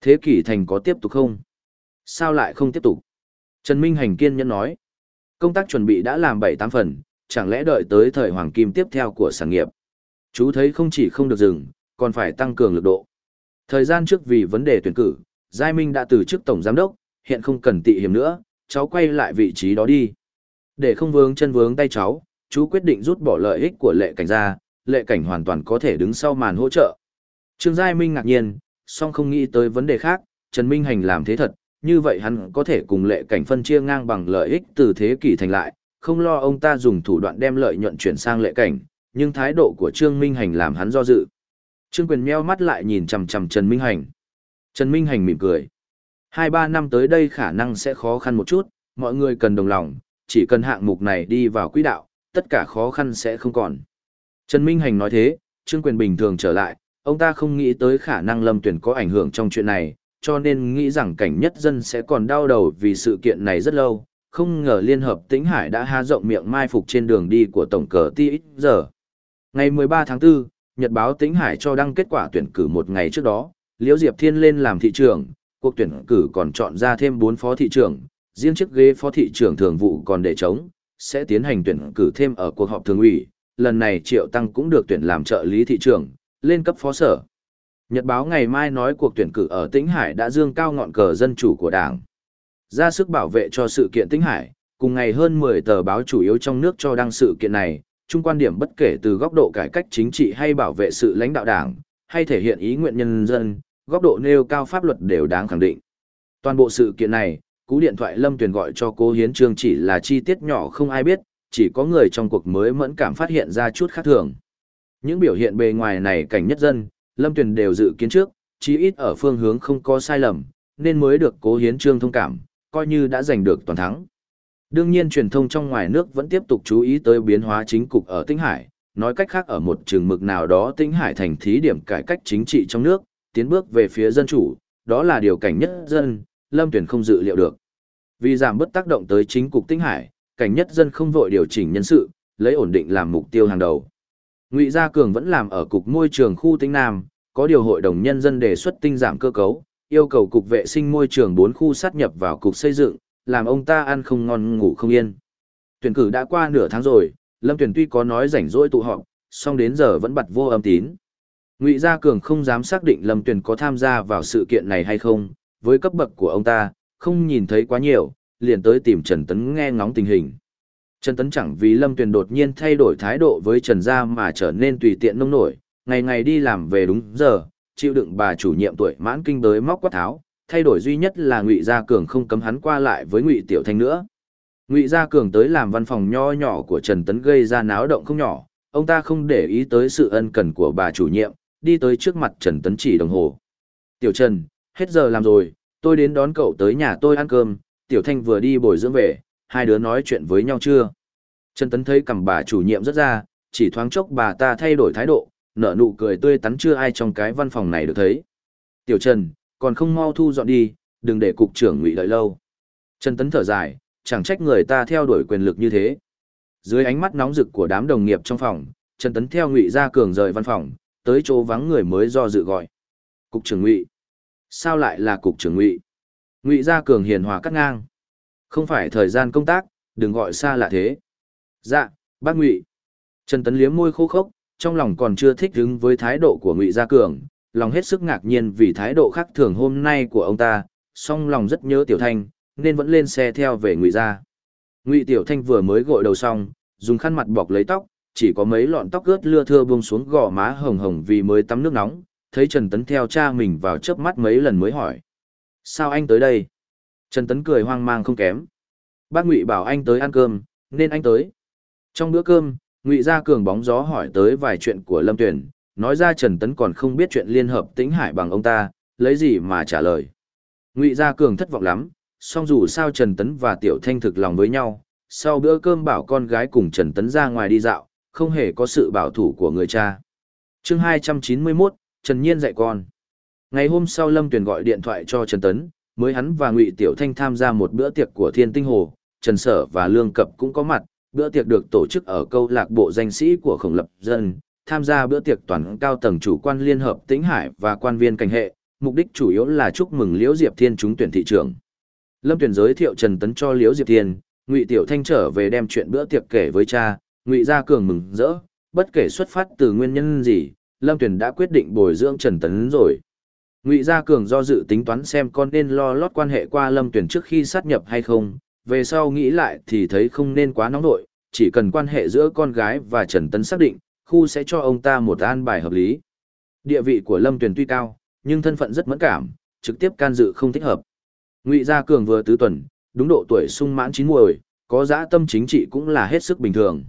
Thế kỷ thành có tiếp tục không? Sao lại không tiếp tục? Trần Minh Hành kiên nhẫn nói. Công tác chuẩn bị đã làm bảy tám phần, chẳng lẽ đợi tới thời hoàng kim tiếp theo của sản nghiệp. Chú thấy không chỉ không được dừng, còn phải tăng cường lực độ. Thời gian trước vì vấn đề tuyển cử, Giai Minh đã từ chức tổng giám đốc, hiện không cần tị hiểm nữa, cháu quay lại vị trí đó đi. Để không vướng chân vướng tay cháu, chú quyết định rút bỏ lợi ích của lệ cảnh ra, lệ cảnh hoàn toàn có thể đứng sau màn hỗ trợ. Trương Giai Minh ngạc nhiên, song không nghĩ tới vấn đề khác, Trần Minh Hành làm thế thật, như vậy hắn có thể cùng lệ cảnh phân chia ngang bằng lợi ích từ thế kỷ thành lại, không lo ông ta dùng thủ đoạn đem lợi nhuận chuyển sang lệ cảnh, nhưng thái độ của Trương Minh Hành làm hắn do dự. Trương Quyền meo mắt lại nhìn chằm chằm Trần Minh Hành. Trần Minh Hành mỉm cười. Hai ba năm tới đây khả năng sẽ khó khăn một chút, mọi người cần đồng lòng, chỉ cần hạng mục này đi vào quỹ đạo, tất cả khó khăn sẽ không còn. Trần Minh Hành nói thế, Trương Quyền bình thường trở lại, ông ta không nghĩ tới khả năng lâm tuyển có ảnh hưởng trong chuyện này, cho nên nghĩ rằng cảnh nhất dân sẽ còn đau đầu vì sự kiện này rất lâu, không ngờ Liên Hợp Tĩnh Hải đã há rộng miệng mai phục trên đường đi của Tổng cờ ti ít giờ. Ngày 13 tháng 4, Nhật báo Tĩnh Hải cho đăng kết quả tuyển cử một ngày trước đó, Liễu Diệp Thiên lên làm thị trưởng, cuộc tuyển cử còn chọn ra thêm 4 phó thị trưởng, riêng chiếc ghế phó thị trưởng thường vụ còn để trống, sẽ tiến hành tuyển cử thêm ở cuộc họp thường ủy, lần này Triệu Tăng cũng được tuyển làm trợ lý thị trưởng, lên cấp phó sở. Nhật báo ngày mai nói cuộc tuyển cử ở Tĩnh Hải đã dương cao ngọn cờ dân chủ của Đảng. Ra sức bảo vệ cho sự kiện Tĩnh Hải, cùng ngày hơn 10 tờ báo chủ yếu trong nước cho đăng sự kiện này, chung quan điểm bất kể từ góc độ cải cách chính trị hay bảo vệ sự lãnh đạo Đảng, hay thể hiện ý nguyện nhân dân, góc độ nêu cao pháp luật đều đáng khẳng định. Toàn bộ sự kiện này, cú điện thoại Lâm Tuyền gọi cho cô Hiến Trương chỉ là chi tiết nhỏ không ai biết, chỉ có người trong cuộc mới mẫn cảm phát hiện ra chút khác thường. Những biểu hiện bề ngoài này cảnh nhất dân, Lâm Tuyền đều dự kiến trước, chí ít ở phương hướng không có sai lầm, nên mới được cố hiến trương thông cảm, coi như đã giành được toàn thắng. Đương nhiên truyền thông trong ngoài nước vẫn tiếp tục chú ý tới biến hóa chính cục ở Tĩnh Hải, nói cách khác ở một trường mực nào đó Tĩnh Hải thành thí điểm cải cách chính trị trong nước, tiến bước về phía dân chủ, đó là điều cảnh nhất dân, Lâm Tuyền không dự liệu được. Vì giảm bớt tác động tới chính cục Tĩnh Hải, cảnh nhất dân không vội điều chỉnh nhân sự, lấy ổn định làm mục tiêu hàng đầu. Ngụy Gia Cường vẫn làm ở cục môi trường khu Tinh Nam, có điều hội đồng nhân dân đề xuất tinh giảm cơ cấu, yêu cầu cục vệ sinh môi trường bốn khu sát nhập vào cục xây dựng, làm ông ta ăn không ngon ngủ không yên. Tuyển cử đã qua nửa tháng rồi, Lâm Tuyển tuy có nói rảnh rỗi tụ họp, song đến giờ vẫn bật vô âm tín. Ngụy Gia Cường không dám xác định Lâm Tuyển có tham gia vào sự kiện này hay không, với cấp bậc của ông ta, không nhìn thấy quá nhiều, liền tới tìm Trần Tấn nghe ngóng tình hình. Trần Tấn chẳng vì Lâm Tuyền đột nhiên thay đổi thái độ với Trần Gia mà trở nên tùy tiện nông nổi, ngày ngày đi làm về đúng giờ, chịu đựng bà chủ nhiệm tuổi mãn kinh tới móc quát tháo, thay đổi duy nhất là Ngụy Gia Cường không cấm hắn qua lại với Ngụy Tiểu Thanh nữa. Ngụy Gia Cường tới làm văn phòng nho nhỏ của Trần Tấn gây ra náo động không nhỏ, ông ta không để ý tới sự ân cần của bà chủ nhiệm, đi tới trước mặt Trần Tấn chỉ đồng hồ. Tiểu Trần, hết giờ làm rồi, tôi đến đón cậu tới nhà tôi ăn cơm, Tiểu Thanh vừa đi bồi dưỡng về, hai đứa nói chuyện với nhau chưa? Trần Tấn thấy cầm bà chủ nhiệm rất ra, chỉ thoáng chốc bà ta thay đổi thái độ, nở nụ cười tươi tắn chưa ai trong cái văn phòng này được thấy. Tiểu Trần, còn không mau thu dọn đi, đừng để cục trưởng ngụy đợi lâu. Trần Tấn thở dài, chẳng trách người ta theo đuổi quyền lực như thế. Dưới ánh mắt nóng rực của đám đồng nghiệp trong phòng, Trần Tấn theo ngụy ra cường rời văn phòng, tới chỗ vắng người mới do dự gọi. Cục trưởng ngụy. Sao lại là cục trưởng ngụy? Ngụy gia cường hiền hòa cắt ngang. Không phải thời gian công tác, đừng gọi xa lạ thế. Dạ, bác Ngụy. Trần Tấn liếm môi khô khốc, trong lòng còn chưa thích ứng với thái độ của Ngụy Gia Cường, lòng hết sức ngạc nhiên vì thái độ khác thường hôm nay của ông ta, song lòng rất nhớ Tiểu Thanh, nên vẫn lên xe theo về Ngụy Gia. Ngụy Tiểu Thanh vừa mới gội đầu xong, dùng khăn mặt bọc lấy tóc, chỉ có mấy lọn tóc ướt lưa thưa buông xuống gò má hồng hồng vì mới tắm nước nóng, thấy Trần Tấn theo cha mình vào chớp mắt mấy lần mới hỏi. Sao anh tới đây? Trần Tấn cười hoang mang không kém. Bác Ngụy bảo anh tới ăn cơm, nên anh tới. Trong bữa cơm, Ngụy Gia Cường bóng gió hỏi tới vài chuyện của Lâm Tuyển, nói ra Trần Tấn còn không biết chuyện liên hợp tĩnh hải bằng ông ta, lấy gì mà trả lời. Ngụy Gia Cường thất vọng lắm, song dù sao Trần Tấn và Tiểu Thanh thực lòng với nhau, sau bữa cơm bảo con gái cùng Trần Tấn ra ngoài đi dạo, không hề có sự bảo thủ của người cha. chương 291, Trần Nhiên dạy con. Ngày hôm sau Lâm Tuyền gọi điện thoại cho Trần Tấn, mới hắn và Ngụy Tiểu Thanh tham gia một bữa tiệc của Thiên Tinh Hồ, Trần Sở và Lương Cập cũng có mặt, bữa tiệc được tổ chức ở câu lạc bộ danh sĩ của khổng lập dân, tham gia bữa tiệc toàn cao tầng chủ quan liên hợp Tĩnh Hải và quan viên cảnh hệ, mục đích chủ yếu là chúc mừng Liễu Diệp Thiên trúng tuyển thị trưởng. Lâm Tuyển giới thiệu Trần Tấn cho Liễu Diệp Thiên, Ngụy Tiểu Thanh trở về đem chuyện bữa tiệc kể với cha, Ngụy Gia Cường mừng rỡ, bất kể xuất phát từ nguyên nhân gì, Lâm Tuyển đã quyết định bồi dưỡng Trần Tấn rồi. Ngụy Gia Cường do dự tính toán xem con nên lo lót quan hệ qua Lâm Tuyển trước khi sát nhập hay không, về sau nghĩ lại thì thấy không nên quá nóng nội, chỉ cần quan hệ giữa con gái và Trần Tấn xác định, khu sẽ cho ông ta một an bài hợp lý. Địa vị của Lâm Tuyền tuy cao, nhưng thân phận rất mẫn cảm, trực tiếp can dự không thích hợp. Ngụy Gia Cường vừa tứ tuần, đúng độ tuổi sung mãn chín muồi, có dã tâm chính trị cũng là hết sức bình thường.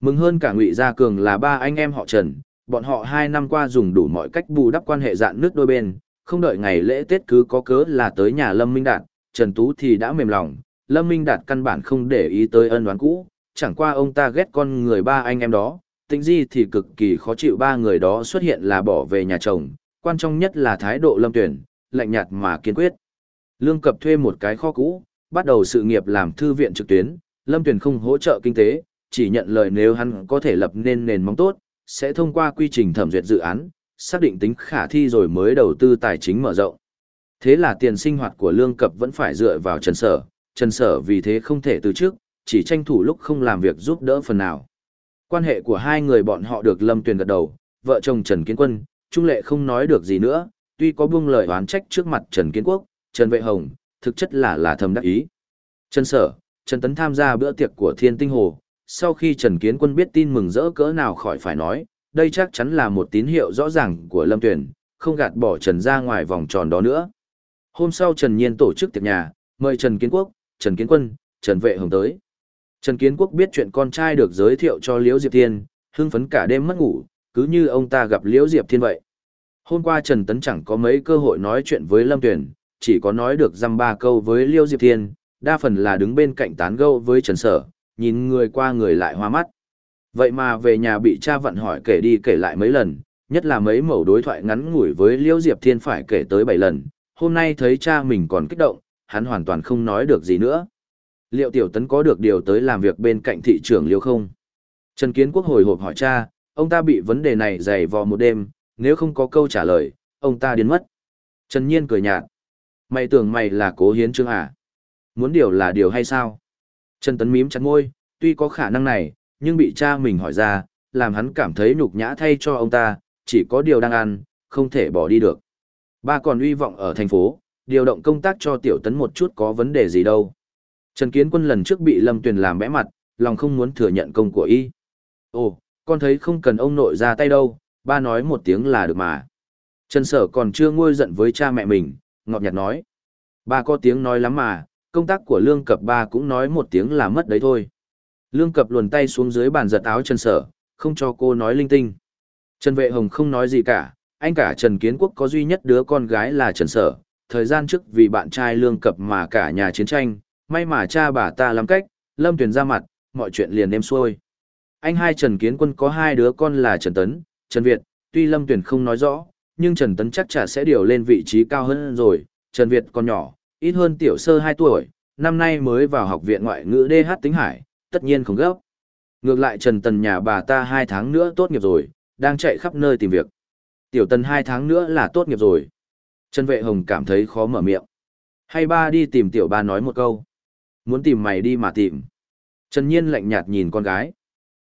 Mừng hơn cả Ngụy Gia Cường là ba anh em họ Trần, bọn họ hai năm qua dùng đủ mọi cách bù đắp quan hệ dạn nước đôi bên, không đợi ngày lễ Tết cứ có cớ là tới nhà Lâm Minh Đạt, Trần Tú thì đã mềm lòng, Lâm Minh Đạt căn bản không để ý tới ân oán cũ, chẳng qua ông ta ghét con người ba anh em đó, tĩnh di thì cực kỳ khó chịu ba người đó xuất hiện là bỏ về nhà chồng, quan trọng nhất là thái độ lâm tuyển, lạnh nhạt mà kiên quyết. Lương Cập thuê một cái kho cũ, bắt đầu sự nghiệp làm thư viện trực tuyến, lâm tuyển không hỗ trợ kinh tế, chỉ nhận lời nếu hắn có thể lập nên nền móng tốt, sẽ thông qua quy trình thẩm duyệt dự án, xác định tính khả thi rồi mới đầu tư tài chính mở rộng. Thế là tiền sinh hoạt của Lương Cập vẫn phải dựa vào Trần Sở, Trần Sở vì thế không thể từ trước, chỉ tranh thủ lúc không làm việc giúp đỡ phần nào. Quan hệ của hai người bọn họ được Lâm Tuyền gật đầu, vợ chồng Trần Kiến Quân, Trung Lệ không nói được gì nữa, tuy có buông lời oán trách trước mặt Trần Kiến Quốc, Trần Vệ Hồng, thực chất là là thầm đắc ý. Trần Sở, Trần Tấn tham gia bữa tiệc của Thiên Tinh Hồ, sau khi Trần Kiến Quân biết tin mừng rỡ cỡ nào khỏi phải nói, đây chắc chắn là một tín hiệu rõ ràng của Lâm Tuyền, không gạt bỏ Trần ra ngoài vòng tròn đó nữa. Hôm sau Trần Nhiên tổ chức tiệc nhà, mời Trần Kiến Quốc, Trần Kiến Quân, Trần Vệ Hồng tới. Trần Kiến Quốc biết chuyện con trai được giới thiệu cho Liễu Diệp Thiên, hưng phấn cả đêm mất ngủ, cứ như ông ta gặp Liễu Diệp Thiên vậy. Hôm qua Trần Tấn chẳng có mấy cơ hội nói chuyện với Lâm Tuyền, chỉ có nói được dăm ba câu với Liễu Diệp Thiên, đa phần là đứng bên cạnh tán gẫu với Trần Sở, nhìn người qua người lại hoa mắt. Vậy mà về nhà bị cha vặn hỏi kể đi kể lại mấy lần, nhất là mấy mẩu đối thoại ngắn ngủi với Liễu Diệp Thiên phải kể tới bảy lần, hôm nay thấy cha mình còn kích động, hắn hoàn toàn không nói được gì nữa. Liệu Tiểu Tấn có được điều tới làm việc bên cạnh thị trưởng Liêu không? Trần Kiến Quốc hồi hộp hỏi cha, ông ta bị vấn đề này dày vò một đêm, nếu không có câu trả lời, ông ta điên mất. Trần Nhiên cười nhạt. Mày tưởng mày là cố hiến trương à? Muốn điều là điều hay sao? Trần Tấn mím chặt ngôi, tuy có khả năng này, nhưng bị cha mình hỏi ra, làm hắn cảm thấy nhục nhã thay cho ông ta, chỉ có điều đang ăn, không thể bỏ đi được. Ba còn uy vọng ở thành phố, điều động công tác cho Tiểu Tấn một chút có vấn đề gì đâu. Trần Kiến Quân lần trước bị Lâm Tuyền làm bẽ mặt, lòng không muốn thừa nhận công của y. Ồ, con thấy không cần ông nội ra tay đâu, ba nói một tiếng là được mà. Trần Sở còn chưa nguôi giận với cha mẹ mình, ngọt nhạt nói. Ba có tiếng nói lắm mà, công tác của Lương Cập ba cũng nói một tiếng là mất đấy thôi. Lương Cập luồn tay xuống dưới bàn giật áo Trần Sở, không cho cô nói linh tinh. Trần Vệ Hồng không nói gì cả, anh cả Trần Kiến Quốc có duy nhất đứa con gái là Trần Sở. Thời gian trước vì bạn trai Lương Cập mà cả nhà chiến tranh, may mà cha bà ta làm cách, Lâm Tuyền ra mặt, mọi chuyện liền êm xuôi. Anh hai Trần Kiến Quân có hai đứa con là Trần Tấn, Trần Việt, tuy Lâm Tuyền không nói rõ, nhưng Trần Tấn chắc chắn sẽ điều lên vị trí cao hơn rồi, Trần Việt còn nhỏ, ít hơn tiểu sơ 2 tuổi, năm nay mới vào học viện ngoại ngữ DH tính hải, tất nhiên không gấp. Ngược lại Trần Tần nhà bà ta 2 tháng nữa tốt nghiệp rồi, đang chạy khắp nơi tìm việc. Tiểu Tần 2 tháng nữa là tốt nghiệp rồi. Trần Vệ Hồng cảm thấy khó mở miệng. Hay ba đi tìm tiểu ba nói một câu. Muốn tìm mày đi mà tìm. Trần Nhiên lạnh nhạt nhìn con gái.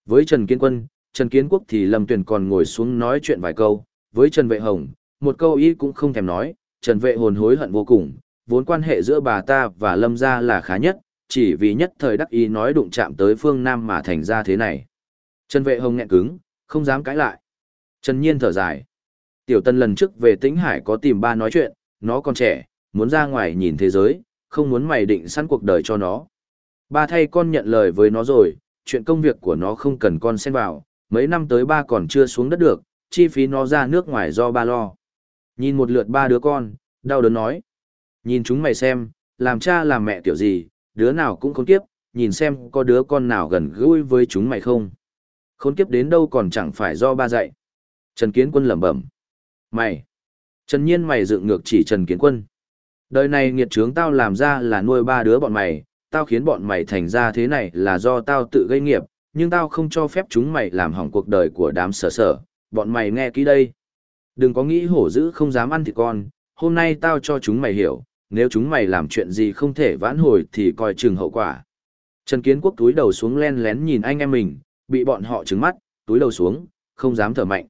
Với Trần Kiến Quân, Trần Kiến Quốc thì Lâm Tuyền còn ngồi xuống nói chuyện vài câu. Với Trần Vệ Hồng, một câu ý cũng không thèm nói. Trần Vệ hồn hối hận vô cùng. Vốn quan hệ giữa bà ta và Lâm gia là khá nhất, chỉ vì nhất thời đắc ý nói đụng chạm tới phương Nam mà thành ra thế này. Trần Vệ Hồng nghẹn cứng, không dám cãi lại. Trần Nhiên thở dài. Tiểu Tân lần trước về Tĩnh Hải có tìm ba nói chuyện, nó còn trẻ, muốn ra ngoài nhìn thế giới, không muốn mày định sẵn cuộc đời cho nó. Ba thay con nhận lời với nó rồi, chuyện công việc của nó không cần con xen vào, mấy năm tới ba còn chưa xuống đất được, chi phí nó ra nước ngoài do ba lo. Nhìn một lượt ba đứa con, đau đớn nói. Nhìn chúng mày xem, làm cha làm mẹ tiểu gì, đứa nào cũng khốn kiếp, nhìn xem có đứa con nào gần gũi với chúng mày không. Khốn kiếp đến đâu còn chẳng phải do ba dạy. Trần Kiến Quân lẩm bẩm. Mày! Trần Nhiên mày dựng ngược chỉ Trần Kiến Quân. Đời này nghiệt trướng tao làm ra là nuôi ba đứa bọn mày, tao khiến bọn mày thành ra thế này là do tao tự gây nghiệp, nhưng tao không cho phép chúng mày làm hỏng cuộc đời của đám sở sở, bọn mày nghe kỹ đây. Đừng có nghĩ hổ dữ không dám ăn thịt con, hôm nay tao cho chúng mày hiểu, nếu chúng mày làm chuyện gì không thể vãn hồi thì coi chừng hậu quả. Trần Kiến Quốc túi đầu xuống len lén nhìn anh em mình, bị bọn họ trứng mắt, túi đầu xuống, không dám thở mạnh.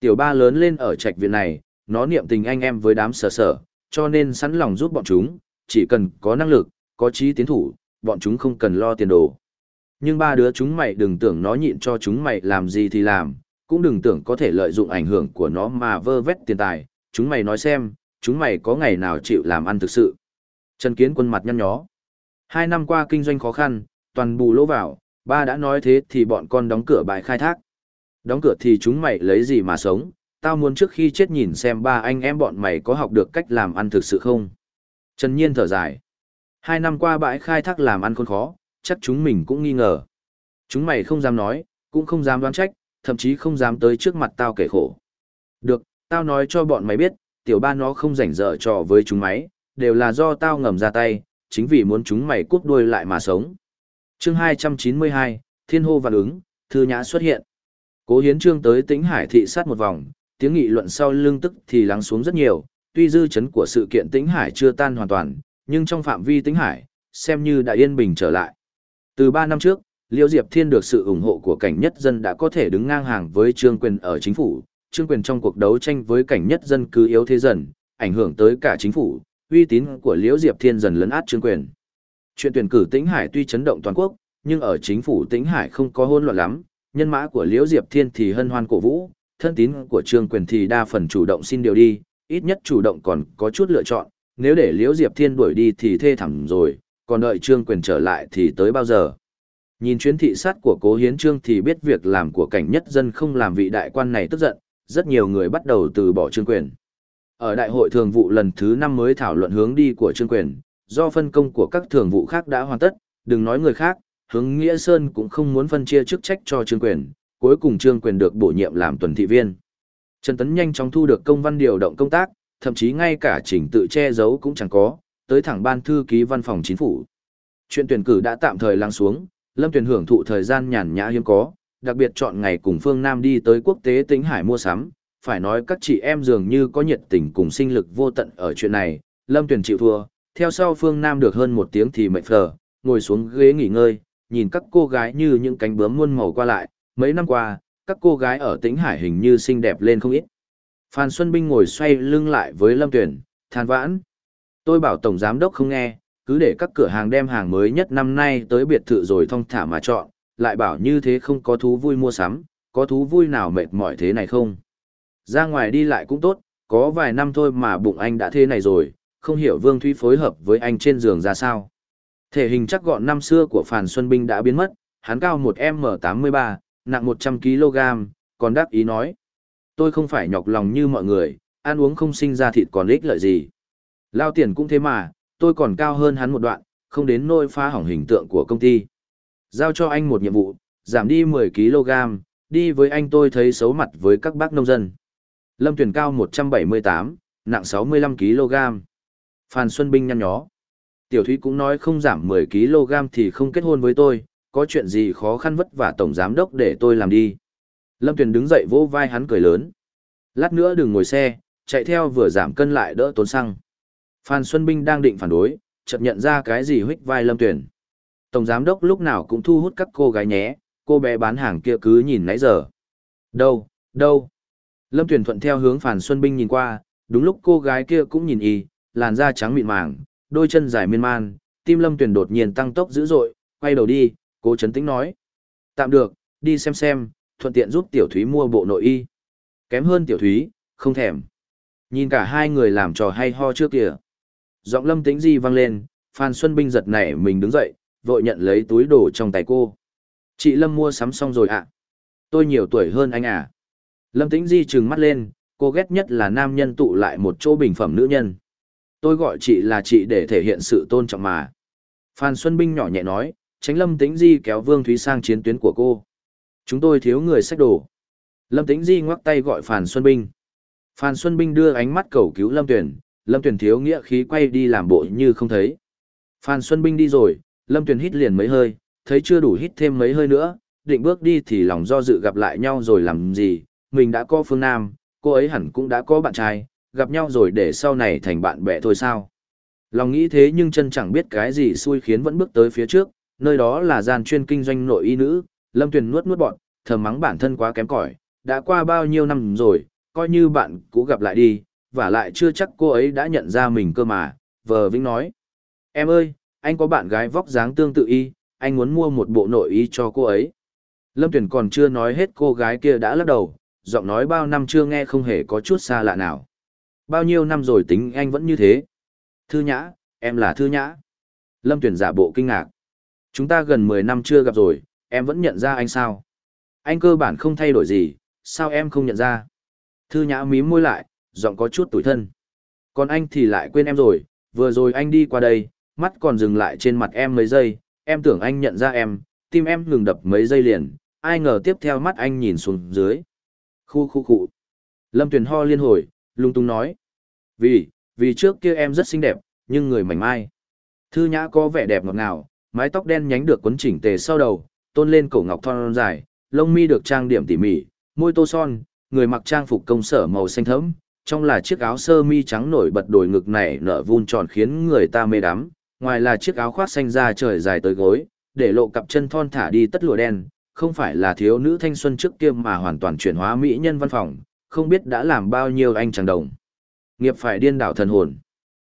Tiểu ba lớn lên ở trạch viện này, nó niệm tình anh em với đám sở sở, cho nên sẵn lòng giúp bọn chúng, chỉ cần có năng lực, có trí tiến thủ, bọn chúng không cần lo tiền đồ. Nhưng ba đứa chúng mày đừng tưởng nó nhịn cho chúng mày làm gì thì làm, cũng đừng tưởng có thể lợi dụng ảnh hưởng của nó mà vơ vét tiền tài, chúng mày nói xem, chúng mày có ngày nào chịu làm ăn thực sự. Trần Kiến quân mặt nhăn nhó. Hai năm qua kinh doanh khó khăn, toàn bù lỗ vào, ba đã nói thế thì bọn con đóng cửa bài khai thác. Đóng cửa thì chúng mày lấy gì mà sống, tao muốn trước khi chết nhìn xem ba anh em bọn mày có học được cách làm ăn thực sự không. Trần Nhiên thở dài. Hai năm qua bãi khai thác làm ăn khốn khó, chắc chúng mình cũng nghi ngờ. Chúng mày không dám nói, cũng không dám đoán trách, thậm chí không dám tới trước mặt tao kể khổ. Được, tao nói cho bọn mày biết, tiểu ba nó không rảnh dở trò với chúng mày, đều là do tao ngầm ra tay, chính vì muốn chúng mày cút đuôi lại mà sống. chương 292, Thiên hô vạn ứng, thư nhã xuất hiện. Cố Hiến Trương tới Tĩnh Hải thị sát một vòng, tiếng nghị luận sau lưng tức thì lắng xuống rất nhiều, tuy dư chấn của sự kiện Tĩnh Hải chưa tan hoàn toàn, nhưng trong phạm vi Tĩnh Hải, xem như đã yên bình trở lại. Từ 3 năm trước, Liêu Diệp Thiên được sự ủng hộ của cảnh nhất dân đã có thể đứng ngang hàng với Trương Quyền ở chính phủ, Trương Quyền trong cuộc đấu tranh với cảnh nhất dân cứ yếu thế dần, ảnh hưởng tới cả chính phủ, uy tín của Liễu Diệp Thiên dần lấn át Trương Quyền. Chuyện tuyển cử Tĩnh Hải tuy chấn động toàn quốc, nhưng ở chính phủ Tĩnh Hải không có hỗn loạn lắm, nhân mã của Liễu Diệp Thiên thì hân hoan cổ vũ, thân tín của Trương Quyền thì đa phần chủ động xin điều đi, ít nhất chủ động còn có chút lựa chọn, nếu để Liễu Diệp Thiên đuổi đi thì thê thảm rồi, còn đợi Trương Quyền trở lại thì tới bao giờ. Nhìn chuyến thị sát của Cố Hiến Trương thì biết việc làm của cảnh nhất dân không làm vị đại quan này tức giận, rất nhiều người bắt đầu từ bỏ Trương Quyền. Ở đại hội thường vụ lần thứ 5 mới thảo luận hướng đi của Trương Quyền, do phân công của các thường vụ khác đã hoàn tất, đừng nói người khác, hướng Nghĩa Sơn cũng không muốn phân chia chức trách cho Trương Quyền, cuối cùng Trương Quyền được bổ nhiệm làm tuần thị viên. Trần Tấn nhanh chóng thu được công văn điều động công tác, thậm chí ngay cả trình tự che giấu cũng chẳng có, tới thẳng ban thư ký văn phòng chính phủ. Chuyện tuyển cử đã tạm thời lắng xuống, Lâm Tuyền hưởng thụ thời gian nhàn nhã hiếm có, đặc biệt chọn ngày cùng Phương Nam đi tới quốc tế Tĩnh Hải mua sắm, phải nói các chị em dường như có nhiệt tình cùng sinh lực vô tận ở chuyện này, Lâm Tuyền chịu thua, theo sau Phương Nam được hơn một tiếng thì mệt phờ, ngồi xuống ghế nghỉ ngơi, nhìn các cô gái như những cánh bướm muôn màu qua lại, mấy năm qua, các cô gái ở Tĩnh Hải hình như xinh đẹp lên không ít. Phan Xuân Binh ngồi xoay lưng lại với Lâm Tuyền, than vãn. Tôi bảo Tổng Giám Đốc không nghe, cứ để các cửa hàng đem hàng mới nhất năm nay tới biệt thự rồi thong thả mà chọn, lại bảo như thế không có thú vui mua sắm, có thú vui nào mệt mỏi thế này không? Ra ngoài đi lại cũng tốt, có vài năm thôi mà bụng anh đã thế này rồi, không hiểu Vương Thúy phối hợp với anh trên giường ra sao. Thể hình chắc gọn năm xưa của Phàn Xuân Binh đã biến mất, hắn cao 1M83, nặng 100kg, còn đáp ý nói. Tôi không phải nhọc lòng như mọi người, ăn uống không sinh ra thịt còn ích lợi gì. Lao tiền cũng thế mà, tôi còn cao hơn hắn một đoạn, không đến nỗi phá hỏng hình tượng của công ty. Giao cho anh một nhiệm vụ, giảm đi 10kg, đi với anh tôi thấy xấu mặt với các bác nông dân. Lâm Tuyền cao 178, nặng 65kg. Phan Xuân Binh nhăn nhó. Tiểu Thúy cũng nói không giảm 10kg thì không kết hôn với tôi, có chuyện gì khó khăn vất vả tổng giám đốc để tôi làm đi. Lâm Tuyền đứng dậy vỗ vai hắn cười lớn. Lát nữa đừng ngồi xe, chạy theo vừa giảm cân lại đỡ tốn xăng. Phan Xuân Binh đang định phản đối, chợt nhận ra cái gì huých vai Lâm Tuyền. Tổng giám đốc lúc nào cũng thu hút các cô gái nhé, cô bé bán hàng kia cứ nhìn nãy giờ. Đâu, đâu. Lâm Tuyền thuận theo hướng Phan Xuân Binh nhìn qua, đúng lúc cô gái kia cũng nhìn y, làn da trắng mịn màng, đôi chân dài miên man, tim Lâm Tuyền đột nhiên tăng tốc dữ dội, quay đầu đi, cố chấn tĩnh nói. Tạm được, đi xem xem, thuận tiện giúp Tiểu Thúy mua bộ nội y. Kém hơn Tiểu Thúy, không thèm. Nhìn cả hai người làm trò hay ho trước kìa. Giọng Lâm Tĩnh Di vang lên, Phan Xuân Binh giật nảy mình đứng dậy, vội nhận lấy túi đồ trong tay cô. Chị Lâm mua sắm xong rồi ạ. Tôi nhiều tuổi hơn anh à. Lâm Tĩnh Di trừng mắt lên, cô ghét nhất là nam nhân tụ lại một chỗ bình phẩm nữ nhân. Tôi gọi chị là chị để thể hiện sự tôn trọng mà. Phan Xuân Binh nhỏ nhẹ nói, tránh Lâm Tĩnh Di kéo Vương Thúy sang chiến tuyến của cô. Chúng tôi thiếu người sách đồ. Lâm Tĩnh Di ngoắc tay gọi Phan Xuân Binh. Phan Xuân Binh đưa ánh mắt cầu cứu Lâm Tuyển, Lâm Tuyển thiếu nghĩa khí quay đi làm bộ như không thấy. Phan Xuân Binh đi rồi, Lâm Tuyền hít liền mấy hơi, thấy chưa đủ hít thêm mấy hơi nữa, định bước đi thì lòng do dự gặp lại nhau rồi làm gì, mình đã có phương Nam, cô ấy hẳn cũng đã có bạn trai, gặp nhau rồi để sau này thành bạn bè thôi sao. Lòng nghĩ thế nhưng chân chẳng biết cái gì xui khiến vẫn bước tới phía trước, nơi đó là gian chuyên kinh doanh nội y nữ, Lâm Tuyền nuốt nuốt bọn, thầm mắng bản thân quá kém cỏi, đã qua bao nhiêu năm rồi, coi như bạn cũ gặp lại đi, và lại chưa chắc cô ấy đã nhận ra mình cơ mà, vờ vĩnh nói. Em ơi, anh có bạn gái vóc dáng tương tự y, anh muốn mua một bộ nội y cho cô ấy. Lâm Tuyền còn chưa nói hết cô gái kia đã lắc đầu, giọng nói bao năm chưa nghe không hề có chút xa lạ nào. Bao nhiêu năm rồi tính anh vẫn như thế. Thư nhã, em là Thư nhã. Lâm Tuyền giả bộ kinh ngạc. Chúng ta gần 10 năm chưa gặp rồi, em vẫn nhận ra anh sao? Anh cơ bản không thay đổi gì, sao em không nhận ra? Thư nhã mím môi lại, giọng có chút tủi thân. Còn anh thì lại quên em rồi, vừa rồi anh đi qua đây, mắt còn dừng lại trên mặt em mấy giây, em tưởng anh nhận ra em, tim em ngừng đập mấy giây liền, ai ngờ tiếp theo mắt anh nhìn xuống dưới. Khu khu khu. Lâm Tuyền ho liên hồi, lung tung nói. Vì, vì trước kia em rất xinh đẹp, nhưng người mảnh mai. Thư nhã có vẻ đẹp ngọt ngào, mái tóc đen nhánh được quấn chỉnh tề sau đầu, tôn lên cổ ngọc thon dài, lông mi được trang điểm tỉ mỉ, môi tô son, người mặc trang phục công sở màu xanh thẫm, trong là chiếc áo sơ mi trắng nổi bật đồi ngực này nở vun tròn khiến người ta mê đắm, ngoài là chiếc áo khoác xanh da trời dài tới gối, để lộ cặp chân thon thả đi tất lụa đen, không phải là thiếu nữ thanh xuân trước kia mà hoàn toàn chuyển hóa mỹ nhân văn phòng, không biết đã làm bao nhiêu anh chàng đồng. Nghiệp phải điên đảo thần hồn.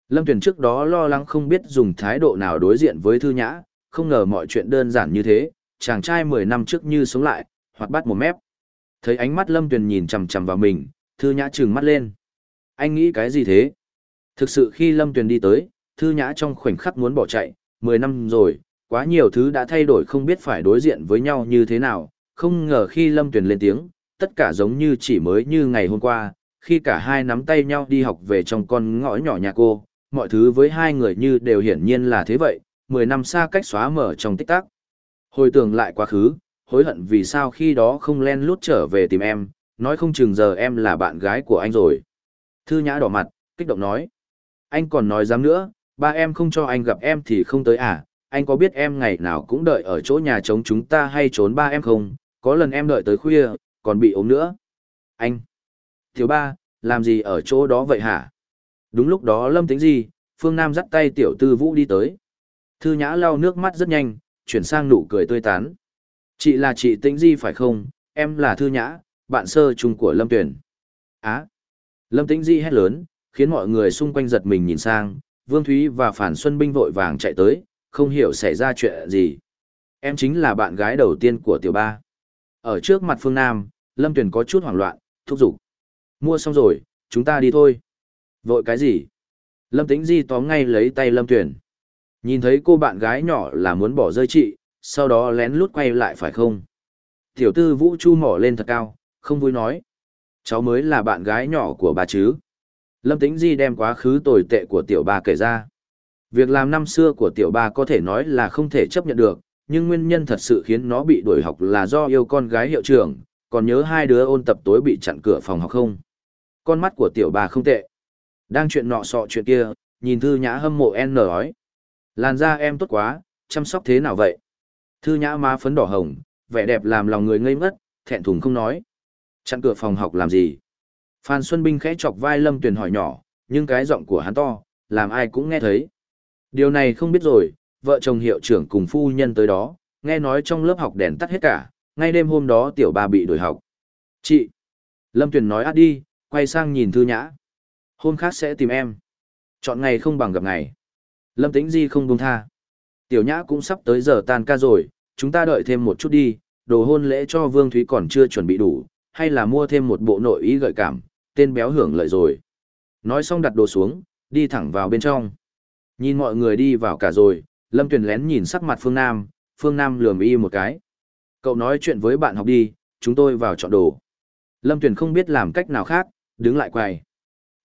Lâm Tuyền trước đó lo lắng không biết dùng thái độ nào đối diện với Thư Nhã, không ngờ mọi chuyện đơn giản như thế, chàng trai 10 năm trước như sống lại, hoặc bắt một mép. Thấy ánh mắt Lâm Tuyền nhìn chằm chằm vào mình, Thư Nhã trừng mắt lên. Anh nghĩ cái gì thế? Thực sự khi Lâm Tuyền đi tới, Thư Nhã trong khoảnh khắc muốn bỏ chạy, 10 năm rồi, quá nhiều thứ đã thay đổi không biết phải đối diện với nhau như thế nào, không ngờ khi Lâm Tuyền lên tiếng, tất cả giống như chỉ mới như ngày hôm qua, khi cả hai nắm tay nhau đi học về trong con ngõ nhỏ nhà cô, mọi thứ với hai người như đều hiển nhiên là thế vậy, 10 năm xa cách xóa mở trong tích tắc. Hồi tưởng lại quá khứ, hối hận vì sao khi đó không len lút trở về tìm em, nói không chừng giờ em là bạn gái của anh rồi. Thư Nhã đỏ mặt, kích động nói. Anh còn nói dám nữa, ba em không cho anh gặp em thì không tới à, anh có biết em ngày nào cũng đợi ở chỗ nhà chống chúng ta hay trốn ba em không, có lần em đợi tới khuya, còn bị ốm nữa. Anh! Thiếu ba, làm gì ở chỗ đó vậy hả? Đúng lúc đó Lâm Tĩnh Di, Phương Nam dắt tay tiểu tư vũ đi tới. Thư Nhã lau nước mắt rất nhanh, chuyển sang nụ cười tươi tán. Chị là chị Tĩnh Di phải không? Em là Thư Nhã, bạn sơ chung của Lâm Tuyền. Á! Lâm Tĩnh Di hét lớn, khiến mọi người xung quanh giật mình nhìn sang, Vương Thúy và Phản Xuân Binh vội vàng chạy tới, không hiểu xảy ra chuyện gì. Em chính là bạn gái đầu tiên của tiểu ba. Ở trước mặt Phương Nam, Lâm Tuyền có chút hoảng loạn, thúc giục. Mua xong rồi, chúng ta đi thôi. Vội cái gì? Lâm Tĩnh Di tóm ngay lấy tay Lâm Tuyền. Nhìn thấy cô bạn gái nhỏ là muốn bỏ rơi chị, sau đó lén lút quay lại phải không? Tiểu tư Vũ Chu mỏ lên thật cao, không vui nói. Cháu mới là bạn gái nhỏ của bà chứ. Lâm Tĩnh Di đem quá khứ tồi tệ của tiểu ba kể ra. Việc làm năm xưa của tiểu ba có thể nói là không thể chấp nhận được, nhưng nguyên nhân thật sự khiến nó bị đuổi học là do yêu con gái hiệu trưởng, còn nhớ hai đứa ôn tập tối bị chặn cửa phòng học không? Con mắt của tiểu ba không tệ. Đang chuyện nọ sọ chuyện kia, nhìn thư nhã hâm mộ N nói. Làn da em tốt quá, chăm sóc thế nào vậy? Thư nhã má phấn đỏ hồng, vẻ đẹp làm lòng người ngây ngất, thẹn thùng không nói. Chặn cửa phòng học làm gì? Phan Xuân Binh khẽ chọc vai Lâm Tuyền hỏi nhỏ, nhưng cái giọng của hắn to, làm ai cũng nghe thấy. Điều này không biết rồi, vợ chồng hiệu trưởng cùng phu nhân tới đó, nghe nói trong lớp học đèn tắt hết cả, ngay đêm hôm đó tiểu ba bị đổi học. Chị! Lâm Tuyền nói át đi, quay sang nhìn Thư Nhã. Hôm khác sẽ tìm em. Chọn ngày không bằng gặp ngày. Lâm Tĩnh Di không buông tha. Tiểu Nhã cũng sắp tới giờ tan ca rồi, chúng ta đợi thêm một chút đi, đồ hôn lễ cho Vương Thúy còn chưa chuẩn bị đủ, hay là mua thêm một bộ nội ý gợi cảm, tên béo hưởng lợi rồi. Nói xong đặt đồ xuống, đi thẳng vào bên trong. Nhìn mọi người đi vào cả rồi, Lâm Tuyền lén nhìn sắc mặt Phương Nam, Phương Nam lườm y một cái. Cậu nói chuyện với bạn học đi, chúng tôi vào chọn đồ. Lâm Tuyền không biết làm cách nào khác, đứng lại quay.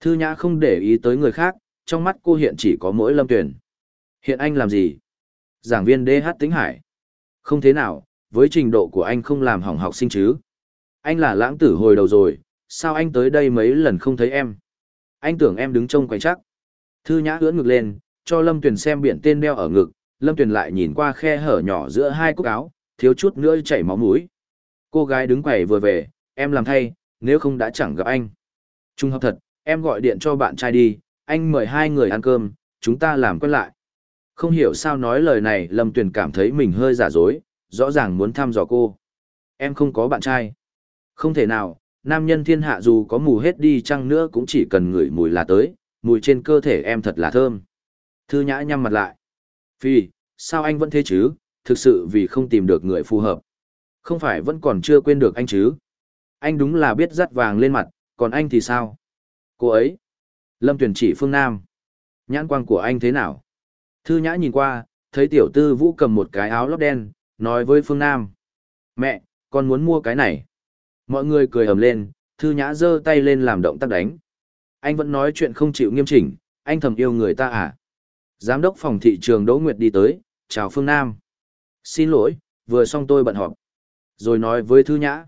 Thư Nhã không để ý tới người khác, trong mắt cô hiện chỉ có mỗi Lâm Tuyền. Hiện anh làm gì? Giảng viên DH Tĩnh Hải. Không thế nào, với trình độ của anh không làm hỏng học sinh chứ. Anh là lãng tử hồi đầu rồi, sao anh tới đây mấy lần không thấy em? Anh tưởng em đứng trông quay chắc. Thư Nhã ưỡn ngực lên, cho Lâm Tuyền xem biển tên đeo ở ngực, Lâm Tuyền lại nhìn qua khe hở nhỏ giữa hai cúc áo, thiếu chút nữa chảy máu mũi. Cô gái đứng quầy vừa về, em làm thay, nếu không đã chẳng gặp anh. Trung hợp thật, em gọi điện cho bạn trai đi, anh mời hai người ăn cơm, chúng ta làm quen lại. Không hiểu sao nói lời này Lâm Tuyền cảm thấy mình hơi giả dối, rõ ràng muốn thăm dò cô. Em không có bạn trai. Không thể nào, nam nhân thiên hạ dù có mù hết đi chăng nữa cũng chỉ cần ngửi mùi là tới, mùi trên cơ thể em thật là thơm. Thư nhã nhắm mặt lại. Phi, sao anh vẫn thế chứ, thực sự vì không tìm được người phù hợp. Không phải vẫn còn chưa quên được anh chứ. Anh đúng là biết dắt vàng lên mặt, còn anh thì sao? Cô ấy. Lâm tuyển chỉ phương Nam. Nhãn quang của anh thế nào? Thư nhã nhìn qua, thấy tiểu tư vũ cầm một cái áo lót đen, nói với phương Nam. Mẹ, con muốn mua cái này. Mọi người cười ầm lên, thư nhã giơ tay lên làm động tác đánh. Anh vẫn nói chuyện không chịu nghiêm chỉnh, anh thầm yêu người ta à? Giám đốc phòng thị trường Đỗ Nguyệt đi tới, chào Phương Nam. Xin lỗi, vừa xong tôi bận họp. Rồi nói với Thư Nhã.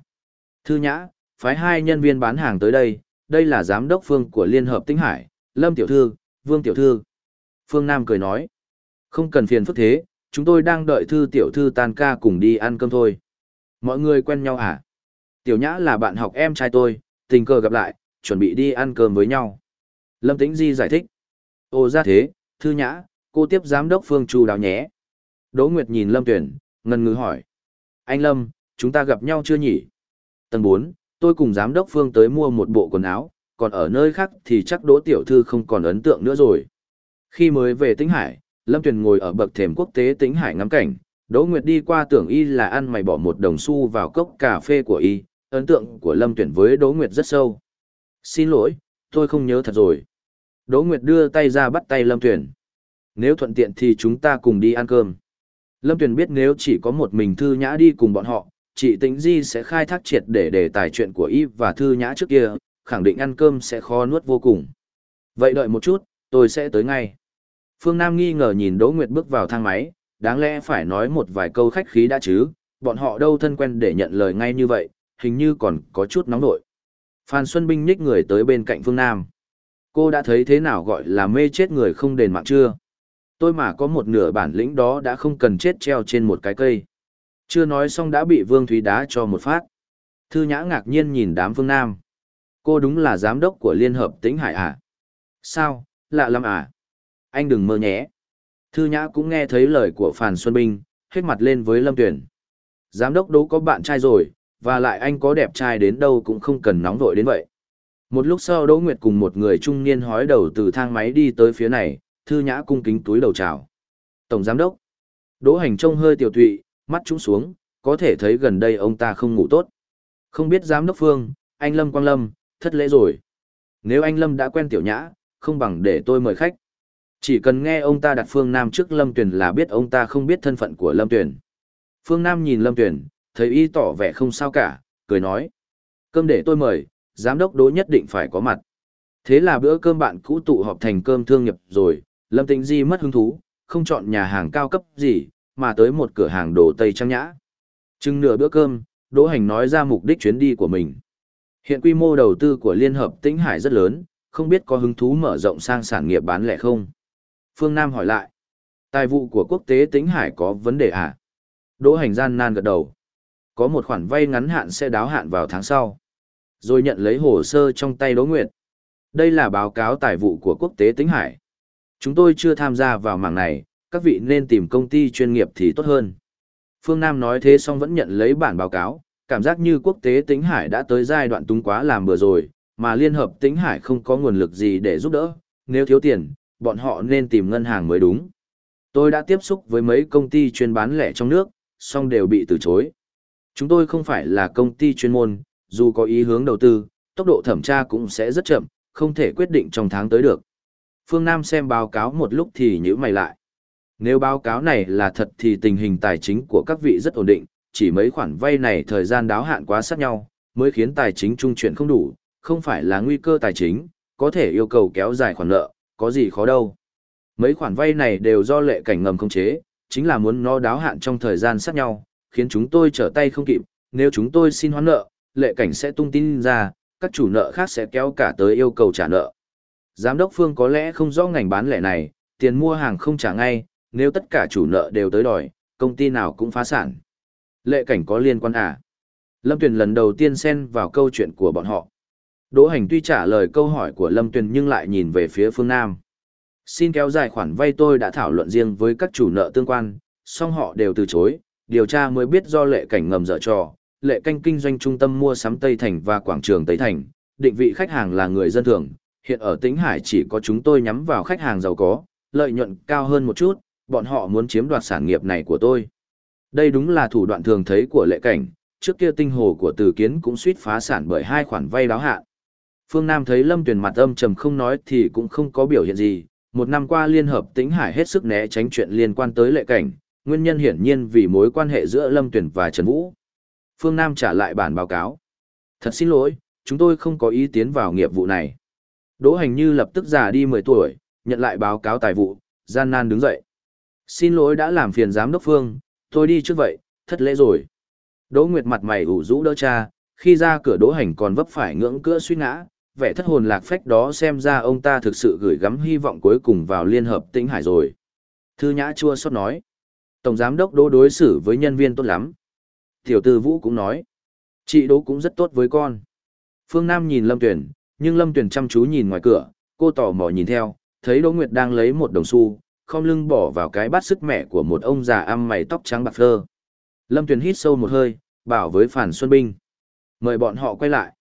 Thư Nhã, phái hai nhân viên bán hàng tới đây, đây là giám đốc Phương của Liên Hợp Tinh Hải, Lâm Tiểu Thư, Vương Tiểu Thư. Phương Nam cười nói. Không cần phiền phức thế, chúng tôi đang đợi Thư Tiểu Thư tan ca cùng đi ăn cơm thôi. Mọi người quen nhau à? Tiểu Nhã là bạn học em trai tôi, tình cờ gặp lại, chuẩn bị đi ăn cơm với nhau. Lâm Tĩnh Di giải thích. Ồ ra thế, thư nhã, cô tiếp giám đốc Phương Chu đào nhé. Đỗ Nguyệt nhìn Lâm Tuyển, ngần ngừ hỏi. Anh Lâm, chúng ta gặp nhau chưa nhỉ? Tầng 4, tôi cùng giám đốc Phương tới mua một bộ quần áo, còn ở nơi khác thì chắc Đỗ Tiểu Thư không còn ấn tượng nữa rồi. Khi mới về Tĩnh Hải, Lâm Tuyền ngồi ở bậc thềm quốc tế Tĩnh Hải ngắm cảnh, Đỗ Nguyệt đi qua tưởng y là ăn mày bỏ một đồng xu vào cốc cà phê của y, ấn tượng của Lâm Tuyển với Đỗ Nguyệt rất sâu. Xin lỗi, tôi không nhớ thật rồi. Đỗ Nguyệt đưa tay ra bắt tay Lâm Tuyển. Nếu thuận tiện thì chúng ta cùng đi ăn cơm. Lâm Tuyển biết nếu chỉ có một mình Thư Nhã đi cùng bọn họ, chị Tĩnh Di sẽ khai thác triệt để đề tài chuyện của y và Thư Nhã trước kia, khẳng định ăn cơm sẽ khó nuốt vô cùng. Vậy đợi một chút, tôi sẽ tới ngay. Phương Nam nghi ngờ nhìn Đỗ Nguyệt bước vào thang máy, đáng lẽ phải nói một vài câu khách khí đã chứ, bọn họ đâu thân quen để nhận lời ngay như vậy, hình như còn có chút nóng nội. Phan Xuân Binh nhích người tới bên cạnh Phương Nam. Cô đã thấy thế nào gọi là mê chết người không đền mạng chưa? Tôi mà có một nửa bản lĩnh đó đã không cần chết treo trên một cái cây. Chưa nói xong đã bị Vương Thúy đá cho một phát. Thư Nhã ngạc nhiên nhìn đám Phương Nam. Cô đúng là giám đốc của Liên Hợp Tĩnh Hải à? Sao, lạ lắm à? Anh đừng mơ nhé. Thư Nhã cũng nghe thấy lời của Phan Xuân Binh, hết mặt lên với Lâm Tuyển. Giám đốc đố có bạn trai rồi, và lại anh có đẹp trai đến đâu cũng không cần nóng vội đến vậy. Một lúc sau Đỗ Nguyệt cùng một người trung niên hói đầu từ thang máy đi tới phía này, Thư Nhã cung kính túi đầu chào. Tổng Giám đốc. Đỗ Hành trông hơi tiểu tụy, mắt trũng xuống, có thể thấy gần đây ông ta không ngủ tốt. Không biết Giám đốc Phương, anh Lâm Quang Lâm, thất lễ rồi. Nếu anh Lâm đã quen tiểu nhã, không bằng để tôi mời khách. Chỉ cần nghe ông ta đặt Phương Nam trước Lâm Tuyền là biết ông ta không biết thân phận của Lâm Tuyền. Phương Nam nhìn Lâm Tuyền, thấy y tỏ vẻ không sao cả, cười nói. Cơm để tôi mời, giám đốc đỗ nhất định phải có mặt. Thế là bữa cơm bạn cũ tụ họp thành cơm thương nghiệp rồi, Lâm Tĩnh Di mất hứng thú, không chọn nhà hàng cao cấp gì, mà tới một cửa hàng đồ Tây Trang Nhã. Chừng nửa bữa cơm, Đỗ Hành nói ra mục đích chuyến đi của mình. Hiện quy mô đầu tư của Liên Hợp Tĩnh Hải rất lớn, không biết có hứng thú mở rộng sang sản nghiệp bán lẻ không? Phương Nam hỏi lại. Tài vụ của quốc tế Tĩnh Hải có vấn đề à? Đỗ Hành gian nan gật đầu. Có một khoản vay ngắn hạn sẽ đáo hạn vào tháng sau. Rồi nhận lấy hồ sơ trong tay Đỗ Nguyệt. Đây là báo cáo tài vụ của quốc tế Tính Hải. Chúng tôi chưa tham gia vào mảng này, các vị nên tìm công ty chuyên nghiệp thì tốt hơn. Phương Nam nói thế xong vẫn nhận lấy bản báo cáo, cảm giác như quốc tế Tính Hải đã tới giai đoạn túng quá làm bừa rồi, mà Liên hợp Tính Hải không có nguồn lực gì để giúp đỡ, nếu thiếu tiền, bọn họ nên tìm ngân hàng mới đúng. Tôi đã tiếp xúc với mấy công ty chuyên bán lẻ trong nước, song đều bị từ chối. Chúng tôi không phải là công ty chuyên môn, dù có ý hướng đầu tư, tốc độ thẩm tra cũng sẽ rất chậm, không thể quyết định trong tháng tới được. Phương Nam xem báo cáo một lúc thì nhíu mày lại. Nếu báo cáo này là thật thì tình hình tài chính của các vị rất ổn định, chỉ mấy khoản vay này thời gian đáo hạn quá sát nhau, mới khiến tài chính trung chuyển không đủ, không phải là nguy cơ tài chính, có thể yêu cầu kéo dài khoản nợ, có gì khó đâu. Mấy khoản vay này đều do lệ cảnh ngầm không chế, chính là muốn nó đáo hạn trong thời gian sát nhau, khiến chúng tôi trở tay không kịp, nếu chúng tôi xin hoãn nợ, lệ cảnh sẽ tung tin ra, các chủ nợ khác sẽ kéo cả tới yêu cầu trả nợ. Giám đốc Phương có lẽ không rõ ngành bán lẻ này, tiền mua hàng không trả ngay, nếu tất cả chủ nợ đều tới đòi, công ty nào cũng phá sản. Lệ cảnh có liên quan à? Lâm Tuyền lần đầu tiên xen vào câu chuyện của bọn họ. Đỗ Hành tuy trả lời câu hỏi của Lâm Tuyền nhưng lại nhìn về phía phương Nam. Xin kéo dài khoản vay tôi đã thảo luận riêng với các chủ nợ tương quan, song họ đều từ chối, điều tra mới biết do lệ cảnh ngầm dở trò, lệ canh kinh doanh trung tâm mua sắm Tây Thành và quảng trường Tây Thành, định vị khách hàng là người dân thường, hiện ở Tĩnh Hải chỉ có chúng tôi nhắm vào khách hàng giàu có, lợi nhuận cao hơn một chút, bọn họ muốn chiếm đoạt sản nghiệp này của tôi. Đây đúng là thủ đoạn thường thấy của lệ cảnh, trước kia tinh hồ của Từ Kiến cũng suýt phá sản bởi hai khoản vay đáo hạn. Phương Nam thấy Lâm Tuyền mặt âm trầm không nói thì cũng không có biểu hiện gì, một năm qua Liên Hợp Tĩnh Hải hết sức né tránh chuyện liên quan tới lệ cảnh, nguyên nhân hiển nhiên vì mối quan hệ giữa Lâm Tuyền và Trần Vũ. Phương Nam trả lại bản báo cáo. Thật xin lỗi, chúng tôi không có ý tiến vào nghiệp vụ này. Đỗ Hành Như lập tức già đi 10 tuổi, nhận lại báo cáo tài vụ, gian nan đứng dậy. Xin lỗi đã làm phiền giám đốc Phương, tôi đi trước vậy, thất lễ rồi. Đỗ Nguyệt mặt mày ủ rũ đỡ cha, khi ra cửa Đỗ Hành còn vấp phải ngưỡng cửa suy ngã, vẻ thất hồn lạc phách đó xem ra ông ta thực sự gửi gắm hy vọng cuối cùng vào Liên Hợp Tĩnh Hải rồi. Thư Nhã chua xót nói. Tổng giám đốc Đỗ đối xử với nhân viên tốt lắm. Tiểu tư Vũ cũng nói. Chị Đỗ cũng rất tốt với con. Phương Nam nhìn Lâm Tuyển, nhưng Lâm Tuyển chăm chú nhìn ngoài cửa, cô tò mò nhìn theo, thấy Đỗ Nguyệt đang lấy một đồng xu, không lưng bỏ vào cái bát sức mẹ của một ông già ăn mày tóc trắng bạc phơ. Lâm Tuyền hít sâu một hơi, bảo với Phan Xuân Binh. Mời bọn họ quay lại.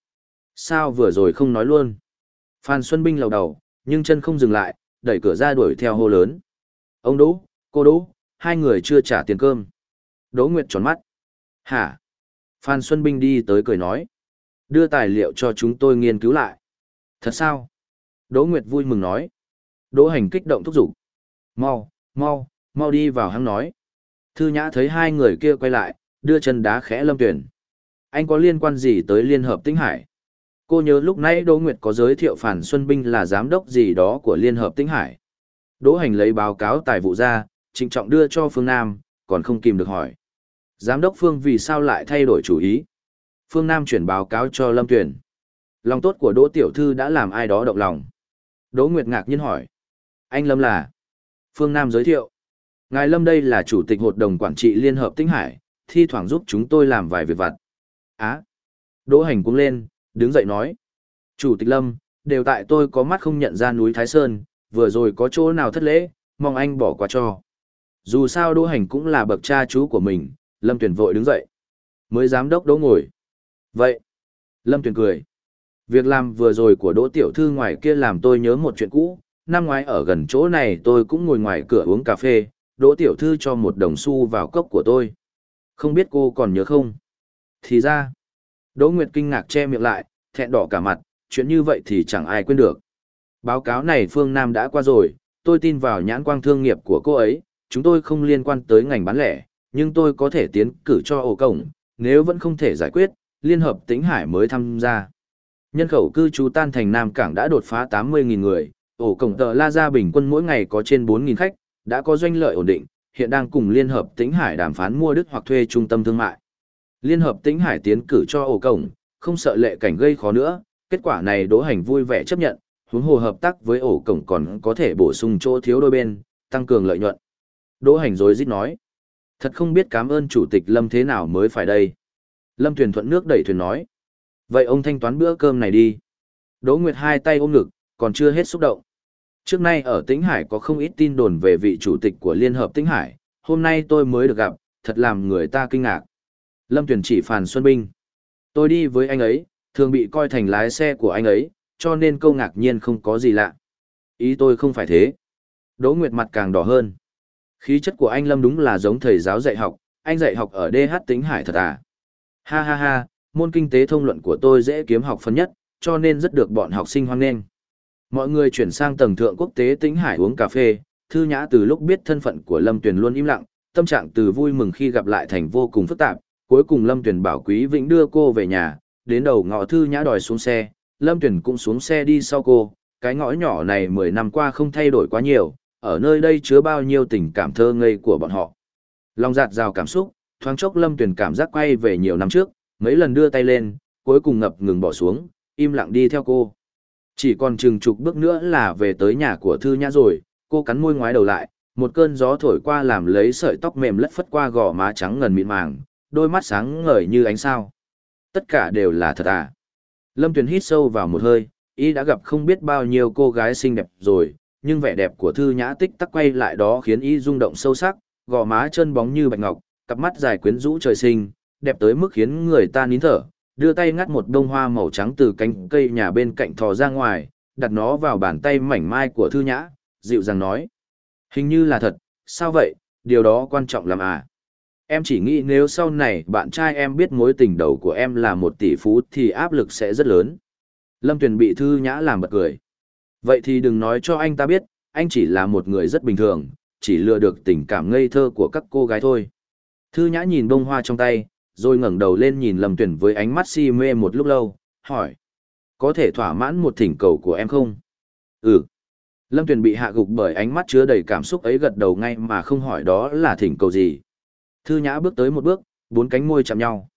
Sao vừa rồi không nói luôn? Phan Xuân Binh lầu đầu, nhưng chân không dừng lại, đẩy cửa ra đuổi theo hô lớn. Ông Đỗ, cô Đỗ, hai người chưa trả tiền cơm. Đỗ Nguyệt tròn mắt. Hả? Phan Xuân Binh đi tới cười nói. Đưa tài liệu cho chúng tôi nghiên cứu lại. Thật sao? Đỗ Nguyệt vui mừng nói. Đỗ Hành kích động thúc giục. Mau, mau, mau đi vào hắn nói. Thư Nhã thấy hai người kia quay lại, đưa chân đá khẽ Lâm Tuyển. Anh có liên quan gì tới Liên Hợp Tĩnh Hải? Cô nhớ lúc nãy Đỗ Nguyệt có giới thiệu Phản Xuân Binh là giám đốc gì đó của Liên Hợp Tĩnh Hải. Đỗ Hành lấy báo cáo tài vụ ra, trịnh trọng đưa cho Phương Nam, còn không kìm được hỏi. Giám đốc Phương vì sao lại thay đổi chủ ý? Phương Nam chuyển báo cáo cho Lâm Tuyển. Lòng tốt của Đỗ Tiểu Thư đã làm ai đó động lòng. Đỗ Nguyệt ngạc nhiên hỏi. Anh Lâm là? Phương Nam giới thiệu. Ngài Lâm đây là Chủ tịch Hội đồng Quản trị Liên Hợp Tinh Hải, thi thoảng giúp chúng tôi làm vài việc vặt. Á. Đỗ Hành cũng lên, đứng dậy nói. Chủ tịch Lâm, đều tại tôi có mắt không nhận ra núi Thái Sơn, vừa rồi có chỗ nào thất lễ, mong anh bỏ qua cho. Dù sao Đỗ Hành cũng là bậc cha chú của mình, Lâm Tuyền vội đứng dậy. Mới giám đốc Đỗ ngồi. Vậy. Lâm Tuyền cười. Việc làm vừa rồi của Đỗ Tiểu Thư ngoài kia làm tôi nhớ một chuyện cũ. Năm ngoái ở gần chỗ này tôi cũng ngồi ngoài cửa uống cà phê, Đỗ Tiểu Thư cho một đồng xu vào cốc của tôi. Không biết cô còn nhớ không? Thì ra, Đỗ Nguyệt kinh ngạc che miệng lại, thẹn đỏ cả mặt, chuyện như vậy thì chẳng ai quên được. Báo cáo này Phương Nam đã qua rồi, tôi tin vào nhãn quang thương nghiệp của cô ấy, chúng tôi không liên quan tới ngành bán lẻ, nhưng tôi có thể tiến cử cho ổ cổng, nếu vẫn không thể giải quyết, Liên hợp Tĩnh Hải mới tham gia. Nhân khẩu cư trú tan thành Nam Cảng đã đột phá 80.000 người, ổ cổng tờ La Gia bình quân mỗi ngày có trên 4.000 khách, đã có doanh lợi ổn định, hiện đang cùng Liên hợp Tĩnh Hải đàm phán mua đất hoặc thuê trung tâm thương mại. Liên hợp Tĩnh Hải tiến cử cho ổ cổng, không sợ lệ cảnh gây khó nữa, kết quả này Đỗ Hành vui vẻ chấp nhận, huống hồ hợp tác với ổ cổng còn có thể bổ sung chỗ thiếu đôi bên, tăng cường lợi nhuận. Đỗ Hành Dối rít nói, thật không biết cảm ơn chủ tịch Lâm thế nào mới phải đây. Lâm Tuyền thuận nước đẩy thuyền nói, vậy ông thanh toán bữa cơm này đi. Đỗ Nguyệt hai tay ôm ngực, còn chưa hết xúc động. Trước nay ở Tĩnh Hải có không ít tin đồn về vị chủ tịch của Liên hợp Tĩnh Hải, hôm nay tôi mới được gặp, thật làm người ta kinh ngạc. Lâm Tuyền chỉ Phàn Xuân Binh. Tôi đi với anh ấy, thường bị coi thành lái xe của anh ấy, cho nên câu ngạc nhiên không có gì lạ. Ý tôi không phải thế. Đỗ Nguyệt mặt càng đỏ hơn. Khí chất của anh Lâm đúng là giống thầy giáo dạy học, anh dạy học ở DH Tĩnh Hải thật à. Ha ha ha, môn kinh tế thông luận của tôi dễ kiếm học phân nhất, cho nên rất được bọn học sinh hoan nghênh. Mọi người chuyển sang tầng thượng quốc tế Tĩnh Hải uống cà phê, Thư Nhã từ lúc biết thân phận của Lâm Tuyền luôn im lặng, tâm trạng từ vui mừng khi gặp lại thành vô cùng phức tạp, cuối cùng Lâm Tuyền bảo Quý Vĩnh đưa cô về nhà, đến đầu ngõ Thư Nhã đòi xuống xe, Lâm Tuyền cũng xuống xe đi sau cô, cái ngõ nhỏ này 10 năm qua không thay đổi quá nhiều, ở nơi đây chứa bao nhiêu tình cảm thơ ngây của bọn họ. Lòng giạt rào cảm xúc, thoáng chốc Lâm Tuyền cảm giác quay về nhiều năm trước, mấy lần đưa tay lên, cuối cùng ngập ngừng bỏ xuống, im lặng đi theo cô. Chỉ còn chừng chục bước nữa là về tới nhà của Thư Nhã rồi, cô cắn môi ngoái đầu lại, một cơn gió thổi qua làm lấy sợi tóc mềm lất phất qua gò má trắng ngần mịn màng, đôi mắt sáng ngời như ánh sao. Tất cả đều là thật à. Lâm Tuyền hít sâu vào một hơi, y đã gặp không biết bao nhiêu cô gái xinh đẹp rồi, nhưng vẻ đẹp của Thư Nhã tích tắc quay lại đó khiến y rung động sâu sắc, gò má chân bóng như bạch ngọc, cặp mắt dài quyến rũ trời sinh, đẹp tới mức khiến người ta nín thở, đưa tay ngắt một bông hoa màu trắng từ cánh cây nhà bên cạnh thò ra ngoài, đặt nó vào bàn tay mảnh mai của Thư Nhã, dịu dàng nói. Hình như là thật, sao vậy, điều đó quan trọng lắm à? Em chỉ nghĩ nếu sau này bạn trai em biết mối tình đầu của em là một tỷ phú thì áp lực sẽ rất lớn. Lâm Tuyền bị Thư Nhã làm bật cười. Vậy thì đừng nói cho anh ta biết, anh chỉ là một người rất bình thường, chỉ lừa được tình cảm ngây thơ của các cô gái thôi. Thư Nhã nhìn bông hoa trong tay, rồi ngẩng đầu lên nhìn Lâm Tuyền với ánh mắt si mê một lúc lâu, hỏi. Có thể thỏa mãn một thỉnh cầu của em không? Ừ. Lâm Tuyền bị hạ gục bởi ánh mắt chứa đầy cảm xúc ấy gật đầu ngay mà không hỏi đó là thỉnh cầu gì. Thư Nhã bước tới một bước, bốn cánh môi chạm nhau.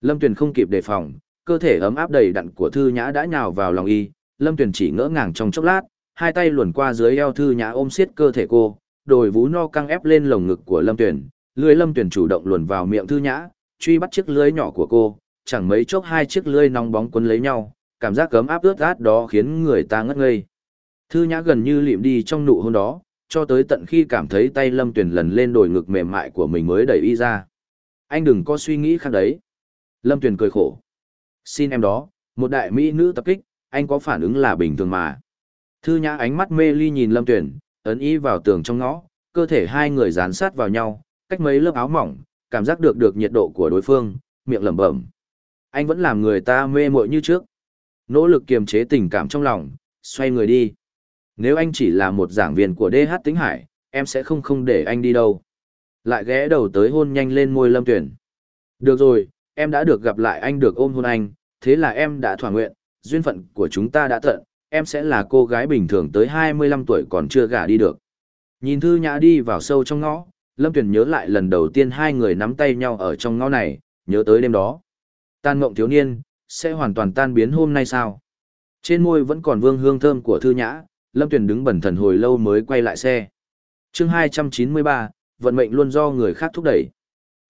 Lâm Tuyền không kịp đề phòng, cơ thể ấm áp đầy đặn của Thư Nhã đã nhào vào lòng y, Lâm Tuyền chỉ ngỡ ngàng trong chốc lát, hai tay luồn qua dưới eo Thư Nhã ôm siết cơ thể cô, đồi vú no căng ép lên lồng ngực của Lâm Tuyền, lưỡi Lâm Tuyền chủ động luồn vào miệng Thư Nhã, truy bắt chiếc lưới nhỏ của cô, chẳng mấy chốc hai chiếc lưới nóng bóng quấn lấy nhau, cảm giác cấm áp ướt át đó khiến người ta ngất ngây. Thư Nhã gần như lịm đi trong nụ hôn đó, cho tới tận khi cảm thấy tay Lâm Tuyền lần lên đồi ngực mềm mại của mình mới đẩy y ra. Anh đừng có suy nghĩ khác đấy. Lâm Tuyền cười khổ. Xin em đó, một đại mỹ nữ tập kích, anh có phản ứng là bình thường mà. Thư nhã ánh mắt mê ly nhìn Lâm Tuyền, ấn y vào tường trong ngõ, cơ thể hai người dán sát vào nhau, cách mấy lớp áo mỏng, cảm giác được được nhiệt độ của đối phương, miệng lẩm bẩm. Anh vẫn làm người ta mê muội như trước. Nỗ lực kiềm chế tình cảm trong lòng, xoay người đi. Nếu anh chỉ là một giảng viên của DH Tĩnh Hải, em sẽ không không để anh đi đâu. Lại ghé đầu tới hôn nhanh lên môi Lâm Tuyển. Được rồi, em đã được gặp lại anh được ôm hôn anh, thế là em đã thỏa nguyện, duyên phận của chúng ta đã tận, em sẽ là cô gái bình thường tới 25 tuổi còn chưa gả đi được. Nhìn Thư Nhã đi vào sâu trong ngõ, Lâm Tuyền nhớ lại lần đầu tiên hai người nắm tay nhau ở trong ngõ này, nhớ tới đêm đó. Tan mộng thiếu niên, sẽ hoàn toàn tan biến hôm nay sao? Trên môi vẫn còn vương hương thơm của Thư Nhã, Lâm Tuyền đứng bẩn thần hồi lâu mới quay lại xe. chương 293, vận mệnh luôn do người khác thúc đẩy.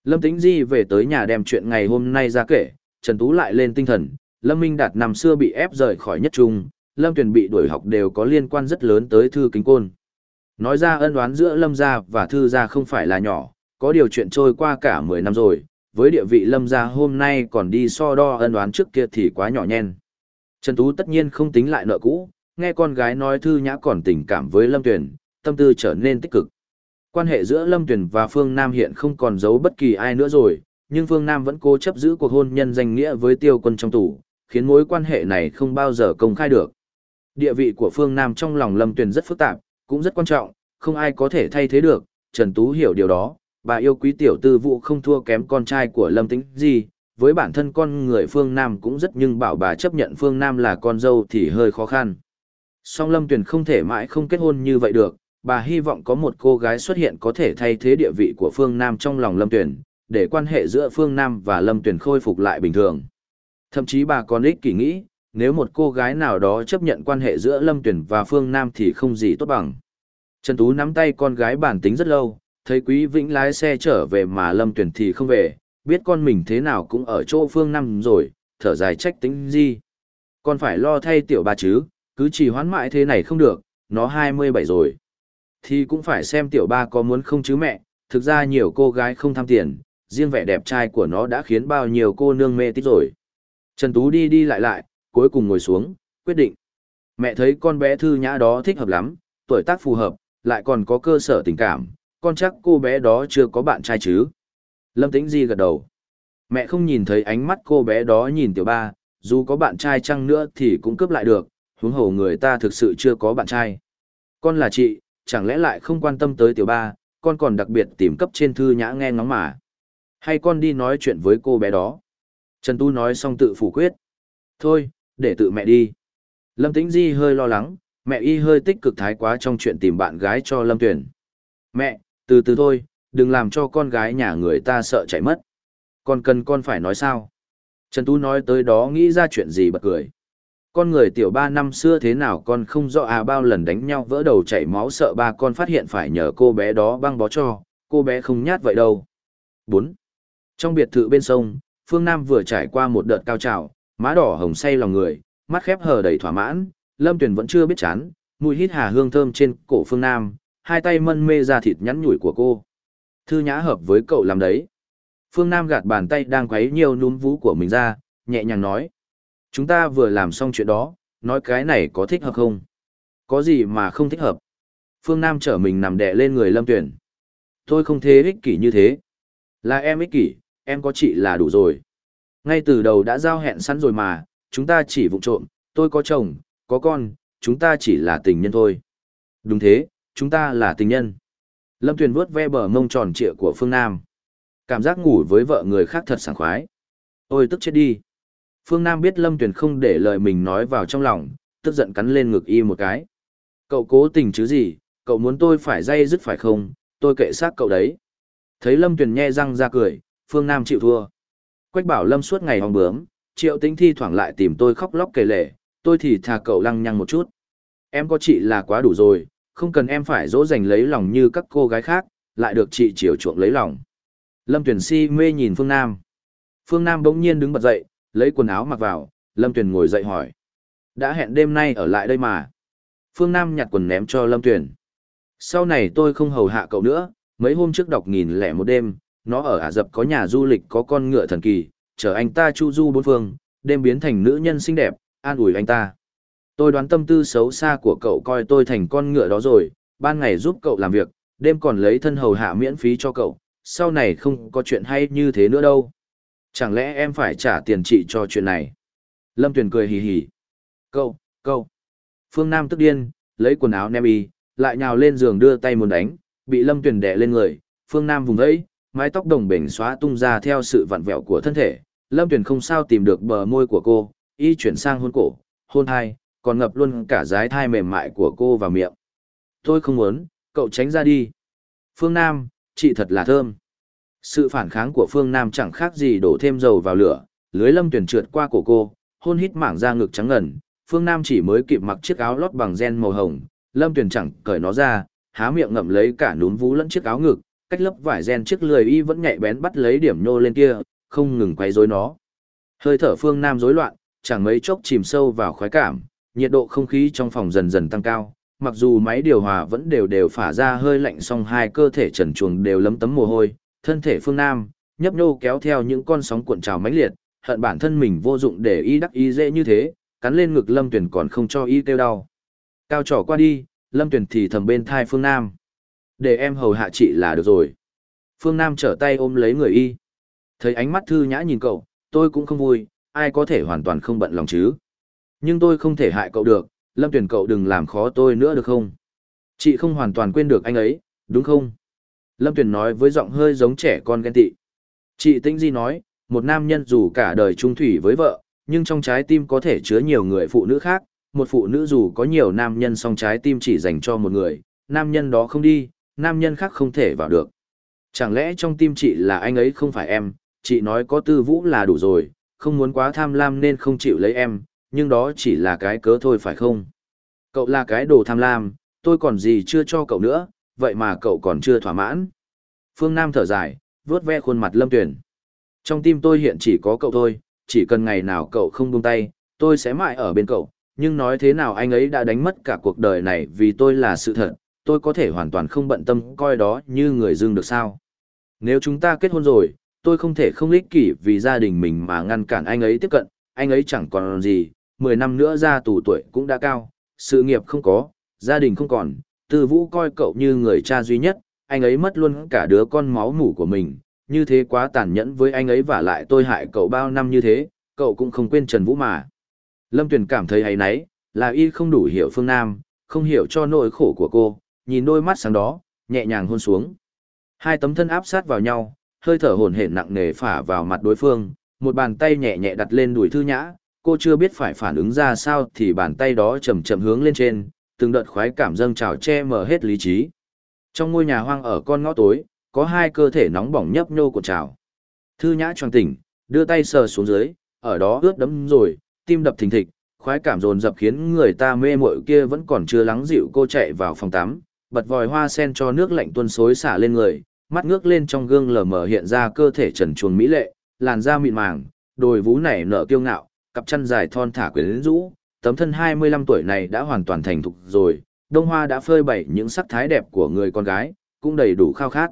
Lâm Tĩnh Di về tới nhà đem chuyện ngày hôm nay ra kể, Trần Tú lại lên tinh thần, Lâm Minh Đạt năm xưa bị ép rời khỏi nhất trung, Lâm Tuyền bị đuổi học đều có liên quan rất lớn tới Thư Kính Côn. Nói ra ân oán giữa Lâm gia và Thư gia không phải là nhỏ, có điều chuyện trôi qua cả 10 năm rồi, với địa vị Lâm gia hôm nay còn đi so đo ân oán trước kia thì quá nhỏ nhen. Trần Tú tất nhiên không tính lại nợ cũ, nghe con gái nói Thư Nhã còn tình cảm với Lâm Tuyền, tâm tư trở nên tích cực. Quan hệ giữa Lâm Tuyền và Phương Nam hiện không còn giấu bất kỳ ai nữa rồi, nhưng Phương Nam vẫn cố chấp giữ cuộc hôn nhân danh nghĩa với tiêu quân trong tủ, khiến mối quan hệ này không bao giờ công khai được. Địa vị của Phương Nam trong lòng Lâm Tuyền rất phức tạp, cũng rất quan trọng, không ai có thể thay thế được, Trần Tú hiểu điều đó, bà yêu quý tiểu tư vụ không thua kém con trai của Lâm Tĩnh gì, với bản thân con người Phương Nam cũng rất nhưng bảo bà chấp nhận Phương Nam là con dâu thì hơi khó khăn. Song Lâm Tuyền không thể mãi không kết hôn như vậy được, bà hy vọng có một cô gái xuất hiện có thể thay thế địa vị của Phương Nam trong lòng Lâm Tuyền, để quan hệ giữa Phương Nam và Lâm Tuyền khôi phục lại bình thường. Thậm chí bà còn ích kỷ nghĩ, nếu một cô gái nào đó chấp nhận quan hệ giữa Lâm Tuyền và Phương Nam thì không gì tốt bằng. Trần Tú nắm tay con gái bản tính rất lâu, thấy Quý Vĩnh lái xe trở về mà Lâm Tuyền thì không về, biết con mình thế nào cũng ở chỗ Phương Nam rồi, thở dài trách tính gì. Con phải lo thay tiểu bà chứ, cứ chỉ hoán mãi thế này không được, nó 27 rồi. Thì cũng phải xem tiểu ba có muốn không chứ mẹ, thực ra nhiều cô gái không tham tiền, riêng vẻ đẹp trai của nó đã khiến bao nhiêu cô nương mê tít rồi. Trần Tú đi đi lại lại, cuối cùng ngồi xuống, quyết định. Mẹ thấy con bé thư nhã đó thích hợp lắm, tuổi tác phù hợp, lại còn có cơ sở tình cảm, con chắc cô bé đó chưa có bạn trai chứ. Lâm Tĩnh Di gật đầu. Mẹ không nhìn thấy ánh mắt cô bé đó nhìn tiểu ba, dù có bạn trai chăng nữa thì cũng cướp lại được, huống hồ người ta thực sự chưa có bạn trai. Con là chị, chẳng lẽ lại không quan tâm tới tiểu ba, con còn đặc biệt tìm cấp trên thư nhã nghe ngóng mà. Hay con đi nói chuyện với cô bé đó. Trần Tu nói xong tự phủ quyết. Thôi, để tự mẹ đi. Lâm Tĩnh Di hơi lo lắng, mẹ y hơi tích cực thái quá trong chuyện tìm bạn gái cho Lâm Tuyển. Mẹ, từ từ thôi, đừng làm cho con gái nhà người ta sợ chạy mất. Con cần con phải nói sao? Trần Tu nói tới đó nghĩ ra chuyện gì bật cười. Con người tiểu ba năm xưa thế nào con không rõ à bao lần đánh nhau vỡ đầu chảy máu sợ ba con phát hiện phải nhờ cô bé đó băng bó cho, cô bé không nhát vậy đâu. 4. Trong biệt thự bên sông, Phương Nam vừa trải qua một đợt cao trào, má đỏ hồng say lòng người, mắt khép hờ đầy thỏa mãn, Lâm Tuyền vẫn chưa biết chán, mùi hít hà hương thơm trên cổ Phương Nam, hai tay mân mê ra thịt nhắn nhủi của cô. Thư nhã hợp với cậu làm đấy. Phương Nam gạt bàn tay đang quấy nhiều núm vú của mình ra, nhẹ nhàng nói. Chúng ta vừa làm xong chuyện đó, nói cái này có thích hợp không? Có gì mà không thích hợp? Phương Nam trở mình nằm đè lên người Lâm Tuyển. Tôi không thế ích kỷ như thế. Là em ích kỷ, em có chị là đủ rồi. Ngay từ đầu đã giao hẹn sẵn rồi mà, chúng ta chỉ vụng trộm, tôi có chồng, có con, chúng ta chỉ là tình nhân thôi. Đúng thế, chúng ta là tình nhân. Lâm Tuyền vuốt ve bờ mông tròn trịa của Phương Nam. Cảm giác ngủ với vợ người khác thật sảng khoái. Ôi tức chết đi. Phương Nam biết Lâm Tuyền không để lời mình nói vào trong lòng, tức giận cắn lên ngực y một cái. Cậu cố tình chứ gì, cậu muốn tôi phải dây dứt phải không, tôi kệ xác cậu đấy. Thấy Lâm Tuyền nhe răng ra cười, Phương Nam chịu thua. Quách bảo Lâm suốt ngày hòng bướm, triệu tính thi thoảng lại tìm tôi khóc lóc kể lể, tôi thì thà cậu lăng nhăng một chút. Em có chị là quá đủ rồi, không cần em phải dỗ dành lấy lòng như các cô gái khác, lại được chị chiều chuộng lấy lòng. Lâm Tuyền si mê nhìn Phương Nam. Phương Nam bỗng nhiên đứng bật dậy, lấy quần áo mặc vào, Lâm Tuyền ngồi dậy hỏi. Đã hẹn đêm nay ở lại đây mà. Phương Nam nhặt quần ném cho Lâm Tuyền. Sau này tôi không hầu hạ cậu nữa, mấy hôm trước đọc nghìn lẻ một đêm, nó ở Ả Rập có nhà du lịch có con ngựa thần kỳ, chở anh ta chu du bốn phương, đêm biến thành nữ nhân xinh đẹp, an ủi anh ta. Tôi đoán tâm tư xấu xa của cậu coi tôi thành con ngựa đó rồi, ban ngày giúp cậu làm việc, đêm còn lấy thân hầu hạ miễn phí cho cậu, sau này không có chuyện hay như thế nữa đâu. Chẳng lẽ em phải trả tiền trị cho chuyện này? Lâm Tuyền cười hì hì. Cậu, cậu. Phương Nam tức điên, lấy quần áo nem y, lại nhào lên giường đưa tay muốn đánh, bị Lâm Tuyền đè lên người. Phương Nam vùng ấy, mái tóc đồng bình xóa tung ra theo sự vặn vẹo của thân thể. Lâm Tuyền không sao tìm được bờ môi của cô, y chuyển sang hôn cổ, hôn hai, còn ngập luôn cả dái thai mềm mại của cô vào miệng. Tôi không muốn, cậu tránh ra đi. Phương Nam, chị thật là thơm. Sự phản kháng của Phương Nam chẳng khác gì đổ thêm dầu vào lửa, lưới lâm tuyển trượt qua cổ cô, hôn hít mảng da ngực trắng ngần. Phương Nam chỉ mới kịp mặc chiếc áo lót bằng gen màu hồng, lâm tuyển chẳng cởi nó ra, há miệng ngậm lấy cả núm vú lẫn chiếc áo ngực, cách lớp vải gen chiếc lười y vẫn nhạy bén bắt lấy điểm nhô lên kia, không ngừng quay rối nó. Hơi thở Phương Nam rối loạn, chẳng mấy chốc chìm sâu vào khoái cảm, nhiệt độ không khí trong phòng dần dần tăng cao, mặc dù máy điều hòa vẫn đều đều phả ra hơi lạnh song hai cơ thể trần chuồng đều lấm tấm mồ hôi, thân thể phương nam, nhấp nhô kéo theo những con sóng cuộn trào mãnh liệt, hận bản thân mình vô dụng để y đắc y dễ như thế, cắn lên ngực Lâm Tuyển còn không cho y kêu đau. Cao trỏ qua đi, Lâm Tuyển thì thầm bên thai phương nam. Để em hầu hạ chị là được rồi. Phương Nam trở tay ôm lấy người y. Thấy ánh mắt thư nhã nhìn cậu, tôi cũng không vui, ai có thể hoàn toàn không bận lòng chứ. Nhưng tôi không thể hại cậu được, Lâm Tuyển cậu đừng làm khó tôi nữa được không? Chị không hoàn toàn quên được anh ấy, đúng không? Lâm Tuyển nói với giọng hơi giống trẻ con ghen tị. Chị Tĩnh Di nói, một nam nhân dù cả đời trung thủy với vợ, nhưng trong trái tim có thể chứa nhiều người phụ nữ khác, một phụ nữ dù có nhiều nam nhân song trái tim chỉ dành cho một người, nam nhân đó không đi, nam nhân khác không thể vào được. Chẳng lẽ trong tim chị là anh ấy không phải em, chị nói có tư vũ là đủ rồi, không muốn quá tham lam nên không chịu lấy em, nhưng đó chỉ là cái cớ thôi phải không? Cậu là cái đồ tham lam, tôi còn gì chưa cho cậu nữa, vậy mà cậu còn chưa thỏa mãn. Phương Nam thở dài, vuốt ve khuôn mặt Lâm Tuyền. Trong tim tôi hiện chỉ có cậu thôi, chỉ cần ngày nào cậu không buông tay, tôi sẽ mãi ở bên cậu. Nhưng nói thế nào anh ấy đã đánh mất cả cuộc đời này vì tôi là sự thật, tôi có thể hoàn toàn không bận tâm coi đó như người dưng được sao. Nếu chúng ta kết hôn rồi, tôi không thể không ích kỷ vì gia đình mình mà ngăn cản anh ấy tiếp cận, anh ấy chẳng còn gì, 10 năm nữa ra tù tuổi cũng đã cao, sự nghiệp không có, gia đình không còn, tư vũ coi cậu như người cha duy nhất, anh ấy mất luôn cả đứa con máu mủ của mình, như thế quá tàn nhẫn với anh ấy và lại tôi hại cậu bao năm như thế, cậu cũng không quên Trần Vũ mà. Lâm Tuyền cảm thấy ấy nấy, là y không đủ hiểu phương Nam, không hiểu cho nỗi khổ của cô, nhìn đôi mắt sáng đó, nhẹ nhàng hôn xuống. Hai tấm thân áp sát vào nhau, hơi thở hồn hển nặng nề phả vào mặt đối phương, một bàn tay nhẹ nhẹ đặt lên đùi thư nhã, cô chưa biết phải phản ứng ra sao thì bàn tay đó chậm chậm hướng lên trên, từng đợt khoái cảm dâng trào che mờ hết lý trí. Trong ngôi nhà hoang ở con ngõ tối, có hai cơ thể nóng bỏng nhấp nhô của trào. Thư nhã choàng tỉnh, đưa tay sờ xuống dưới, ở đó ướt đẫm rồi, tim đập thình thịch, khoái cảm dồn dập khiến người ta mê muội kia vẫn còn chưa lắng dịu cô chạy vào phòng tắm, bật vòi hoa sen cho nước lạnh tuôn xối xả lên người, mắt ngước lên trong gương lờ mờ hiện ra cơ thể trần truồng mỹ lệ, làn da mịn màng, đồi vú nảy nở kiêu ngạo, cặp chân dài thon thả quyến rũ, tấm thân 25 tuổi này đã hoàn toàn thành thục rồi, đông hoa đã phơi bày những sắc thái đẹp của người con gái, cũng đầy đủ khao khát.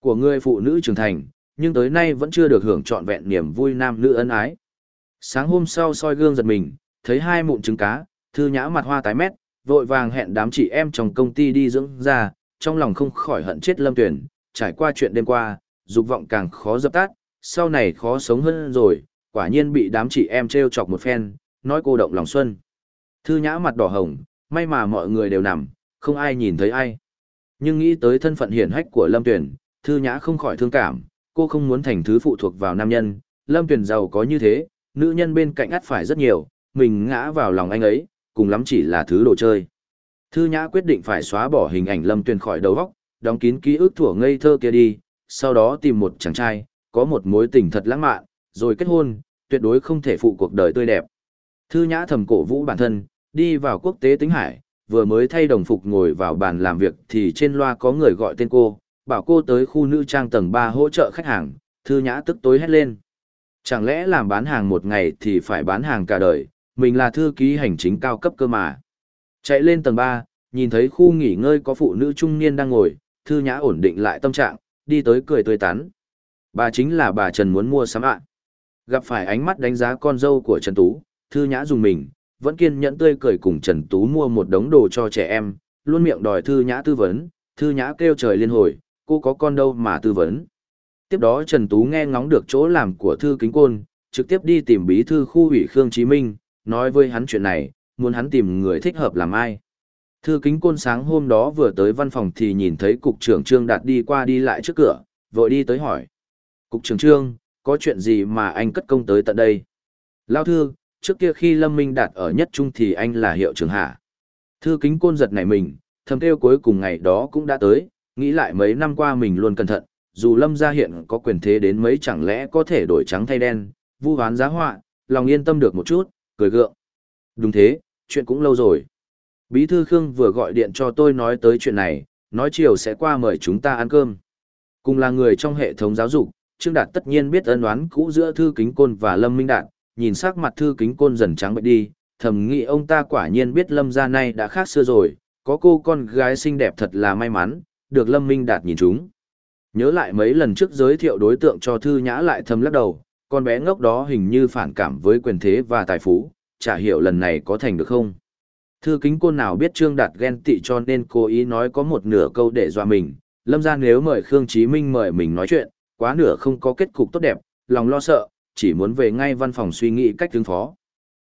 Của người phụ nữ trưởng thành, nhưng tới nay vẫn chưa được hưởng trọn vẹn niềm vui nam nữ ân ái. Sáng hôm sau soi gương giật mình, thấy hai mụn trứng cá, thư nhã mặt hoa tái mét, vội vàng hẹn đám chị em trong công ty đi dưỡng ra, trong lòng không khỏi hận chết lâm tuyển, trải qua chuyện đêm qua, dục vọng càng khó dập tắt, sau này khó sống hơn rồi, quả nhiên bị đám chị em trêu chọc một phen, nói cô động lòng xuân. Thư nhã mặt đỏ hồng, may mà mọi người đều nằm, không ai nhìn thấy ai. Nhưng nghĩ tới thân phận hiển hách của Lâm Tuyền, Thư nhã không khỏi thương cảm, cô không muốn thành thứ phụ thuộc vào nam nhân, Lâm Tuyền giàu có như thế, nữ nhân bên cạnh ắt phải rất nhiều, mình ngã vào lòng anh ấy, cùng lắm chỉ là thứ đồ chơi. Thư nhã quyết định phải xóa bỏ hình ảnh Lâm Tuyền khỏi đầu óc, đóng kín ký ức thủa ngây thơ kia đi, sau đó tìm một chàng trai, có một mối tình thật lãng mạn, rồi kết hôn, tuyệt đối không thể phụ cuộc đời tươi đẹp. Thư nhã thầm cổ vũ bản thân, đi vào quốc tế tính hải, vừa mới thay đồng phục ngồi vào bàn làm việc thì trên loa có người gọi tên cô, bảo cô tới khu nữ trang tầng 3 hỗ trợ khách hàng, thư nhã tức tối hét lên. Chẳng lẽ làm bán hàng một ngày thì phải bán hàng cả đời, mình là thư ký hành chính cao cấp cơ mà. Chạy lên tầng 3, Nhìn thấy khu nghỉ ngơi có phụ nữ trung niên đang ngồi, Thư Nhã ổn định lại tâm trạng, đi tới cười tươi tắn. Bà chính là bà Trần muốn mua sắm ạ. Gặp phải ánh mắt đánh giá con dâu của Trần Tú, Thư Nhã dùng mình, vẫn kiên nhẫn tươi cười cùng Trần Tú mua một đống đồ cho trẻ em, luôn miệng đòi Thư Nhã tư vấn, Thư Nhã kêu trời liên hồi, cô có con đâu mà tư vấn. Tiếp đó Trần Tú nghe ngóng được chỗ làm của Thư Kính Côn, trực tiếp đi tìm bí thư khu ủy Khương Chí Minh, nói với hắn chuyện này, muốn hắn tìm người thích hợp làm ai. Thư Kính Côn sáng hôm đó vừa tới văn phòng thì nhìn thấy cục trưởng Trương Đạt đi qua đi lại trước cửa, vội đi tới hỏi. Cục trưởng Trương, có chuyện gì mà anh cất công tới tận đây? Lao thư, trước kia khi Lâm Minh Đạt ở nhất trung thì anh là hiệu trưởng hạ. Thư Kính Côn giật nảy mình, thầm kêu cuối cùng ngày đó cũng đã tới, nghĩ lại mấy năm qua mình luôn cẩn thận, dù Lâm gia hiện có quyền thế đến mấy chẳng lẽ có thể đổi trắng thay đen, vu hoán giá họa, lòng yên tâm được một chút, cười gượng. Đúng thế, chuyện cũng lâu rồi. Bí thư Khương vừa gọi điện cho tôi nói tới chuyện này, nói chiều sẽ qua mời chúng ta ăn cơm. Cùng là người trong hệ thống giáo dục, Trương Đạt tất nhiên biết ân oán cũ giữa Thư Kính Côn và Lâm Minh Đạt, nhìn sắc mặt Thư Kính Côn dần trắng bệnh đi, thầm nghĩ ông ta quả nhiên biết Lâm gia nay đã khác xưa rồi, có cô con gái xinh đẹp thật là may mắn, được Lâm Minh Đạt nhìn chúng. Nhớ lại mấy lần trước giới thiệu đối tượng cho Thư Nhã lại thầm lắc đầu, con bé ngốc đó hình như phản cảm với quyền thế và tài phú, chả hiểu lần này có thành được không. Thư kính cô nào biết Trương Đạt ghen tị cho nên cô ý nói có một nửa câu để dọa mình, lâm ra nếu mời Khương Chí Minh mời mình nói chuyện, quá nửa không có kết cục tốt đẹp, lòng lo sợ, chỉ muốn về ngay văn phòng suy nghĩ cách ứng phó.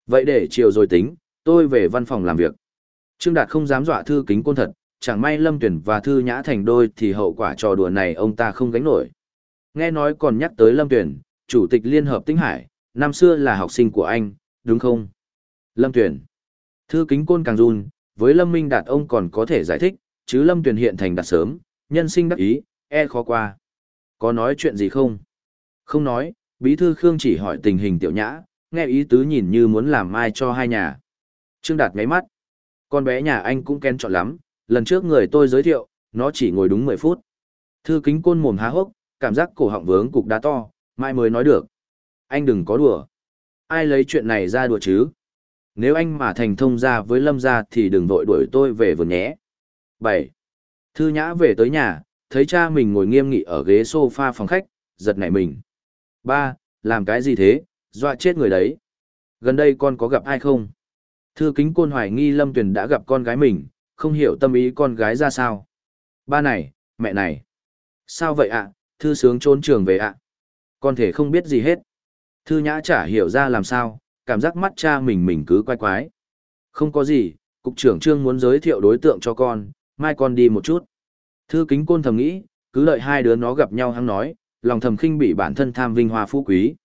Vậy để chiều rồi tính, tôi về văn phòng làm việc. Trương Đạt không dám dọa thư kính côn thật, chẳng may Lâm Tuyển và Thư Nhã thành đôi thì hậu quả trò đùa này ông ta không gánh nổi. Nghe nói còn nhắc tới Lâm Tuyển, Chủ tịch Liên Hợp Tinh Hải, năm xưa là học sinh của anh, đúng không? Lâm Tuyển. Thư kính côn càng run, với Lâm Minh Đạt ông còn có thể giải thích, chứ Lâm Tuyển hiện thành đạt sớm, nhân sinh đắc ý, e khó qua. Có nói chuyện gì không? Không nói, Bí thư Khương chỉ hỏi tình hình tiểu nhã, nghe ý tứ nhìn như muốn làm mai cho hai nhà. Trương Đạt ngáy mắt. Con bé nhà anh cũng kén chọn lắm, lần trước người tôi giới thiệu, nó chỉ ngồi đúng 10 phút. Thư kính côn mồm há hốc, cảm giác cổ họng vướng cục đá to, mai mới nói được. Anh đừng có đùa. Ai lấy chuyện này ra đùa chứ? Nếu anh mà thành thông ra với lâm gia thì đừng vội đuổi tôi về vườn nhé. 7. Thư nhã về tới nhà, thấy cha mình ngồi nghiêm nghị ở ghế sofa phòng khách, giật nảy mình. Ba, làm cái gì thế, dọa chết người đấy. Gần đây con có gặp ai không? Thư kính côn hoài nghi Lâm Tuyền đã gặp con gái mình, không hiểu tâm ý con gái ra sao. Ba này, mẹ này. Sao vậy ạ, thư sướng trốn trường về ạ. Con thể không biết gì hết. Thư nhã chả hiểu ra làm sao, cảm giác mắt cha mình mình cứ quay quái. Không có gì, cục trưởng trương muốn giới thiệu đối tượng cho con, mai con đi một chút. Thư kính côn thầm nghĩ, cứ đợi hai đứa nó gặp nhau hăng nói, lòng thầm khinh bị bản thân tham vinh hoa phú quý.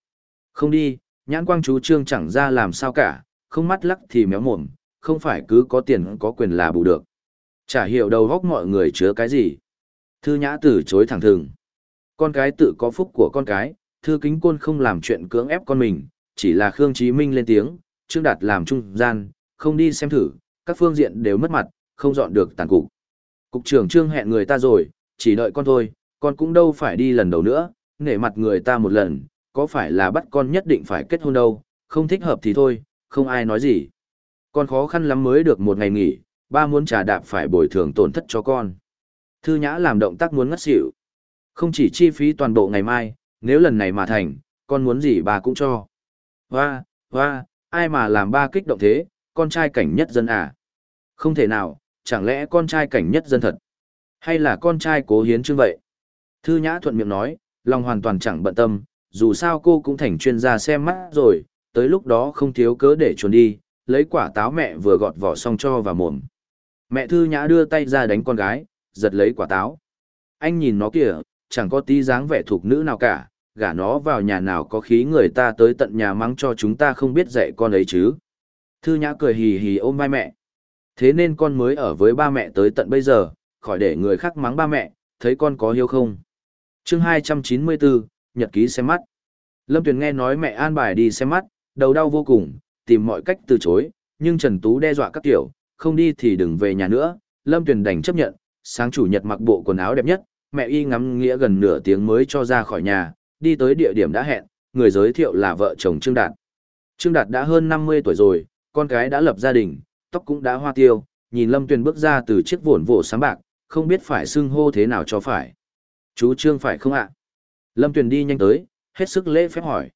Không đi, nhãn quang chú trương chẳng ra làm sao cả, không mắt lắc thì méo mồm, không phải cứ có tiền có quyền là bù được. Chả hiểu đầu góc mọi người chứa cái gì. Thư nhã từ chối thẳng thừng. Con cái tự có phúc của con cái, thư kính côn không làm chuyện cưỡng ép con mình, chỉ là Khương Chí Minh lên tiếng, Trương Đạt làm trung gian, không đi xem thử, các phương diện đều mất mặt, không dọn được tàn cục. Cục trưởng Trương hẹn người ta rồi, chỉ đợi con thôi, con cũng đâu phải đi lần đầu nữa, nể mặt người ta một lần, có phải là bắt con nhất định phải kết hôn đâu, không thích hợp thì thôi, không ai nói gì. Con khó khăn lắm mới được một ngày nghỉ, ba muốn trả đạp phải bồi thường tổn thất cho con. Thư Nhã làm động tác muốn ngất xỉu. Không chỉ chi phí toàn bộ ngày mai, nếu lần này mà thành, con muốn gì bà cũng cho. Hoa, hoa, ai mà làm ba kích động thế, con trai cảnh nhất dân à? Không thể nào, chẳng lẽ con trai cảnh nhất dân thật? Hay là con trai cố hiến chương vậy? Thư Nhã thuận miệng nói, lòng hoàn toàn chẳng bận tâm, dù sao cô cũng thành chuyên gia xem mắt rồi, tới lúc đó không thiếu cớ để trốn đi, lấy quả táo mẹ vừa gọt vỏ xong cho vào mồm. Mẹ Thư Nhã đưa tay ra đánh con gái, giật lấy quả táo. Anh nhìn nó kìa, chẳng có tí dáng vẻ thuộc nữ nào cả, gả nó vào nhà nào có khí người ta tới tận nhà mắng cho chúng ta không biết dạy con ấy chứ. Thư Nhã cười hì hì ôm vai mẹ. Thế nên con mới ở với ba mẹ tới tận bây giờ, khỏi để người khác mắng ba mẹ, thấy con có hiếu không. chương 294, Nhật ký xem mắt. Lâm Tuyền nghe nói mẹ an bài đi xem mắt, đầu đau vô cùng, tìm mọi cách từ chối, nhưng Trần Tú đe dọa các tiểu, không đi thì đừng về nhà nữa, Lâm Tuyền đành chấp nhận, sáng chủ nhật mặc bộ quần áo đẹp nhất, mẹ y ngắm nghĩa gần nửa tiếng mới cho ra khỏi nhà, đi tới địa điểm đã hẹn, người giới thiệu là vợ chồng Trương Đạt. Trương Đạt đã hơn 50 tuổi rồi, con cái đã lập gia đình, tóc cũng đã hoa tiêu, nhìn Lâm Tuyền bước ra từ chiếc vồn vỗ sáng bạc, không biết phải xưng hô thế nào cho phải. Chú Trương phải không ạ? Lâm Tuyền đi nhanh tới, hết sức lễ phép hỏi.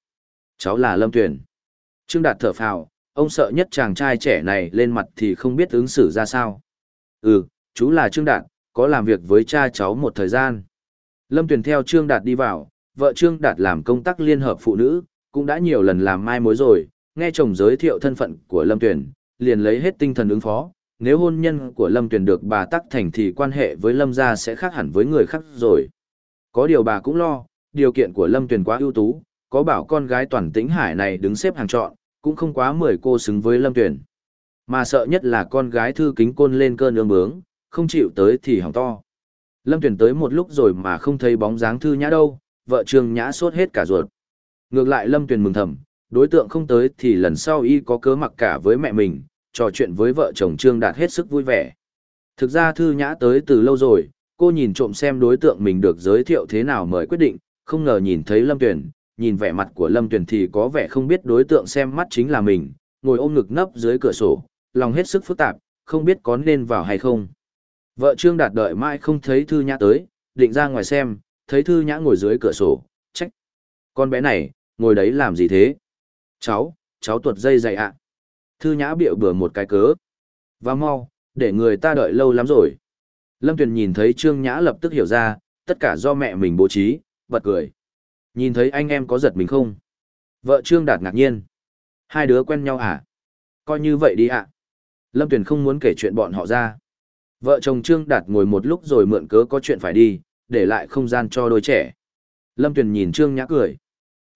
Cháu là Lâm Tuyền. Trương Đạt thở phào, ông sợ nhất chàng trai trẻ này lên mặt thì không biết ứng xử ra sao. Ừ, chú là Trương Đạt, có làm việc với cha cháu một thời gian. Lâm Tuyền theo Trương Đạt đi vào, vợ Trương Đạt làm công tác liên hợp phụ nữ, cũng đã nhiều lần làm mai mối rồi, nghe chồng giới thiệu thân phận của Lâm Tuyền, liền lấy hết tinh thần ứng phó. Nếu hôn nhân của Lâm Tuyền được bà tắc thành thì quan hệ với Lâm gia sẽ khác hẳn với người khác rồi. Có điều bà cũng lo, điều kiện của Lâm Tuyền quá ưu tú, có bảo con gái toàn tĩnh hải này đứng xếp hàng chọn, cũng không quá mười cô xứng với Lâm Tuyền. Mà sợ nhất là con gái thư kính côn lên cơn ương bướng, không chịu tới thì hỏng to. Lâm Tuyền tới một lúc rồi mà không thấy bóng dáng thư nhã đâu, vợ Trương Nhã sốt hết cả ruột. Ngược lại Lâm Tuyền mừng thầm, đối tượng không tới thì lần sau y có cớ mặc cả với mẹ mình, trò chuyện với vợ chồng Trương Đạt hết sức vui vẻ. Thực ra Thư Nhã tới từ lâu rồi, cô nhìn trộm xem đối tượng mình được giới thiệu thế nào mới quyết định, không ngờ nhìn thấy Lâm Tuyền, nhìn vẻ mặt của Lâm Tuyền thì có vẻ không biết đối tượng xem mắt chính là mình, ngồi ôm ngực nấp dưới cửa sổ, lòng hết sức phức tạp, không biết có nên vào hay không. Vợ Trương Đạt đợi mãi không thấy Thư Nhã tới, định ra ngoài xem, thấy Thư Nhã ngồi dưới cửa sổ, trách. Con bé này, ngồi đấy làm gì thế? Cháu, cháu tuột dây dày ạ. Thư Nhã bịa bừa một cái cớ. Và mau, để người ta đợi lâu lắm rồi. Lâm Tuyền nhìn thấy Trương Nhã lập tức hiểu ra, tất cả do mẹ mình bố trí, bật cười. Nhìn thấy anh em có giật mình không? Vợ Trương Đạt ngạc nhiên. Hai đứa quen nhau à? Coi như vậy đi ạ. Lâm Tuyền không muốn kể chuyện bọn họ ra. Vợ chồng Trương Đạt ngồi một lúc rồi mượn cớ có chuyện phải đi, để lại không gian cho đôi trẻ. Lâm Tuyền nhìn Trương Nhã cười.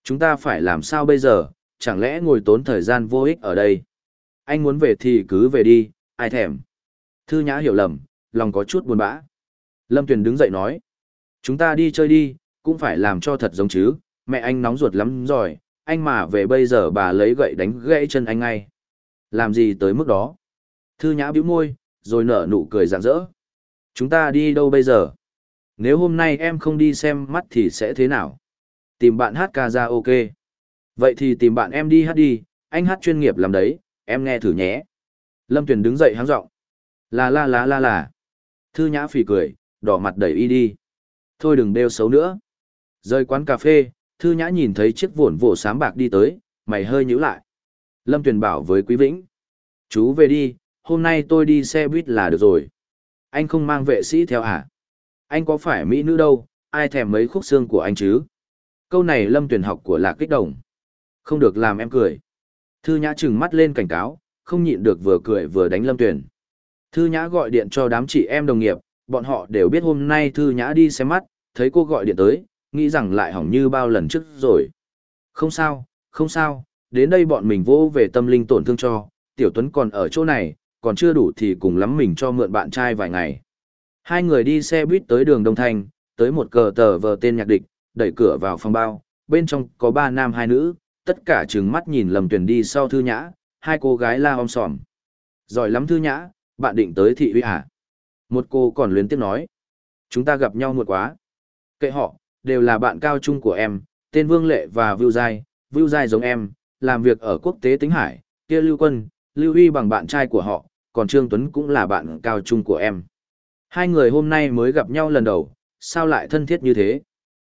Chúng ta phải làm sao bây giờ, chẳng lẽ ngồi tốn thời gian vô ích ở đây? Anh muốn về thì cứ về đi, ai thèm. Thư Nhã hiểu lầm, lòng có chút buồn bã. Lâm Tuyền đứng dậy nói. Chúng ta đi chơi đi, cũng phải làm cho thật giống chứ, mẹ anh nóng ruột lắm rồi, anh mà về bây giờ bà lấy gậy đánh gãy chân anh ngay. Làm gì tới mức đó? Thư Nhã bĩu môi, rồi nở nụ cười rạng rỡ. Chúng ta đi đâu bây giờ? Nếu hôm nay em không đi xem mắt thì sẽ thế nào? Tìm bạn hát ca ra ok. Vậy thì tìm bạn em đi hát đi, anh hát chuyên nghiệp làm đấy, em nghe thử nhé. Lâm Tuyền đứng dậy háng giọng La la la la la. Thư nhã phì cười, đỏ mặt đẩy y đi. Thôi đừng đeo xấu nữa. Rời quán cà phê, Thư nhã nhìn thấy chiếc vồn vổ sám bạc đi tới, mày hơi nhíu lại. Lâm Tuyền bảo với Quý Vĩnh. Chú về đi, hôm nay tôi đi xe buýt là được rồi. Anh không mang vệ sĩ theo à? Anh có phải mỹ nữ đâu, ai thèm mấy khúc xương của anh chứ? Câu này Lâm Tuyền học của Lạc Kích Đồng. Không được làm em cười. Thư Nhã trừng mắt lên cảnh cáo, không nhịn được vừa cười vừa đánh Lâm Tuyền. Thư Nhã gọi điện cho đám chị em đồng nghiệp, bọn họ đều biết hôm nay Thư Nhã đi xem mắt, thấy cô gọi điện tới, nghĩ rằng lại hỏng như bao lần trước rồi. Không sao, không sao, đến đây bọn mình vô về tâm linh tổn thương cho, Tiểu Tuấn còn ở chỗ này, còn chưa đủ thì cùng lắm mình cho mượn bạn trai vài ngày. Hai người đi xe buýt tới đường Đông Thành, tới một cờ tờ vờ tên nhạc địch, đẩy cửa vào phòng bao, bên trong có ba nam hai nữ, tất cả trừng mắt nhìn lầm tuyển đi sau thư nhã, hai cô gái la om sòm. Giỏi lắm thư nhã, bạn định tới thị uy à? Một cô còn luyến tiếp nói. Chúng ta gặp nhau muộn quá. Kệ họ, đều là bạn cao trung của em, tên Vương Lệ và Vưu Giai, Vưu Giai giống em, làm việc ở quốc tế tính hải, kia Lưu Quân, Lưu Huy bằng bạn trai của họ, còn Trương Tuấn cũng là bạn cao trung của em. Hai người hôm nay mới gặp nhau lần đầu, sao lại thân thiết như thế?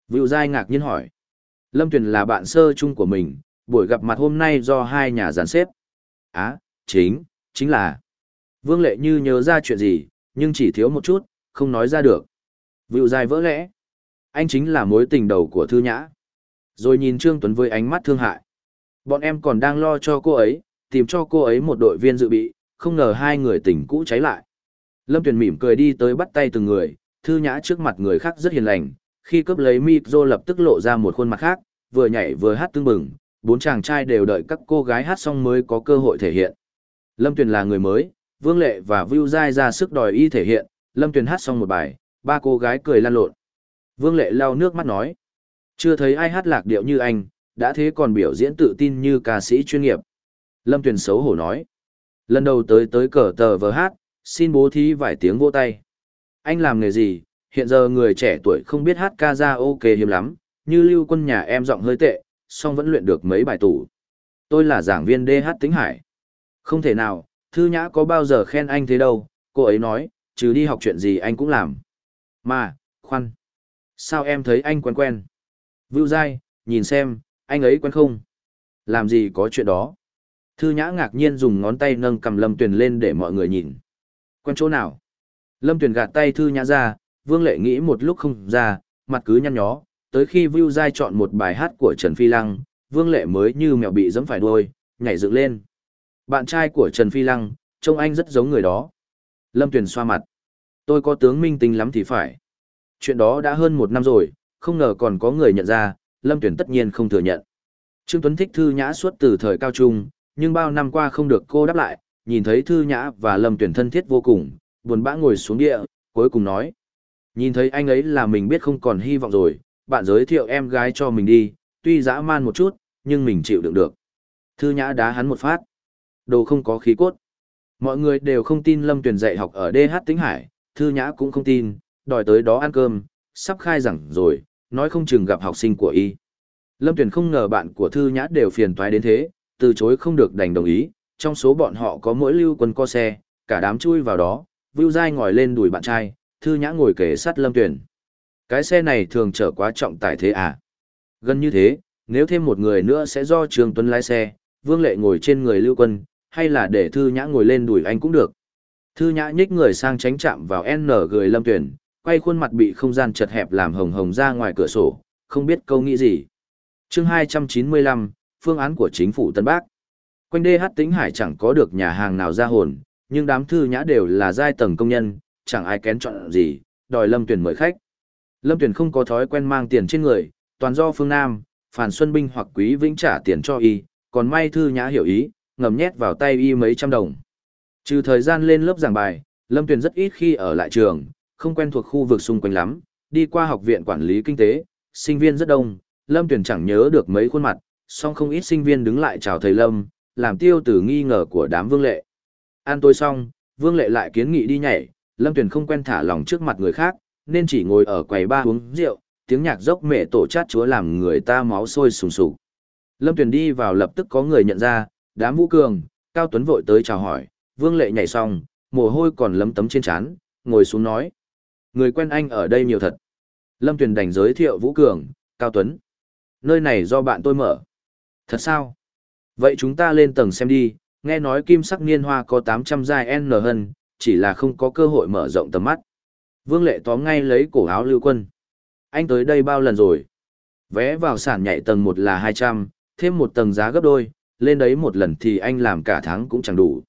Vưu Giai ngạc nhiên hỏi. Lâm Tuyền là bạn sơ chung của mình, buổi gặp mặt hôm nay do hai nhà giàn xếp. Á, chính, chính là. Vương Lệ như nhớ ra chuyện gì, nhưng chỉ thiếu một chút, không nói ra được. Vưu Giai vỡ lẽ. Anh chính là mối tình đầu của Thư Nhã. Rồi nhìn Trương Tuấn với ánh mắt thương hại. Bọn em còn đang lo cho cô ấy, tìm cho cô ấy một đội viên dự bị, không ngờ hai người tình cũ cháy lại. Lâm Tuyền mỉm cười đi tới bắt tay từng người, Thư Nhã trước mặt người khác rất hiền lành, khi cướp lấy micro lập tức lộ ra một khuôn mặt khác, vừa nhảy vừa hát tương bừng, bốn chàng trai đều đợi các cô gái hát xong mới có cơ hội thể hiện. Lâm Tuyền là người mới, Vương Lệ và Vưu Giai ra sức đòi y thể hiện, Lâm Tuyền hát xong một bài, ba cô gái cười lan lộn. Vương Lệ lau nước mắt nói, chưa thấy ai hát lạc điệu như anh, đã thế còn biểu diễn tự tin như ca sĩ chuyên nghiệp. Lâm Tuyền xấu hổ nói, lần đầu tới tới cờ tờ vờ hát, xin bố thí vài tiếng vỗ tay. Anh làm nghề gì, hiện giờ người trẻ tuổi không biết hát ca ra ok hiếm lắm, như lưu quân nhà em giọng hơi tệ, song vẫn luyện được mấy bài tủ. Tôi là giảng viên DH Tính Hải. Không thể nào, Thư nhã có bao giờ khen anh thế đâu, cô ấy nói, trừ đi học chuyện gì anh cũng làm. Mà, khoan. Sao em thấy anh quen quen? Vưu dai, nhìn xem, anh ấy quen không? Làm gì có chuyện đó? Thư nhã ngạc nhiên dùng ngón tay nâng cầm Lâm Tuyền lên để mọi người nhìn. Quen chỗ nào? Lâm Tuyền gạt tay Thư nhã ra, Vương Lệ nghĩ một lúc không ra, mặt cứ nhăn nhó, tới khi Vưu Giai chọn một bài hát của Trần Phi Lăng, Vương Lệ mới như mèo bị dẫm phải đuôi, nhảy dựng lên. Bạn trai của Trần Phi Lăng, trông anh rất giống người đó. Lâm Tuyền xoa mặt. Tôi có tướng minh tinh lắm thì phải. Chuyện đó đã hơn một năm rồi, không ngờ còn có người nhận ra, Lâm Tuyền tất nhiên không thừa nhận. Trương Tuấn thích Thư Nhã suốt từ thời cao trung, nhưng bao năm qua không được cô đáp lại, nhìn thấy Thư Nhã và Lâm tuyển thân thiết vô cùng, buồn bã ngồi xuống địa, cuối cùng nói. Nhìn thấy anh ấy là mình biết không còn hy vọng rồi, bạn giới thiệu em gái cho mình đi, tuy dã man một chút, nhưng mình chịu đựng được. Thư Nhã đá hắn một phát. Đồ không có khí cốt. Mọi người đều không tin Lâm tuyển dạy học ở DH Tĩnh Hải, Thư Nhã cũng không tin, đòi tới đó ăn cơm, sắp khai rằng rồi, nói không chừng gặp học sinh của y. Lâm tuyển không ngờ bạn của Thư Nhã đều phiền toái đến thế, từ chối không được đành đồng ý, trong số bọn họ có mỗi lưu quân co xe, cả đám chui vào đó, Vưu Giai ngồi lên đùi bạn trai, Thư Nhã ngồi kề sát Lâm tuyển Cái xe này thường chở quá trọng tải thế à? Gần như thế, nếu thêm một người nữa sẽ do Trường Tuấn lái xe, Vương Lệ ngồi trên người lưu quân, hay là để Thư Nhã ngồi lên đùi anh cũng được. Thư Nhã nhích người sang tránh chạm vào N gửi Lâm tuyển quay khuôn mặt bị không gian chật hẹp làm hồng hồng ra ngoài cửa sổ, không biết câu nghĩ gì. chương 295, phương án của chính phủ Tân Bắc. Quanh DH Tĩnh Hải chẳng có được nhà hàng nào ra hồn, nhưng đám thư nhã đều là giai tầng công nhân, chẳng ai kén chọn gì, đòi Lâm Tuyền mời khách. Lâm Tuyền không có thói quen mang tiền trên người, toàn do phương Nam, Phản Xuân Binh hoặc Quý Vĩnh trả tiền cho y, còn may thư nhã hiểu ý, ngầm nhét vào tay y mấy trăm đồng. Trừ thời gian lên lớp giảng bài, Lâm Tuyền rất ít khi ở lại trường, không quen thuộc khu vực xung quanh lắm, đi qua học viện quản lý kinh tế, sinh viên rất đông, Lâm Tuyền chẳng nhớ được mấy khuôn mặt, song không ít sinh viên đứng lại chào thầy Lâm, làm tiêu tử nghi ngờ của đám vương lệ. Ăn tôi xong, vương lệ lại kiến nghị đi nhảy, Lâm Tuyền không quen thả lòng trước mặt người khác, nên chỉ ngồi ở quầy ba uống rượu, tiếng nhạc dốc mẹ tổ chát chúa làm người ta máu sôi sùng sục. Lâm Tuyền đi vào lập tức có người nhận ra, đám vũ cường, Cao Tuấn vội tới chào hỏi, vương lệ nhảy xong, mồ hôi còn lấm tấm trên trán, ngồi xuống nói. Người quen anh ở đây nhiều thật. Lâm Tuyền đành giới thiệu Vũ Cường, Cao Tuấn. Nơi này do bạn tôi mở. Thật sao? Vậy chúng ta lên tầng xem đi, nghe nói kim sắc niên hoa có 800 giai N hơn, chỉ là không có cơ hội mở rộng tầm mắt. Vương Lệ tóm ngay lấy cổ áo lưu quân. Anh tới đây bao lần rồi? Vé vào sản nhảy tầng 1 là 200, thêm một tầng giá gấp đôi, lên đấy một lần thì anh làm cả tháng cũng chẳng đủ.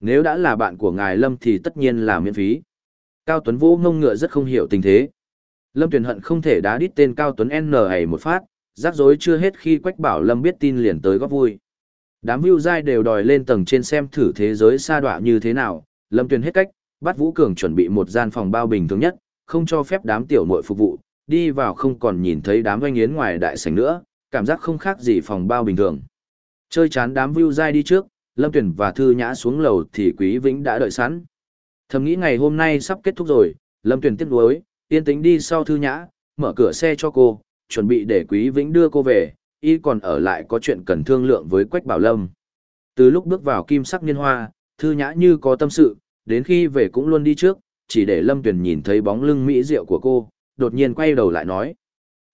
Nếu đã là bạn của ngài Lâm thì tất nhiên là miễn phí. Cao Tuấn Vũ ngông ngựa rất không hiểu tình thế. Lâm Tuyền hận không thể đá đít tên Cao Tuấn N này một phát, rắc rối chưa hết khi Quách Bảo Lâm biết tin liền tới góp vui. Đám view dai đều đòi lên tầng trên xem thử thế giới xa đọa như thế nào, Lâm Tuyền hết cách, bắt Vũ Cường chuẩn bị một gian phòng bao bình thường nhất, không cho phép đám tiểu muội phục vụ, đi vào không còn nhìn thấy đám doanh yến ngoài đại sảnh nữa, cảm giác không khác gì phòng bao bình thường. Chơi chán đám view dai đi trước, Lâm Tuyền và Thư Nhã xuống lầu thì Quý Vĩnh đã đợi sẵn. Thầm nghĩ ngày hôm nay sắp kết thúc rồi, Lâm Tuyền tiếc nuối, yên tĩnh đi sau thư nhã, mở cửa xe cho cô, chuẩn bị để Quý Vĩnh đưa cô về, y còn ở lại có chuyện cần thương lượng với Quách Bảo Lâm. Từ lúc bước vào kim sắc niên hoa, thư nhã như có tâm sự, đến khi về cũng luôn đi trước, chỉ để Lâm Tuyền nhìn thấy bóng lưng mỹ diệu của cô, đột nhiên quay đầu lại nói.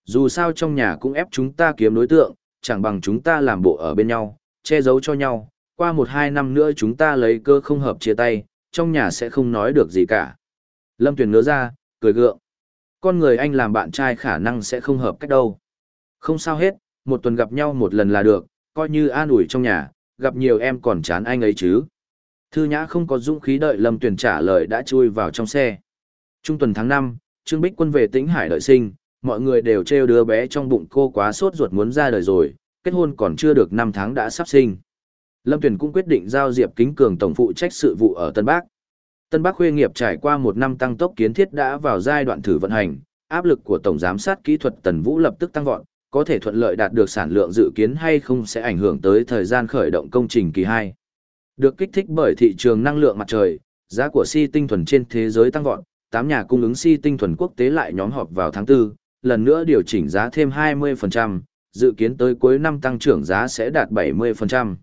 Dù sao trong nhà cũng ép chúng ta kiếm đối tượng, chẳng bằng chúng ta làm bộ ở bên nhau, che giấu cho nhau, qua một hai năm nữa chúng ta lấy cơ không hợp chia tay, trong nhà sẽ không nói được gì cả. Lâm Tuyền ngớ ra, cười gượng. Con người anh làm bạn trai khả năng sẽ không hợp cách đâu. Không sao hết, một tuần gặp nhau một lần là được, coi như an ủi trong nhà, gặp nhiều em còn chán anh ấy chứ. Thư Nhã không có dũng khí đợi Lâm Tuyền trả lời đã chui vào trong xe. Trung tuần tháng 5, Trương Bích Quân về Tĩnh Hải đợi sinh, mọi người đều trêu đứa bé trong bụng cô quá sốt ruột muốn ra đời rồi, kết hôn còn chưa được 5 tháng đã sắp sinh. Lâm Tuyền cũng quyết định giao Diệp Kính Cường tổng phụ trách sự vụ ở Tân Bắc. Tân Bắc khuê nghiệp trải qua một năm tăng tốc kiến thiết đã vào giai đoạn thử vận hành, áp lực của tổng giám sát kỹ thuật Tần Vũ lập tức tăng vọt, có thể thuận lợi đạt được sản lượng dự kiến hay không sẽ ảnh hưởng tới thời gian khởi động công trình kỳ 2. Được kích thích bởi thị trường năng lượng mặt trời, giá của si tinh thuần trên thế giới tăng vọt, 8 nhà cung ứng si tinh thuần quốc tế lại nhóm họp vào tháng 4, lần nữa điều chỉnh giá thêm 20%, dự kiến tới cuối năm tăng trưởng giá sẽ đạt 70%.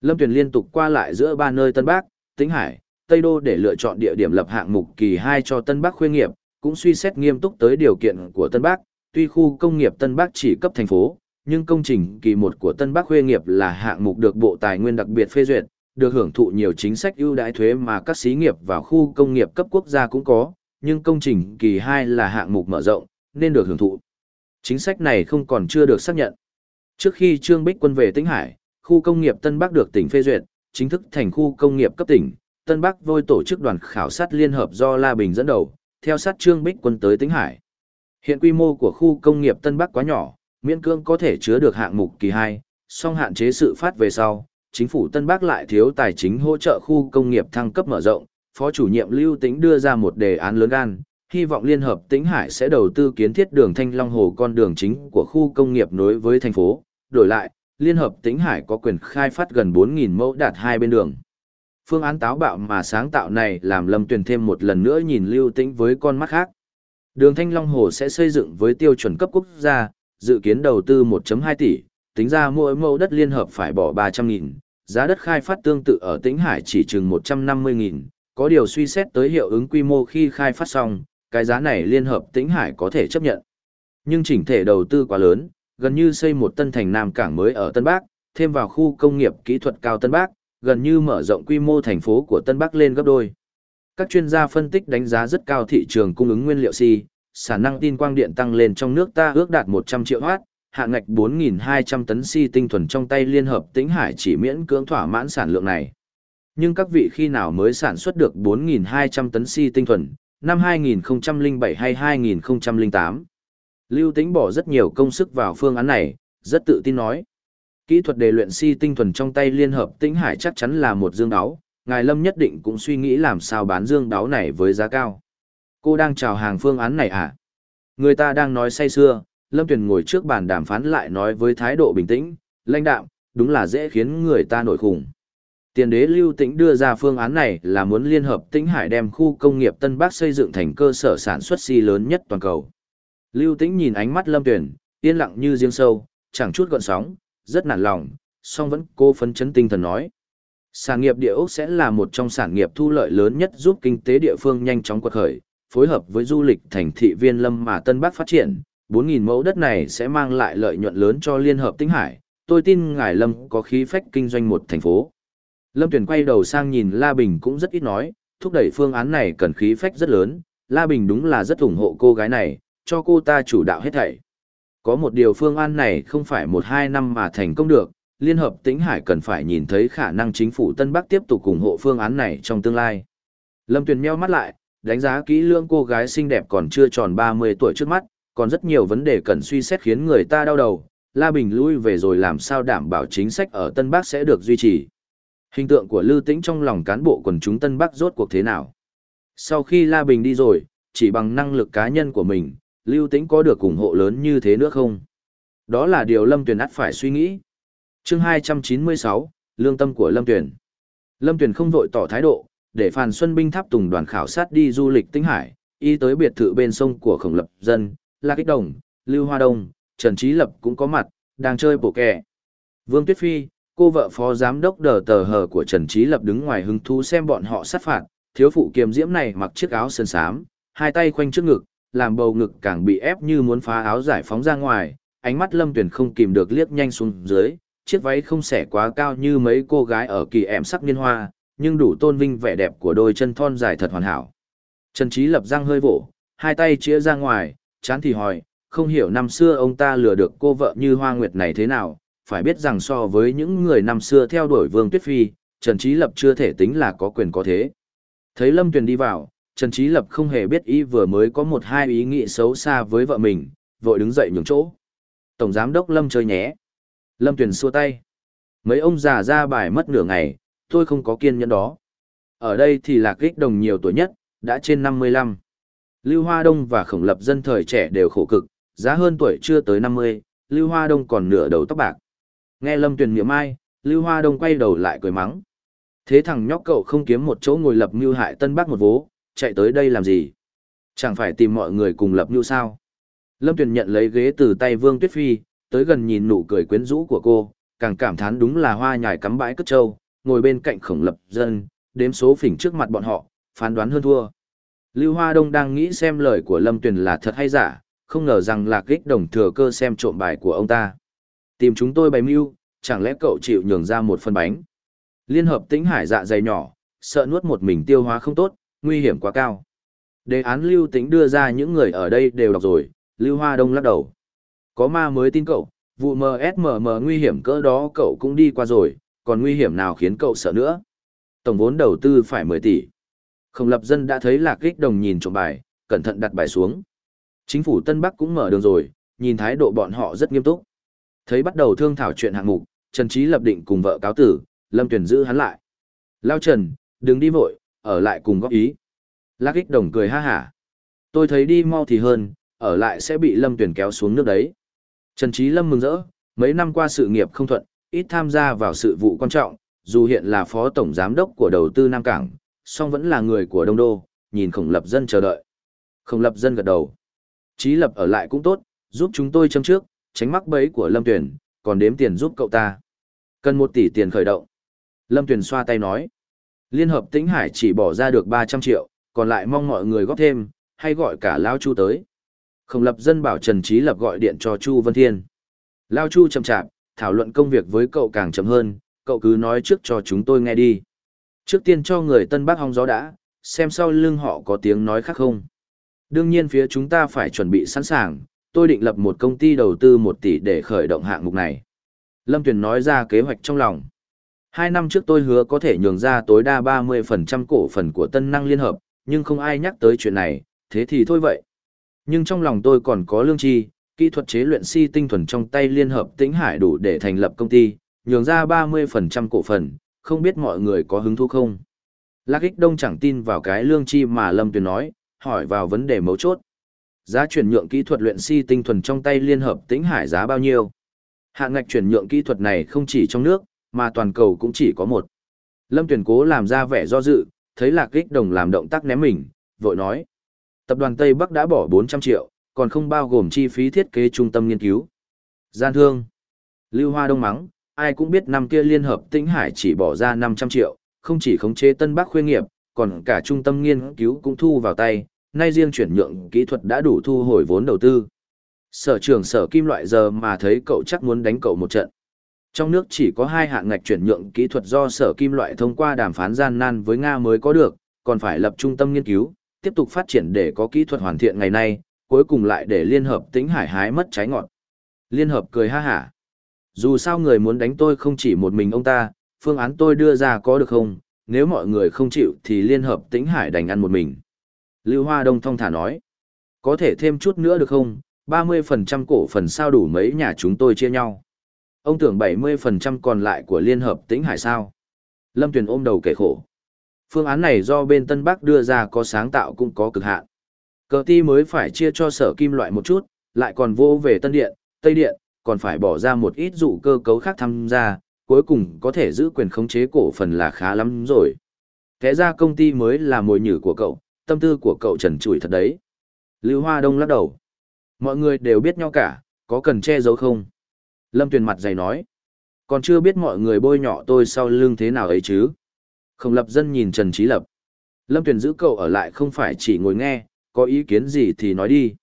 Lâm Tuyền liên tục qua lại giữa ba nơi Tân Bắc, Tĩnh Hải, Tây Đô để lựa chọn địa điểm lập hạng mục kỳ 2 cho Tân Bắc khuê nghiệp, cũng suy xét nghiêm túc tới điều kiện của Tân Bắc, tuy khu công nghiệp Tân Bắc chỉ cấp thành phố, nhưng công trình kỳ 1 của Tân Bắc khuê nghiệp là hạng mục được Bộ Tài nguyên đặc biệt phê duyệt, được hưởng thụ nhiều chính sách ưu đãi thuế mà các xí nghiệp vào khu công nghiệp cấp quốc gia cũng có, nhưng công trình kỳ 2 là hạng mục mở rộng, nên được hưởng thụ. Chính sách này không còn chưa được xác nhận. Trước khi Trương Bích Quân về Tĩnh Hải, khu công nghiệp Tân Bắc được tỉnh phê duyệt, chính thức thành khu công nghiệp cấp tỉnh, Tân Bắc vôi tổ chức đoàn khảo sát liên hợp do La Bình dẫn đầu, theo sát Trương Bích Quân tới Tĩnh Hải. Hiện quy mô của khu công nghiệp Tân Bắc quá nhỏ, miễn cưỡng có thể chứa được hạng mục kỳ 2, song hạn chế sự phát về sau, chính phủ Tân Bắc lại thiếu tài chính hỗ trợ khu công nghiệp thăng cấp mở rộng, phó chủ nhiệm Lưu Tĩnh đưa ra một đề án lớn gan, hy vọng Liên hợp Tĩnh Hải sẽ đầu tư kiến thiết đường Thanh Long Hồ con đường chính của khu công nghiệp nối với thành phố, đổi lại, Liên hợp Tĩnh Hải có quyền khai phát gần 4.000 mẫu đạt hai bên đường. Phương án táo bạo mà sáng tạo này làm Lâm Tuyền thêm một lần nữa nhìn Lưu Tĩnh với con mắt khác. Đường Thanh Long Hồ sẽ xây dựng với tiêu chuẩn cấp quốc gia, dự kiến đầu tư 1.2 tỷ, tính ra mỗi mẫu đất liên hợp phải bỏ 300.000, giá đất khai phát tương tự ở Tĩnh Hải chỉ chừng 150.000, có điều suy xét tới hiệu ứng quy mô khi khai phát xong, cái giá này liên hợp Tĩnh Hải có thể chấp nhận. Nhưng chỉnh thể đầu tư quá lớn, gần như xây một tân thành Nam Cảng mới ở Tân Bắc, thêm vào khu công nghiệp kỹ thuật cao Tân Bắc, gần như mở rộng quy mô thành phố của Tân Bắc lên gấp đôi. Các chuyên gia phân tích đánh giá rất cao thị trường cung ứng nguyên liệu xi, si, sản năng tin quang điện tăng lên trong nước ta ước đạt 100 triệu watt, hạ ngạch 4.200 tấn si tinh thuần trong tay Liên Hợp Tĩnh Hải chỉ miễn cưỡng thỏa mãn sản lượng này. Nhưng các vị khi nào mới sản xuất được 4.200 tấn si tinh thuần, năm 2007 hay 2008? Lưu Tĩnh bỏ rất nhiều công sức vào phương án này, rất tự tin nói. Kỹ thuật đề luyện si tinh thuần trong tay Liên Hợp Tĩnh Hải chắc chắn là một dương đáo, Ngài Lâm nhất định cũng suy nghĩ làm sao bán dương đáo này với giá cao. Cô đang chào hàng phương án này à? Người ta đang nói say sưa. Lâm Tuyền ngồi trước bàn đàm phán lại nói với thái độ bình tĩnh, lãnh đạm, đúng là dễ khiến người ta nổi khủng. Tiền đế Lưu Tĩnh đưa ra phương án này là muốn liên hợp Tĩnh Hải đem khu công nghiệp Tân Bắc xây dựng thành cơ sở sản xuất xi si lớn nhất toàn cầu. Lưu Tĩnh nhìn ánh mắt Lâm Tuyền, yên lặng như giếng sâu, chẳng chút gợn sóng, rất nản lòng, song vẫn cô phấn chấn tinh thần nói. Sản nghiệp địa ốc sẽ là một trong sản nghiệp thu lợi lớn nhất giúp kinh tế địa phương nhanh chóng quật khởi, phối hợp với du lịch thành thị viên lâm mà Tân Bắc phát triển, 4.000 mẫu đất này sẽ mang lại lợi nhuận lớn cho Liên Hợp Tinh Hải, tôi tin ngài Lâm có khí phách kinh doanh một thành phố. Lâm Tuyền quay đầu sang nhìn La Bình cũng rất ít nói, thúc đẩy phương án này cần khí phách rất lớn, La Bình đúng là rất ủng hộ cô gái này, cho cô ta chủ đạo hết thảy. Có một điều phương án này không phải một hai năm mà thành công được, Liên Hợp Tĩnh Hải cần phải nhìn thấy khả năng chính phủ Tân Bắc tiếp tục ủng hộ phương án này trong tương lai. Lâm Tuyền meo mắt lại, đánh giá kỹ lưỡng cô gái xinh đẹp còn chưa tròn 30 tuổi trước mắt, còn rất nhiều vấn đề cần suy xét khiến người ta đau đầu. La Bình lui về rồi làm sao đảm bảo chính sách ở Tân Bắc sẽ được duy trì. Hình tượng của Lư Tĩnh trong lòng cán bộ quần chúng Tân Bắc rốt cuộc thế nào? Sau khi La Bình đi rồi, chỉ bằng năng lực cá nhân của mình, Lưu Tĩnh có được ủng hộ lớn như thế nữa không? Đó là điều Lâm Tuyền ắt phải suy nghĩ chương 296, Lương tâm của Lâm Tuyền. Lâm Tuyền không vội tỏ thái độ, để Phan Xuân Binh tháp tùng đoàn khảo sát đi du lịch Tĩnh Hải, y tới biệt thự bên sông của khổng lập dân, La Kích Đồng, Lưu Hoa Đông, Trần Trí Lập cũng có mặt, đang chơi bộ kè. Vương Tuyết Phi, cô vợ phó giám đốc đờ tờ hờ của Trần Trí Lập đứng ngoài hứng thú xem bọn họ sát phạt, thiếu phụ kiềm diễm này mặc chiếc áo sơn xám, hai tay khoanh trước ngực, làm bầu ngực càng bị ép như muốn phá áo giải phóng ra ngoài, ánh mắt Lâm Tuyền không kìm được liếc nhanh xuống dưới, chiếc váy không xẻ quá cao như mấy cô gái ở kỳ ẻm sắc niên hoa, nhưng đủ tôn vinh vẻ đẹp của đôi chân thon dài thật hoàn hảo. Trần Trí lập răng hơi vỗ, hai tay chĩa ra ngoài, chán thì hỏi, không hiểu năm xưa ông ta lừa được cô vợ như Hoa Nguyệt này thế nào, phải biết rằng so với những người năm xưa theo đuổi Vương Tuyết Phi, Trần Trí Lập chưa thể tính là có quyền có thế. Thấy Lâm Tuyền đi vào, Trần Trí Lập không hề biết ý vừa mới có một hai ý nghĩ xấu xa với vợ mình, vội đứng dậy nhường chỗ. Tổng Giám đốc Lâm chơi nhé. Lâm Tuyền xua tay. Mấy ông già ra bài mất nửa ngày, tôi không có kiên nhẫn đó. Ở đây thì là kích đồng nhiều tuổi nhất, đã trên 55. Lưu Hoa Đông và Khổng Lập dân thời trẻ đều khổ cực, giá hơn tuổi chưa tới 50, Lưu Hoa Đông còn nửa đầu tóc bạc. Nghe Lâm Tuyền miệng mai, Lưu Hoa Đông quay đầu lại cười mắng. Thế thằng nhóc cậu không kiếm một chỗ ngồi lập mưu hại Tân Bắc một vố, chạy tới đây làm gì? Chẳng phải tìm mọi người cùng lập mưu sao? Lâm Tuyền nhận lấy ghế từ tay Vương Tuyết Phi, tới gần nhìn nụ cười quyến rũ của cô, càng cảm thán đúng là hoa nhài cắm bãi cất trâu, ngồi bên cạnh khổng lập dân, đếm số phỉnh trước mặt bọn họ, phán đoán hơn thua. Lưu Hoa Đông đang nghĩ xem lời của Lâm Tuyền là thật hay giả, không ngờ rằng Lạc Kích Đồng thừa cơ xem trộm bài của ông ta. Tìm chúng tôi bày mưu, chẳng lẽ cậu chịu nhường ra một phần bánh? Liên hợp tĩnh hải dạ dày nhỏ, sợ nuốt một mình tiêu hóa không tốt, nguy hiểm quá cao. Đề án lưu tĩnh đưa ra những người ở đây đều đọc rồi, Lưu Hoa Đông lắc đầu. Có ma mới tin cậu, vụ MSMM nguy hiểm cỡ đó cậu cũng đi qua rồi, còn nguy hiểm nào khiến cậu sợ nữa? Tổng vốn đầu tư phải 10 tỷ. Không lập dân đã thấy lạc kích đồng nhìn trộm bài, cẩn thận đặt bài xuống. Chính phủ Tân Bắc cũng mở đường rồi, nhìn thái độ bọn họ rất nghiêm túc. Thấy bắt đầu thương thảo chuyện hạng mục, Trần Trí lập định cùng vợ cáo tử, Lâm Tuyển giữ hắn lại. Lao Trần, đừng đi vội, ở lại cùng góp ý. Lạc ích đồng cười ha hả. Tôi thấy đi mau thì hơn, ở lại sẽ bị Lâm Tuyển kéo xuống nước đấy. Trần Trí Lâm mừng rỡ, mấy năm qua sự nghiệp không thuận, ít tham gia vào sự vụ quan trọng, dù hiện là phó tổng giám đốc của đầu tư Nam Cảng, song vẫn là người của Đông Đô, nhìn khổng lập dân chờ đợi. Khổng lập dân gật đầu. Trí lập ở lại cũng tốt, giúp chúng tôi châm trước, tránh mắc bẫy của Lâm Tuyển, còn đếm tiền giúp cậu ta. Cần một tỷ tiền khởi động. Lâm Tuyển xoa tay nói. Liên hợp Tĩnh Hải chỉ bỏ ra được 300 triệu, còn lại mong mọi người góp thêm, hay gọi cả Lao Chu tới. Khổng lập dân bảo Trần Trí Lập gọi điện cho Chu Vân Thiên. Lao Chu chậm chạp, thảo luận công việc với cậu càng chậm hơn, cậu cứ nói trước cho chúng tôi nghe đi. Trước tiên cho người Tân Bắc hong gió đã, xem sau lưng họ có tiếng nói khác không. Đương nhiên phía chúng ta phải chuẩn bị sẵn sàng, tôi định lập một công ty đầu tư một tỷ để khởi động hạng mục này. Lâm Tuyền nói ra kế hoạch trong lòng. Hai năm trước tôi hứa có thể nhường ra tối đa 30% cổ phần của Tân Năng Liên Hợp, nhưng không ai nhắc tới chuyện này, thế thì thôi vậy. Nhưng trong lòng tôi còn có lương tri, kỹ thuật chế luyện si tinh thuần trong tay Liên Hợp Tĩnh Hải đủ để thành lập công ty, nhường ra 30% cổ phần, không biết mọi người có hứng thú không. Lạc ích đông chẳng tin vào cái lương chi mà Lâm Tuyền nói, hỏi vào vấn đề mấu chốt. Giá chuyển nhượng kỹ thuật luyện si tinh thuần trong tay Liên Hợp Tĩnh Hải giá bao nhiêu? Hạng ngạch chuyển nhượng kỹ thuật này không chỉ trong nước, mà toàn cầu cũng chỉ có một. Lâm Tuyền cố làm ra vẻ do dự, thấy Lạc ích đồng làm động tác ném mình, vội nói. Tập đoàn Tây Bắc đã bỏ 400 triệu, còn không bao gồm chi phí thiết kế trung tâm nghiên cứu. Gian thương. Lưu Hoa Đông mắng, ai cũng biết năm kia Liên Hợp Tĩnh Hải chỉ bỏ ra 500 triệu, không chỉ khống chế Tân Bắc khuê nghiệp, còn cả trung tâm nghiên cứu cũng thu vào tay, nay riêng chuyển nhượng kỹ thuật đã đủ thu hồi vốn đầu tư. Sở trưởng sở kim loại giờ mà thấy cậu chắc muốn đánh cậu một trận. Trong nước chỉ có hai hạng ngạch chuyển nhượng kỹ thuật do sở kim loại thông qua đàm phán gian nan với Nga mới có được, còn phải lập trung tâm nghiên cứu, tiếp tục phát triển để có kỹ thuật hoàn thiện ngày nay, cuối cùng lại để Liên Hợp tính hải hái mất trái ngọt. Liên Hợp cười ha hả. Dù sao người muốn đánh tôi không chỉ một mình ông ta, phương án tôi đưa ra có được không, nếu mọi người không chịu thì Liên Hợp tính hải đành ăn một mình. Lưu Hoa Đông thong thả nói. Có thể thêm chút nữa được không, 30% cổ phần sao đủ mấy nhà chúng tôi chia nhau. Ông tưởng 70% còn lại của Liên Hợp Tĩnh Hải sao? Lâm Tuyền ôm đầu kể khổ. Phương án này do bên Tân Bắc đưa ra có sáng tạo cũng có cực hạn. Cờ ti mới phải chia cho sở kim loại một chút, lại còn vô về Tân Điện, Tây Điện, còn phải bỏ ra một ít dụ cơ cấu khác tham gia, cuối cùng có thể giữ quyền khống chế cổ phần là khá lắm rồi. Thế ra công ty mới là mồi nhử của cậu, tâm tư của cậu trần trụi thật đấy. Lưu Hoa Đông lắc đầu. Mọi người đều biết nhau cả, có cần che giấu không? Lâm Tuyền mặt dày nói. Còn chưa biết mọi người bôi nhọ tôi sau lưng thế nào ấy chứ? Không lập dân nhìn Trần Trí Lập. Lâm Tuyền giữ cậu ở lại không phải chỉ ngồi nghe, có ý kiến gì thì nói đi.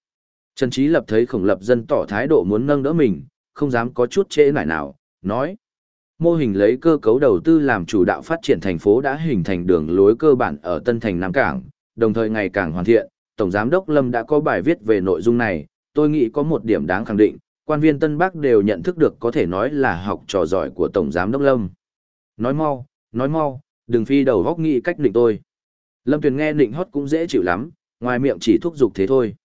Trần Trí Lập thấy khổng lập dân tỏ thái độ muốn nâng đỡ mình, không dám có chút trễ nải nào, nói. Mô hình lấy cơ cấu đầu tư làm chủ đạo phát triển thành phố đã hình thành đường lối cơ bản ở Tân Thành Nam Cảng, đồng thời ngày càng hoàn thiện. Tổng Giám đốc Lâm đã có bài viết về nội dung này, tôi nghĩ có một điểm đáng khẳng định, quan viên Tân Bắc đều nhận thức được có thể nói là học trò giỏi của Tổng Giám đốc Lâm. Nói mau, nói mau, đừng phi đầu góc nghĩ cách định tôi. Lâm Tuyền nghe định hót cũng dễ chịu lắm, ngoài miệng chỉ thúc giục thế thôi.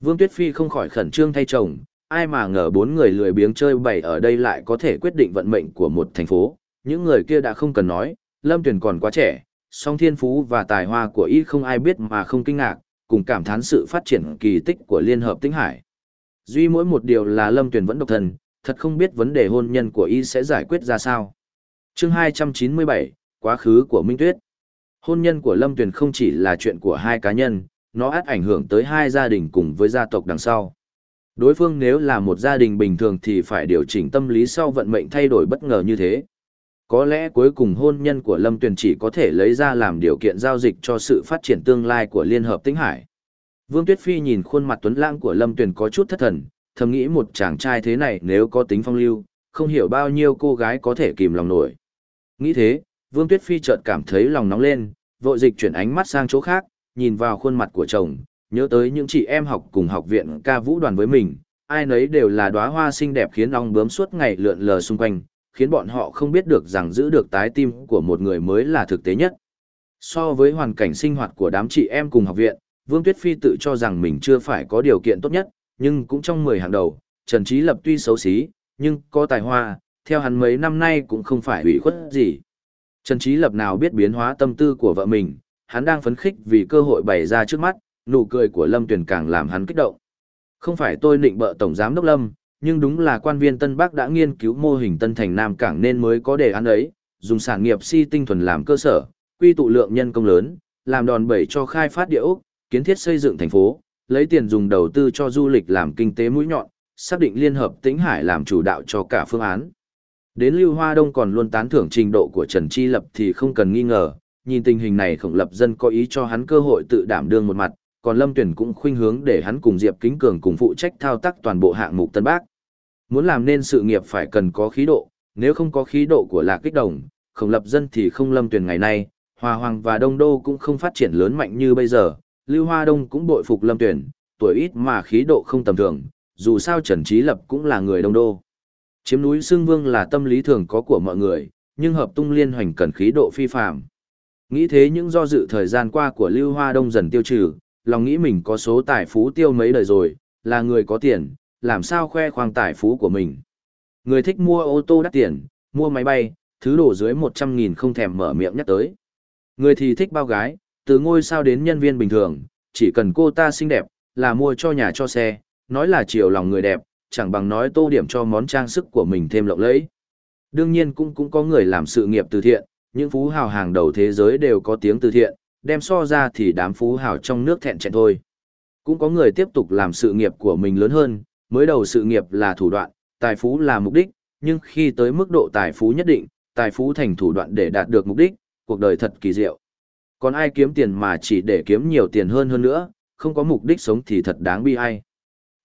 Vương Tuyết Phi không khỏi khẩn trương thay chồng, ai mà ngờ bốn người lười biếng chơi bày ở đây lại có thể quyết định vận mệnh của một thành phố, những người kia đã không cần nói, Lâm Tuyền còn quá trẻ, song thiên phú và tài hoa của y không ai biết mà không kinh ngạc, cùng cảm thán sự phát triển kỳ tích của Liên Hợp Tĩnh Hải. Duy mỗi một điều là Lâm Tuyền vẫn độc thân, thật không biết vấn đề hôn nhân của y sẽ giải quyết ra sao. chương 297, Quá khứ của Minh Tuyết Hôn nhân của Lâm Tuyền không chỉ là chuyện của hai cá nhân, nó át ảnh hưởng tới hai gia đình cùng với gia tộc đằng sau. Đối phương nếu là một gia đình bình thường thì phải điều chỉnh tâm lý sau vận mệnh thay đổi bất ngờ như thế. Có lẽ cuối cùng hôn nhân của Lâm Tuyền chỉ có thể lấy ra làm điều kiện giao dịch cho sự phát triển tương lai của Liên Hợp Tĩnh Hải. Vương Tuyết Phi nhìn khuôn mặt tuấn lãng của Lâm Tuyền có chút thất thần, thầm nghĩ một chàng trai thế này nếu có tính phong lưu, không hiểu bao nhiêu cô gái có thể kìm lòng nổi. Nghĩ thế, Vương Tuyết Phi chợt cảm thấy lòng nóng lên, vội dịch chuyển ánh mắt sang chỗ khác, nhìn vào khuôn mặt của chồng, nhớ tới những chị em học cùng học viện ca vũ đoàn với mình, ai nấy đều là đóa hoa xinh đẹp khiến ong bướm suốt ngày lượn lờ xung quanh, khiến bọn họ không biết được rằng giữ được tái tim của một người mới là thực tế nhất. So với hoàn cảnh sinh hoạt của đám chị em cùng học viện, Vương Tuyết Phi tự cho rằng mình chưa phải có điều kiện tốt nhất, nhưng cũng trong 10 hàng đầu, Trần Trí Lập tuy xấu xí, nhưng có tài hoa, theo hắn mấy năm nay cũng không phải ủy khuất gì. Trần Trí Lập nào biết biến hóa tâm tư của vợ mình, hắn đang phấn khích vì cơ hội bày ra trước mắt, nụ cười của Lâm Tuyền càng làm hắn kích động. Không phải tôi định bợ Tổng Giám Đốc Lâm, nhưng đúng là quan viên Tân Bắc đã nghiên cứu mô hình Tân Thành Nam Cảng nên mới có đề án ấy, dùng sản nghiệp si tinh thuần làm cơ sở, quy tụ lượng nhân công lớn, làm đòn bẩy cho khai phát địa ốc, kiến thiết xây dựng thành phố, lấy tiền dùng đầu tư cho du lịch làm kinh tế mũi nhọn, xác định liên hợp tĩnh hải làm chủ đạo cho cả phương án. Đến Lưu Hoa Đông còn luôn tán thưởng trình độ của Trần Chi Lập thì không cần nghi ngờ, nhìn tình hình này khổng lập dân có ý cho hắn cơ hội tự đảm đương một mặt, còn Lâm Tuyển cũng khuynh hướng để hắn cùng Diệp Kính Cường cùng phụ trách thao tác toàn bộ hạng mục Tân Bác. Muốn làm nên sự nghiệp phải cần có khí độ, nếu không có khí độ của Lạc Kích Đồng, khổng lập dân thì không Lâm Tuyển ngày nay, Hòa Hoàng và Đông Đô cũng không phát triển lớn mạnh như bây giờ, Lưu Hoa Đông cũng bội phục Lâm Tuyển, tuổi ít mà khí độ không tầm thường, dù sao Trần Chi Lập cũng là người Đông Đô. Chiếm núi Sương Vương là tâm lý thường có của mọi người, nhưng hợp tung liên hoành cần khí độ phi phàm. Nghĩ thế những do dự thời gian qua của Lưu Hoa Đông dần tiêu trừ, lòng nghĩ mình có số tài phú tiêu mấy đời rồi, là người có tiền, làm sao khoe khoang tài phú của mình. Người thích mua ô tô đắt tiền, mua máy bay, thứ đổ dưới 100.000 không thèm mở miệng nhắc tới. Người thì thích bao gái, từ ngôi sao đến nhân viên bình thường, chỉ cần cô ta xinh đẹp, là mua cho nhà cho xe, nói là chiều lòng người đẹp, chẳng bằng nói tô điểm cho món trang sức của mình thêm lộng lẫy. Đương nhiên cũng cũng có người làm sự nghiệp từ thiện, những phú hào hàng đầu thế giới đều có tiếng từ thiện, đem so ra thì đám phú hào trong nước thẹn chẹn thôi. Cũng có người tiếp tục làm sự nghiệp của mình lớn hơn, mới đầu sự nghiệp là thủ đoạn, tài phú là mục đích, nhưng khi tới mức độ tài phú nhất định, tài phú thành thủ đoạn để đạt được mục đích, cuộc đời thật kỳ diệu. Còn ai kiếm tiền mà chỉ để kiếm nhiều tiền hơn hơn nữa, không có mục đích sống thì thật đáng bi ai.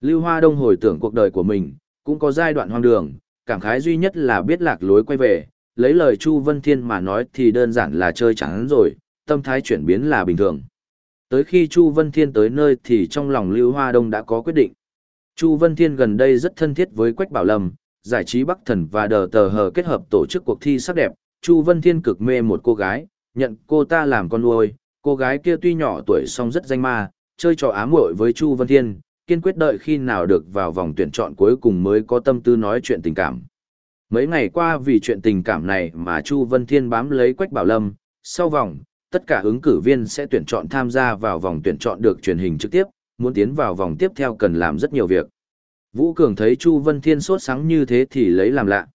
Lưu Hoa Đông hồi tưởng cuộc đời của mình, cũng có giai đoạn hoang đường, cảm khái duy nhất là biết lạc lối quay về, lấy lời Chu Vân Thiên mà nói thì đơn giản là chơi chán rồi, tâm thái chuyển biến là bình thường. Tới khi Chu Vân Thiên tới nơi thì trong lòng Lưu Hoa Đông đã có quyết định. Chu Vân Thiên gần đây rất thân thiết với Quách Bảo Lâm, giải trí Bắc Thần và Đờ Tờ Hờ kết hợp tổ chức cuộc thi sắc đẹp. Chu Vân Thiên cực mê một cô gái, nhận cô ta làm con nuôi. Cô gái kia tuy nhỏ tuổi song rất danh ma, chơi trò ám muội với Chu Vân Thiên, kiên quyết đợi khi nào được vào vòng tuyển chọn cuối cùng mới có tâm tư nói chuyện tình cảm. Mấy ngày qua vì chuyện tình cảm này mà Chu Vân Thiên bám lấy Quách Bảo Lâm, sau vòng, tất cả ứng cử viên sẽ tuyển chọn tham gia vào vòng tuyển chọn được truyền hình trực tiếp, muốn tiến vào vòng tiếp theo cần làm rất nhiều việc. Vũ Cường thấy Chu Vân Thiên sốt sáng như thế thì lấy làm lạ.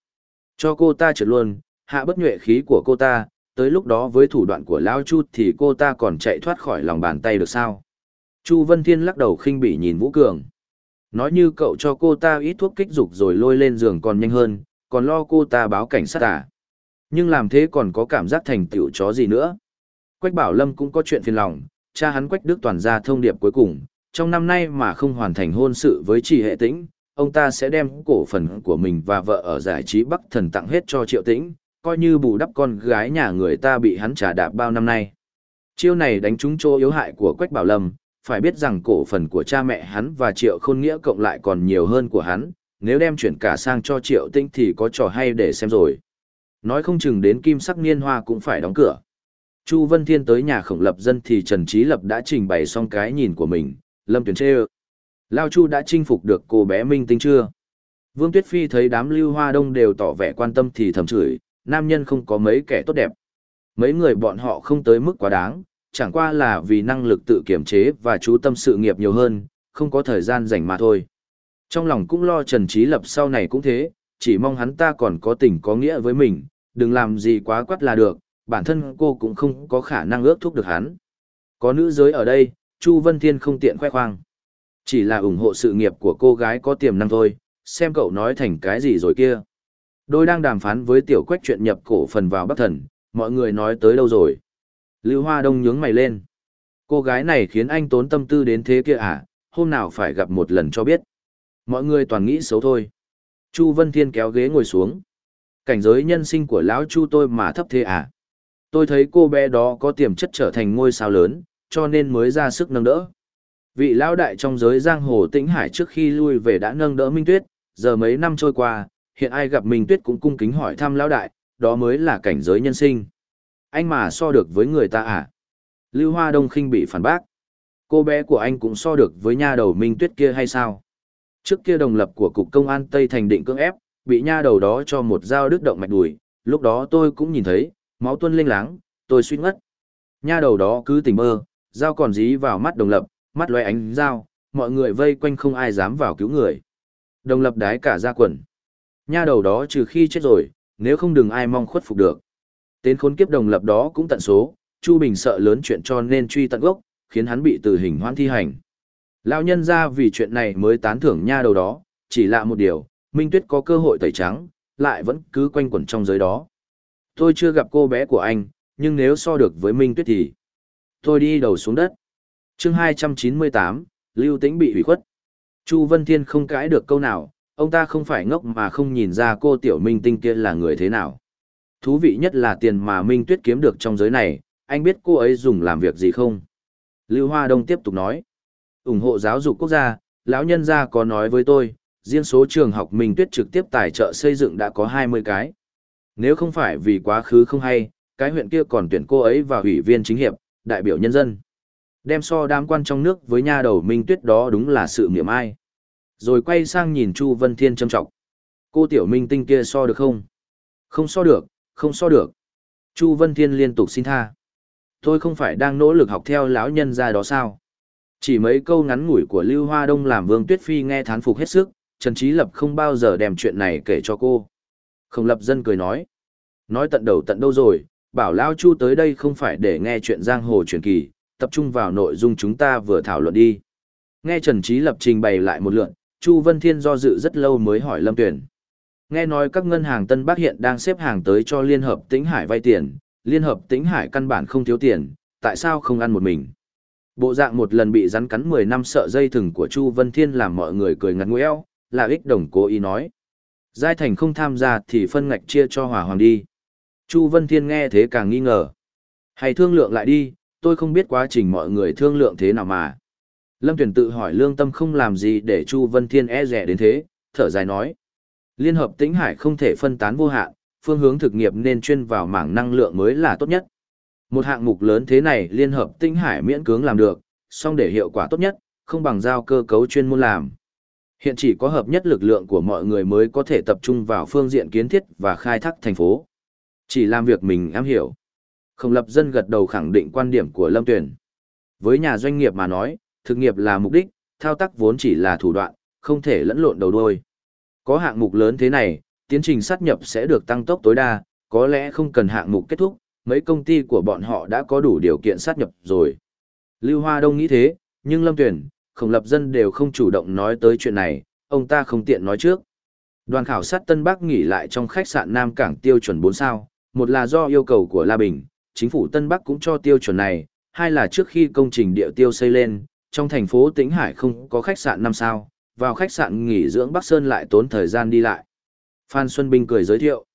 Cho cô ta trượt luôn, hạ bất nhuệ khí của cô ta, tới lúc đó với thủ đoạn của Lao Chu thì cô ta còn chạy thoát khỏi lòng bàn tay được sao. Chu Vân Thiên lắc đầu khinh bỉ nhìn Vũ Cường. Nói như cậu cho cô ta ít thuốc kích dục rồi lôi lên giường còn nhanh hơn, còn lo cô ta báo cảnh sát à. Nhưng làm thế còn có cảm giác thành tựu chó gì nữa. Quách Bảo Lâm cũng có chuyện phiền lòng, cha hắn Quách Đức toàn ra thông điệp cuối cùng, trong năm nay mà không hoàn thành hôn sự với chị hệ tĩnh, ông ta sẽ đem cổ phần của mình và vợ ở giải trí Bắc Thần tặng hết cho Triệu Tĩnh, coi như bù đắp con gái nhà người ta bị hắn trả đạp bao năm nay. Chiêu này đánh trúng chỗ yếu hại của Quách Bảo Lâm, phải biết rằng cổ phần của cha mẹ hắn và Triệu Khôn Nghĩa cộng lại còn nhiều hơn của hắn, nếu đem chuyển cả sang cho Triệu tinh thì có trò hay để xem rồi. Nói không chừng đến kim sắc niên hoa cũng phải đóng cửa. Chu Vân Thiên tới nhà khổng lập dân thì Trần Trí Lập đã trình bày xong cái nhìn của mình, Lâm Tuyển chê ơ. Lao Chu đã chinh phục được cô bé Minh Tinh chưa? Vương Tuyết Phi thấy đám lưu hoa đông đều tỏ vẻ quan tâm thì thầm chửi, nam nhân không có mấy kẻ tốt đẹp. Mấy người bọn họ không tới mức quá đáng, chẳng qua là vì năng lực tự kiểm chế và chú tâm sự nghiệp nhiều hơn, không có thời gian rảnh mà thôi. Trong lòng cũng lo Trần Trí Lập sau này cũng thế, chỉ mong hắn ta còn có tình có nghĩa với mình, đừng làm gì quá quắt là được, bản thân cô cũng không có khả năng ước thúc được hắn. Có nữ giới ở đây, Chu Vân Thiên không tiện khoe khoang. Chỉ là ủng hộ sự nghiệp của cô gái có tiềm năng thôi, xem cậu nói thành cái gì rồi kia. Đôi đang đàm phán với tiểu quách chuyện nhập cổ phần vào Bắc Thần, mọi người nói tới đâu rồi? Lưu Hoa Đông nhướng mày lên. Cô gái này khiến anh tốn tâm tư đến thế kia à, hôm nào phải gặp một lần cho biết. Mọi người toàn nghĩ xấu thôi. Chu Vân Thiên kéo ghế ngồi xuống. Cảnh giới nhân sinh của lão Chu tôi mà thấp thế à? Tôi thấy cô bé đó có tiềm chất trở thành ngôi sao lớn, cho nên mới ra sức nâng đỡ. Vị lão đại trong giới giang hồ tĩnh hải trước khi lui về đã nâng đỡ Minh Tuyết, giờ mấy năm trôi qua, hiện ai gặp Minh Tuyết cũng cung kính hỏi thăm lão đại, đó mới là cảnh giới nhân sinh. Anh mà so được với người ta à? Lưu Hoa Đông khinh bị phản bác. Cô bé của anh cũng so được với nha đầu Minh Tuyết kia hay sao? Trước kia đồng lập của Cục Công an Tây Thành định cưỡng ép, bị nha đầu đó cho một dao đứt động mạch đùi, lúc đó tôi cũng nhìn thấy, máu tuôn linh láng, tôi suýt ngất. Nha đầu đó cứ tỉnh mơ, dao còn dí vào mắt đồng lập, mắt loe ánh dao, mọi người vây quanh không ai dám vào cứu người. Đồng lập đái cả ra quần. Nha đầu đó trừ khi chết rồi, nếu không đừng ai mong khuất phục được. Tên khốn kiếp đồng lập đó cũng tận số, Chu Bình sợ lớn chuyện cho nên truy tận gốc, khiến hắn bị tử hình hoãn thi hành. Lão nhân ra vì chuyện này mới tán thưởng nha đầu đó, chỉ lạ một điều, Minh Tuyết có cơ hội tẩy trắng, lại vẫn cứ quanh quẩn trong giới đó. Tôi chưa gặp cô bé của anh, nhưng nếu so được với Minh Tuyết thì... Tôi đi đầu xuống đất. chương 298, Lưu Tĩnh bị hủy khuất. Chu Vân Thiên không cãi được câu nào, ông ta không phải ngốc mà không nhìn ra cô tiểu minh tinh kia là người thế nào. Thú vị nhất là tiền mà Minh Tuyết kiếm được trong giới này, anh biết cô ấy dùng làm việc gì không? Lưu Hoa Đông tiếp tục nói. ủng hộ giáo dục quốc gia, lão nhân gia có nói với tôi, riêng số trường học Minh Tuyết trực tiếp tài trợ xây dựng đã có 20 cái. Nếu không phải vì quá khứ không hay, cái huyện kia còn tuyển cô ấy vào ủy viên chính hiệp, đại biểu nhân dân. Đem so đám quan trong nước với nha đầu Minh Tuyết đó đúng là sự niệm ai. Rồi quay sang nhìn Chu Vân Thiên châm trọng. Cô tiểu minh tinh kia so được không? Không so được, không so được. Chu Vân Thiên liên tục xin tha. Tôi không phải đang nỗ lực học theo lão nhân ra đó sao? Chỉ mấy câu ngắn ngủi của Lưu Hoa Đông làm Vương Tuyết Phi nghe thán phục hết sức, Trần Trí Lập không bao giờ đem chuyện này kể cho cô. Không lập dân cười nói. Nói tận đầu tận đâu rồi, bảo Lao Chu tới đây không phải để nghe chuyện giang hồ truyền kỳ, tập trung vào nội dung chúng ta vừa thảo luận đi. Nghe Trần Trí Lập trình bày lại một lượn, Chu Vân Thiên do dự rất lâu mới hỏi Lâm Tuyển. Nghe nói các ngân hàng Tân Bắc hiện đang xếp hàng tới cho Liên Hợp Tĩnh Hải vay tiền, Liên Hợp Tĩnh Hải căn bản không thiếu tiền, tại sao không ăn một mình? Bộ dạng một lần bị rắn cắn 10 năm sợ dây thừng của Chu Vân Thiên làm mọi người cười ngặt nguẽo, là ích đồng cố ý nói. Giai Thành không tham gia thì phân ngạch chia cho Hòa Hoàng đi. Chu Vân Thiên nghe thế càng nghi ngờ. Hay thương lượng lại đi, tôi không biết quá trình mọi người thương lượng thế nào mà. Lâm Tuyển tự hỏi lương tâm không làm gì để Chu Vân Thiên e rẻ đến thế, thở dài nói. Liên hợp tĩnh hải không thể phân tán vô hạn, phương hướng thực nghiệp nên chuyên vào mảng năng lượng mới là tốt nhất. Một hạng mục lớn thế này Liên hợp tĩnh hải miễn cưỡng làm được, song để hiệu quả tốt nhất, không bằng giao cơ cấu chuyên môn làm. Hiện chỉ có hợp nhất lực lượng của mọi người mới có thể tập trung vào phương diện kiến thiết và khai thác thành phố. Chỉ làm việc mình am hiểu. Không lập dân gật đầu khẳng định quan điểm của Lâm Tuyển. Với nhà doanh nghiệp mà nói, thực nghiệp là mục đích, thao tác vốn chỉ là thủ đoạn, không thể lẫn lộn đầu đuôi. Có hạng mục lớn thế này, tiến trình sát nhập sẽ được tăng tốc tối đa, có lẽ không cần hạng mục kết thúc, mấy công ty của bọn họ đã có đủ điều kiện sát nhập rồi. Lưu Hoa Đông nghĩ thế, nhưng Lâm Tuyển, khổng lập dân đều không chủ động nói tới chuyện này, ông ta không tiện nói trước. Đoàn khảo sát Tân Bắc nghỉ lại trong khách sạn Nam Cảng tiêu chuẩn 4 sao, một là do yêu cầu của La Bình, chính phủ Tân Bắc cũng cho tiêu chuẩn này, hai là trước khi công trình địa tiêu xây lên, trong thành phố Tĩnh Hải không có khách sạn 5 sao, vào khách sạn nghỉ dưỡng Bắc Sơn lại tốn thời gian đi lại. Phan Xuân Bình cười giới thiệu.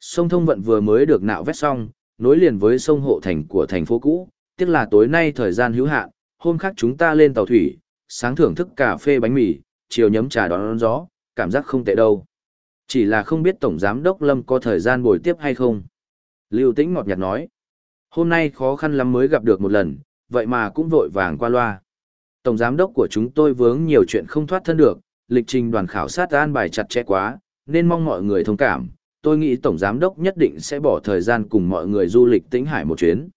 Sông Thông Vận vừa mới được nạo vét xong, nối liền với sông Hộ Thành của thành phố cũ, tiếc là tối nay thời gian hữu hạn, hôm khác chúng ta lên tàu thủy, sáng thưởng thức cà phê bánh mì, chiều nhấm trà đón gió, cảm giác không tệ đâu. Chỉ là không biết Tổng Giám Đốc Lâm có thời gian bồi tiếp hay không. Lưu Tĩnh ngọt nhạt nói. Hôm nay khó khăn lắm mới gặp được một lần, vậy mà cũng vội vàng qua loa. Tổng Giám Đốc của chúng tôi vướng nhiều chuyện không thoát thân được, lịch trình đoàn khảo sát an bài chặt chẽ quá, nên mong mọi người thông cảm. Tôi nghĩ Tổng Giám Đốc nhất định sẽ bỏ thời gian cùng mọi người du lịch tĩnh hải một chuyến.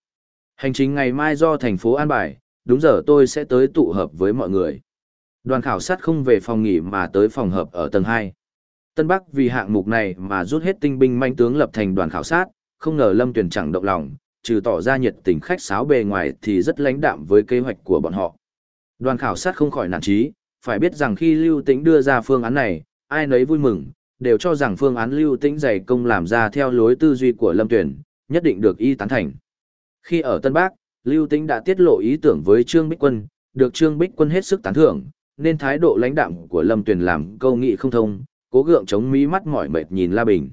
Hành trình ngày mai do thành phố an bài, đúng giờ tôi sẽ tới tụ hợp với mọi người. Đoàn khảo sát không về phòng nghỉ mà tới phòng hợp ở tầng 2. Tân Bắc vì hạng mục này mà rút hết tinh binh manh tướng lập thành đoàn khảo sát, không ngờ Lâm Tuyền chẳng động lòng, trừ tỏ ra nhiệt tình khách sáo bề ngoài thì rất lãnh đạm với kế hoạch của bọn họ. Đoàn khảo sát không khỏi nản trí, phải biết rằng khi Lưu Tĩnh đưa ra phương án này, ai nấy vui mừng, đều cho rằng phương án lưu tĩnh dày công làm ra theo lối tư duy của Lâm Tuyển, nhất định được y tán thành. Khi ở Tân Bắc, Lưu Tĩnh đã tiết lộ ý tưởng với Trương Bích Quân, được Trương Bích Quân hết sức tán thưởng, nên thái độ lãnh đạm của Lâm Tuyền làm câu nghị không thông, cố gượng chống mí mắt mỏi mệt nhìn La Bình.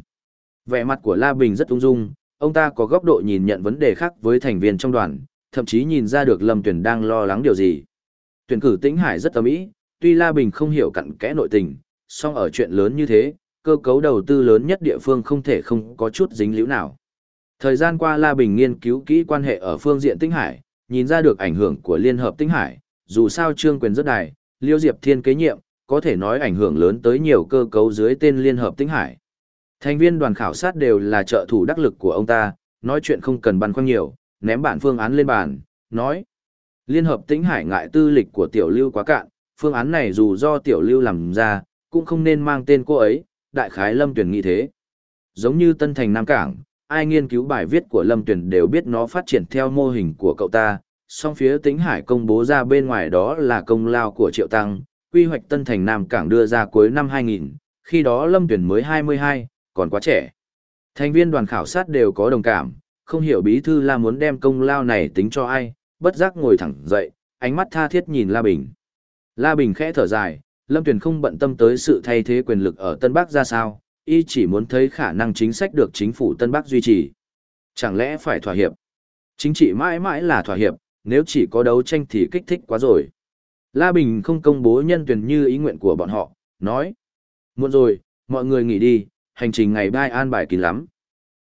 Vẻ mặt của La Bình rất ung dung, ông ta có góc độ nhìn nhận vấn đề khác với thành viên trong đoàn, thậm chí nhìn ra được Lâm Tuyền đang lo lắng điều gì. Tuyển cử Tĩnh Hải rất tâm ý, tuy La Bình không hiểu cặn kẽ nội tình, song ở chuyện lớn như thế, cơ cấu đầu tư lớn nhất địa phương không thể không có chút dính líu nào. Thời gian qua La Bình nghiên cứu kỹ quan hệ ở phương diện Tĩnh Hải, nhìn ra được ảnh hưởng của Liên Hợp Tĩnh Hải, dù sao trương quyền rất đài, Liêu Diệp Thiên kế nhiệm, có thể nói ảnh hưởng lớn tới nhiều cơ cấu dưới tên Liên Hợp Tĩnh Hải. Thành viên đoàn khảo sát đều là trợ thủ đắc lực của ông ta, nói chuyện không cần băn khoăn nhiều, ném bản phương án lên bàn, nói. Liên Hợp Tĩnh Hải ngại tư lịch của Tiểu Lưu quá cạn, phương án này dù do Tiểu Lưu làm ra, cũng không nên mang tên cô ấy, đại khái Lâm Tuyển nghĩ thế. Giống như Tân Thành Nam Cảng, ai nghiên cứu bài viết của Lâm Tuyển đều biết nó phát triển theo mô hình của cậu ta, song phía Tĩnh Hải công bố ra bên ngoài đó là công lao của Triệu Tăng, quy hoạch Tân Thành Nam Cảng đưa ra cuối năm 2000, khi đó Lâm Tuyển mới 22, còn quá trẻ. Thành viên đoàn khảo sát đều có đồng cảm, không hiểu bí thư là muốn đem công lao này tính cho ai, bất giác ngồi thẳng dậy, ánh mắt tha thiết nhìn La Bình. La Bình khẽ thở dài, Lâm Tuyền không bận tâm tới sự thay thế quyền lực ở Tân Bắc ra sao, y chỉ muốn thấy khả năng chính sách được chính phủ Tân Bắc duy trì. Chẳng lẽ phải thỏa hiệp? Chính trị mãi mãi là thỏa hiệp, nếu chỉ có đấu tranh thì kích thích quá rồi. La Bình không công bố nhân tuyển như ý nguyện của bọn họ, nói. Muộn rồi, mọi người nghỉ đi, hành trình ngày mai an bài kín lắm.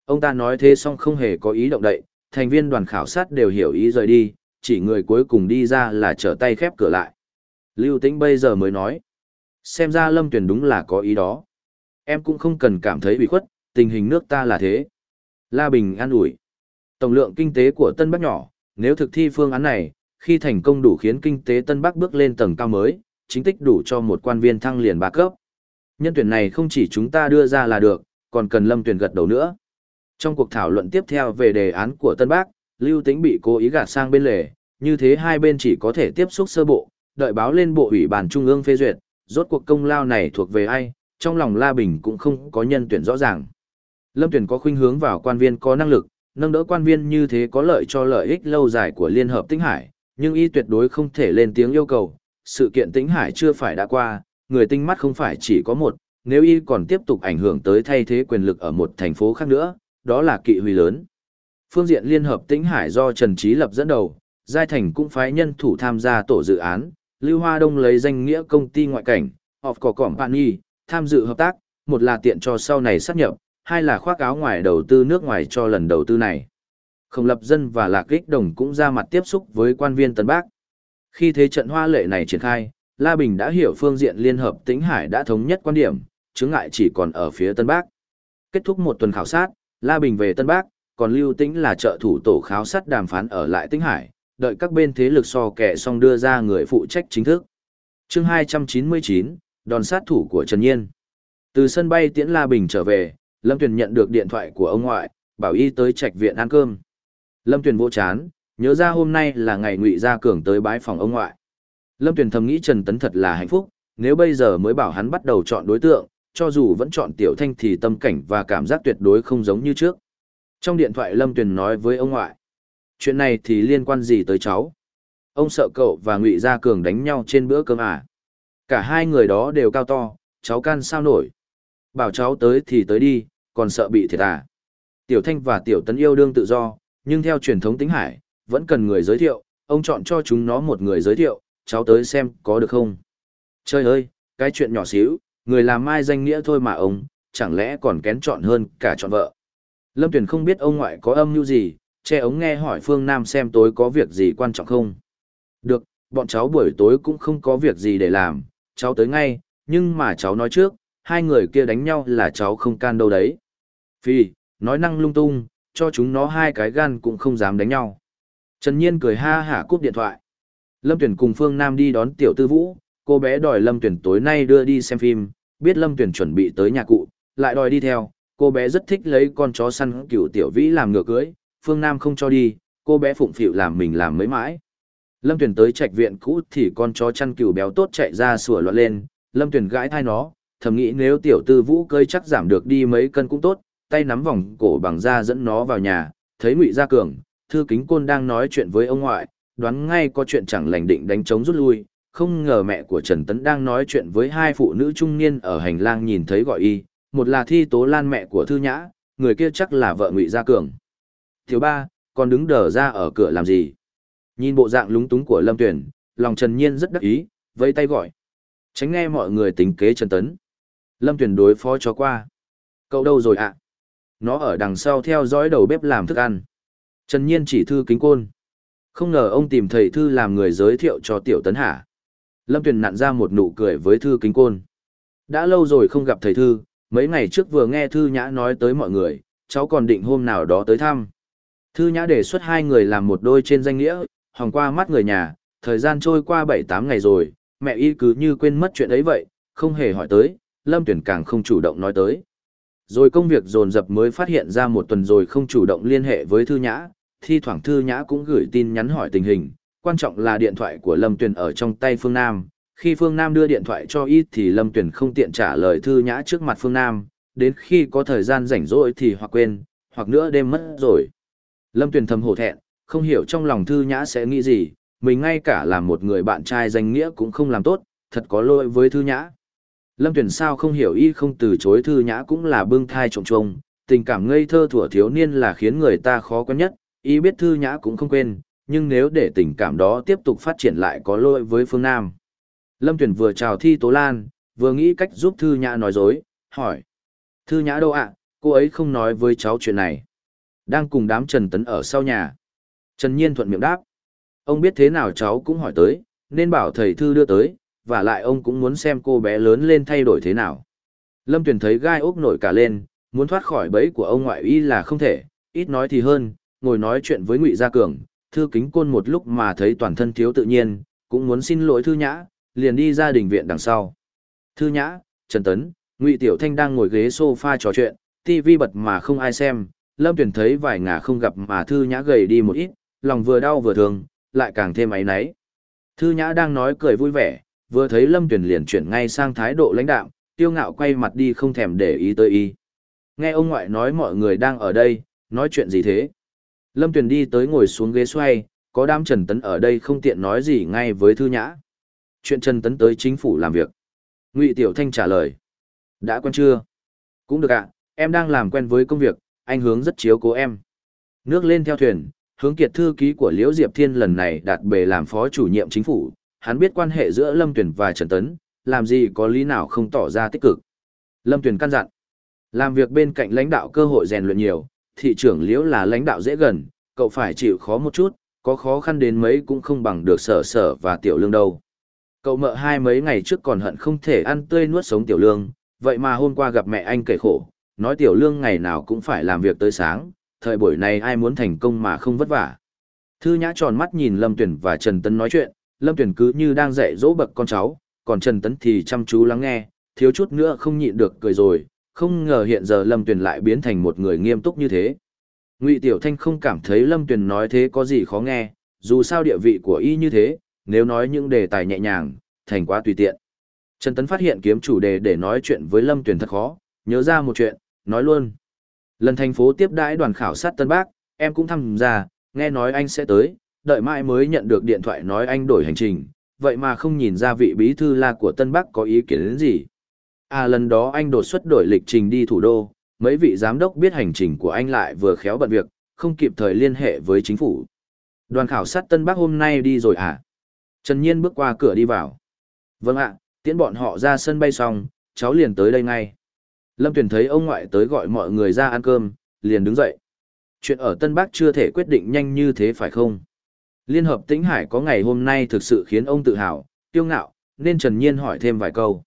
Ông ta nói thế xong không hề có ý động đậy, thành viên đoàn khảo sát đều hiểu ý rời đi, chỉ người cuối cùng đi ra là trở tay khép cửa lại. Lưu Tĩnh bây giờ mới nói. Xem ra Lâm Tuyền đúng là có ý đó. Em cũng không cần cảm thấy bị khuất, tình hình nước ta là thế. La Bình an ủi. Tổng lượng kinh tế của Tân Bắc nhỏ, nếu thực thi phương án này, khi thành công đủ khiến kinh tế Tân Bắc bước lên tầng cao mới, chính tích đủ cho một quan viên thăng liền ba cấp. Nhân tuyển này không chỉ chúng ta đưa ra là được, còn cần Lâm Tuyền gật đầu nữa. Trong cuộc thảo luận tiếp theo về đề án của Tân Bắc, Lưu Tĩnh bị cố ý gạt sang bên lề, như thế hai bên chỉ có thể tiếp xúc sơ bộ, đợi báo lên bộ ủy ban trung ương phê duyệt, rốt cuộc công lao này thuộc về ai, trong lòng La Bình cũng không có nhân tuyển rõ ràng. Lâm tuyển có khuynh hướng vào quan viên có năng lực, nâng đỡ quan viên như thế có lợi cho lợi ích lâu dài của Liên Hợp Tĩnh Hải, nhưng y tuyệt đối không thể lên tiếng yêu cầu, sự kiện Tĩnh Hải chưa phải đã qua, người tinh mắt không phải chỉ có một, nếu y còn tiếp tục ảnh hưởng tới thay thế quyền lực ở một thành phố khác nữa, đó là kỵ huy lớn. Phương diện Liên Hợp Tĩnh Hải do Trần Trí Lập dẫn đầu, Giai Thành cũng phái nhân thủ tham gia tổ dự án, Lưu Hoa Đông lấy danh nghĩa công ty ngoại cảnh, of có company, tham dự hợp tác, một là tiện cho sau này sát nhập, hai là khoác áo ngoài đầu tư nước ngoài cho lần đầu tư này. Không lập dân và lạc kích đồng cũng ra mặt tiếp xúc với quan viên Tân Bắc. Khi thế trận hoa lệ này triển khai, La Bình đã hiểu phương diện Liên Hợp Tĩnh Hải đã thống nhất quan điểm, chứng ngại chỉ còn ở phía Tân Bắc. Kết thúc một tuần khảo sát, La Bình về Tân Bắc, còn Lưu Tĩnh là trợ thủ tổ khảo sát đàm phán ở lại Tĩnh Hải, đợi các bên thế lực so kẻ xong đưa ra người phụ trách chính thức. chương 299, đòn sát thủ của Trần Nhiên. Từ sân bay tiễn La Bình trở về, Lâm Tuyền nhận được điện thoại của ông ngoại, bảo y tới trạch viện ăn cơm. Lâm Tuyền vô chán, nhớ ra hôm nay là ngày ngụy gia cường tới bái phòng ông ngoại. Lâm Tuyền thầm nghĩ Trần Tấn thật là hạnh phúc, nếu bây giờ mới bảo hắn bắt đầu chọn đối tượng, cho dù vẫn chọn tiểu thanh thì tâm cảnh và cảm giác tuyệt đối không giống như trước. Trong điện thoại Lâm Tuyền nói với ông ngoại, chuyện này thì liên quan gì tới cháu? Ông sợ cậu và Ngụy Gia Cường đánh nhau trên bữa cơm à? Cả hai người đó đều cao to, cháu can sao nổi. Bảo cháu tới thì tới đi, còn sợ bị thiệt à? Tiểu Thanh và Tiểu Tấn yêu đương tự do, nhưng theo truyền thống tính hải, vẫn cần người giới thiệu, ông chọn cho chúng nó một người giới thiệu, cháu tới xem có được không? Trời ơi, cái chuyện nhỏ xíu, người làm mai danh nghĩa thôi mà ông, chẳng lẽ còn kén chọn hơn cả chọn vợ. Lâm Tuyền không biết ông ngoại có âm mưu gì, che ống nghe hỏi Phương Nam xem tối có việc gì quan trọng không. Được, bọn cháu buổi tối cũng không có việc gì để làm, cháu tới ngay, nhưng mà cháu nói trước, hai người kia đánh nhau là cháu không can đâu đấy. Phi, nói năng lung tung, cho chúng nó hai cái gan cũng không dám đánh nhau. Trần Nhiên cười ha hả cúp điện thoại. Lâm Tuyển cùng Phương Nam đi đón tiểu tư vũ, cô bé đòi Lâm Tuyển tối nay đưa đi xem phim, biết Lâm Tuyển chuẩn bị tới nhà cụ, lại đòi đi theo, cô bé rất thích lấy con chó săn cựu tiểu vĩ làm ngựa cưới, Phương Nam không cho đi, cô bé phụng phịu làm mình làm mấy mãi. Lâm Tuyển tới trạch viện cũ thì con chó chăn cừu béo tốt chạy ra sủa loạn lên, Lâm Tuyển gãi thai nó, thầm nghĩ nếu tiểu tư vũ cơi chắc giảm được đi mấy cân cũng tốt, tay nắm vòng cổ bằng da dẫn nó vào nhà, thấy Ngụy Gia Cường, thư kính côn đang nói chuyện với ông ngoại, đoán ngay có chuyện chẳng lành định đánh trống rút lui, không ngờ mẹ của Trần Tấn đang nói chuyện với hai phụ nữ trung niên ở hành lang nhìn thấy gọi y, một là Thi Tố Lan mẹ của Thư Nhã, người kia chắc là vợ Ngụy Gia Cường. Thiếu ba, còn đứng đờ ra ở cửa làm gì? Nhìn bộ dạng lúng túng của Lâm Tuyển, lòng Trần Nhiên rất đắc ý, vẫy tay gọi. Tránh nghe mọi người tính kế Trần Tấn. Lâm Tuyển đối phó cho qua. Cậu đâu rồi ạ? Nó ở đằng sau theo dõi đầu bếp làm thức ăn. Trần Nhiên chỉ thư kính côn. Không ngờ ông tìm thầy thư làm người giới thiệu cho Tiểu Tấn hả? Lâm Tuyền nặn ra một nụ cười với thư kính côn. Đã lâu rồi không gặp thầy thư, mấy ngày trước vừa nghe thư nhã nói tới mọi người, cháu còn định hôm nào đó tới thăm. Thư nhã đề xuất hai người làm một đôi trên danh nghĩa, hòng qua mắt người nhà, thời gian trôi qua 7-8 ngày rồi, mẹ y cứ như quên mất chuyện ấy vậy, không hề hỏi tới, Lâm Tuyển càng không chủ động nói tới. Rồi công việc dồn dập mới phát hiện ra một tuần rồi không chủ động liên hệ với Thư Nhã, thi thoảng Thư Nhã cũng gửi tin nhắn hỏi tình hình, quan trọng là điện thoại của Lâm Tuyền ở trong tay Phương Nam. Khi Phương Nam đưa điện thoại cho y thì Lâm Tuyền không tiện trả lời Thư Nhã trước mặt Phương Nam, đến khi có thời gian rảnh rỗi thì hoặc quên, hoặc nữa đêm mất rồi. Lâm Tuyền thầm hổ thẹn, không hiểu trong lòng Thư Nhã sẽ nghĩ gì, mình ngay cả là một người bạn trai danh nghĩa cũng không làm tốt, thật có lỗi với Thư Nhã. Lâm Tuyền sao không hiểu y không từ chối Thư Nhã cũng là bưng thai trộm trông, tình cảm ngây thơ thủa thiếu niên là khiến người ta khó quen nhất, y biết Thư Nhã cũng không quên, nhưng nếu để tình cảm đó tiếp tục phát triển lại có lỗi với phương Nam. Lâm Tuyền vừa chào Thi Tố Lan, vừa nghĩ cách giúp Thư Nhã nói dối, hỏi. Thư Nhã đâu ạ, cô ấy không nói với cháu chuyện này. Đang cùng đám Trần Tấn ở sau nhà. Trần Nhiên thuận miệng đáp. Ông biết thế nào cháu cũng hỏi tới, nên bảo thầy Thư đưa tới, và lại ông cũng muốn xem cô bé lớn lên thay đổi thế nào. Lâm Tuyền thấy gai ốc nổi cả lên, muốn thoát khỏi bẫy của ông ngoại y là không thể, ít nói thì hơn, ngồi nói chuyện với Ngụy Gia Cường, thư kính côn một lúc mà thấy toàn thân thiếu tự nhiên, cũng muốn xin lỗi thư nhã, liền đi ra đình viện đằng sau. Thư nhã, Trần Tấn, Ngụy Tiểu Thanh đang ngồi ghế sofa trò chuyện, TV bật mà không ai xem, Lâm Tuyền thấy vài ngả không gặp mà thư nhã gầy đi một ít, lòng vừa đau vừa thương, lại càng thêm áy náy. Thư nhã đang nói cười vui vẻ, vừa thấy Lâm Tuyền liền chuyển ngay sang thái độ lãnh đạo, tiêu ngạo quay mặt đi không thèm để ý tới y. Nghe ông ngoại nói mọi người đang ở đây, nói chuyện gì thế? Lâm Tuyền đi tới ngồi xuống ghế xoay, có đám Trần Tấn ở đây không tiện nói gì ngay với Thư Nhã. Chuyện Trần Tấn tới chính phủ làm việc. Ngụy Tiểu Thanh trả lời. Đã quen chưa? Cũng được ạ, em đang làm quen với công việc, anh hướng rất chiếu cố em. Nước lên theo thuyền, hướng kiệt thư ký của Liễu Diệp Thiên lần này đạt bề làm phó chủ nhiệm chính phủ, hắn biết quan hệ giữa Lâm Tuyền và Trần Tấn, làm gì có lý nào không tỏ ra tích cực. Lâm Tuyền căn dặn, làm việc bên cạnh lãnh đạo cơ hội rèn luyện nhiều, thị trưởng Liễu là lãnh đạo dễ gần, cậu phải chịu khó một chút, có khó khăn đến mấy cũng không bằng được sở sở và tiểu lương đâu. Cậu mợ hai mấy ngày trước còn hận không thể ăn tươi nuốt sống tiểu lương, vậy mà hôm qua gặp mẹ anh kể khổ, nói tiểu lương ngày nào cũng phải làm việc tới sáng, thời buổi này ai muốn thành công mà không vất vả. Thư nhã tròn mắt nhìn Lâm Tuyển và Trần Tấn nói chuyện, Lâm Tuyển cứ như đang dạy dỗ bậc con cháu, còn Trần Tấn thì chăm chú lắng nghe, thiếu chút nữa không nhịn được cười rồi, không ngờ hiện giờ Lâm Tuyển lại biến thành một người nghiêm túc như thế. Ngụy Tiểu Thanh không cảm thấy Lâm Tuyển nói thế có gì khó nghe, dù sao địa vị của y như thế, nếu nói những đề tài nhẹ nhàng, thành quá tùy tiện. Trần Tấn phát hiện kiếm chủ đề để nói chuyện với Lâm Tuyền thật khó, nhớ ra một chuyện, nói luôn. Lần thành phố tiếp đãi đoàn khảo sát Tân Bắc, em cũng tham gia, nghe nói anh sẽ tới, đợi mãi mới nhận được điện thoại nói anh đổi hành trình, vậy mà không nhìn ra vị bí thư la của Tân Bắc có ý kiến đến gì. À lần đó anh đột xuất đổi lịch trình đi thủ đô, mấy vị giám đốc biết hành trình của anh lại vừa khéo bận việc, không kịp thời liên hệ với chính phủ. Đoàn khảo sát Tân Bắc hôm nay đi rồi à? Trần Nhiên bước qua cửa đi vào. Vâng ạ, tiễn bọn họ ra sân bay xong, cháu liền tới đây ngay. Lâm Tuyền thấy ông ngoại tới gọi mọi người ra ăn cơm, liền đứng dậy. Chuyện ở Tân Bắc chưa thể quyết định nhanh như thế phải không? Liên hợp Tĩnh Hải có ngày hôm nay thực sự khiến ông tự hào, kiêu ngạo, nên Trần Nhiên hỏi thêm vài câu.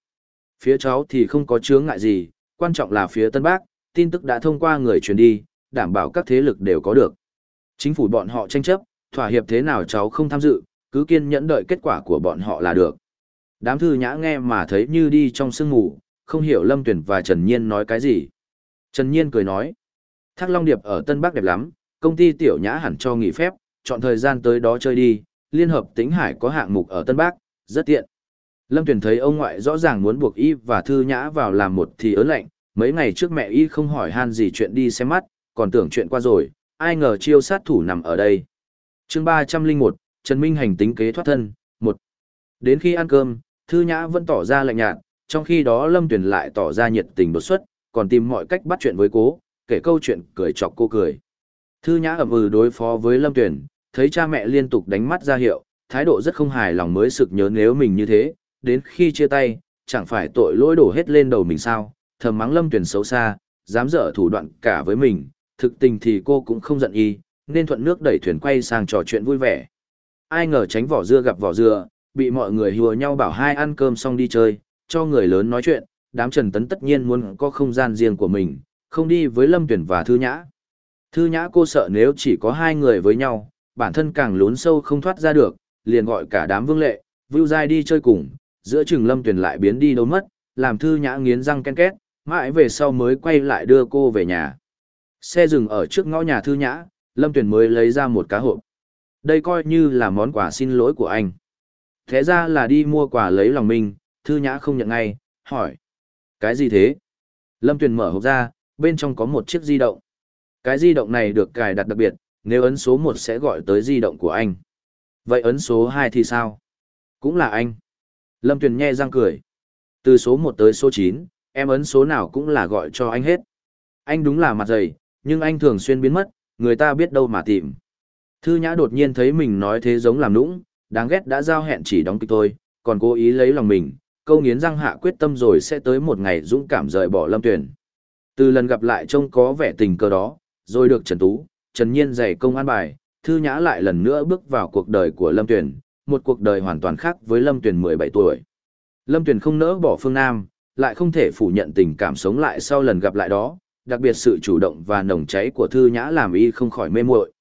Phía cháu thì không có chướng ngại gì, quan trọng là phía Tân Bắc, tin tức đã thông qua người truyền đi, đảm bảo các thế lực đều có được. Chính phủ bọn họ tranh chấp, thỏa hiệp thế nào cháu không tham dự, cứ kiên nhẫn đợi kết quả của bọn họ là được. Đám thư nhã nghe mà thấy như đi trong sương mù, không hiểu Lâm Tuyển và Trần Nhiên nói cái gì. Trần Nhiên cười nói, Thác Long Điệp ở Tân Bắc đẹp lắm, công ty tiểu nhã hẳn cho nghỉ phép, chọn thời gian tới đó chơi đi, Liên hợp Tĩnh Hải có hạng mục ở Tân Bắc, rất tiện. Lâm Tuyền thấy ông ngoại rõ ràng muốn buộc y và thư nhã vào làm một thì ớn lạnh, mấy ngày trước mẹ y không hỏi han gì chuyện đi xem mắt, còn tưởng chuyện qua rồi, ai ngờ chiêu sát thủ nằm ở đây. chương 301, Trần Minh hành tính kế thoát thân, một Đến khi ăn cơm, thư nhã vẫn tỏ ra lạnh nhạt, trong khi đó Lâm Tuyền lại tỏ ra nhiệt tình đột xuất, còn tìm mọi cách bắt chuyện với cố, kể câu chuyện cười chọc cô cười. Thư nhã ẩm ừ đối phó với Lâm Tuyền, thấy cha mẹ liên tục đánh mắt ra hiệu, thái độ rất không hài lòng mới sực nhớ nếu mình như thế, đến khi chia tay, chẳng phải tội lỗi đổ hết lên đầu mình sao, thầm mắng Lâm Tuyền xấu xa, dám dở thủ đoạn cả với mình, thực tình thì cô cũng không giận y, nên thuận nước đẩy thuyền quay sang trò chuyện vui vẻ. Ai ngờ tránh vỏ dưa gặp vỏ dưa, bị mọi người hùa nhau bảo hai ăn cơm xong đi chơi, cho người lớn nói chuyện, đám Trần Tấn tất nhiên muốn có không gian riêng của mình, không đi với Lâm Tuyển và Thư Nhã. Thư Nhã cô sợ nếu chỉ có hai người với nhau, bản thân càng lún sâu không thoát ra được, liền gọi cả đám vương lệ, vưu dai đi chơi cùng, giữa chừng Lâm Tuyển lại biến đi đâu mất, làm Thư Nhã nghiến răng ken két, mãi về sau mới quay lại đưa cô về nhà. Xe dừng ở trước ngõ nhà Thư Nhã, Lâm Tuyển mới lấy ra một cá hộp. Đây coi như là món quà xin lỗi của anh. Thế ra là đi mua quà lấy lòng mình, Thư Nhã không nhận ngay, hỏi. Cái gì thế? Lâm Tuyền mở hộp ra, bên trong có một chiếc di động. Cái di động này được cài đặt đặc biệt, nếu ấn số 1 sẽ gọi tới di động của anh. Vậy ấn số 2 thì sao? Cũng là anh. Lâm Tuyền nhe răng cười. Từ số 1 tới số 9, em ấn số nào cũng là gọi cho anh hết. Anh đúng là mặt dày, nhưng anh thường xuyên biến mất, người ta biết đâu mà tìm. Thư Nhã đột nhiên thấy mình nói thế giống làm nũng, đáng ghét đã giao hẹn chỉ đóng kịch thôi, còn cố ý lấy lòng mình, câu nghiến răng hạ quyết tâm rồi sẽ tới một ngày dũng cảm rời bỏ lâm tuyển. Từ lần gặp lại trông có vẻ tình cờ đó, rồi được Trần Tú, Trần Nhiên dạy công an bài, thư nhã lại lần nữa bước vào cuộc đời của lâm tuyển, một cuộc đời hoàn toàn khác với lâm tuyển 17 tuổi. Lâm tuyển không nỡ bỏ phương Nam, lại không thể phủ nhận tình cảm sống lại sau lần gặp lại đó, đặc biệt sự chủ động và nồng cháy của thư nhã làm y không khỏi mê muội.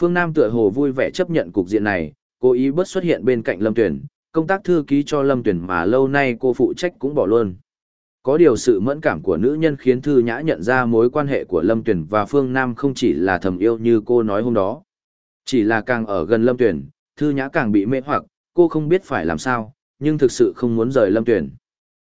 Phương Nam tựa hồ vui vẻ chấp nhận cục diện này, cố ý bất xuất hiện bên cạnh Lâm Tuyển, công tác thư ký cho Lâm Tuyển mà lâu nay cô phụ trách cũng bỏ luôn. Có điều sự mẫn cảm của nữ nhân khiến Thư Nhã nhận ra mối quan hệ của Lâm Tuyển và Phương Nam không chỉ là thầm yêu như cô nói hôm đó. Chỉ là càng ở gần Lâm Tuyển, Thư Nhã càng bị mê hoặc, cô không biết phải làm sao, nhưng thực sự không muốn rời Lâm Tuyển.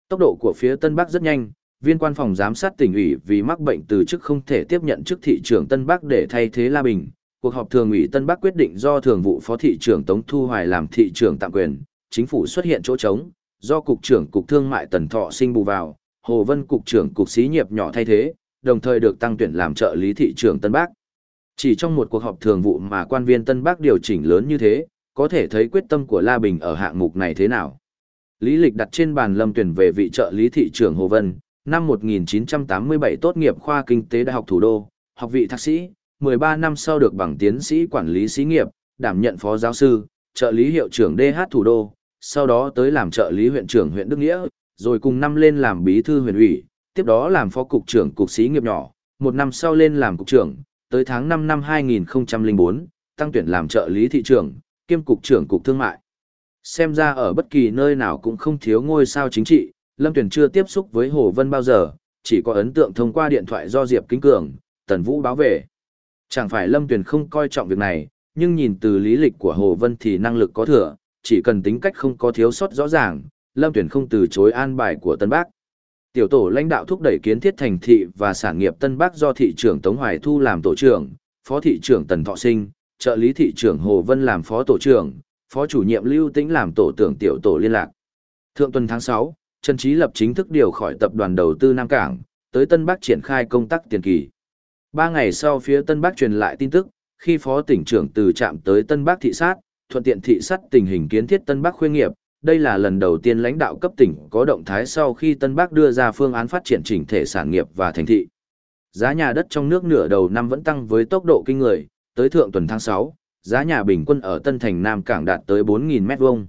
Tốc độ của phía Tân Bắc rất nhanh, viên quan phòng giám sát tỉnh ủy vì mắc bệnh từ chức không thể tiếp nhận chức thị trưởng Tân Bắc để thay thế La Bình. Cuộc họp thường ủy Tân Bắc quyết định do thường vụ phó thị trưởng Tống Thu Hoài làm thị trưởng tạm quyền, chính phủ xuất hiện chỗ trống, do cục trưởng cục thương mại Tần Thọ sinh bù vào, Hồ Vân cục trưởng cục xí nghiệp nhỏ thay thế, đồng thời được tăng tuyển làm trợ lý thị trưởng Tân Bắc. Chỉ trong một cuộc họp thường vụ mà quan viên Tân Bắc điều chỉnh lớn như thế, có thể thấy quyết tâm của La Bình ở hạng mục này thế nào. Lý lịch đặt trên bàn lâm tuyển về vị trợ lý thị trưởng Hồ Vân, năm 1987 tốt nghiệp khoa kinh tế đại học thủ đô, học vị thạc sĩ, 13 năm sau được bằng tiến sĩ quản lý xí nghiệp, đảm nhận phó giáo sư, trợ lý hiệu trưởng DH thủ đô, sau đó tới làm trợ lý huyện trưởng huyện Đức Nghĩa, rồi cùng năm lên làm bí thư huyện ủy, tiếp đó làm phó cục trưởng cục xí nghiệp nhỏ, một năm sau lên làm cục trưởng, tới tháng 5 năm 2004, tăng tuyển làm trợ lý thị trưởng, kiêm cục trưởng cục thương mại. Xem ra ở bất kỳ nơi nào cũng không thiếu ngôi sao chính trị, Lâm Tuyển chưa tiếp xúc với Hồ Vân bao giờ, chỉ có ấn tượng thông qua điện thoại do Diệp Kính Cường, Tần Vũ báo về. Chẳng phải Lâm Tuyền không coi trọng việc này, nhưng nhìn từ lý lịch của Hồ Vân thì năng lực có thừa, chỉ cần tính cách không có thiếu sót rõ ràng, Lâm Tuyền không từ chối an bài của Tân Bắc. Tiểu tổ lãnh đạo thúc đẩy kiến thiết thành thị và sản nghiệp Tân Bắc do thị trưởng Tống Hoài Thu làm tổ trưởng, phó thị trưởng Tần Thọ Sinh, trợ lý thị trưởng Hồ Vân làm phó tổ trưởng, phó chủ nhiệm Lưu Tĩnh làm tổ trưởng tiểu tổ liên lạc. Thượng tuần tháng 6, Trần Trí Lập chính thức điều khỏi tập đoàn đầu tư Nam Cảng, tới Tân Bắc triển khai công tác tiền kỳ. Ba ngày sau phía Tân Bắc truyền lại tin tức, khi phó tỉnh trưởng từ trạm tới Tân Bắc thị sát, thuận tiện thị sát tình hình kiến thiết Tân Bắc khuyên nghiệp, đây là lần đầu tiên lãnh đạo cấp tỉnh có động thái sau khi Tân Bắc đưa ra phương án phát triển chỉnh thể sản nghiệp và thành thị. Giá nhà đất trong nước nửa đầu năm vẫn tăng với tốc độ kinh người, tới thượng tuần tháng 6, giá nhà bình quân ở Tân Thành Nam Cảng đạt tới 4.000 mét vuông.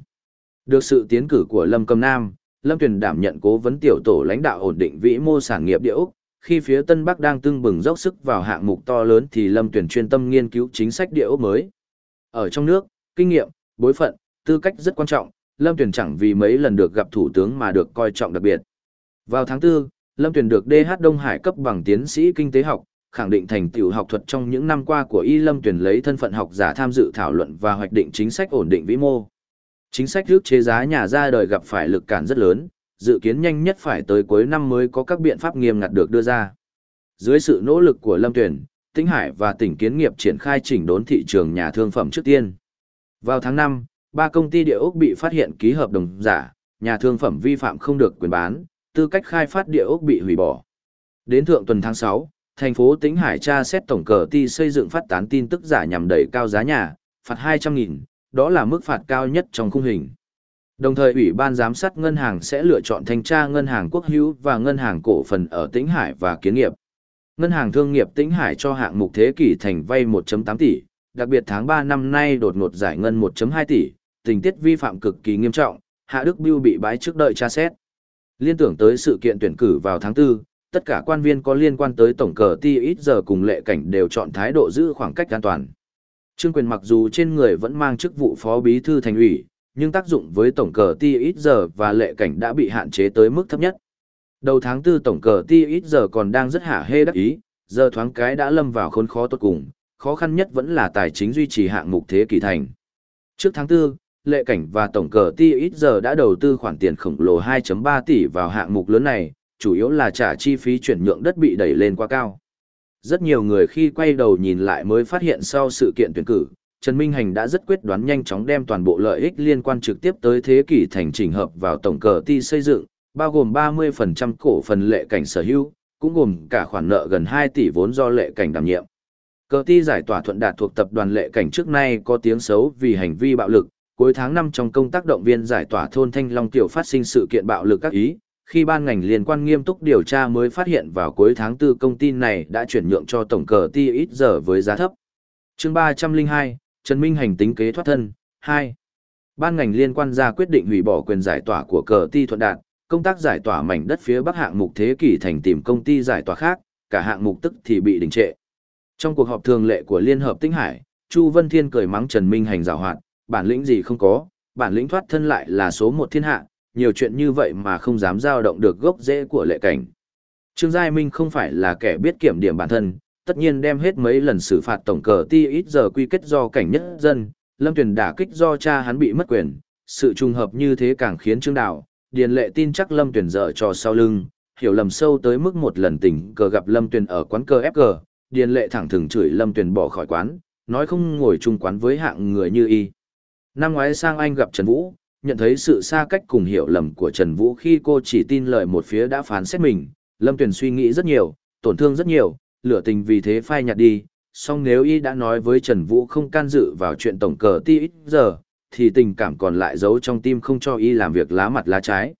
Được sự tiến cử của Lâm Cầm Nam, Lâm Tuyền đảm nhận cố vấn tiểu tổ lãnh đạo ổn định vĩ mô sản nghiệp địa Úc, khi phía Tân Bắc đang tưng bừng dốc sức vào hạng mục to lớn thì Lâm Tuyển chuyên tâm nghiên cứu chính sách địa ốc mới. Ở trong nước, kinh nghiệm, bối phận, tư cách rất quan trọng, Lâm Tuyển chẳng vì mấy lần được gặp thủ tướng mà được coi trọng đặc biệt. Vào tháng 4, Lâm Tuyển được DH Đông Hải cấp bằng tiến sĩ kinh tế học, khẳng định thành tựu học thuật trong những năm qua của Y Lâm Tuyển lấy thân phận học giả tham dự thảo luận và hoạch định chính sách ổn định vĩ mô. Chính sách rước chế giá nhà ra đời gặp phải lực cản rất lớn, dự kiến nhanh nhất phải tới cuối năm mới có các biện pháp nghiêm ngặt được đưa ra. Dưới sự nỗ lực của Lâm Tuyển, Tĩnh Hải và tỉnh kiến nghiệp triển khai chỉnh đốn thị trường nhà thương phẩm trước tiên. Vào tháng 5, ba công ty địa ốc bị phát hiện ký hợp đồng giả, nhà thương phẩm vi phạm không được quyền bán, tư cách khai phát địa ốc bị hủy bỏ. Đến thượng tuần tháng 6, thành phố Tĩnh Hải tra xét tổng cờ ty xây dựng phát tán tin tức giả nhằm đẩy cao giá nhà, phạt 200.000, đó là mức phạt cao nhất trong khung hình. Đồng thời Ủy ban giám sát ngân hàng sẽ lựa chọn thanh tra ngân hàng quốc hữu và ngân hàng cổ phần ở Tĩnh Hải và Kiến nghiệp. Ngân hàng thương nghiệp Tĩnh Hải cho hạng mục thế kỷ thành vay 1.8 tỷ, đặc biệt tháng 3 năm nay đột ngột giải ngân 1.2 tỷ, tình tiết vi phạm cực kỳ nghiêm trọng, Hạ Đức Biêu bị bãi trước đợi tra xét. Liên tưởng tới sự kiện tuyển cử vào tháng 4, tất cả quan viên có liên quan tới tổng cờ ti ít giờ cùng lệ cảnh đều chọn thái độ giữ khoảng cách an toàn. Trương Quyền mặc dù trên người vẫn mang chức vụ phó bí thư thành ủy, nhưng tác dụng với tổng cờ ti ít giờ và lệ cảnh đã bị hạn chế tới mức thấp nhất. Đầu tháng 4 tổng cờ ti ít giờ còn đang rất hả hê đắc ý, giờ thoáng cái đã lâm vào khốn khó tốt cùng, khó khăn nhất vẫn là tài chính duy trì hạng mục thế kỷ thành. Trước tháng 4, lệ cảnh và tổng cờ ti ít giờ đã đầu tư khoản tiền khổng lồ 2.3 tỷ vào hạng mục lớn này, chủ yếu là trả chi phí chuyển nhượng đất bị đẩy lên quá cao. Rất nhiều người khi quay đầu nhìn lại mới phát hiện sau sự kiện tuyển cử, Trần Minh Hành đã rất quyết đoán nhanh chóng đem toàn bộ lợi ích liên quan trực tiếp tới thế kỷ thành chỉnh hợp vào tổng cờ ti xây dựng, bao gồm 30% cổ phần lệ cảnh sở hữu, cũng gồm cả khoản nợ gần 2 tỷ vốn do lệ cảnh đảm nhiệm. Cờ ti giải tỏa thuận đạt thuộc tập đoàn lệ cảnh trước nay có tiếng xấu vì hành vi bạo lực, cuối tháng 5 trong công tác động viên giải tỏa thôn Thanh Long tiểu phát sinh sự kiện bạo lực các ý, khi ban ngành liên quan nghiêm túc điều tra mới phát hiện vào cuối tháng 4 công ty này đã chuyển nhượng cho tổng cờ ti ít giờ với giá thấp. chương 302, Trần Minh hành tính kế thoát thân, 2. Ban ngành liên quan ra quyết định hủy bỏ quyền giải tỏa của cờ ti thuận đạt, công tác giải tỏa mảnh đất phía bắc hạng mục thế kỷ thành tìm công ty giải tỏa khác, cả hạng mục tức thì bị đình trệ. Trong cuộc họp thường lệ của Liên hợp Tinh Hải, Chu Vân Thiên cười mắng Trần Minh hành rào hoạt, bản lĩnh gì không có, bản lĩnh thoát thân lại là số một thiên hạ, nhiều chuyện như vậy mà không dám giao động được gốc rễ của lệ cảnh. Trương Giai Minh không phải là kẻ biết kiểm điểm bản thân, tất nhiên đem hết mấy lần xử phạt tổng cờ ti ít giờ quy kết do cảnh nhất dân, Lâm Tuyền đả kích do cha hắn bị mất quyền, sự trùng hợp như thế càng khiến Trương Đào, Điền Lệ tin chắc Lâm Tuyền dở trò sau lưng, hiểu lầm sâu tới mức một lần tình cờ gặp Lâm Tuyền ở quán cờ FG, Điền Lệ thẳng thừng chửi Lâm Tuyền bỏ khỏi quán, nói không ngồi chung quán với hạng người như y. Năm ngoái sang Anh gặp Trần Vũ, nhận thấy sự xa cách cùng hiểu lầm của Trần Vũ khi cô chỉ tin lời một phía đã phán xét mình, Lâm Tuyền suy nghĩ rất nhiều, tổn thương rất nhiều, lửa tình vì thế phai nhạt đi, song nếu y đã nói với Trần Vũ không can dự vào chuyện tổng cờ ti ít giờ, thì tình cảm còn lại giấu trong tim không cho y làm việc lá mặt lá trái.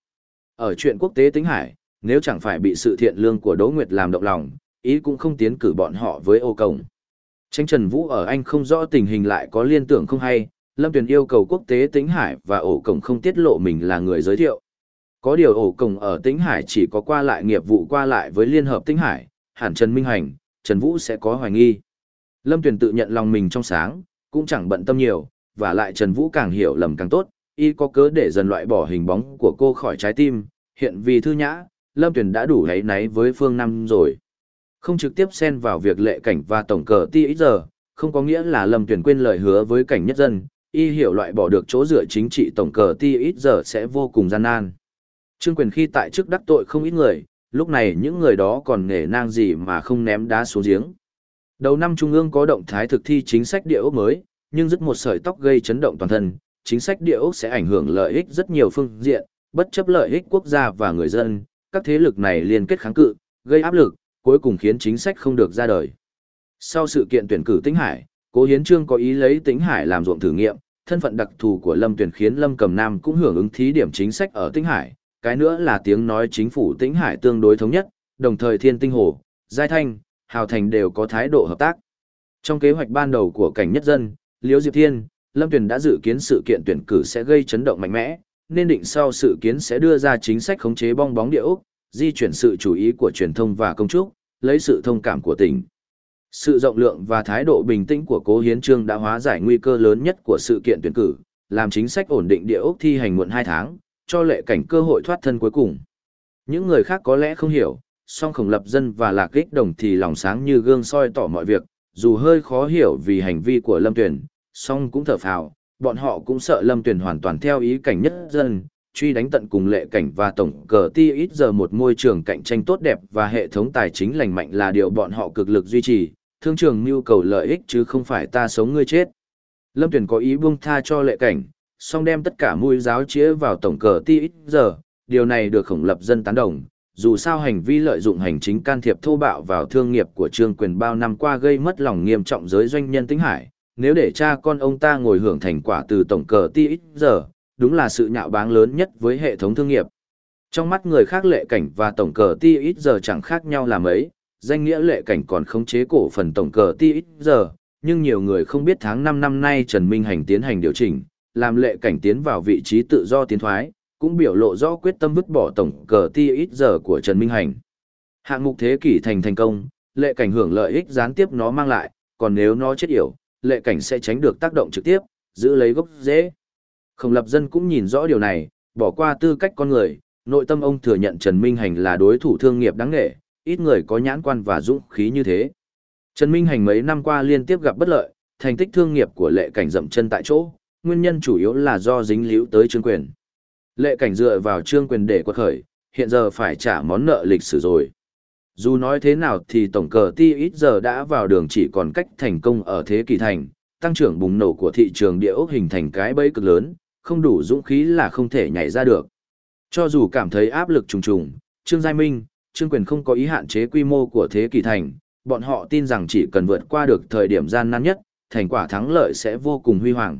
Ở chuyện quốc tế tính hải, nếu chẳng phải bị sự thiện lương của Đỗ Nguyệt làm động lòng, ý cũng không tiến cử bọn họ với ô công. Tranh Trần Vũ ở Anh không rõ tình hình lại có liên tưởng không hay, Lâm Tuyền yêu cầu quốc tế Tĩnh Hải và ổ cổng không tiết lộ mình là người giới thiệu. Có điều ổ cổng ở Tĩnh Hải chỉ có qua lại nghiệp vụ qua lại với Liên hợp Tĩnh Hải, hẳn Trần Minh Hành, Trần Vũ sẽ có hoài nghi. Lâm Tuyền tự nhận lòng mình trong sáng, cũng chẳng bận tâm nhiều, và lại Trần Vũ càng hiểu lầm càng tốt, y có cớ để dần loại bỏ hình bóng của cô khỏi trái tim, hiện vì thư nhã, Lâm Tuyền đã đủ hấy náy với Phương Nam rồi. Không trực tiếp xen vào việc lệ cảnh và tổng cờ ti ít giờ, không có nghĩa là Lâm Tuyền quên lời hứa với cảnh nhất dân, y hiểu loại bỏ được chỗ dựa chính trị tổng cờ ti ít giờ sẽ vô cùng gian nan. Trương quyền khi tại chức đắc tội không ít người, lúc này những người đó còn nghề nang gì mà không ném đá xuống giếng. Đầu năm Trung ương có động thái thực thi chính sách địa ốc mới, nhưng dứt một sợi tóc gây chấn động toàn thân, chính sách địa ốc sẽ ảnh hưởng lợi ích rất nhiều phương diện, bất chấp lợi ích quốc gia và người dân, các thế lực này liên kết kháng cự, gây áp lực, cuối cùng khiến chính sách không được ra đời. Sau sự kiện tuyển cử Tĩnh Hải, Cố Hiến Trương có ý lấy Tĩnh Hải làm ruộng thử nghiệm, thân phận đặc thù của Lâm Tuyền khiến Lâm Cầm Nam cũng hưởng ứng thí điểm chính sách ở Tĩnh Hải, cái nữa là tiếng nói chính phủ Tĩnh Hải tương đối thống nhất, đồng thời Thiên Tinh Hồ, Giai Thanh, Hào Thành đều có thái độ hợp tác. Trong kế hoạch ban đầu của cảnh nhất dân, Liễu Diệp Thiên, Lâm Tuyền đã dự kiến sự kiện tuyển cử sẽ gây chấn động mạnh mẽ, nên định sau sự kiến sẽ đưa ra chính sách khống chế bong bóng địa ốc, di chuyển sự chú ý của truyền thông và công trúc, lấy sự thông cảm của tỉnh. Sự rộng lượng và thái độ bình tĩnh của Cố Hiến Trương đã hóa giải nguy cơ lớn nhất của sự kiện tuyển cử, làm chính sách ổn định địa ốc thi hành muộn 2 tháng, cho lệ cảnh cơ hội thoát thân cuối cùng. Những người khác có lẽ không hiểu, song khổng lập dân và lạc kích đồng thì lòng sáng như gương soi tỏ mọi việc, dù hơi khó hiểu vì hành vi của Lâm Tuyển, song cũng thở phào, bọn họ cũng sợ Lâm tuyển hoàn toàn theo ý cảnh nhất dân, truy đánh tận cùng lệ cảnh và tổng cờ ti ít giờ một môi trường cạnh tranh tốt đẹp và hệ thống tài chính lành mạnh là điều bọn họ cực lực duy trì, thương trường mưu cầu lợi ích chứ không phải ta sống ngươi chết. Lâm tuyển có ý buông tha cho lệ cảnh, song đem tất cả mũi giáo chĩa vào tổng cờ ti ít giờ, điều này được khổng lập dân tán đồng. Dù sao hành vi lợi dụng hành chính can thiệp thô bạo vào thương nghiệp của trương quyền bao năm qua gây mất lòng nghiêm trọng giới doanh nhân tính hải, nếu để cha con ông ta ngồi hưởng thành quả từ tổng cờ ti ít giờ, đúng là sự nhạo báng lớn nhất với hệ thống thương nghiệp. Trong mắt người khác lệ cảnh và tổng cờ ti ít giờ chẳng khác nhau là mấy, danh nghĩa lệ cảnh còn khống chế cổ phần tổng cờ ti ít giờ, nhưng nhiều người không biết tháng 5 năm nay Trần Minh Hành tiến hành điều chỉnh, làm lệ cảnh tiến vào vị trí tự do tiến thoái, cũng biểu lộ rõ quyết tâm vứt bỏ tổng cờ ti ít giờ của Trần Minh Hành. Hạng mục thế kỷ thành thành công, lệ cảnh hưởng lợi ích gián tiếp nó mang lại, còn nếu nó chết yểu, lệ cảnh sẽ tránh được tác động trực tiếp, giữ lấy gốc dễ. Khổng lập dân cũng nhìn rõ điều này, bỏ qua tư cách con người, nội tâm ông thừa nhận Trần Minh Hành là đối thủ thương nghiệp đáng nghệ, ít người có nhãn quan và dũng khí như thế. Trần Minh Hành mấy năm qua liên tiếp gặp bất lợi, thành tích thương nghiệp của lệ cảnh dậm chân tại chỗ, nguyên nhân chủ yếu là do dính líu tới trương quyền. Lệ cảnh dựa vào trương quyền để quật khởi, hiện giờ phải trả món nợ lịch sử rồi. Dù nói thế nào thì tổng cờ ti ít giờ đã vào đường chỉ còn cách thành công ở thế kỷ thành, tăng trưởng bùng nổ của thị trường địa ốc hình thành cái bẫy cực lớn, không đủ dũng khí là không thể nhảy ra được. Cho dù cảm thấy áp lực trùng trùng, Trương Giai Minh, Trương Quyền không có ý hạn chế quy mô của thế kỷ thành, bọn họ tin rằng chỉ cần vượt qua được thời điểm gian nan nhất, thành quả thắng lợi sẽ vô cùng huy hoàng.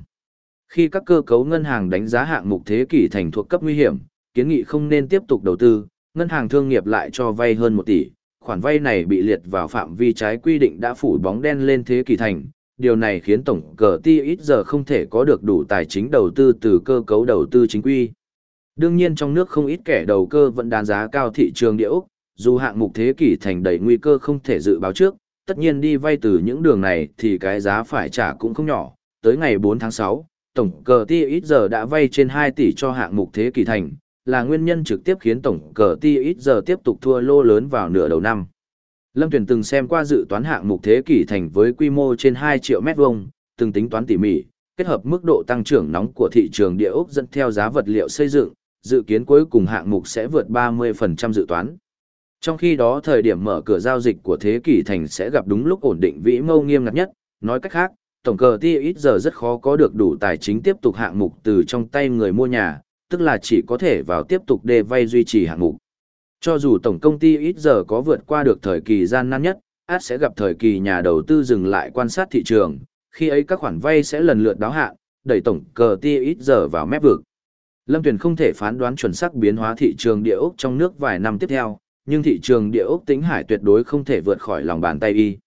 Khi các cơ cấu ngân hàng đánh giá hạng mục thế kỷ thành thuộc cấp nguy hiểm, kiến nghị không nên tiếp tục đầu tư, ngân hàng thương nghiệp lại cho vay hơn 1 tỷ, khoản vay này bị liệt vào phạm vi trái quy định đã phủ bóng đen lên thế kỷ thành. Điều này khiến tổng cờ ti ít giờ không thể có được đủ tài chính đầu tư từ cơ cấu đầu tư chính quy. Đương nhiên trong nước không ít kẻ đầu cơ vẫn đàn giá cao thị trường địa Úc, dù hạng mục thế kỷ thành đầy nguy cơ không thể dự báo trước, tất nhiên đi vay từ những đường này thì cái giá phải trả cũng không nhỏ. Tới ngày 4 tháng 6, tổng cờ ti ít giờ đã vay trên 2 tỷ cho hạng mục thế kỷ thành, là nguyên nhân trực tiếp khiến tổng cờ ti ít giờ tiếp tục thua lô lớn vào nửa đầu năm. Lâm Tuyền từng xem qua dự toán hạng mục thế kỷ thành với quy mô trên 2 triệu mét vuông, từng tính toán tỉ mỉ, kết hợp mức độ tăng trưởng nóng của thị trường địa ốc dẫn theo giá vật liệu xây dựng, dự kiến cuối cùng hạng mục sẽ vượt 30% dự toán. Trong khi đó thời điểm mở cửa giao dịch của thế kỷ thành sẽ gặp đúng lúc ổn định vĩ mâu nghiêm ngặt nhất, nói cách khác, tổng cờ ti ít giờ rất khó có được đủ tài chính tiếp tục hạng mục từ trong tay người mua nhà, tức là chỉ có thể vào tiếp tục đề vay duy trì hạng mục. Cho dù tổng công ty ít giờ có vượt qua được thời kỳ gian nan nhất, át sẽ gặp thời kỳ nhà đầu tư dừng lại quan sát thị trường, khi ấy các khoản vay sẽ lần lượt đáo hạn, đẩy tổng cờ ti ít giờ vào mép vực. Lâm Tuyền không thể phán đoán chuẩn xác biến hóa thị trường địa ốc trong nước vài năm tiếp theo, nhưng thị trường địa ốc tính hải tuyệt đối không thể vượt khỏi lòng bàn tay y.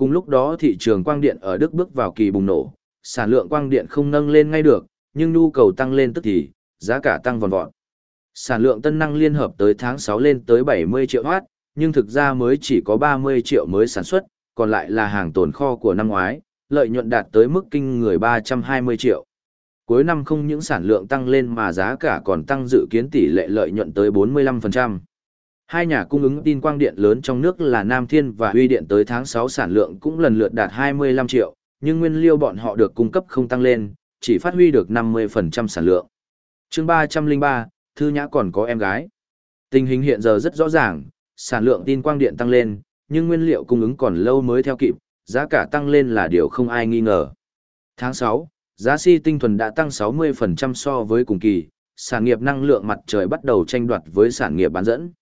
Cùng lúc đó thị trường quang điện ở Đức bước vào kỳ bùng nổ, sản lượng quang điện không nâng lên ngay được, nhưng nhu cầu tăng lên tức thì, giá cả tăng vòn vọt. Sản lượng tân năng liên hợp tới tháng 6 lên tới 70 triệu watt, nhưng thực ra mới chỉ có 30 triệu mới sản xuất, còn lại là hàng tồn kho của năm ngoái, lợi nhuận đạt tới mức kinh người 320 triệu. Cuối năm không những sản lượng tăng lên mà giá cả còn tăng dự kiến tỷ lệ lợi nhuận tới 45%. Hai nhà cung ứng tin quang điện lớn trong nước là Nam Thiên và Huy Điện tới tháng 6 sản lượng cũng lần lượt đạt 25 triệu, nhưng nguyên liêu bọn họ được cung cấp không tăng lên, chỉ phát huy được 50% sản lượng. Chương ba trăm linh ba thư nhã còn có em gái. Tình hình hiện giờ rất rõ ràng sản lượng tin quang điện tăng lên nhưng nguyên liệu cung ứng còn lâu mới theo kịp giá cả tăng lên là điều không ai nghi ngờ. Tháng sáu giá si tinh thuần đã tăng 60% so với cùng kỳ sản nghiệp năng lượng mặt trời bắt đầu tranh đoạt với sản nghiệp bán dẫn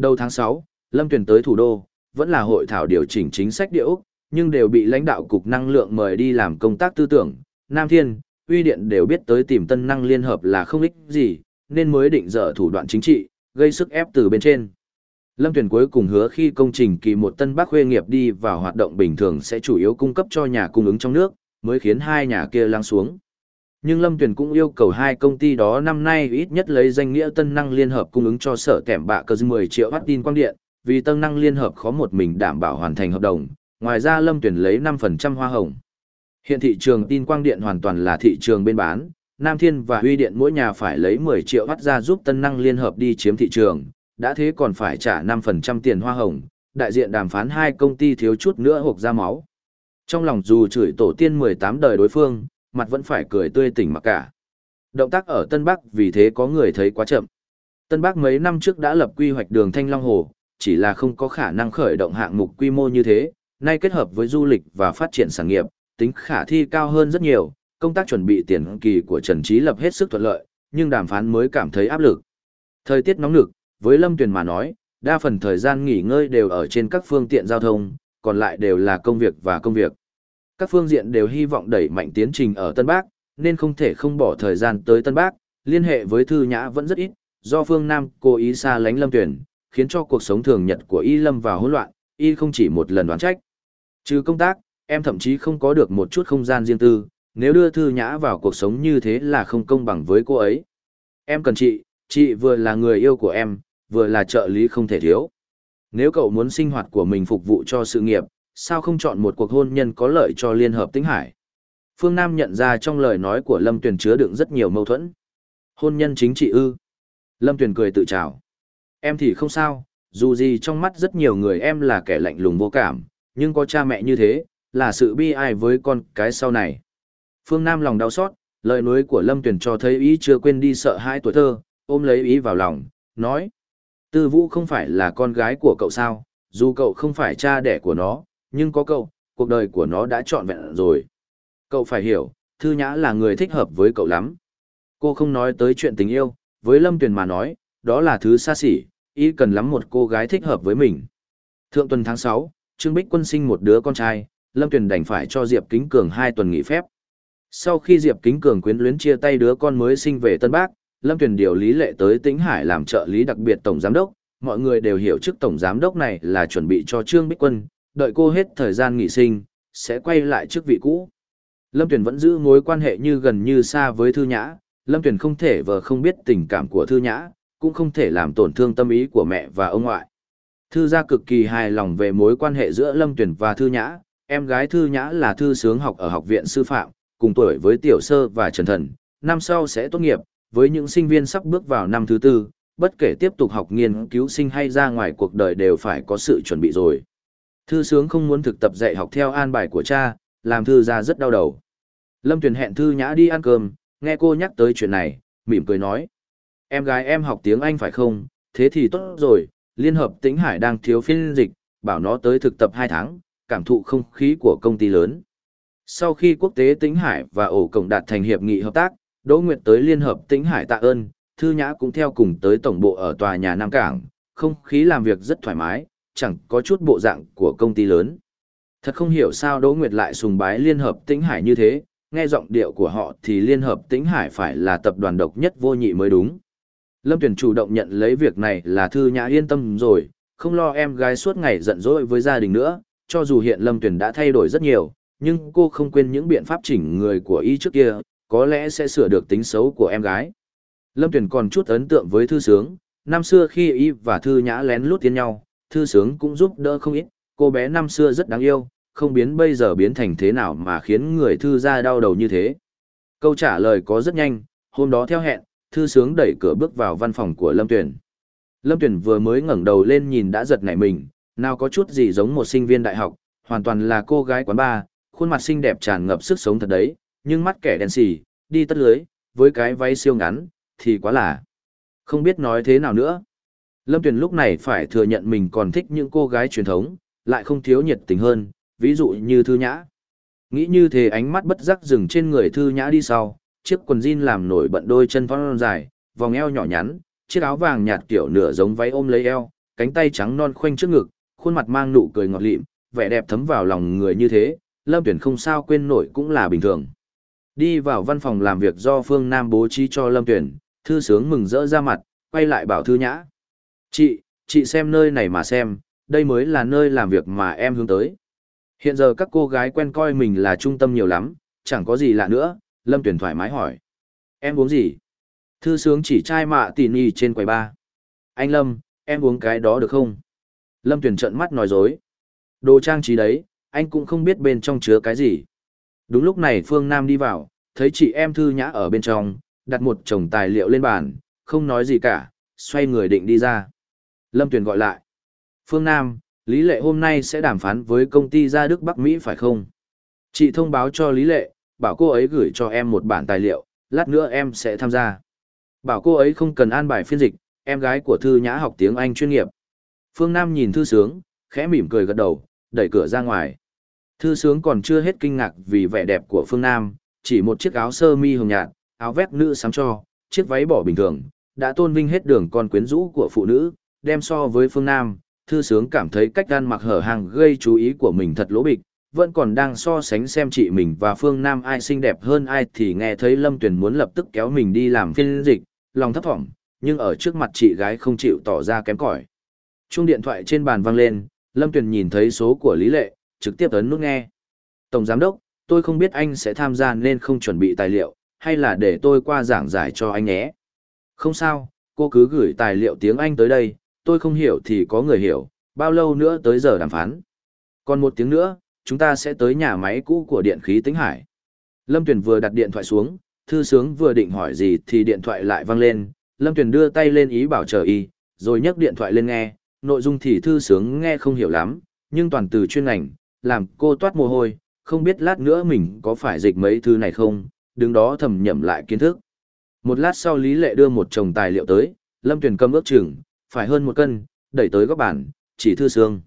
đầu tháng sáu lâm tuyền tới thủ đô vẫn là hội thảo điều chỉnh chính sách địa úc nhưng đều bị lãnh đạo cục năng lượng mời đi làm công tác tư tưởng nam thiên uy điện đều biết tới tìm tân năng liên hợp là không ích gì, nên mới định dở thủ đoạn chính trị, gây sức ép từ bên trên. Lâm Tuyền cuối cùng hứa khi công trình kỳ một tân bác khuê nghiệp đi vào hoạt động bình thường sẽ chủ yếu cung cấp cho nhà cung ứng trong nước, mới khiến hai nhà kia lăng xuống. Nhưng Lâm Tuyền cũng yêu cầu hai công ty đó năm nay ít nhất lấy danh nghĩa tân năng liên hợp cung ứng cho sở kẻm bạ cơ 10 triệu watt tin quang điện, vì tân năng liên hợp khó một mình đảm bảo hoàn thành hợp đồng, ngoài ra Lâm Tuyền lấy 5% hoa hồng. Hiện thị trường tin quang điện hoàn toàn là thị trường bên bán, Nam Thiên và Huy Điện mỗi nhà phải lấy 10 triệu watt ra giúp tân năng liên hợp đi chiếm thị trường, đã thế còn phải trả 5% tiền hoa hồng, đại diện đàm phán hai công ty thiếu chút nữa hộp ra máu. Trong lòng dù chửi tổ tiên 18 đời đối phương, mặt vẫn phải cười tươi tỉnh mặc cả. Động tác ở Tân Bắc vì thế có người thấy quá chậm. Tân Bắc mấy năm trước đã lập quy hoạch đường Thanh Long Hồ, chỉ là không có khả năng khởi động hạng mục quy mô như thế, nay kết hợp với du lịch và phát triển sản nghiệp, tính khả thi cao hơn rất nhiều, công tác chuẩn bị tiền kỳ của Trần Trí Lập hết sức thuận lợi, nhưng đàm phán mới cảm thấy áp lực. Thời tiết nóng nực, với Lâm Tuyền mà nói, đa phần thời gian nghỉ ngơi đều ở trên các phương tiện giao thông, còn lại đều là công việc và công việc. Các phương diện đều hy vọng đẩy mạnh tiến trình ở Tân Bắc, nên không thể không bỏ thời gian tới Tân Bắc, liên hệ với Thư Nhã vẫn rất ít, do phương Nam cố ý xa lánh Lâm Tuyền, khiến cho cuộc sống thường nhật của y lâm vào hỗn loạn, y không chỉ một lần đoán trách. Trừ công tác, em thậm chí không có được một chút không gian riêng tư, nếu đưa Thư Nhã vào cuộc sống như thế là không công bằng với cô ấy. Em cần chị, chị vừa là người yêu của em, vừa là trợ lý không thể thiếu. Nếu cậu muốn sinh hoạt của mình phục vụ cho sự nghiệp, sao không chọn một cuộc hôn nhân có lợi cho Liên Hợp Tĩnh Hải? Phương Nam nhận ra trong lời nói của Lâm Tuyền chứa đựng rất nhiều mâu thuẫn. Hôn nhân chính trị ư. Lâm Tuyền cười tự chào. Em thì không sao, dù gì trong mắt rất nhiều người em là kẻ lạnh lùng vô cảm, nhưng có cha mẹ như thế, là sự bi ai với con cái sau này. Phương Nam lòng đau xót, lời nói của Lâm Tuyền cho thấy ý chưa quên đi sợ hai tuổi thơ, ôm lấy ý vào lòng, nói. Tư Vũ không phải là con gái của cậu sao, dù cậu không phải cha đẻ của nó, nhưng có cậu, cuộc đời của nó đã trọn vẹn rồi. Cậu phải hiểu, Thư Nhã là người thích hợp với cậu lắm. Cô không nói tới chuyện tình yêu, với Lâm Tuyền mà nói, đó là thứ xa xỉ, ý cần lắm một cô gái thích hợp với mình. Thượng tuần tháng 6, Trương Bích Quân sinh một đứa con trai, Lâm Tuyền đành phải cho Diệp Kính Cường hai tuần nghỉ phép. Sau khi Diệp Kính Cường quyến luyến chia tay đứa con mới sinh về Tân Bắc, Lâm Tuyền điều Lý Lệ tới Tĩnh Hải làm trợ lý đặc biệt tổng giám đốc, mọi người đều hiểu chức tổng giám đốc này là chuẩn bị cho Trương Bích Quân, đợi cô hết thời gian nghỉ sinh, sẽ quay lại chức vị cũ. Lâm Tuyền vẫn giữ mối quan hệ như gần như xa với Thư Nhã, Lâm Tuyền không thể vờ không biết tình cảm của Thư Nhã, cũng không thể làm tổn thương tâm ý của mẹ và ông ngoại. Thư gia cực kỳ hài lòng về mối quan hệ giữa Lâm Tuyền và Thư Nhã, em gái Thư Nhã là thư sướng học ở học viện sư phạm, cùng tuổi với Tiểu Sơ và Trần Thần, năm sau sẽ tốt nghiệp, với những sinh viên sắp bước vào năm thứ tư, bất kể tiếp tục học nghiên cứu sinh hay ra ngoài cuộc đời đều phải có sự chuẩn bị rồi. Thư sướng không muốn thực tập dạy học theo an bài của cha, làm thư ra rất đau đầu. Lâm Tuyền hẹn thư nhã đi ăn cơm, nghe cô nhắc tới chuyện này, mỉm cười nói. Em gái em học tiếng Anh phải không, thế thì tốt rồi, Liên hợp Tĩnh Hải đang thiếu phiên dịch, bảo nó tới thực tập 2 tháng, cảm thụ không khí của công ty lớn. Sau khi quốc tế Tĩnh Hải và ổ cổng đạt thành hiệp nghị hợp tác, Đỗ Nguyệt tới Liên Hợp Tĩnh Hải tạ ơn, Thư Nhã cũng theo cùng tới tổng bộ ở tòa nhà Nam Cảng, không khí làm việc rất thoải mái, chẳng có chút bộ dạng của công ty lớn. Thật không hiểu sao Đỗ Nguyệt lại sùng bái Liên Hợp Tĩnh Hải như thế, nghe giọng điệu của họ thì Liên Hợp Tĩnh Hải phải là tập đoàn độc nhất vô nhị mới đúng. Lâm Tuyền chủ động nhận lấy việc này là Thư Nhã yên tâm rồi, không lo em gái suốt ngày giận dỗi với gia đình nữa, cho dù hiện Lâm Tuyền đã thay đổi rất nhiều, nhưng cô không quên những biện pháp chỉnh người của y trước kia, có lẽ sẽ sửa được tính xấu của em gái. Lâm Tuyền còn chút ấn tượng với Thư Sướng, năm xưa khi y và Thư Nhã lén lút tiến nhau, Thư Sướng cũng giúp đỡ không ít, cô bé năm xưa rất đáng yêu, không biến bây giờ biến thành thế nào mà khiến người Thư ra đau đầu như thế. Câu trả lời có rất nhanh, hôm đó theo hẹn, Thư Sướng đẩy cửa bước vào văn phòng của Lâm Tuyền. Lâm Tuyền vừa mới ngẩng đầu lên nhìn đã giật nảy mình, nào có chút gì giống một sinh viên đại học, hoàn toàn là cô gái quán bar, khuôn mặt xinh đẹp tràn ngập sức sống thật đấy, nhưng mắt kẻ đen xì, đi tất lưới, với cái váy siêu ngắn, thì quá là. Không biết nói thế nào nữa. Lâm Tuyền lúc này phải thừa nhận mình còn thích những cô gái truyền thống, lại không thiếu nhiệt tình hơn, ví dụ như Thư Nhã. Nghĩ như thế ánh mắt bất giác dừng trên người Thư Nhã đi sau, chiếc quần jean làm nổi bận đôi chân vón dài, vòng eo nhỏ nhắn, chiếc áo vàng nhạt kiểu nửa giống váy ôm lấy eo, cánh tay trắng non khoanh trước ngực, khuôn mặt mang nụ cười ngọt lịm, vẻ đẹp thấm vào lòng người như thế, Lâm Tuyển không sao quên nổi cũng là bình thường. Đi vào văn phòng làm việc do Phương Nam bố trí cho Lâm Tuyển, thư sướng mừng rỡ ra mặt, quay lại bảo thư nhã. Chị, chị xem nơi này mà xem, đây mới là nơi làm việc mà em hướng tới. Hiện giờ các cô gái quen coi mình là trung tâm nhiều lắm, chẳng có gì lạ nữa, Lâm Tuyển thoải mái hỏi. Em uống gì? Thư sướng chỉ chai mạ tỉ nì trên quầy ba. Anh Lâm, em uống cái đó được không? Lâm Tuyển trợn mắt nói dối. Đồ trang trí đấy, anh cũng không biết bên trong chứa cái gì. Đúng lúc này Phương Nam đi vào, thấy chị em Thư Nhã ở bên trong, đặt một chồng tài liệu lên bàn, không nói gì cả, xoay người định đi ra. Lâm Tuyền gọi lại. Phương Nam, Lý Lệ hôm nay sẽ đàm phán với công ty gia Đức Bắc Mỹ phải không? Chị thông báo cho Lý Lệ, bảo cô ấy gửi cho em một bản tài liệu, lát nữa em sẽ tham gia. Bảo cô ấy không cần an bài phiên dịch, em gái của thư nhã học tiếng Anh chuyên nghiệp. Phương Nam nhìn thư sướng, khẽ mỉm cười gật đầu, đẩy cửa ra ngoài. Thư sướng còn chưa hết kinh ngạc vì vẻ đẹp của Phương Nam, chỉ một chiếc áo sơ mi hồng nhạt, áo vest nữ sắm cho, chiếc váy bỏ bình thường, đã tôn vinh hết đường con quyến rũ của phụ nữ, đem so với Phương Nam, thư sướng cảm thấy cách ăn mặc hở hàng gây chú ý của mình thật lỗ bịch, vẫn còn đang so sánh xem chị mình và Phương Nam ai xinh đẹp hơn ai thì nghe thấy Lâm Tuyền muốn lập tức kéo mình đi làm phiên dịch, lòng thấp thỏm, nhưng ở trước mặt chị gái không chịu tỏ ra kém cỏi. Chuông điện thoại trên bàn vang lên, Lâm Tuyền nhìn thấy số của Lý Lệ, trực tiếp ấn nút nghe. Tổng Giám Đốc, tôi không biết anh sẽ tham gia nên không chuẩn bị tài liệu, hay là để tôi qua giảng giải cho anh nhé. Không sao, cô cứ gửi tài liệu tiếng Anh tới đây, tôi không hiểu thì có người hiểu, bao lâu nữa tới giờ đàm phán. Còn một tiếng nữa, chúng ta sẽ tới nhà máy cũ của điện khí tính hải. Lâm Tuyền vừa đặt điện thoại xuống, thư sướng vừa định hỏi gì thì điện thoại lại vang lên, Lâm Tuyền đưa tay lên ý bảo chờ y, rồi nhấc điện thoại lên nghe, nội dung thì thư sướng nghe không hiểu lắm, nhưng toàn từ chuyên ngành, làm cô toát mồ hôi, không biết lát nữa mình có phải dịch mấy thứ này không, đứng đó thầm nhẩm lại kiến thức. Một lát sau Lý Lệ đưa một chồng tài liệu tới, Lâm Tuyền cầm ước chừng, phải hơn một cân, đẩy tới góc bản, chỉ thư sướng.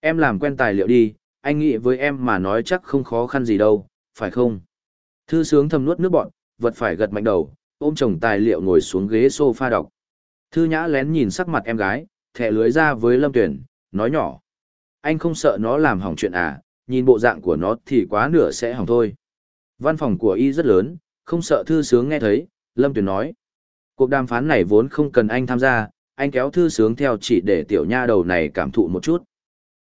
Em làm quen tài liệu đi, anh nghĩ với em mà nói chắc không khó khăn gì đâu, phải không? Thư sướng thầm nuốt nước bọn, vật phải gật mạnh đầu, ôm chồng tài liệu ngồi xuống ghế sofa đọc. Thư nhã lén nhìn sắc mặt em gái, thẻ lưới ra với Lâm Tuyển, nói nhỏ. Anh không sợ nó làm hỏng chuyện à, nhìn bộ dạng của nó thì quá nửa sẽ hỏng thôi. Văn phòng của y rất lớn, không sợ thư sướng nghe thấy, Lâm Tuyển nói. Cuộc đàm phán này vốn không cần anh tham gia, anh kéo thư sướng theo chỉ để tiểu nha đầu này cảm thụ một chút.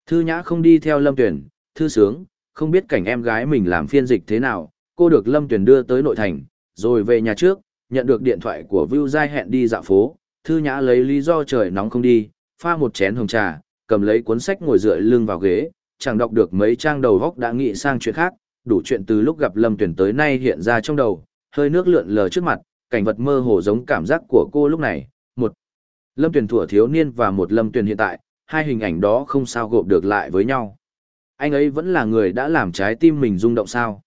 Thư nhã không đi theo Lâm Tuyển, thư sướng, không biết cảnh em gái mình làm phiên dịch thế nào, cô được Lâm Tuyển đưa tới nội thành, rồi về nhà trước, nhận được điện thoại của Vưu Giai hẹn đi dạo phố, thư nhã lấy lý do trời nóng không đi, pha một chén hồng trà, cầm lấy cuốn sách ngồi dựa lưng vào ghế, chẳng đọc được mấy trang đầu góc đã nghĩ sang chuyện khác, đủ chuyện từ lúc gặp Lâm Tuyển tới nay hiện ra trong đầu, hơi nước lượn lờ trước mặt, cảnh vật mơ hồ giống cảm giác của cô lúc này. Một Lâm Tuyển thủa thiếu niên và một Lâm Tuyển hiện tại, hai hình ảnh đó không sao gộp được lại với nhau. Anh ấy vẫn là người đã làm trái tim mình rung động sao?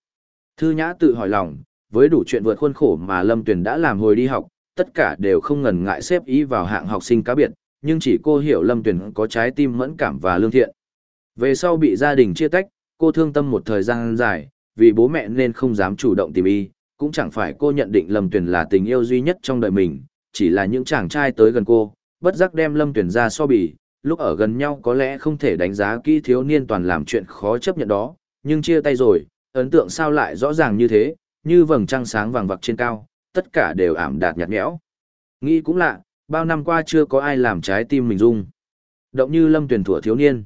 Thư Nhã tự hỏi lòng, với đủ chuyện vượt khuôn khổ mà Lâm Tuyển đã làm hồi đi học, tất cả đều không ngần ngại xếp ý vào hạng học sinh cá biệt, nhưng chỉ cô hiểu Lâm Tuyển có trái tim mẫn cảm và lương thiện. Về sau bị gia đình chia tách, cô thương tâm một thời gian dài, vì bố mẹ nên không dám chủ động tìm y, cũng chẳng phải cô nhận định Lâm Tuyền là tình yêu duy nhất trong đời mình, chỉ là những chàng trai tới gần cô, bất giác đem Lâm Tuyển ra so bì, lúc ở gần nhau có lẽ không thể đánh giá kỹ thiếu niên toàn làm chuyện khó chấp nhận đó, nhưng chia tay rồi, ấn tượng sao lại rõ ràng như thế, như vầng trăng sáng vàng vặc trên cao, tất cả đều ảm đạt nhạt nhẽo. Nghĩ cũng lạ, bao năm qua chưa có ai làm trái tim mình rung. Động như lâm tuyển thủa thiếu niên.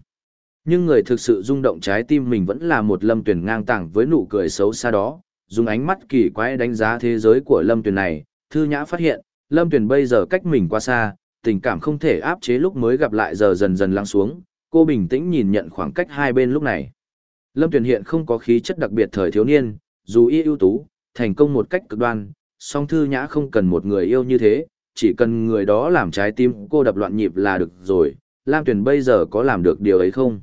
Nhưng người thực sự rung động trái tim mình vẫn là một lâm tuyển ngang tàng với nụ cười xấu xa đó, dùng ánh mắt kỳ quái đánh giá thế giới của lâm tuyển này, thư nhã phát hiện, lâm Tuyền bây giờ cách mình quá xa, tình cảm không thể áp chế lúc mới gặp lại giờ dần dần lắng xuống, cô bình tĩnh nhìn nhận khoảng cách hai bên lúc này. Lâm Tuyền hiện không có khí chất đặc biệt thời thiếu niên, dù y ưu tú, thành công một cách cực đoan, song thư nhã không cần một người yêu như thế, chỉ cần người đó làm trái tim cô đập loạn nhịp là được rồi, Lam Tuyền bây giờ có làm được điều ấy không?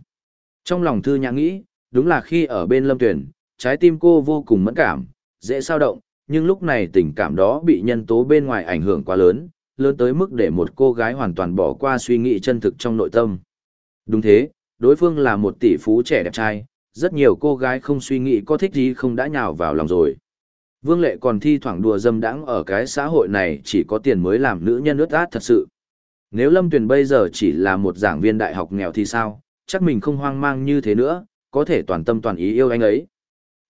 Trong lòng thư nhã nghĩ, đúng là khi ở bên Lâm Tuyền, trái tim cô vô cùng mẫn cảm, dễ sao động, nhưng lúc này tình cảm đó bị nhân tố bên ngoài ảnh hưởng quá lớn, lớn tới mức để một cô gái hoàn toàn bỏ qua suy nghĩ chân thực trong nội tâm. Đúng thế, đối phương là một tỷ phú trẻ đẹp trai, rất nhiều cô gái không suy nghĩ có thích gì không đã nhào vào lòng rồi. Vương Lệ còn thi thoảng đùa dâm đãng ở cái xã hội này chỉ có tiền mới làm nữ nhân ướt át thật sự. Nếu Lâm Tuyền bây giờ chỉ là một giảng viên đại học nghèo thì sao, chắc mình không hoang mang như thế nữa, có thể toàn tâm toàn ý yêu anh ấy.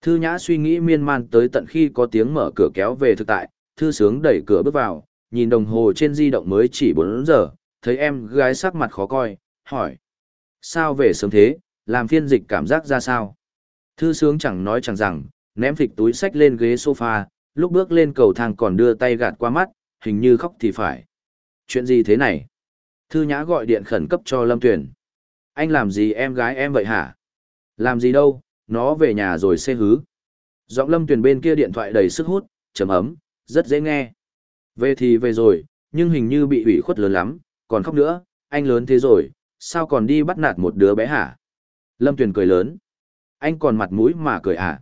Thư Nhã suy nghĩ miên man tới tận khi có tiếng mở cửa kéo về thực tại, Thư Sướng đẩy cửa bước vào, nhìn đồng hồ trên di động mới chỉ 4 giờ, thấy em gái sắc mặt khó coi, hỏi. Sao về sớm thế, làm phiên dịch cảm giác ra sao? Thư sướng chẳng nói chẳng rằng, ném phịch túi sách lên ghế sofa, lúc bước lên cầu thang còn đưa tay gạt qua mắt, hình như khóc thì phải. Chuyện gì thế này? Thư nhã gọi điện khẩn cấp cho Lâm Tuyển. Anh làm gì em gái em vậy hả? Làm gì đâu, nó về nhà rồi xê hứ. Giọng Lâm Tuyển bên kia điện thoại đầy sức hút, chấm ấm, rất dễ nghe. Về thì về rồi, nhưng hình như bị ủy khuất lớn lắm, còn khóc nữa, anh lớn thế rồi, sao còn đi bắt nạt một đứa bé hả? Lâm Tuyền cười lớn. Anh còn mặt mũi mà cười à?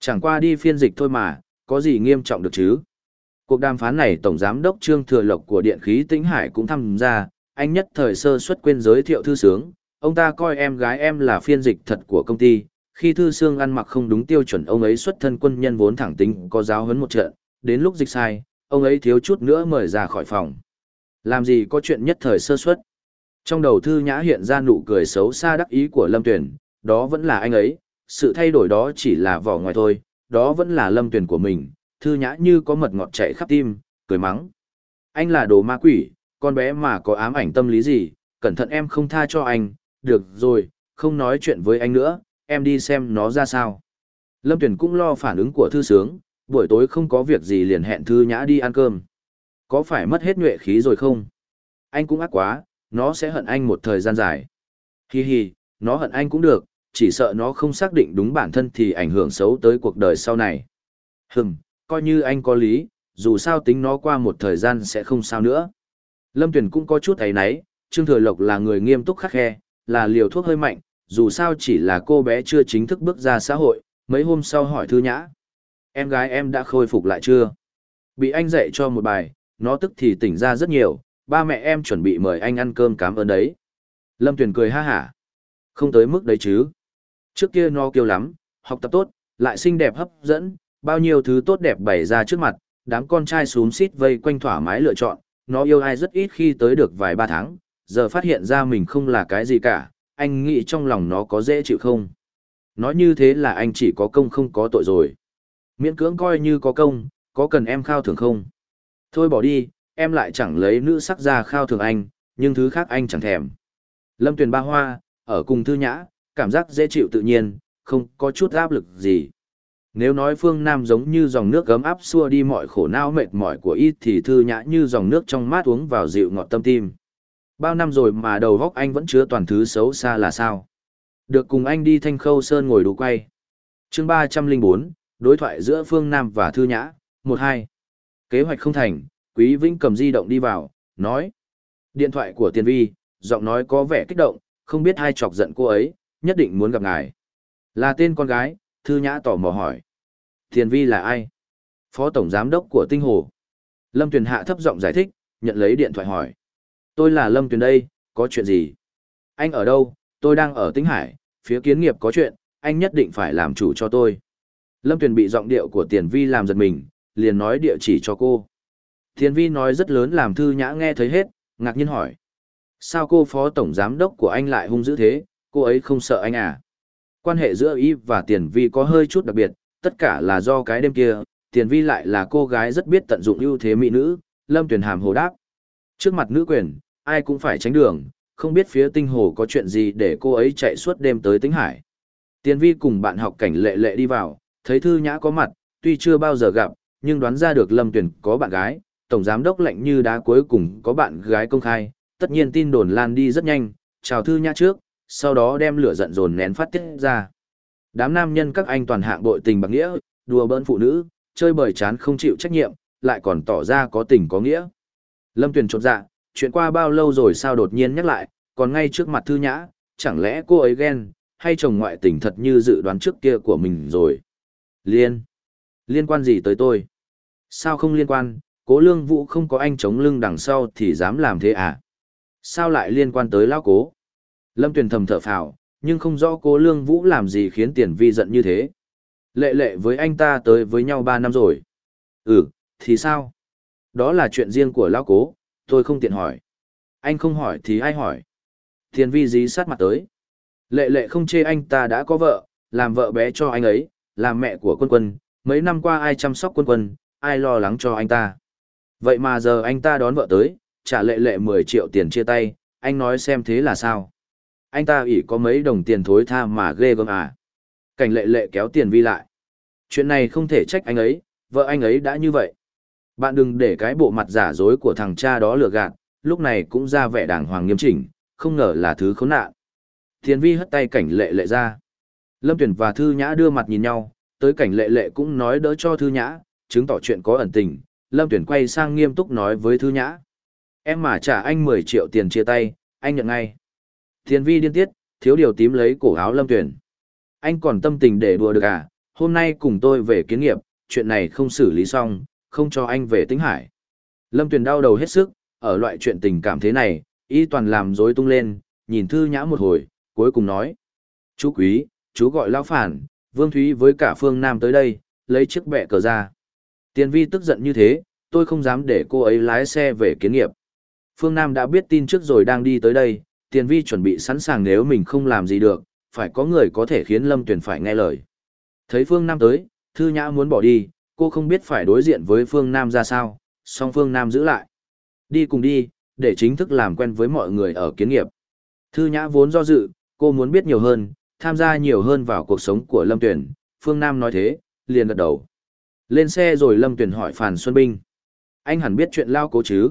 Chẳng qua đi phiên dịch thôi mà, có gì nghiêm trọng được chứ? Cuộc đàm phán này Tổng Giám đốc Trương Thừa Lộc của Điện khí Tĩnh Hải cũng tham gia, anh nhất thời sơ xuất quên giới thiệu thư sướng, ông ta coi em gái em là phiên dịch thật của công ty, khi thư xương ăn mặc không đúng tiêu chuẩn ông ấy xuất thân quân nhân vốn thẳng tính có giáo huấn một trận, đến lúc dịch sai, ông ấy thiếu chút nữa mời ra khỏi phòng. Làm gì có chuyện nhất thời sơ xuất. Trong đầu thư nhã hiện ra nụ cười xấu xa đắc ý của Lâm Tuyển, đó vẫn là anh ấy, sự thay đổi đó chỉ là vỏ ngoài thôi, đó vẫn là Lâm Tuyển của mình, thư nhã như có mật ngọt chạy khắp tim, cười mắng. Anh là đồ ma quỷ, con bé mà có ám ảnh tâm lý gì, cẩn thận em không tha cho anh, được rồi, không nói chuyện với anh nữa, em đi xem nó ra sao. Lâm Tuyển cũng lo phản ứng của thư sướng, buổi tối không có việc gì liền hẹn thư nhã đi ăn cơm. Có phải mất hết nhuệ khí rồi không? Anh cũng ác quá, nó sẽ hận anh một thời gian dài. Hi hi, nó hận anh cũng được, chỉ sợ nó không xác định đúng bản thân thì ảnh hưởng xấu tới cuộc đời sau này. Hừm, coi như anh có lý, dù sao tính nó qua một thời gian sẽ không sao nữa. Lâm Tuyền cũng có chút thấy náy, Trương Thừa Lộc là người nghiêm túc khắc khe, là liều thuốc hơi mạnh, dù sao chỉ là cô bé chưa chính thức bước ra xã hội, mấy hôm sau hỏi Thư Nhã. Em gái em đã khôi phục lại chưa? Bị anh dạy cho một bài, nó tức thì tỉnh ra rất nhiều, ba mẹ em chuẩn bị mời anh ăn cơm cảm ơn đấy. Lâm Tuyền cười ha hả. Không tới mức đấy chứ. Trước kia nó kêu lắm, học tập tốt, lại xinh đẹp hấp dẫn, bao nhiêu thứ tốt đẹp bày ra trước mặt, đám con trai xúm xít vây quanh thoải mái lựa chọn, nó yêu ai rất ít khi tới được vài ba tháng, giờ phát hiện ra mình không là cái gì cả, anh nghĩ trong lòng nó có dễ chịu không? Nói như thế là anh chỉ có công không có tội rồi. Miễn cưỡng coi như có công, có cần em khao thưởng không? Thôi bỏ đi, em lại chẳng lấy nữ sắc ra khao thưởng anh, nhưng thứ khác anh chẳng thèm. Lâm Tuyền ba hoa, ở cùng thư nhã, cảm giác dễ chịu tự nhiên, không có chút áp lực gì. Nếu nói phương Nam giống như dòng nước gấm áp xua đi mọi khổ não mệt mỏi của ít thì thư nhã như dòng nước trong mát uống vào dịu ngọt tâm tim. Bao năm rồi mà đầu góc anh vẫn chứa toàn thứ xấu xa là sao? Được cùng anh đi thanh khâu sơn ngồi đủ quay. chương ba trăm linh bốn đối thoại giữa phương Nam và thư nhã, một hai Kế hoạch không thành, Quý Vĩnh cầm di động đi vào, nói. Điện thoại của Tiền Vi, giọng nói có vẻ kích động, không biết ai chọc giận cô ấy, nhất định muốn gặp ngài. Là tên con gái, Thư Nhã tò mò hỏi. Tiền Vi là ai? Phó Tổng Giám đốc của Tinh Hồ. Lâm Tuyền Hạ thấp giọng giải thích, nhận lấy điện thoại hỏi. Tôi là Lâm Tuyền đây, có chuyện gì? Anh ở đâu? Tôi đang ở Tĩnh Hải, phía kiến nghiệp có chuyện, anh nhất định phải làm chủ cho tôi. Lâm Tuyền bị giọng điệu của Tiền Vi làm giật mình, liền nói địa chỉ cho cô. Tiền Vi nói rất lớn làm Thư Nhã nghe thấy hết, ngạc nhiên hỏi. Sao cô phó tổng giám đốc của anh lại hung dữ thế, cô ấy không sợ anh à? Quan hệ giữa Y và Tiền Vi có hơi chút đặc biệt, tất cả là do cái đêm kia, Tiền Vi lại là cô gái rất biết tận dụng ưu thế mỹ nữ, Lâm Tuyền Hàm hồ đáp. Trước mặt nữ quyền, ai cũng phải tránh đường, không biết phía tinh hồ có chuyện gì để cô ấy chạy suốt đêm tới Tĩnh hải. Tiền Vi cùng bạn học cảnh lệ lệ đi vào, thấy Thư Nhã có mặt, tuy chưa bao giờ gặp, nhưng đoán ra được Lâm Tuyền có bạn gái, tổng giám đốc lạnh như đá cuối cùng có bạn gái công khai, tất nhiên tin đồn lan đi rất nhanh, chào Thư Nhã trước, sau đó đem lửa giận dồn nén phát tiết ra. Đám nam nhân các anh toàn hạng bội tình bạc nghĩa, đùa bỡn phụ nữ, chơi bời chán không chịu trách nhiệm, lại còn tỏ ra có tình có nghĩa. Lâm Tuyền chột dạ, chuyện qua bao lâu rồi sao đột nhiên nhắc lại, còn ngay trước mặt Thư Nhã, chẳng lẽ cô ấy ghen, hay chồng ngoại tình thật như dự đoán trước kia của mình rồi. Liên. Liên quan gì tới tôi? Sao không liên quan, cố lương vũ không có anh chống lưng đằng sau thì dám làm thế à? Sao lại liên quan tới lão cố? Lâm Tuyền thầm thở phào, nhưng không rõ cố lương vũ làm gì khiến tiền vi giận như thế. Lệ lệ với anh ta tới với nhau ba năm rồi. Ừ, thì sao? Đó là chuyện riêng của lão cố, tôi không tiện hỏi. Anh không hỏi thì ai hỏi? Thiên vi dí sát mặt tới. Lệ lệ không chê anh ta đã có vợ, làm vợ bé cho anh ấy, làm mẹ của quân quân, mấy năm qua ai chăm sóc quân quân, ai lo lắng cho anh ta. Vậy mà giờ anh ta đón vợ tới, trả lệ lệ 10 triệu tiền chia tay, anh nói xem thế là sao? Anh ta ỷ có mấy đồng tiền thối tha mà ghê gớm à? Cảnh lệ lệ kéo tiền vi lại. Chuyện này không thể trách anh ấy, vợ anh ấy đã như vậy. Bạn đừng để cái bộ mặt giả dối của thằng cha đó lừa gạt, lúc này cũng ra vẻ đàng hoàng nghiêm chỉnh, không ngờ là thứ khốn nạn. Thiên vi hất tay cảnh lệ lệ ra. Lâm Tuyển và Thư Nhã đưa mặt nhìn nhau, tới cảnh lệ lệ cũng nói đỡ cho Thư Nhã, chứng tỏ chuyện có ẩn tình. Lâm Tuyển quay sang nghiêm túc nói với Thư Nhã. Em mà trả anh 10 triệu tiền chia tay, anh nhận ngay. Thiên vi điên tiết, thiếu điều tím lấy cổ áo Lâm Tuyển. Anh còn tâm tình để đùa được à, hôm nay cùng tôi về kiến nghiệp, chuyện này không xử lý xong, không cho anh về Tĩnh Hải. Lâm Tuyền đau đầu hết sức, ở loại chuyện tình cảm thế này, y toàn làm dối tung lên, nhìn Thư Nhã một hồi, cuối cùng nói. Chú quý, chú gọi lão phản, Vương Thúy với cả Phương Nam tới đây, lấy chiếc bẹ cờ ra. Tiền vi tức giận như thế, tôi không dám để cô ấy lái xe về kiến nghiệp. Phương Nam đã biết tin trước rồi đang đi tới đây, tiền vi chuẩn bị sẵn sàng nếu mình không làm gì được, phải có người có thể khiến Lâm Tuyền phải nghe lời. Thấy Phương Nam tới, Thư Nhã muốn bỏ đi, cô không biết phải đối diện với Phương Nam ra sao, song Phương Nam giữ lại. Đi cùng đi, để chính thức làm quen với mọi người ở kiến nghiệp. Thư Nhã vốn do dự, cô muốn biết nhiều hơn, tham gia nhiều hơn vào cuộc sống của Lâm Tuyền, Phương Nam nói thế, liền gật đầu. Lên xe rồi Lâm Tuyền hỏi Phàn Xuân Binh. Anh hẳn biết chuyện Lao Cố chứ?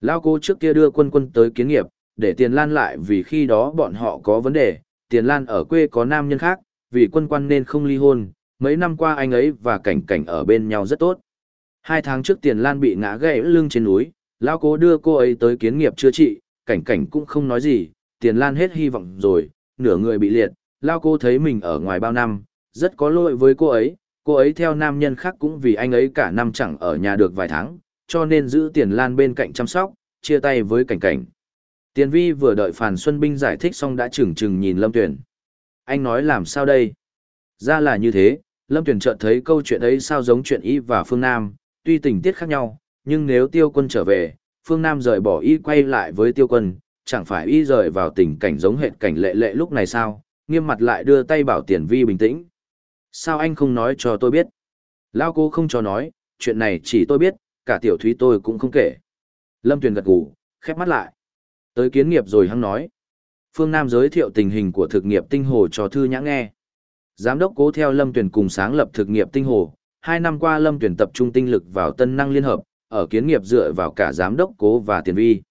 Lao Cố trước kia đưa quân quân tới kiến nghiệp, để tiền lan lại vì khi đó bọn họ có vấn đề, tiền lan ở quê có nam nhân khác, vì quân quan nên không ly hôn, mấy năm qua anh ấy và cảnh cảnh ở bên nhau rất tốt. Hai tháng trước tiền lan bị ngã gãy lưng trên núi, Lão Cố đưa cô ấy tới kiến nghiệp chữa trị, cảnh cảnh cũng không nói gì, tiền lan hết hy vọng rồi, nửa người bị liệt, Lão Cố thấy mình ở ngoài bao năm, rất có lỗi với cô ấy, cô ấy theo nam nhân khác cũng vì anh ấy cả năm chẳng ở nhà được vài tháng, cho nên giữ tiền lan bên cạnh chăm sóc, chia tay với cảnh cảnh. Tiền vi vừa đợi Phàn Xuân Binh giải thích xong đã chừng chừng nhìn Lâm Tuyển. Anh nói làm sao đây? Ra là như thế, Lâm Tuyển chợt thấy câu chuyện ấy sao giống chuyện Y và Phương Nam, tuy tình tiết khác nhau, nhưng nếu tiêu quân trở về, Phương Nam rời bỏ Y quay lại với tiêu quân, chẳng phải Y rời vào tình cảnh giống hệt cảnh lệ lệ lúc này sao, nghiêm mặt lại đưa tay bảo tiền vi bình tĩnh. Sao anh không nói cho tôi biết? Lao cô không cho nói, chuyện này chỉ tôi biết, cả tiểu thúy tôi cũng không kể. Lâm Tuyền gật gù, khép mắt lại. Tới kiến nghiệp rồi hắn nói. Phương Nam giới thiệu tình hình của thực nghiệp tinh hồ cho Thư Nhã nghe. Giám đốc cố theo Lâm Tuyền cùng sáng lập thực nghiệp tinh hồ. Hai năm qua Lâm Tuyền tập trung tinh lực vào tân năng liên hợp, ở kiến nghiệp dựa vào cả giám đốc cố và tiền vi.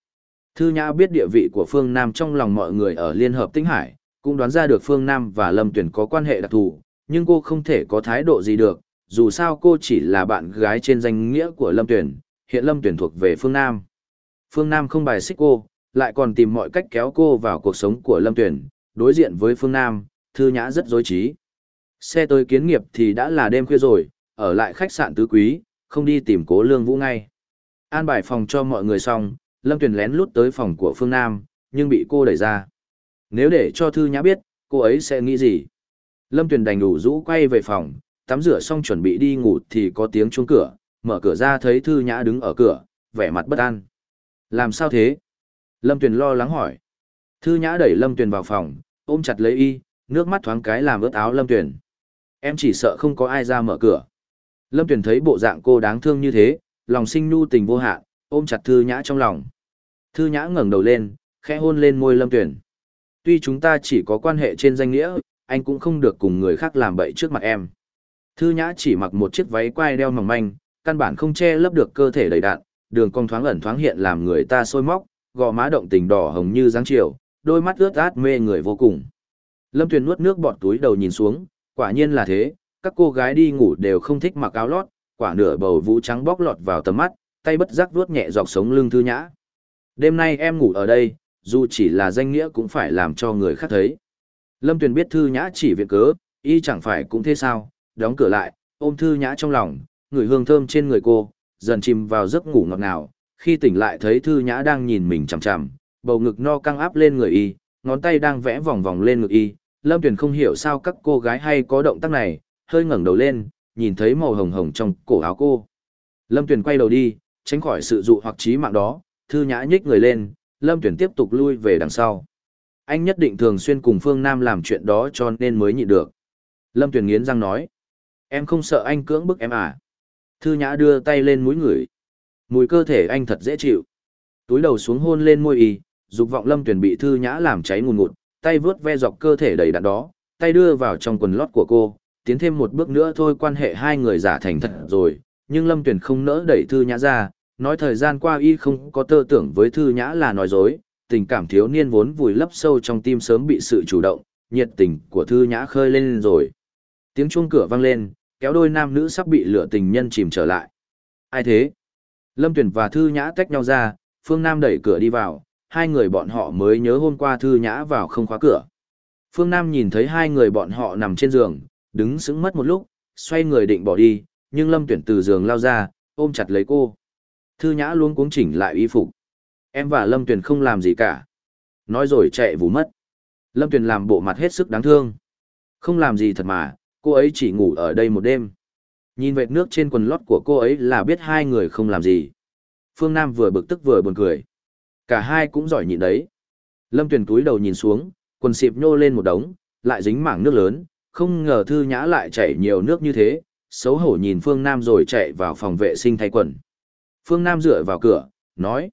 Thư Nhã biết địa vị của Phương Nam trong lòng mọi người ở Liên hợp Tinh Hải, cũng đoán ra được Phương Nam và Lâm Tuyền có quan hệ đặc thù, nhưng cô không thể có thái độ gì được, dù sao cô chỉ là bạn gái trên danh nghĩa của Lâm Tuyền, hiện Lâm Tuyền thuộc về Phương Nam. Phương Nam không bài xích cô, lại còn tìm mọi cách kéo cô vào cuộc sống của Lâm Tuyền, đối diện với Phương Nam, Thư Nhã rất dối trí. Xe tới kiến nghiệp thì đã là đêm khuya rồi, ở lại khách sạn tứ quý, không đi tìm cố lương vũ ngay. An bài phòng cho mọi người xong, Lâm Tuyền lén lút tới phòng của Phương Nam, nhưng bị cô đẩy ra. Nếu để cho Thư Nhã biết, cô ấy sẽ nghĩ gì? Lâm Tuyền đành đủ rũ quay về phòng, tắm rửa xong chuẩn bị đi ngủ thì có tiếng chuông cửa, mở cửa ra thấy Thư Nhã đứng ở cửa, vẻ mặt bất an. Làm sao thế? Lâm Tuyền lo lắng hỏi. Thư Nhã đẩy Lâm Tuyền vào phòng, ôm chặt lấy y, nước mắt thoáng cái làm ướt áo Lâm Tuyền. Em chỉ sợ không có ai ra mở cửa. Lâm Tuyền thấy bộ dạng cô đáng thương như thế, lòng sinh nhu tình vô hạn, ôm chặt Thư Nhã trong lòng. Thư Nhã ngẩng đầu lên, khẽ hôn lên môi Lâm Tuyền. Tuy chúng ta chỉ có quan hệ trên danh nghĩa, anh cũng không được cùng người khác làm bậy trước mặt em. Thư Nhã chỉ mặc một chiếc váy quai đeo mỏng manh, căn bản không che lấp được cơ thể đầy đạn, đường cong thoáng ẩn thoáng hiện làm người ta sôi móc, gò má động tình đỏ hồng như dáng chiều, đôi mắt ướt át mê người vô cùng. Lâm Tuyền nuốt nước bọt túi đầu nhìn xuống, quả nhiên là thế, các cô gái đi ngủ đều không thích mặc áo lót, quả nửa bầu vũ trắng bóc lọt vào tầm mắt, tay bất giác vuốt nhẹ dọc sống lưng Thư Nhã. Đêm nay em ngủ ở đây, dù chỉ là danh nghĩa cũng phải làm cho người khác thấy. Lâm Tuyền biết Thư Nhã chỉ viện cớ, y chẳng phải cũng thế sao, đóng cửa lại, ôm Thư Nhã trong lòng, người hương thơm trên người cô, dần chìm vào giấc ngủ ngọt ngào, khi tỉnh lại thấy Thư Nhã đang nhìn mình chằm chằm, bầu ngực no căng áp lên người y, ngón tay đang vẽ vòng vòng lên ngực y. Lâm Tuyền không hiểu sao các cô gái hay có động tác này, hơi ngẩng đầu lên, nhìn thấy màu hồng hồng trong cổ áo cô. Lâm Tuyền quay đầu đi, tránh khỏi sự dụ hoặc trí mạng đó, Thư Nhã nhích người lên, Lâm Tuyền tiếp tục lui về đằng sau. Anh nhất định thường xuyên cùng Phương Nam làm chuyện đó cho nên mới nhịn được. Lâm Tuyền nghiến răng nói. Em không sợ anh cưỡng bức em à? Thư Nhã đưa tay lên mũi ngửi. Mùi cơ thể anh thật dễ chịu. Túi đầu xuống hôn lên môi y, dục vọng Lâm Tuyền bị Thư Nhã làm cháy ngùn ngụt, tay vướt ve dọc cơ thể đầy đặn đó, tay đưa vào trong quần lót của cô, tiến thêm một bước nữa thôi quan hệ hai người giả thành thật rồi, nhưng Lâm Tuyền không nỡ đẩy Thư Nhã ra, nói thời gian qua y không có tơ tưởng với Thư Nhã là nói dối, tình cảm thiếu niên vốn vùi lấp sâu trong tim sớm bị sự chủ động, nhiệt tình của Thư Nhã khơi lên rồi. Tiếng chuông cửa vang lên, kéo đôi nam nữ sắp bị lửa tình nhân chìm trở lại. Ai thế? Lâm Tuyền và Thư Nhã tách nhau ra, Phương Nam đẩy cửa đi vào, hai người bọn họ mới nhớ hôm qua Thư Nhã vào không khóa cửa. Phương Nam nhìn thấy hai người bọn họ nằm trên giường, đứng sững mất một lúc, xoay người định bỏ đi, nhưng Lâm Tuyển từ giường lao ra, ôm chặt lấy cô. Thư Nhã luôn cuống chỉnh lại y phục. Em và Lâm Tuyển không làm gì cả. Nói rồi chạy vù mất. Lâm Tuyển làm bộ mặt hết sức đáng thương. Không làm gì thật mà, cô ấy chỉ ngủ ở đây một đêm. Nhìn vệt nước trên quần lót của cô ấy là biết hai người không làm gì. Phương Nam vừa bực tức vừa buồn cười. Cả hai cũng giỏi nhịn đấy. Lâm Tuyền túi đầu nhìn xuống, quần xịp nhô lên một đống, lại dính mảng nước lớn, không ngờ Thư Nhã lại chảy nhiều nước như thế, xấu hổ nhìn Phương Nam rồi chạy vào phòng vệ sinh thay quần. Phương Nam dựa vào cửa, nói,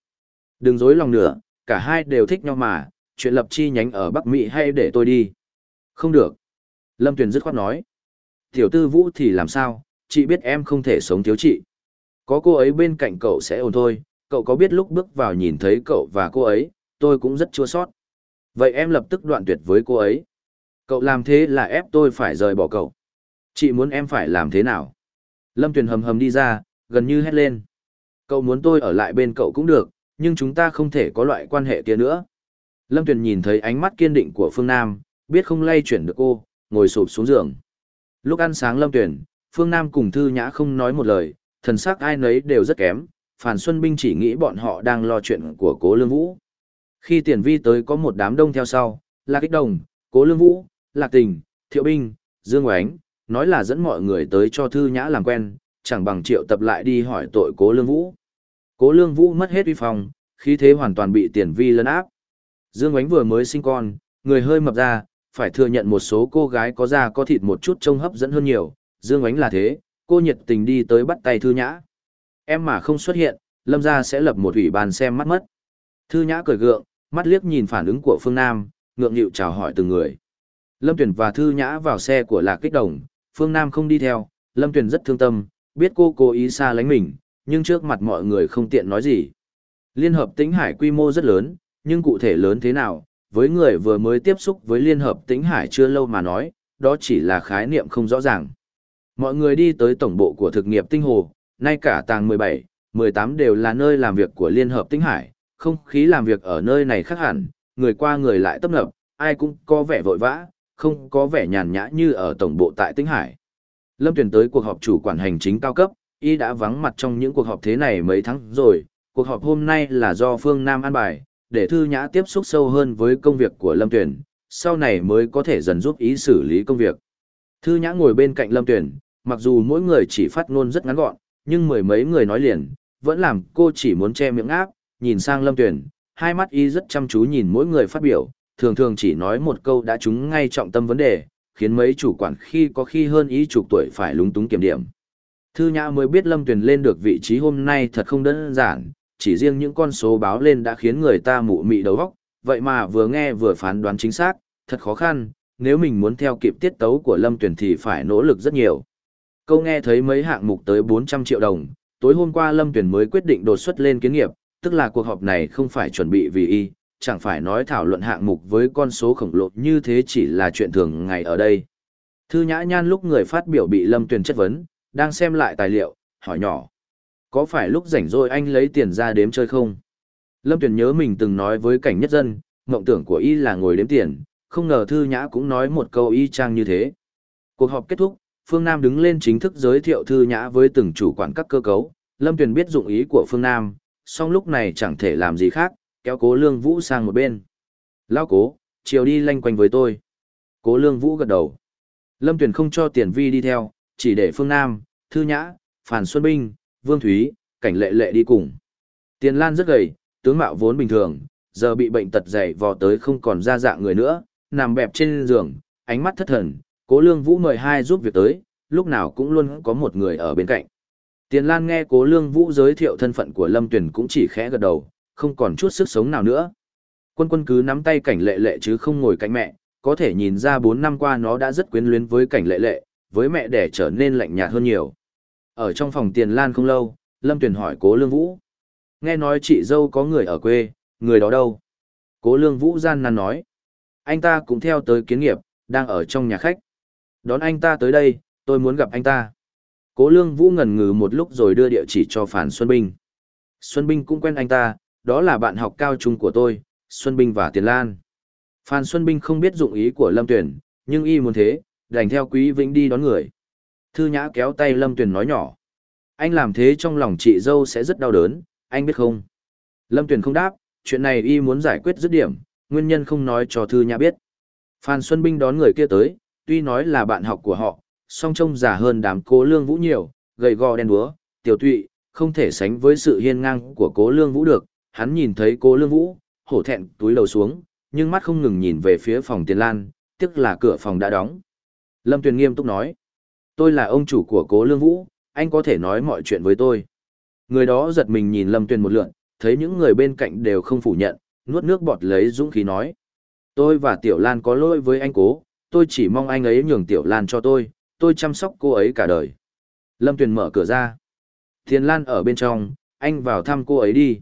đừng dối lòng nữa, cả hai đều thích nhau mà, chuyện lập chi nhánh ở Bắc Mỹ hay để tôi đi. Không được. Lâm Tuyền dứt khoát nói, tiểu tư vũ thì làm sao, chị biết em không thể sống thiếu chị. Có cô ấy bên cạnh cậu sẽ ổn thôi, cậu có biết lúc bước vào nhìn thấy cậu và cô ấy, tôi cũng rất chua sót. Vậy em lập tức đoạn tuyệt với cô ấy. Cậu làm thế là ép tôi phải rời bỏ cậu. Chị muốn em phải làm thế nào? Lâm Tuyền hầm hầm đi ra, gần như hét lên. Cậu muốn tôi ở lại bên cậu cũng được, nhưng chúng ta không thể có loại quan hệ kia nữa. Lâm Tuyền nhìn thấy ánh mắt kiên định của Phương Nam, biết không lay chuyển được cô, ngồi sụp xuống giường. Lúc ăn sáng Lâm Tuyền, Phương Nam cùng Thư Nhã không nói một lời, thần sắc ai nấy đều rất kém, Phản Xuân Binh chỉ nghĩ bọn họ đang lo chuyện của Cố Lương Vũ. Khi tiền vi tới có một đám đông theo sau, là kích đồng, Cố Lương Vũ, Lạc Tình, Thiệu Binh, Dương Oánh, nói là dẫn mọi người tới cho Thư Nhã làm quen, chẳng bằng triệu tập lại đi hỏi tội Cố Lương Vũ. Cố Lương Vũ mất hết uy phong, khí thế hoàn toàn bị tiền vi lấn áp. Dương Oánh vừa mới sinh con, người hơi mập ra, phải thừa nhận một số cô gái có da có thịt một chút trông hấp dẫn hơn nhiều, Dương Oánh là thế, cô nhiệt tình đi tới bắt tay Thư Nhã. Em mà không xuất hiện, Lâm gia sẽ lập một ủy ban xem mắt mất. Thư Nhã cười gượng, mắt liếc nhìn phản ứng của Phương Nam, ngượng nghịu chào hỏi từng người. Lâm Tuyền và Thư Nhã vào xe của Lạc Kích Đồng, Phương Nam không đi theo, Lâm Tuyền rất thương tâm, biết cô cố ý xa lánh mình, nhưng trước mặt mọi người không tiện nói gì. Liên hợp Tĩnh Hải quy mô rất lớn, nhưng cụ thể lớn thế nào, với người vừa mới tiếp xúc với Liên hợp Tĩnh Hải chưa lâu mà nói, đó chỉ là khái niệm không rõ ràng. Mọi người đi tới tổng bộ của thực nghiệp tinh hồ, nay cả tàng 17, 18 đều là nơi làm việc của Liên Hợp Tinh Hải, không khí làm việc ở nơi này khác hẳn, người qua người lại tấp nập, ai cũng có vẻ vội vã, không có vẻ nhàn nhã như ở tổng bộ tại Tinh Hải. Lâm Tuyền tới cuộc họp chủ quản hành chính cao cấp, y đã vắng mặt trong những cuộc họp thế này mấy tháng rồi, cuộc họp hôm nay là do Phương Nam an bài, để Thư Nhã tiếp xúc sâu hơn với công việc của Lâm Tuyền, sau này mới có thể dần giúp ý xử lý công việc. Thư Nhã ngồi bên cạnh Lâm Tuyền, mặc dù mỗi người chỉ phát ngôn rất ngắn gọn, nhưng mười mấy người nói liền, vẫn làm cô chỉ muốn che miệng áp, nhìn sang Lâm Tuyền, hai mắt y rất chăm chú nhìn mỗi người phát biểu, thường thường chỉ nói một câu đã trúng ngay trọng tâm vấn đề, khiến mấy chủ quản khi có khi hơn ý chục tuổi phải lúng túng kiểm điểm. Thư Nhã mới biết Lâm Tuyền lên được vị trí hôm nay thật không đơn giản, chỉ riêng những con số báo lên đã khiến người ta mụ mị đầu óc, vậy mà vừa nghe vừa phán đoán chính xác, thật khó khăn, nếu mình muốn theo kịp tiết tấu của Lâm Tuyền thì phải nỗ lực rất nhiều. Câu nghe thấy mấy hạng mục tới 400 triệu đồng, tối hôm qua Lâm Tuyền mới quyết định đột xuất lên kiến nghiệp, tức là cuộc họp này không phải chuẩn bị vì y, chẳng phải nói thảo luận hạng mục với con số khổng lồ như thế chỉ là chuyện thường ngày ở đây. Thư Nhã Nhan lúc người phát biểu bị Lâm Tuyền chất vấn, đang xem lại tài liệu, hỏi nhỏ. Có phải lúc rảnh rồi anh lấy tiền ra đếm chơi không? Lâm Tuyền nhớ mình từng nói với cảnh nhất dân, mộng tưởng của y là ngồi đếm tiền, không ngờ Thư Nhã cũng nói một câu y chang như thế. Cuộc họp kết thúc, Phương Nam đứng lên chính thức giới thiệu Thư Nhã với từng chủ quản các cơ cấu, Lâm Tuyền biết dụng ý của Phương Nam, song lúc này chẳng thể làm gì khác, kéo cố Lương Vũ sang một bên. Lao cố, chiều đi lanh quanh với tôi. Cố Lương Vũ gật đầu. Lâm Tuyền không cho tiền vi đi theo, chỉ để Phương Nam, Thư Nhã, Phàn Xuân Binh, Vương Thúy, Cảnh Lệ Lệ đi cùng. Tiền Lan rất gầy, tướng mạo vốn bình thường, giờ bị bệnh tật dày vò tới không còn ra dạng người nữa, nằm bẹp trên giường, ánh mắt thất thần, cố lương vũ mời hai giúp việc tới, lúc nào cũng luôn có một người ở bên cạnh. Tiền Lan nghe cố lương vũ giới thiệu thân phận của Lâm Tuyền cũng chỉ khẽ gật đầu, không còn chút sức sống nào nữa. Quân quân cứ nắm tay cảnh lệ lệ chứ không ngồi cạnh mẹ, có thể nhìn ra bốn năm qua nó đã rất quyến luyến với cảnh lệ lệ, với mẹ để trở nên lạnh nhạt hơn nhiều. Ở trong phòng Tiền Lan không lâu, Lâm Tuyền hỏi cố lương vũ. Nghe nói chị dâu có người ở quê, người đó đâu? Cố lương vũ gian nan nói. Anh ta cũng theo tới kiến nghiệp, đang ở trong nhà khách. Đón anh ta tới đây, tôi muốn gặp anh ta. Cố lương vũ ngần ngừ một lúc rồi đưa địa chỉ cho Phản Xuân Binh. Xuân Binh cũng quen anh ta, đó là bạn học cao trung của tôi, Xuân Binh và Tiền Lan. Phan Xuân Binh không biết dụng ý của Lâm Tuyển, nhưng y muốn thế, đành theo Quý Vĩnh đi đón người. Thư nhã kéo tay Lâm Tuyền nói nhỏ. Anh làm thế trong lòng chị dâu sẽ rất đau đớn, anh biết không? Lâm Tuyền không đáp, chuyện này y muốn giải quyết dứt điểm, nguyên nhân không nói cho Thư nhã biết. Phan Xuân Binh đón người kia tới, tuy nói là bạn học của họ, song trông già hơn đám cố lương vũ nhiều, gầy gò đen đúa, tiểu tụy, không thể sánh với sự hiên ngang của cố lương vũ được. Hắn nhìn thấy cố lương vũ, hổ thẹn túi đầu xuống, nhưng mắt không ngừng nhìn về phía phòng tiền lan, tức là cửa phòng đã đóng. Lâm Tuyền nghiêm túc nói, tôi là ông chủ của cố lương vũ, anh có thể nói mọi chuyện với tôi. Người đó giật mình nhìn Lâm Tuyền một lượn, thấy những người bên cạnh đều không phủ nhận, nuốt nước bọt lấy dũng khí nói. Tôi và Tiểu Lan có lỗi với anh cố, tôi chỉ mong anh ấy nhường Tiểu Lan cho tôi, tôi chăm sóc cô ấy cả đời. Lâm Tuyền mở cửa ra. Tiền Lan ở bên trong, anh vào thăm cô ấy đi.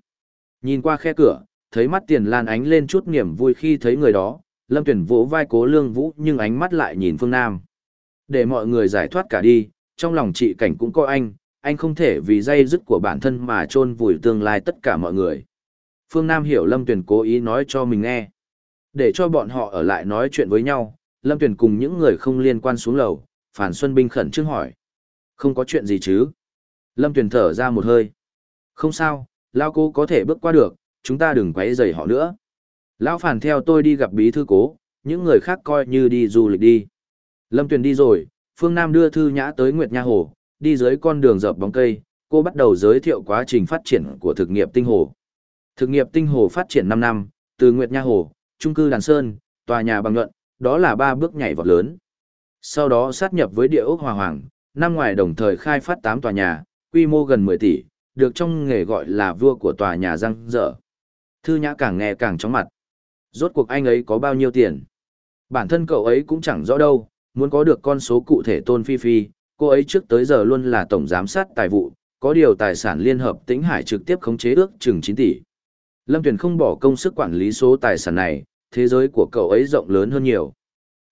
Nhìn qua khe cửa, thấy mắt Tiền Lan ánh lên chút niềm vui khi thấy người đó, Lâm Tuyền vỗ vai cố lương vũ nhưng ánh mắt lại nhìn phương Nam. Để mọi người giải thoát cả đi, trong lòng chị cảnh cũng có anh, anh không thể vì dây dứt của bản thân mà chôn vùi tương lai tất cả mọi người. Phương Nam hiểu Lâm Tuyền cố ý nói cho mình nghe. Để cho bọn họ ở lại nói chuyện với nhau, Lâm Tuyền cùng những người không liên quan xuống lầu, Phản Xuân Binh khẩn trương hỏi. Không có chuyện gì chứ? Lâm Tuyền thở ra một hơi. Không sao, Lao cô có thể bước qua được, chúng ta đừng quấy rầy họ nữa. Lão Phản theo tôi đi gặp bí thư cố, những người khác coi như đi du lịch đi. Lâm Tuyền đi rồi, Phương Nam đưa Thư Nhã tới Nguyệt Nha Hồ, đi dưới con đường dợp bóng cây, cô bắt đầu giới thiệu quá trình phát triển của thực nghiệp tinh hồ. Thực nghiệp tinh hồ phát triển 5 năm, từ Nguyệt Nha Hồ, trung cư Đàn Sơn, tòa nhà bằng luận đó là ba bước nhảy vọt lớn. Sau đó sát nhập với địa ốc Hòa Hoàng, năm ngoài đồng thời khai phát 8 tòa nhà, quy mô gần 10 tỷ, được trong nghề gọi là vua của tòa nhà răng dở. Thư Nhã càng nghe càng chóng mặt. Rốt cuộc anh ấy có bao nhiêu tiền? Bản thân cậu ấy cũng chẳng rõ đâu, muốn có được con số cụ thể tôn phi phi, cô ấy trước tới giờ luôn là tổng giám sát tài vụ, có điều tài sản liên hợp tĩnh hải trực tiếp khống chế ước chừng 9 tỷ. Lâm Tuyền không bỏ công sức quản lý số tài sản này, thế giới của cậu ấy rộng lớn hơn nhiều.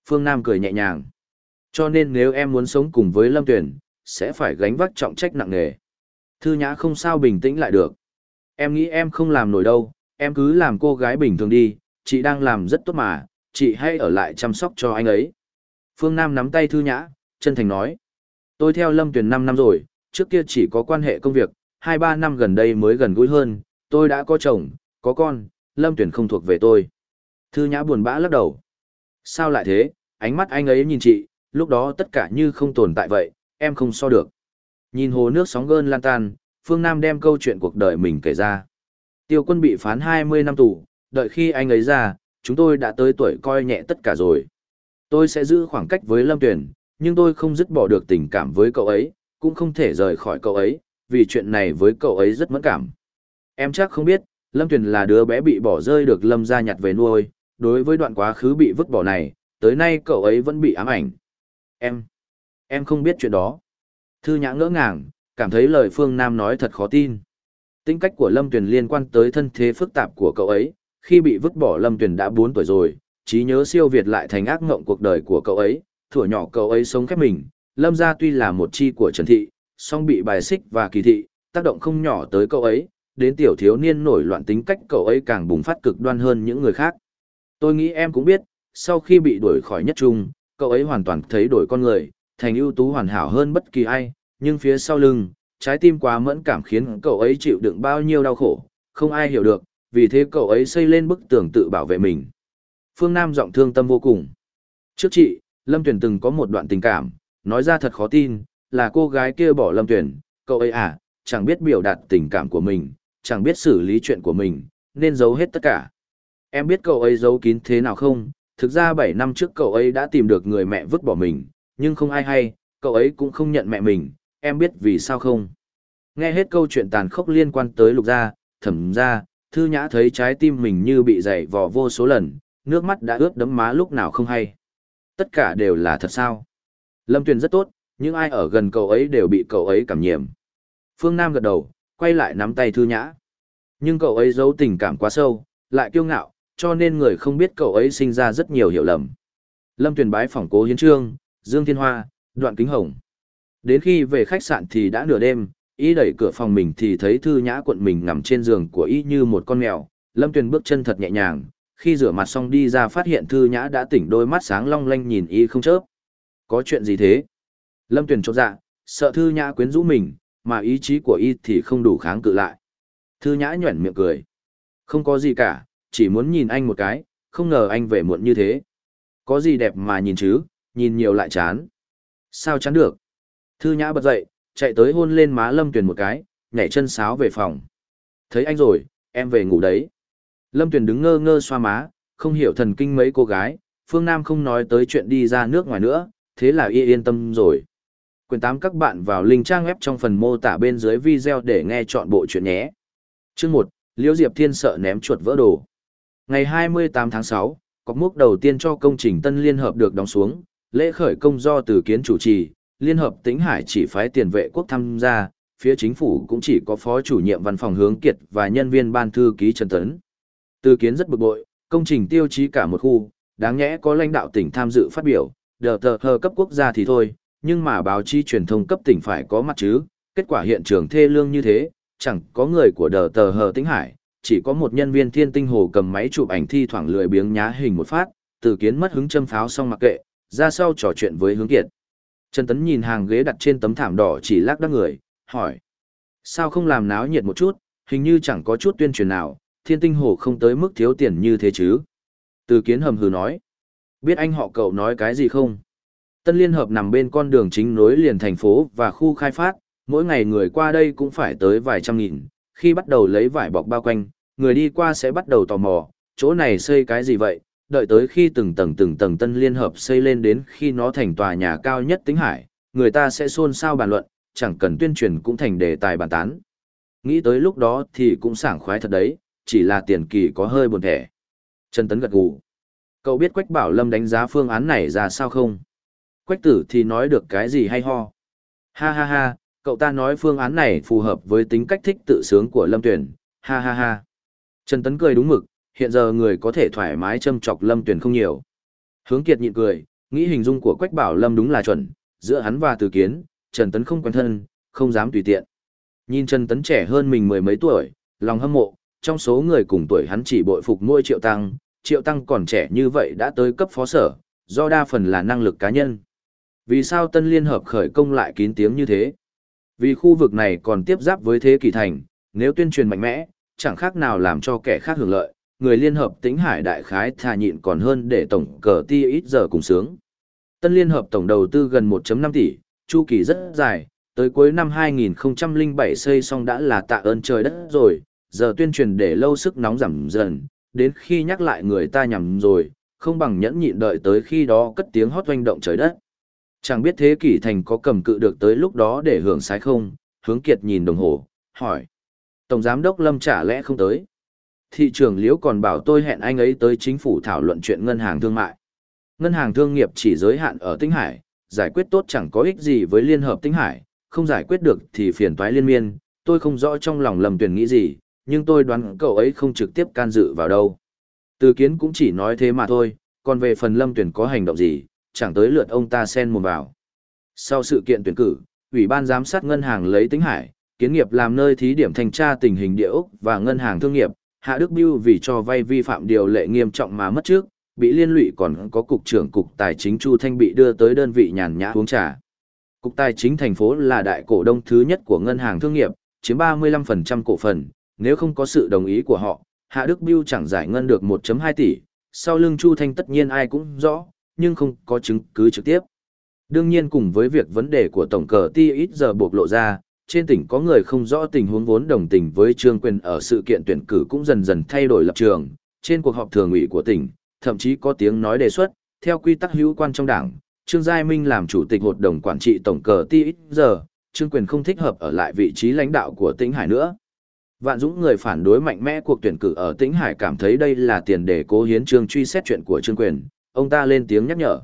Phương Nam cười nhẹ nhàng. Cho nên nếu em muốn sống cùng với Lâm Tuyền, sẽ phải gánh vác trọng trách nặng nề. Thư Nhã không sao bình tĩnh lại được. Em nghĩ em không làm nổi đâu, em cứ làm cô gái bình thường đi, chị đang làm rất tốt mà, chị hãy ở lại chăm sóc cho anh ấy. Phương Nam nắm tay Thư Nhã, chân thành nói. Tôi theo Lâm Tuyền 5 năm rồi, trước kia chỉ có quan hệ công việc, 2-3 năm gần đây mới gần gũi hơn, tôi đã có chồng, có con, Lâm Tuyền không thuộc về tôi. Thư Nhã buồn bã lắc đầu. Sao lại thế, ánh mắt anh ấy nhìn chị, lúc đó tất cả như không tồn tại vậy, em không so được. Nhìn hồ nước sóng gơn lan tan, Phương Nam đem câu chuyện cuộc đời mình kể ra. Tiêu quân bị phán 20 năm tù, đợi khi anh ấy ra, chúng tôi đã tới tuổi coi nhẹ tất cả rồi. Tôi sẽ giữ khoảng cách với Lâm Tuyền, nhưng tôi không dứt bỏ được tình cảm với cậu ấy, cũng không thể rời khỏi cậu ấy, vì chuyện này với cậu ấy rất mẫn cảm. Em chắc không biết, Lâm Tuyền là đứa bé bị bỏ rơi được Lâm gia nhặt về nuôi, đối với đoạn quá khứ bị vứt bỏ này, tới nay cậu ấy vẫn bị ám ảnh. Em, em không biết chuyện đó. Thư nhã ngỡ ngàng, cảm thấy lời Phương Nam nói thật khó tin. Tính cách của Lâm Tuyền liên quan tới thân thế phức tạp của cậu ấy, khi bị vứt bỏ Lâm Tuyền đã 4 tuổi rồi, trí nhớ siêu việt lại thành ác ngộng cuộc đời của cậu ấy, thuở nhỏ cậu ấy sống khép mình, Lâm gia tuy là một chi của Trần Thị, song bị bài xích và kỳ thị, tác động không nhỏ tới cậu ấy, đến tiểu thiếu niên nổi loạn tính cách cậu ấy càng bùng phát cực đoan hơn những người khác. Tôi nghĩ em cũng biết, sau khi bị đuổi khỏi nhất trung, cậu ấy hoàn toàn thấy đổi con người, thành ưu tú hoàn hảo hơn bất kỳ ai, nhưng phía sau lưng, trái tim quá mẫn cảm khiến cậu ấy chịu đựng bao nhiêu đau khổ, không ai hiểu được, vì thế cậu ấy xây lên bức tường tự bảo vệ mình. Phương Nam giọng thương tâm vô cùng. Trước chị, Lâm Tuyển từng có một đoạn tình cảm, nói ra thật khó tin, là cô gái kia bỏ Lâm Tuyển, cậu ấy à, chẳng biết biểu đạt tình cảm của mình, chẳng biết xử lý chuyện của mình, nên giấu hết tất cả. Em biết cậu ấy giấu kín thế nào không? Thực ra 7 năm trước cậu ấy đã tìm được người mẹ vứt bỏ mình, nhưng không ai hay, cậu ấy cũng không nhận mẹ mình, em biết vì sao không? Nghe hết câu chuyện tàn khốc liên quan tới lục gia, thẩm gia, thư nhã thấy trái tim mình như bị dày vò vô số lần, nước mắt đã ướt đẫm má lúc nào không hay. Tất cả đều là thật sao? Lâm Tuyền rất tốt, nhưng ai ở gần cậu ấy đều bị cậu ấy cảm nhiễm. Phương Nam gật đầu, quay lại nắm tay thư nhã. Nhưng cậu ấy giấu tình cảm quá sâu, lại kiêu ngạo, cho nên người không biết cậu ấy sinh ra rất nhiều hiểu lầm. Lâm Tuyền bái phỏng cố hiến trương, Dương Thiên Hoa, đoạn kính hồng. Đến khi về khách sạn thì đã nửa đêm, y đẩy cửa phòng mình thì thấy thư nhã cuộn mình nằm trên giường của y như một con mèo. Lâm Tuyền bước chân thật nhẹ nhàng, khi rửa mặt xong đi ra phát hiện thư nhã đã tỉnh đôi mắt sáng long lanh nhìn y không chớp. Có chuyện gì thế? Lâm Tuyền chột dạ, sợ Thư Nhã quyến rũ mình, mà ý chí của y thì không đủ kháng cự lại. Thư Nhã nhuẩn miệng cười. Không có gì cả, chỉ muốn nhìn anh một cái, không ngờ anh về muộn như thế. Có gì đẹp mà nhìn chứ, nhìn nhiều lại chán. Sao chán được? Thư Nhã bật dậy, chạy tới hôn lên má Lâm Tuyền một cái, nhảy chân sáo về phòng. Thấy anh rồi, em về ngủ đấy. Lâm Tuyền đứng ngơ ngơ xoa má, không hiểu thần kinh mấy cô gái, Phương Nam không nói tới chuyện đi ra nước ngoài nữa, thế là y yên tâm rồi. Quyền 8 các bạn vào link trang web trong phần mô tả bên dưới video để nghe chọn bộ chuyện nhé. Chương 1, Liễu Diệp Thiên sợ ném chuột vỡ đồ. Ngày 28 tháng 6, cọc mốc đầu tiên cho công trình Tân Liên Hợp được đóng xuống, lễ khởi công do từ kiến chủ trì, Liên Hợp Tĩnh Hải chỉ phái tiền vệ quốc tham gia, phía chính phủ cũng chỉ có phó chủ nhiệm văn phòng hướng kiệt và nhân viên ban thư ký Trần Tấn. Từ kiến rất bực bội, công trình tiêu chí cả một khu, đáng nhẽ có lãnh đạo tỉnh tham dự phát biểu, đờ tờ hờ cấp quốc gia thì thôi, nhưng mà báo chí truyền thông cấp tỉnh phải có mặt chứ, kết quả hiện trường thê lương như thế, chẳng có người của đờ tờ hờ tĩnh hải, chỉ có một nhân viên thiên tinh hồ cầm máy chụp ảnh thi thoảng lười biếng nhá hình một phát, từ kiến mất hứng châm pháo xong mặc kệ, ra sau trò chuyện với hướng kiệt. Trần Tấn nhìn hàng ghế đặt trên tấm thảm đỏ chỉ lác đác người, hỏi. Sao không làm náo nhiệt một chút, hình như chẳng có chút tuyên truyền nào, thiên tinh hồ không tới mức thiếu tiền như thế chứ. Từ kiến hầm hừ nói. Biết anh họ cậu nói cái gì không? Tân Liên Hợp nằm bên con đường chính nối liền thành phố và khu khai phát, mỗi ngày người qua đây cũng phải tới vài trăm nghìn. Khi bắt đầu lấy vải bọc bao quanh, người đi qua sẽ bắt đầu tò mò, chỗ này xây cái gì vậy? Đợi tới khi từng tầng từng tầng Tân Liên Hợp xây lên đến khi nó thành tòa nhà cao nhất tính hải, người ta sẽ xôn xao bàn luận, chẳng cần tuyên truyền cũng thành đề tài bàn tán. Nghĩ tới lúc đó thì cũng sảng khoái thật đấy, chỉ là tiền kỳ có hơi buồn thẻ. Trần Tấn gật gù. Cậu biết Quách Bảo Lâm đánh giá phương án này ra sao không? Quách tử thì nói được cái gì hay ho? Ha ha ha, cậu ta nói phương án này phù hợp với tính cách thích tự sướng của Lâm Tuyển. Ha ha ha. Trần Tấn cười đúng mực, hiện giờ người có thể thoải mái châm chọc Lâm Tuyển không nhiều. Hướng Kiệt nhịn cười, nghĩ hình dung của Quách Bảo Lâm đúng là chuẩn, giữa hắn và Từ Kiến, Trần Tấn không quen thân, không dám tùy tiện. Nhìn Trần Tấn trẻ hơn mình mười mấy tuổi, lòng hâm mộ, trong số người cùng tuổi hắn chỉ bội phục mỗi triệu tăng, triệu tăng còn trẻ như vậy đã tới cấp phó sở, do đa phần là năng lực cá nhân. Vì sao Tân Liên Hợp khởi công lại kín tiếng như thế? Vì khu vực này còn tiếp giáp với thế kỷ thành, nếu tuyên truyền mạnh mẽ, chẳng khác nào làm cho kẻ khác hưởng lợi, người Liên Hợp tính hải đại khái thà nhịn còn hơn để tổng cờ ti ít giờ cùng sướng. Tân Liên Hợp tổng đầu tư gần 1.5 tỷ, chu kỳ rất dài, tới cuối năm 2007 xây xong đã là tạ ơn trời đất rồi, giờ tuyên truyền để lâu sức nóng giảm dần, đến khi nhắc lại người ta nhầm rồi, không bằng nhẫn nhịn đợi tới khi đó cất tiếng hót doanh động trời đất. Chẳng biết thế kỷ thành có cầm cự được tới lúc đó để hưởng sái không, hướng kiệt nhìn đồng hồ, hỏi. Tổng giám đốc Lâm trả lẽ không tới. Thị trưởng Liễu còn bảo tôi hẹn anh ấy tới chính phủ thảo luận chuyện ngân hàng thương mại. Ngân hàng thương nghiệp chỉ giới hạn ở Tinh Hải, giải quyết tốt chẳng có ích gì với Liên Hợp Tinh Hải, không giải quyết được thì phiền toái liên miên, tôi không rõ trong lòng Lâm Tuyền nghĩ gì, nhưng tôi đoán cậu ấy không trực tiếp can dự vào đâu. Từ kiến cũng chỉ nói thế mà thôi, còn về phần Lâm Tuyền có hành động gì, chẳng tới lượt ông ta xen mồm vào. Sau sự kiện tuyển cử, Ủy ban giám sát ngân hàng lấy tính hải, kiến nghiệp làm nơi thí điểm thanh tra tình hình địa ốc và ngân hàng thương nghiệp, Hạ Đức Biêu vì cho vay vi phạm điều lệ nghiêm trọng mà mất trước, bị liên lụy còn có cục trưởng cục tài chính Chu Thanh bị đưa tới đơn vị nhàn nhã uống trà. Cục tài chính thành phố là đại cổ đông thứ nhất của ngân hàng thương nghiệp, chiếm 35% cổ phần, nếu không có sự đồng ý của họ, Hạ Đức Biêu chẳng giải ngân được 1.2 tỷ, sau lưng Chu Thanh tất nhiên ai cũng rõ, nhưng không có chứng cứ trực tiếp. Đương nhiên cùng với việc vấn đề của tổng cờ ti ít giờ bộc lộ ra, trên tỉnh có người không rõ tình huống vốn đồng tình với Trương Quyền ở sự kiện tuyển cử cũng dần dần thay đổi lập trường. Trên cuộc họp thường ủy của tỉnh, thậm chí có tiếng nói đề xuất, theo quy tắc hữu quan trong đảng, Trương Giai Minh làm chủ tịch hội đồng quản trị tổng cờ ti ít giờ, Trương Quyền không thích hợp ở lại vị trí lãnh đạo của tỉnh Hải nữa. Vạn Dũng người phản đối mạnh mẽ cuộc tuyển cử ở tỉnh Hải cảm thấy đây là tiền để cố hiến trương truy xét chuyện của Trương Quyền, ông ta lên tiếng nhắc nhở.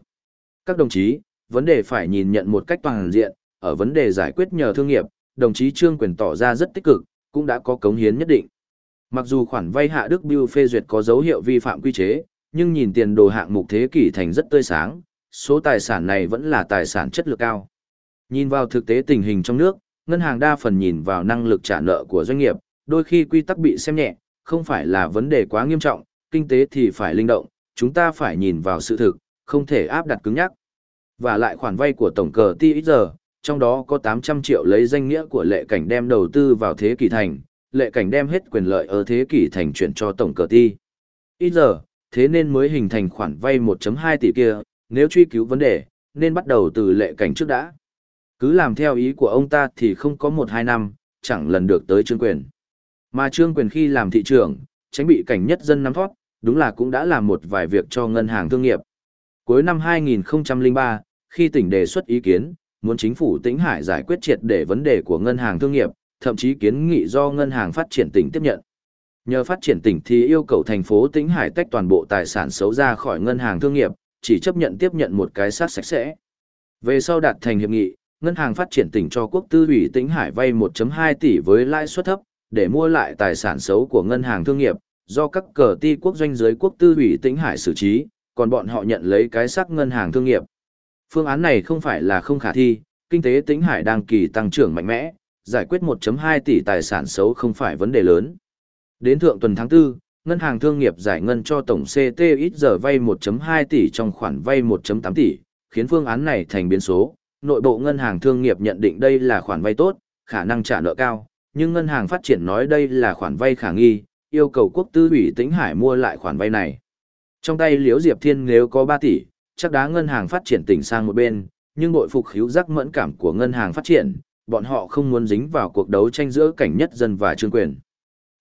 Các đồng chí, vấn đề phải nhìn nhận một cách toàn diện, ở vấn đề giải quyết nhờ thương nghiệp, đồng chí Trương Quyền tỏ ra rất tích cực, cũng đã có cống hiến nhất định. Mặc dù khoản vay hạ Đức Biêu phê duyệt có dấu hiệu vi phạm quy chế, nhưng nhìn tiền đồ hạng mục thế kỷ thành rất tươi sáng, số tài sản này vẫn là tài sản chất lượng cao. Nhìn vào thực tế tình hình trong nước, ngân hàng đa phần nhìn vào năng lực trả nợ của doanh nghiệp, đôi khi quy tắc bị xem nhẹ, không phải là vấn đề quá nghiêm trọng, kinh tế thì phải linh động, chúng ta phải nhìn vào sự thực, không thể áp đặt cứng nhắc. và lại khoản vay của tổng cờ ti ít giờ, trong đó có 800 triệu lấy danh nghĩa của lệ cảnh đem đầu tư vào thế kỷ thành, lệ cảnh đem hết quyền lợi ở thế kỷ thành chuyển cho tổng cờ ti. Ít giờ, thế nên mới hình thành khoản vay 1.2 tỷ kia, nếu truy cứu vấn đề, nên bắt đầu từ lệ cảnh trước đã. Cứ làm theo ý của ông ta thì không có 1-2 năm, chẳng lần được tới trương quyền. Mà trương quyền khi làm thị trưởng, tránh bị cảnh nhất dân nắm thoát, đúng là cũng đã làm một vài việc cho ngân hàng thương nghiệp. Cuối năm 2003, khi tỉnh đề xuất ý kiến, muốn chính phủ tỉnh Hải giải quyết triệt để vấn đề của ngân hàng thương nghiệp, thậm chí kiến nghị do ngân hàng phát triển tỉnh tiếp nhận. Nhờ phát triển tỉnh thì yêu cầu thành phố tỉnh Hải tách toàn bộ tài sản xấu ra khỏi ngân hàng thương nghiệp, chỉ chấp nhận tiếp nhận một cái sát sạch sẽ. Về sau đạt thành hiệp nghị, ngân hàng phát triển tỉnh cho quốc tư ủy tỉnh Hải vay 1.2 tỷ với lãi suất thấp, để mua lại tài sản xấu của ngân hàng thương nghiệp, do các cờ ti quốc doanh giới quốc tư ủy tỉnh Hải xử trí, còn bọn họ nhận lấy cái sắc ngân hàng thương nghiệp. Phương án này không phải là không khả thi, kinh tế tỉnh Hải đang kỳ tăng trưởng mạnh mẽ, giải quyết 1.2 tỷ tài sản xấu không phải vấn đề lớn. Đến thượng tuần tháng 4, ngân hàng thương nghiệp giải ngân cho tổng CT ít giờ vay 1.2 tỷ trong khoản vay 1.8 tỷ, khiến phương án này thành biến số. Nội bộ ngân hàng thương nghiệp nhận định đây là khoản vay tốt, khả năng trả nợ cao, nhưng ngân hàng phát triển nói đây là khoản vay khả nghi, yêu cầu quốc tư ủy tĩnh hải mua lại khoản vay này. Trong tay Liễu Diệp Thiên nếu có 3 tỷ, chắc đá ngân hàng phát triển tỉnh sang một bên, nhưng bội phục hữu giác mẫn cảm của ngân hàng phát triển, bọn họ không muốn dính vào cuộc đấu tranh giữa cảnh nhất dân và trương quyền.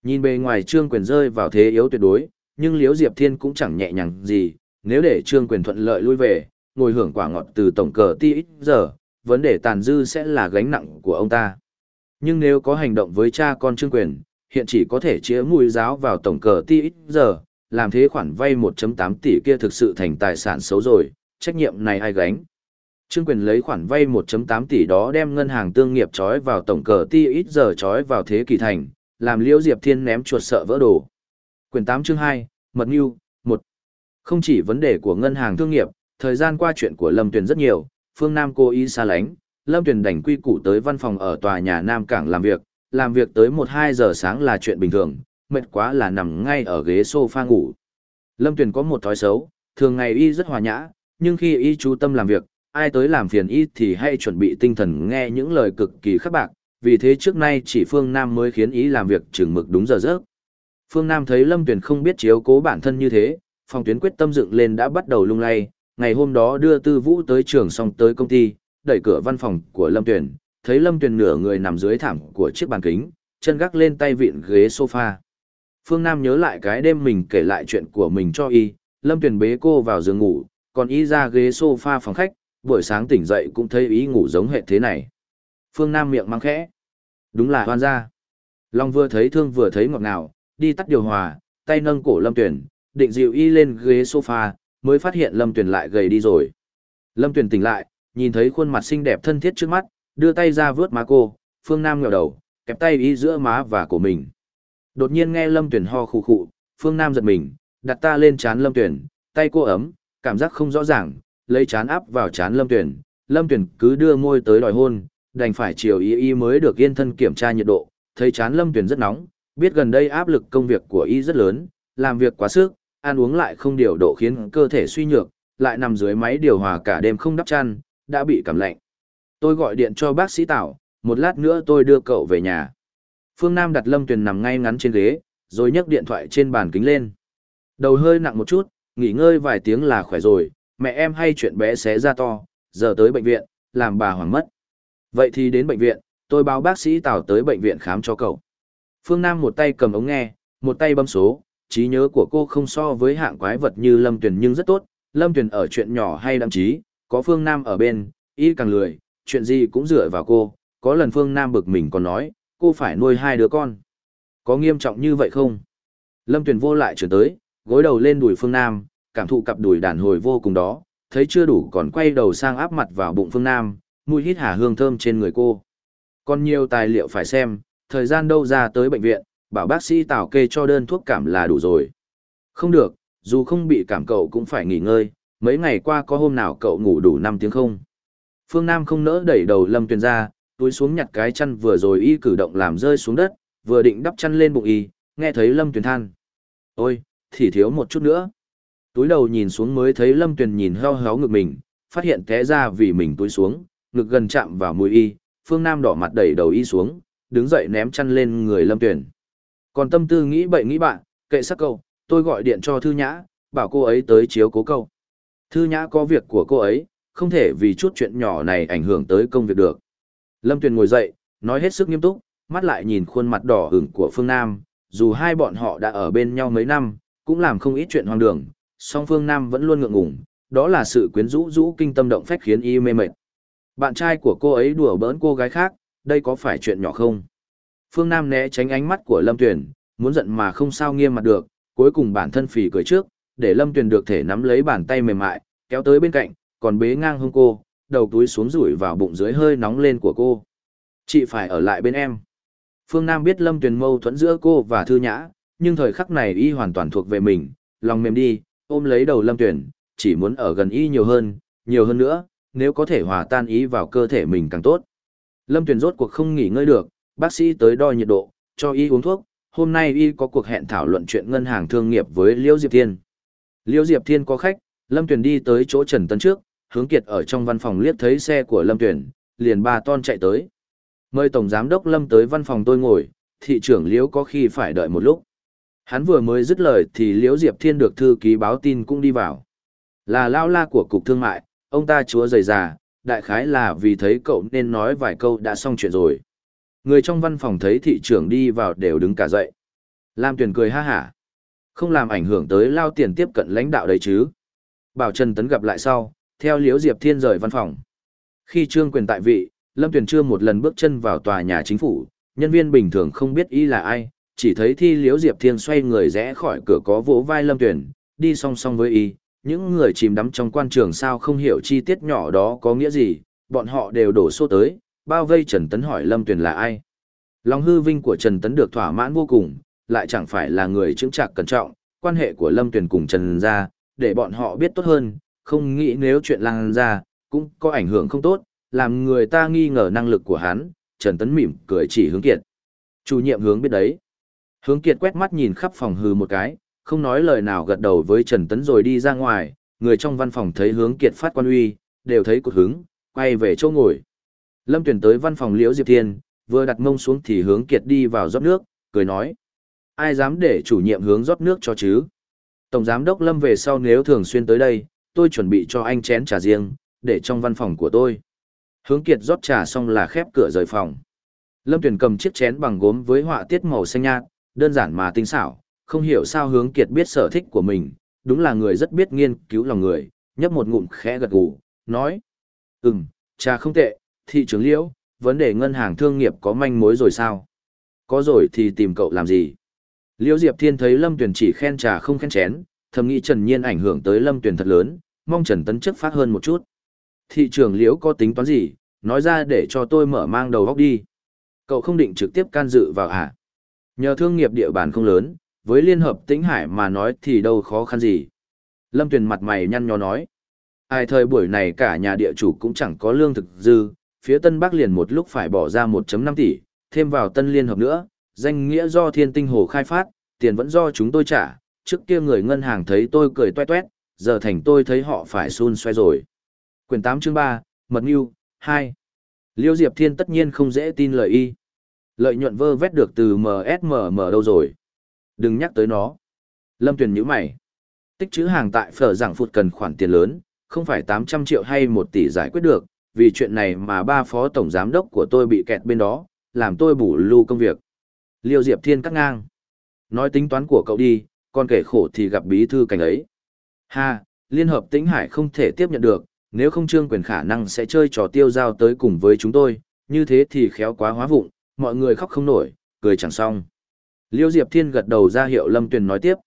Nhìn bề ngoài trương quyền rơi vào thế yếu tuyệt đối, nhưng Liễu Diệp Thiên cũng chẳng nhẹ nhàng gì, nếu để trương quyền thuận lợi lui về, ngồi hưởng quả ngọt từ tổng cờ ti ít giờ, vấn đề tàn dư sẽ là gánh nặng của ông ta. Nhưng nếu có hành động với cha con trương quyền, hiện chỉ có thể chĩa mùi giáo vào tổng cờ ti ít giờ, làm thế khoản vay 1.8 tỷ kia thực sự thành tài sản xấu rồi, trách nhiệm này ai gánh. Trương quyền lấy khoản vay 1.8 tỷ đó đem ngân hàng tương nghiệp trói vào tổng cờ ti ít giờ trói vào thế kỷ thành, làm Liễu Diệp Thiên ném chuột sợ vỡ đồ. Quyền 8 chương 2, Mật Nhu, 1. Không chỉ vấn đề của ngân hàng thương nghiệp, thời gian qua chuyện của Lâm Tuyền rất nhiều, phương Nam cố ý xa lánh, Lâm Tuyền đành quy củ tới văn phòng ở tòa nhà Nam Cảng làm việc, làm việc tới 1-2 giờ sáng là chuyện bình thường, mệt quá là nằm ngay ở ghế sofa ngủ. Lâm Tuyền có một thói xấu, thường ngày y rất hòa nhã, nhưng khi y chú tâm làm việc, ai tới làm phiền y thì hay chuẩn bị tinh thần nghe những lời cực kỳ khắc bạc, vì thế trước nay chỉ Phương Nam mới khiến y làm việc chừng mực đúng giờ giấc. Phương Nam thấy Lâm Tuyền không biết chiếu cố bản thân như thế, phòng tuyến quyết tâm dựng lên đã bắt đầu lung lay, ngày hôm đó đưa Tư Vũ tới trường xong tới công ty, đẩy cửa văn phòng của Lâm Tuyền, thấy Lâm Tuyền nửa người nằm dưới thảm của chiếc bàn kính, chân gác lên tay vịn ghế sofa. Phương Nam nhớ lại cái đêm mình kể lại chuyện của mình cho y, Lâm Tuyền bế cô vào giường ngủ, còn y ra ghế sofa phòng khách, buổi sáng tỉnh dậy cũng thấy ý ngủ giống hệ thế này. Phương Nam miệng mắng khẽ. Đúng là hoan gia. Long vừa thấy thương vừa thấy ngọt ngào, đi tắt điều hòa, tay nâng cổ Lâm Tuyền, định dịu y lên ghế sofa, mới phát hiện Lâm Tuyền lại gầy đi rồi. Lâm Tuyền tỉnh lại, nhìn thấy khuôn mặt xinh đẹp thân thiết trước mắt, đưa tay ra vướt má cô, Phương Nam ngẩng đầu, kẹp tay y giữa má và cổ mình. Đột nhiên nghe Lâm tuyển ho khụ khụ, Phương Nam giật mình, đặt ta lên chán Lâm tuyển, tay cô ấm, cảm giác không rõ ràng, lấy chán áp vào chán Lâm tuyển, Lâm tuyển cứ đưa môi tới đòi hôn, đành phải chiều y y mới được yên thân kiểm tra nhiệt độ, thấy chán Lâm tuyển rất nóng, biết gần đây áp lực công việc của y rất lớn, làm việc quá sức, ăn uống lại không điều độ khiến cơ thể suy nhược, lại nằm dưới máy điều hòa cả đêm không đắp chăn, đã bị cảm lạnh. Tôi gọi điện cho bác sĩ Tảo, một lát nữa tôi đưa cậu về nhà. Phương Nam đặt Lâm Tuyền nằm ngay ngắn trên ghế, rồi nhấc điện thoại trên bàn kính lên. Đầu hơi nặng một chút, nghỉ ngơi vài tiếng là khỏe rồi, mẹ em hay chuyện bé xé ra to, giờ tới bệnh viện, làm bà hoảng mất. Vậy thì đến bệnh viện, tôi báo bác sĩ Tào tới bệnh viện khám cho cậu. Phương Nam một tay cầm ống nghe, một tay bấm số, trí nhớ của cô không so với hạng quái vật như Lâm Tuyền nhưng rất tốt. Lâm Tuyền ở chuyện nhỏ hay đăng trí, có Phương Nam ở bên, y càng lười, chuyện gì cũng dựa vào cô. Có lần Phương Nam bực mình còn nói, cô phải nuôi hai đứa con. Có nghiêm trọng như vậy không? Lâm Tuyền vô lại trở tới, gối đầu lên đùi Phương Nam, cảm thụ cặp đùi đàn hồi vô cùng đó, thấy chưa đủ còn quay đầu sang áp mặt vào bụng Phương Nam, mùi hít hà hương thơm trên người cô. Còn nhiều tài liệu phải xem, thời gian đâu ra tới bệnh viện, bảo bác sĩ tào kê cho đơn thuốc cảm là đủ rồi. Không được, dù không bị cảm cậu cũng phải nghỉ ngơi, mấy ngày qua có hôm nào cậu ngủ đủ 5 tiếng không? Phương Nam không nỡ đẩy đầu Lâm Tuyền ra, túi xuống nhặt cái chăn vừa rồi y cử động làm rơi xuống đất, vừa định đắp chăn lên bụng y, nghe thấy Lâm Tuyền than. Ôi, thì thiếu một chút nữa. Túi đầu nhìn xuống mới thấy Lâm Tuyền nhìn heo héo ngực mình, phát hiện té ra vì mình túi xuống, ngực gần chạm vào mũi y, Phương Nam đỏ mặt đẩy đầu y xuống, đứng dậy ném chăn lên người Lâm Tuyền, Còn tâm tư nghĩ bậy nghĩ bạn, kệ sắc câu, tôi gọi điện cho Thư Nhã, bảo cô ấy tới chiếu cố câu. Thư Nhã có việc của cô ấy, không thể vì chút chuyện nhỏ này ảnh hưởng tới công việc được. Lâm Tuyền ngồi dậy, nói hết sức nghiêm túc, mắt lại nhìn khuôn mặt đỏ hửng của Phương Nam, dù hai bọn họ đã ở bên nhau mấy năm, cũng làm không ít chuyện hoang đường, song Phương Nam vẫn luôn ngượng ngùng, đó là sự quyến rũ rũ kinh tâm động phách khiến y mê mệt. Bạn trai của cô ấy đùa bỡn cô gái khác, đây có phải chuyện nhỏ không? Phương Nam né tránh ánh mắt của Lâm Tuyền, muốn giận mà không sao nghiêm mặt được, cuối cùng bản thân phì cười trước, để Lâm Tuyền được thể nắm lấy bàn tay mềm mại, kéo tới bên cạnh, còn bế ngang hông cô, đầu túi xuống rủi vào bụng dưới hơi nóng lên của cô. Chị phải ở lại bên em. Phương Nam biết Lâm Tuyền mâu thuẫn giữa cô và Thư Nhã, nhưng thời khắc này y hoàn toàn thuộc về mình, lòng mềm đi, ôm lấy đầu Lâm Tuyền, chỉ muốn ở gần y nhiều hơn, nhiều hơn nữa, nếu có thể hòa tan ý vào cơ thể mình càng tốt. Lâm Tuyền rốt cuộc không nghỉ ngơi được, bác sĩ tới đo nhiệt độ, cho y uống thuốc, hôm nay y có cuộc hẹn thảo luận chuyện ngân hàng thương nghiệp với Liễu Diệp Thiên. Liễu Diệp Thiên có khách, Lâm Tuyền đi tới chỗ Trần Tấn trước, hướng kiệt ở trong văn phòng liếc thấy xe của Lâm Tuyền, liền ba ton chạy tới. Mời Tổng Giám đốc Lâm tới văn phòng tôi ngồi, thị trưởng Liễu có khi phải đợi một lúc. Hắn vừa mới dứt lời thì Liễu Diệp Thiên được thư ký báo tin cũng đi vào. Là lao la của Cục Thương mại, ông ta chúa dày già, đại khái là vì thấy cậu nên nói vài câu đã xong chuyện rồi. Người trong văn phòng thấy thị trưởng đi vào đều đứng cả dậy. Lam Tuyền cười ha hả. Không làm ảnh hưởng tới lao tiền tiếp cận lãnh đạo đấy chứ. Bảo Trần Tấn gặp lại sau, theo Liễu Diệp Thiên rời văn phòng. Khi trương quyền tại vị, Lâm Tuyền chưa một lần bước chân vào tòa nhà chính phủ, nhân viên bình thường không biết y là ai, chỉ thấy thi Liễu Diệp Thiên xoay người rẽ khỏi cửa có vỗ vai Lâm Tuyền, đi song song với y. Những người chìm đắm trong quan trường sao không hiểu chi tiết nhỏ đó có nghĩa gì, bọn họ đều đổ xô tới, bao vây Trần Tấn hỏi Lâm Tuyền là ai. Lòng hư vinh của Trần Tấn được thỏa mãn vô cùng, lại chẳng phải là người chứng trạc cẩn trọng, quan hệ của Lâm Tuyền cùng Trần ra, để bọn họ biết tốt hơn, không nghĩ nếu chuyện lan ra, cũng có ảnh hưởng không tốt, làm người ta nghi ngờ năng lực của hắn, Trần Tấn mỉm cười chỉ hướng kiệt. Chủ nhiệm hướng biết đấy. Hướng kiệt quét mắt nhìn khắp phòng hừ một cái, không nói lời nào gật đầu với Trần Tấn rồi đi ra ngoài, người trong văn phòng thấy hướng kiệt phát quan uy, đều thấy cột hứng, quay về chỗ ngồi. Lâm Tuyền tới văn phòng Liễu Diệp Thiên, vừa đặt mông xuống thì hướng kiệt đi vào rót nước, cười nói. Ai dám để chủ nhiệm hướng rót nước cho chứ? Tổng giám đốc Lâm về sau nếu thường xuyên tới đây, tôi chuẩn bị cho anh chén trà riêng, để trong văn phòng của tôi. Hướng kiệt rót trà xong là khép cửa rời phòng. Lâm Tuyền cầm chiếc chén bằng gốm với họa tiết màu xanh nhạt, đơn giản mà tinh xảo, không hiểu sao hướng kiệt biết sở thích của mình, đúng là người rất biết nghiên cứu lòng người, nhấp một ngụm khẽ gật gù, nói. Ừm, trà không tệ, thị trưởng liễu, vấn đề ngân hàng thương nghiệp có manh mối rồi sao? Có rồi thì tìm cậu làm gì? Liễu Diệp Thiên thấy Lâm Tuyền chỉ khen trà không khen chén, thầm nghĩ Trần Nhiên ảnh hưởng tới Lâm Tuyền thật lớn, mong Trần Tấn chức phát hơn một chút. Thị trường Liễu có tính toán gì, nói ra để cho tôi mở mang đầu góc đi. Cậu không định trực tiếp can dự vào à? Nhờ thương nghiệp địa bàn không lớn, với Liên Hợp Tĩnh Hải mà nói thì đâu khó khăn gì. Lâm Tuyền mặt mày nhăn nhó nói. Ai thời buổi này cả nhà địa chủ cũng chẳng có lương thực dư, phía Tân Bắc liền một lúc phải bỏ ra 1.5 tỷ, thêm vào Tân Liên Hợp nữa, danh nghĩa do Thiên Tinh Hồ khai phát, tiền vẫn do chúng tôi trả, trước kia người ngân hàng thấy tôi cười toe toét, giờ thành tôi thấy họ phải xun xoe rồi. Quyển 8 chương 3, Mật Nhu, 2. Liêu Diệp Thiên tất nhiên không dễ tin lời y. Lợi nhuận vơ vét được từ MSMM đâu rồi? Đừng nhắc tới nó. Lâm Tuyền nhíu mày. Tích chữ hàng tại phở giảng phụt cần khoản tiền lớn, không phải 800 triệu hay 1 tỷ giải quyết được, vì chuyện này mà ba phó tổng giám đốc của tôi bị kẹt bên đó, làm tôi bù lưu công việc. Liêu Diệp Thiên cắt ngang. Nói tính toán của cậu đi, còn kể khổ thì gặp bí thư cảnh ấy. Ha, Liên hợp Tĩnh Hải không thể tiếp nhận được, nếu không trương quyền khả năng sẽ chơi trò tiêu giao tới cùng với chúng tôi, như thế thì khéo quá hóa vụng, mọi người khóc không nổi, cười chẳng xong. Liêu Diệp Thiên gật đầu ra hiệu Lâm Tuyền nói tiếp.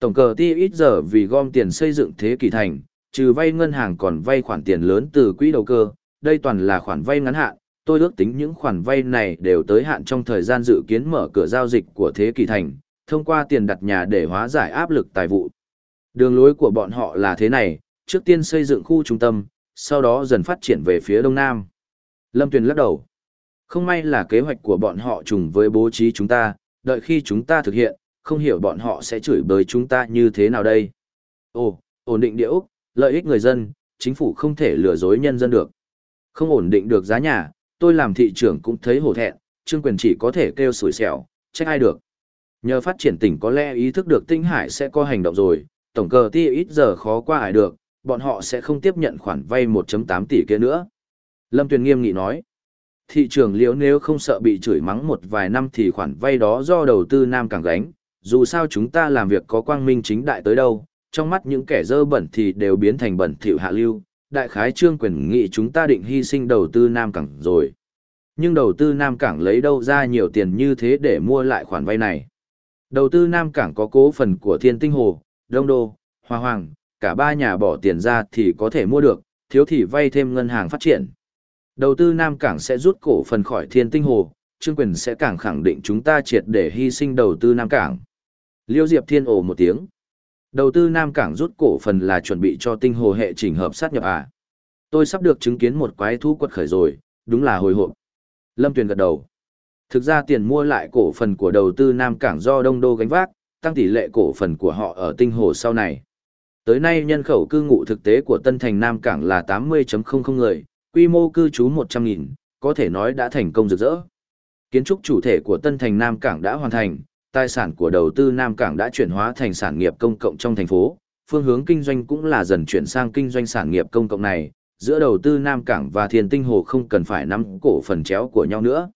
Tổng cờ ti ít giờ vì gom tiền xây dựng thế kỷ thành, trừ vay ngân hàng còn vay khoản tiền lớn từ quỹ đầu cơ, đây toàn là khoản vay ngắn hạn, tôi ước tính những khoản vay này đều tới hạn trong thời gian dự kiến mở cửa giao dịch của thế kỷ thành, thông qua tiền đặt nhà để hóa giải áp lực tài vụ. Đường lối của bọn họ là thế này, trước tiên xây dựng khu trung tâm, sau đó dần phát triển về phía đông nam. Lâm Tuyền lắc đầu. Không may là kế hoạch của bọn họ trùng với bố trí chúng ta, đợi khi chúng ta thực hiện, không hiểu bọn họ sẽ chửi bới chúng ta như thế nào đây. Ồ, ổn định địa Úc, lợi ích người dân, chính phủ không thể lừa dối nhân dân được. Không ổn định được giá nhà, tôi làm thị trưởng cũng thấy hổ thẹn, Trương Quyền chỉ có thể kêu sủi xẻo, trách ai được. Nhờ phát triển tỉnh có lẽ ý thức được Tinh Hải sẽ có hành động rồi, tổng cờ ti ít giờ khó qua ải được, bọn họ sẽ không tiếp nhận khoản vay 1.8 tỷ kia nữa. Lâm Tuyền nghiêm nghị nói, thị trường liễu nếu không sợ bị chửi mắng một vài năm thì khoản vay đó do đầu tư Nam Cảng gánh, dù sao chúng ta làm việc có quang minh chính đại tới đâu, trong mắt những kẻ dơ bẩn thì đều biến thành bẩn thỉu hạ lưu, đại khái trương quyền nghị chúng ta định hy sinh đầu tư Nam Cảng rồi. Nhưng đầu tư Nam Cảng lấy đâu ra nhiều tiền như thế để mua lại khoản vay này. Đầu tư Nam Cảng có cố phần của Thiên Tinh Hồ, Đông Đô, Hoa Hoàng, cả ba nhà bỏ tiền ra thì có thể mua được, thiếu thì vay thêm ngân hàng phát triển. Đầu tư Nam Cảng sẽ rút cổ phần khỏi Thiên Tinh Hồ, Trương Quyền sẽ càng khẳng định chúng ta triệt để hy sinh đầu tư Nam Cảng. Liêu Diệp Thiên ồ một tiếng. Đầu tư Nam Cảng rút cổ phần là chuẩn bị cho tinh hồ hệ chỉnh hợp sát nhập à. Tôi sắp được chứng kiến một quái thú quật khởi rồi, đúng là hồi hộp. Lâm Tuyền gật đầu. Thực ra tiền mua lại cổ phần của đầu tư Nam Cảng do Đông Đô gánh vác, tăng tỷ lệ cổ phần của họ ở tinh hồ sau này. Tới nay nhân khẩu cư ngụ thực tế của Tân Thành Nam Cảng là 80.00 người, quy mô cư trú 100.000, có thể nói đã thành công rực rỡ. Kiến trúc chủ thể của Tân Thành Nam Cảng đã hoàn thành, tài sản của đầu tư Nam Cảng đã chuyển hóa thành sản nghiệp công cộng trong thành phố, phương hướng kinh doanh cũng là dần chuyển sang kinh doanh sản nghiệp công cộng này, giữa đầu tư Nam Cảng và Thiên Tinh Hồ không cần phải nắm cổ phần chéo của nhau nữa.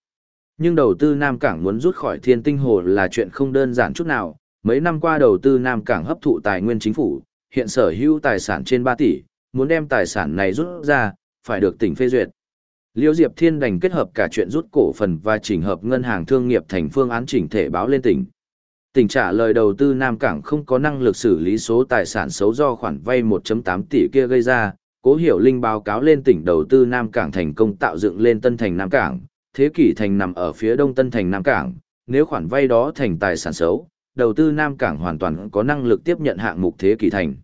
Nhưng đầu tư Nam Cảng muốn rút khỏi Thiên Tinh Hồ là chuyện không đơn giản chút nào, mấy năm qua đầu tư Nam Cảng hấp thụ tài nguyên chính phủ, hiện sở hữu tài sản trên 3 tỷ, muốn đem tài sản này rút ra, phải được tỉnh phê duyệt. Liêu Diệp Thiên đành kết hợp cả chuyện rút cổ phần và chỉnh hợp ngân hàng thương nghiệp thành phương án chỉnh thể báo lên tỉnh. Tỉnh trả lời đầu tư Nam Cảng không có năng lực xử lý số tài sản xấu do khoản vay 1.8 tỷ kia gây ra, Cố Hiểu Linh báo cáo lên tỉnh đầu tư Nam Cảng thành công tạo dựng lên Tân Thành Nam Cảng, thế kỷ thành nằm ở phía đông Tân Thành Nam Cảng, nếu khoản vay đó thành tài sản xấu, đầu tư Nam Cảng hoàn toàn có năng lực tiếp nhận hạng mục thế kỷ thành.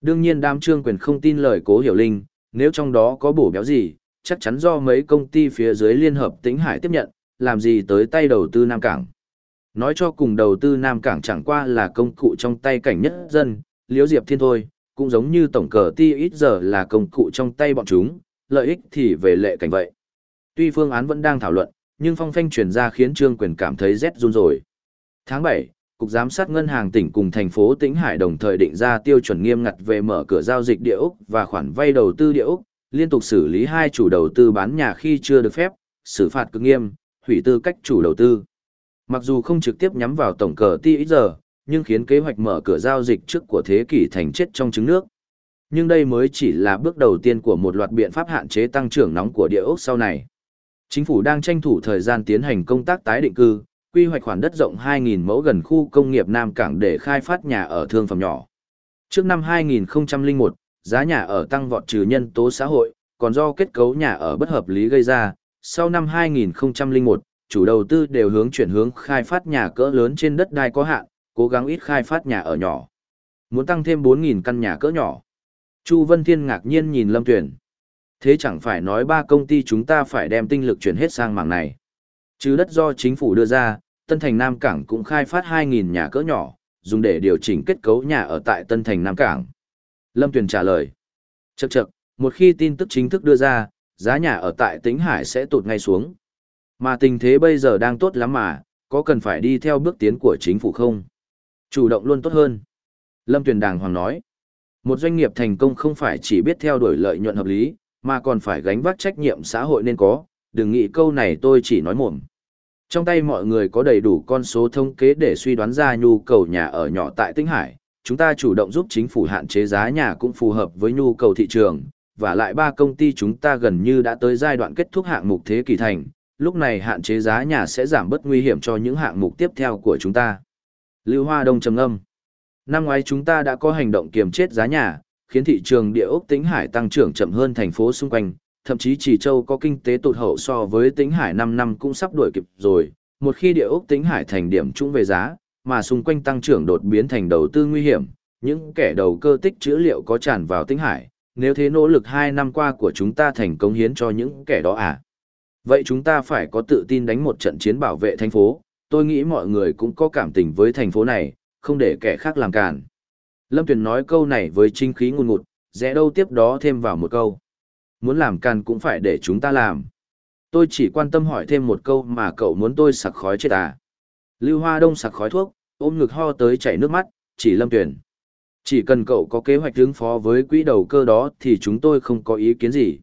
Đương nhiên đám trương quyền không tin lời Cố Hiểu Linh, nếu trong đó có bổ béo gì, chắc chắn do mấy công ty phía dưới liên hợp tĩnh hải tiếp nhận, làm gì tới tay đầu tư Nam Cảng. Nói cho cùng đầu tư Nam Cảng chẳng qua là công cụ trong tay cảnh nhất dân, liễu diệp thiên thôi, cũng giống như tổng cờ ti ít giờ là công cụ trong tay bọn chúng, lợi ích thì về lệ cảnh vậy. Tuy phương án vẫn đang thảo luận, nhưng phong phanh truyền ra khiến Trương Quyền cảm thấy rét run rồi. Tháng 7, Cục Giám sát Ngân hàng tỉnh cùng thành phố Tĩnh Hải đồng thời định ra tiêu chuẩn nghiêm ngặt về mở cửa giao dịch địa Úc và khoản vay đầu tư địa Úc, liên tục xử lý hai chủ đầu tư bán nhà khi chưa được phép, xử phạt cực nghiêm, hủy tư cách chủ đầu tư. Mặc dù không trực tiếp nhắm vào tổng cờ ti ít giờ, nhưng khiến kế hoạch mở cửa giao dịch trước của thế kỷ thành chết trong trứng nước. Nhưng đây mới chỉ là bước đầu tiên của một loạt biện pháp hạn chế tăng trưởng nóng của địa ốc sau này. Chính phủ đang tranh thủ thời gian tiến hành công tác tái định cư, quy hoạch khoản đất rộng 2.000 mẫu gần khu công nghiệp Nam Cảng để khai phát nhà ở thương phẩm nhỏ. Trước năm 2001, giá nhà ở tăng vọt trừ nhân tố xã hội, còn do kết cấu nhà ở bất hợp lý gây ra. Sau năm 2001, chủ đầu tư đều hướng chuyển hướng khai phát nhà cỡ lớn trên đất đai có hạn, cố gắng ít khai phát nhà ở nhỏ. Muốn tăng thêm 4.000 căn nhà cỡ nhỏ. Chu Vân Thiên ngạc nhiên nhìn Lâm Tuyền. Thế chẳng phải nói ba công ty chúng ta phải đem tinh lực chuyển hết sang mảng này. Chứ đất do chính phủ đưa ra, Tân Thành Nam Cảng cũng khai phát 2.000 nhà cỡ nhỏ, dùng để điều chỉnh kết cấu nhà ở tại Tân Thành Nam Cảng. Lâm Tuyền trả lời. Chậc chậc, một khi tin tức chính thức đưa ra, giá nhà ở tại Tĩnh Hải sẽ tụt ngay xuống. Mà tình thế bây giờ đang tốt lắm mà, có cần phải đi theo bước tiến của chính phủ không? Chủ động luôn tốt hơn. Lâm Tuyền Đàng Hoàng nói. Một doanh nghiệp thành công không phải chỉ biết theo đuổi lợi nhuận hợp lý, mà còn phải gánh vác trách nhiệm xã hội nên có, đừng nghĩ câu này tôi chỉ nói mồm. Trong tay mọi người có đầy đủ con số thống kế để suy đoán ra nhu cầu nhà ở nhỏ tại Tĩnh Hải, chúng ta chủ động giúp chính phủ hạn chế giá nhà cũng phù hợp với nhu cầu thị trường, và lại ba công ty chúng ta gần như đã tới giai đoạn kết thúc hạng mục thế kỷ thành, lúc này hạn chế giá nhà sẽ giảm bớt nguy hiểm cho những hạng mục tiếp theo của chúng ta. Lưu Hoa Đông trầm âm. Năm ngoái chúng ta đã có hành động kiềm chết giá nhà, khiến thị trường địa ốc Tĩnh Hải tăng trưởng chậm hơn thành phố xung quanh, thậm chí Chỉ Châu có kinh tế tụt hậu so với Tĩnh Hải 5 năm cũng sắp đuổi kịp rồi. Một khi địa ốc Tĩnh Hải thành điểm chung về giá, mà xung quanh tăng trưởng đột biến thành đầu tư nguy hiểm, những kẻ đầu cơ tích trữ liệu có tràn vào Tĩnh Hải, nếu thế nỗ lực 2 năm qua của chúng ta thành công hiến cho những kẻ đó à? Vậy chúng ta phải có tự tin đánh một trận chiến bảo vệ thành phố, tôi nghĩ mọi người cũng có cảm tình với thành phố này, không để kẻ khác làm cản. Lâm Tuyền nói câu này với chính khí ngùn ngụt, rẽ đâu tiếp đó thêm vào một câu. Muốn làm càn cũng phải để chúng ta làm. Tôi chỉ quan tâm hỏi thêm một câu mà cậu muốn tôi sặc khói chết à. Lưu Hoa Đông sặc khói thuốc, ôm ngực ho tới chảy nước mắt, chỉ lâm Tuyền. Chỉ cần cậu có kế hoạch ứng phó với quỹ đầu cơ đó thì chúng tôi không có ý kiến gì.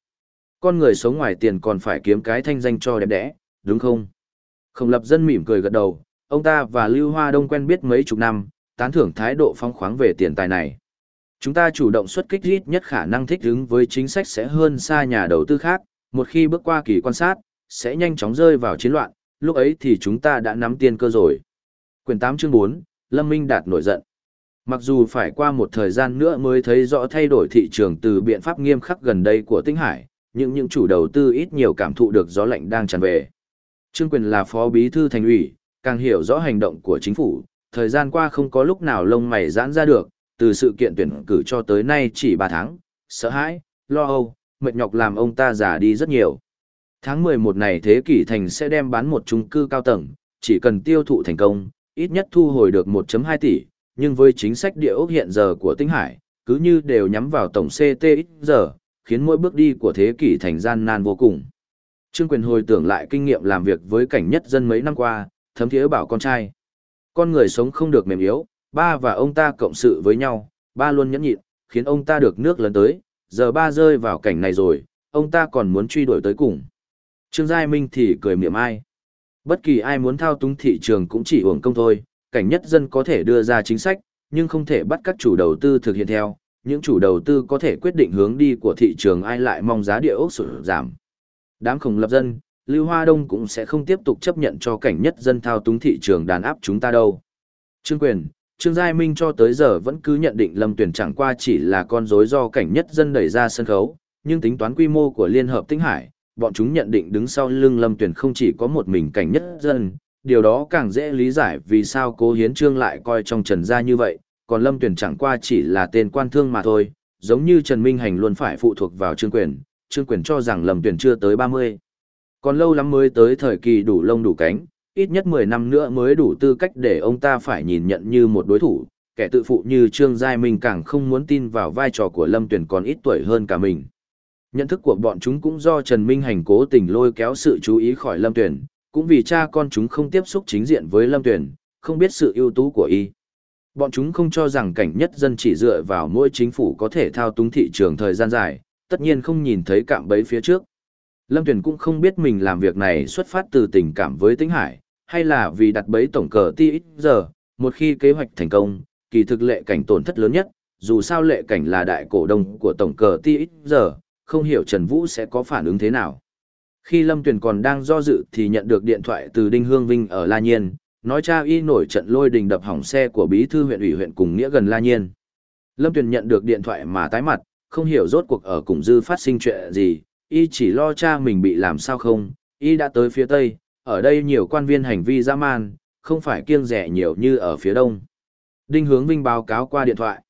Con người sống ngoài tiền còn phải kiếm cái thanh danh cho đẹp đẽ, đúng không? Không lập dân mỉm cười gật đầu, ông ta và Lưu Hoa Đông quen biết mấy chục năm, tán thưởng thái độ phong khoáng về tiền tài này. Chúng ta chủ động xuất kích ít nhất khả năng thích ứng với chính sách sẽ hơn xa nhà đầu tư khác, một khi bước qua kỳ quan sát, sẽ nhanh chóng rơi vào chiến loạn, lúc ấy thì chúng ta đã nắm tiền cơ rồi. Quyền 8 chương 4, Lâm Minh Đạt nổi giận. Mặc dù phải qua một thời gian nữa mới thấy rõ thay đổi thị trường từ biện pháp nghiêm khắc gần đây của Tinh Hải, nhưng những chủ đầu tư ít nhiều cảm thụ được gió lạnh đang tràn về. Trương Quyền là phó bí thư thành ủy, càng hiểu rõ hành động của chính phủ, thời gian qua không có lúc nào lông mày giãn ra được, từ sự kiện tuyển cử cho tới nay chỉ 3 tháng, sợ hãi, lo âu, mệt nhọc làm ông ta già đi rất nhiều. Tháng 11 này Thế Kỷ Thành sẽ đem bán một chung cư cao tầng, chỉ cần tiêu thụ thành công, ít nhất thu hồi được 1.2 tỷ, nhưng với chính sách địa ốc hiện giờ của Tinh Hải, cứ như đều nhắm vào tổng CTX giờ, khiến mỗi bước đi của Thế Kỷ Thành gian nan vô cùng. Trương Quyền hồi tưởng lại kinh nghiệm làm việc với cảnh nhất dân mấy năm qua, thấm thiế bảo con trai. Con người sống không được mềm yếu, ba và ông ta cộng sự với nhau, ba luôn nhẫn nhịn, khiến ông ta được nước lớn tới, giờ ba rơi vào cảnh này rồi, ông ta còn muốn truy đuổi tới cùng. Trương Giai Minh thì cười miệng ai. Bất kỳ ai muốn thao túng thị trường cũng chỉ uổng công thôi, cảnh nhất dân có thể đưa ra chính sách, nhưng không thể bắt các chủ đầu tư thực hiện theo. Những chủ đầu tư có thể quyết định hướng đi của thị trường ai lại mong giá địa ốc sụt giảm. Đám khổng lập dân, Lưu Hoa Đông cũng sẽ không tiếp tục chấp nhận cho cảnh nhất dân thao túng thị trường đàn áp chúng ta đâu. Trương Quyền, Trương Giai Minh cho tới giờ vẫn cứ nhận định Lâm Tuyển chẳng qua chỉ là con rối do cảnh nhất dân đẩy ra sân khấu, nhưng tính toán quy mô của Liên Hợp Tinh Hải, bọn chúng nhận định đứng sau lưng Lâm Tuyển không chỉ có một mình cảnh nhất dân, điều đó càng dễ lý giải vì sao cố hiến trương lại coi trong Trần Gia như vậy, còn Lâm Tuyển chẳng qua chỉ là tên quan thương mà thôi, giống như Trần Minh Hành luôn phải phụ thuộc vào Trương Quyền, Trương Quyền cho rằng Lâm Tuyển chưa tới 30. Còn lâu lắm mới tới thời kỳ đủ lông đủ cánh, ít nhất 10 năm nữa mới đủ tư cách để ông ta phải nhìn nhận như một đối thủ, kẻ tự phụ như Trương Giai Minh càng không muốn tin vào vai trò của Lâm Tuyển còn ít tuổi hơn cả mình. Nhận thức của bọn chúng cũng do Trần Minh Hành cố tình lôi kéo sự chú ý khỏi Lâm Tuyển, cũng vì cha con chúng không tiếp xúc chính diện với Lâm Tuyển, không biết sự ưu tú của y. Bọn chúng không cho rằng cảnh nhất dân chỉ dựa vào mỗi chính phủ có thể thao túng thị trường thời gian dài, tất nhiên không nhìn thấy cạm bẫy phía trước. Lâm Tuyền cũng không biết mình làm việc này xuất phát từ tình cảm với Tĩnh Hải, hay là vì đặt bẫy tổng cờ ti ít giờ, một khi kế hoạch thành công, kỳ thực lệ cảnh tổn thất lớn nhất, dù sao lệ cảnh là đại cổ đông của tổng cờ ti ít giờ, không hiểu Trần Vũ sẽ có phản ứng thế nào. Khi Lâm Tuyền còn đang do dự thì nhận được điện thoại từ Đinh Hương Vinh ở La Nhiên, nói cha y nổi trận lôi đình đập hỏng xe của bí thư huyện ủy huyện cùng nghĩa gần La Nhiên. Lâm Tuyền nhận được điện thoại mà tái mặt, không hiểu rốt cuộc ở cùng dư phát sinh chuyện gì, y chỉ lo cha mình bị làm sao không, y đã tới phía Tây, ở đây nhiều quan viên hành vi dã man, không phải kiêng rẻ nhiều như ở phía Đông. Đinh Hướng Vinh báo cáo qua điện thoại.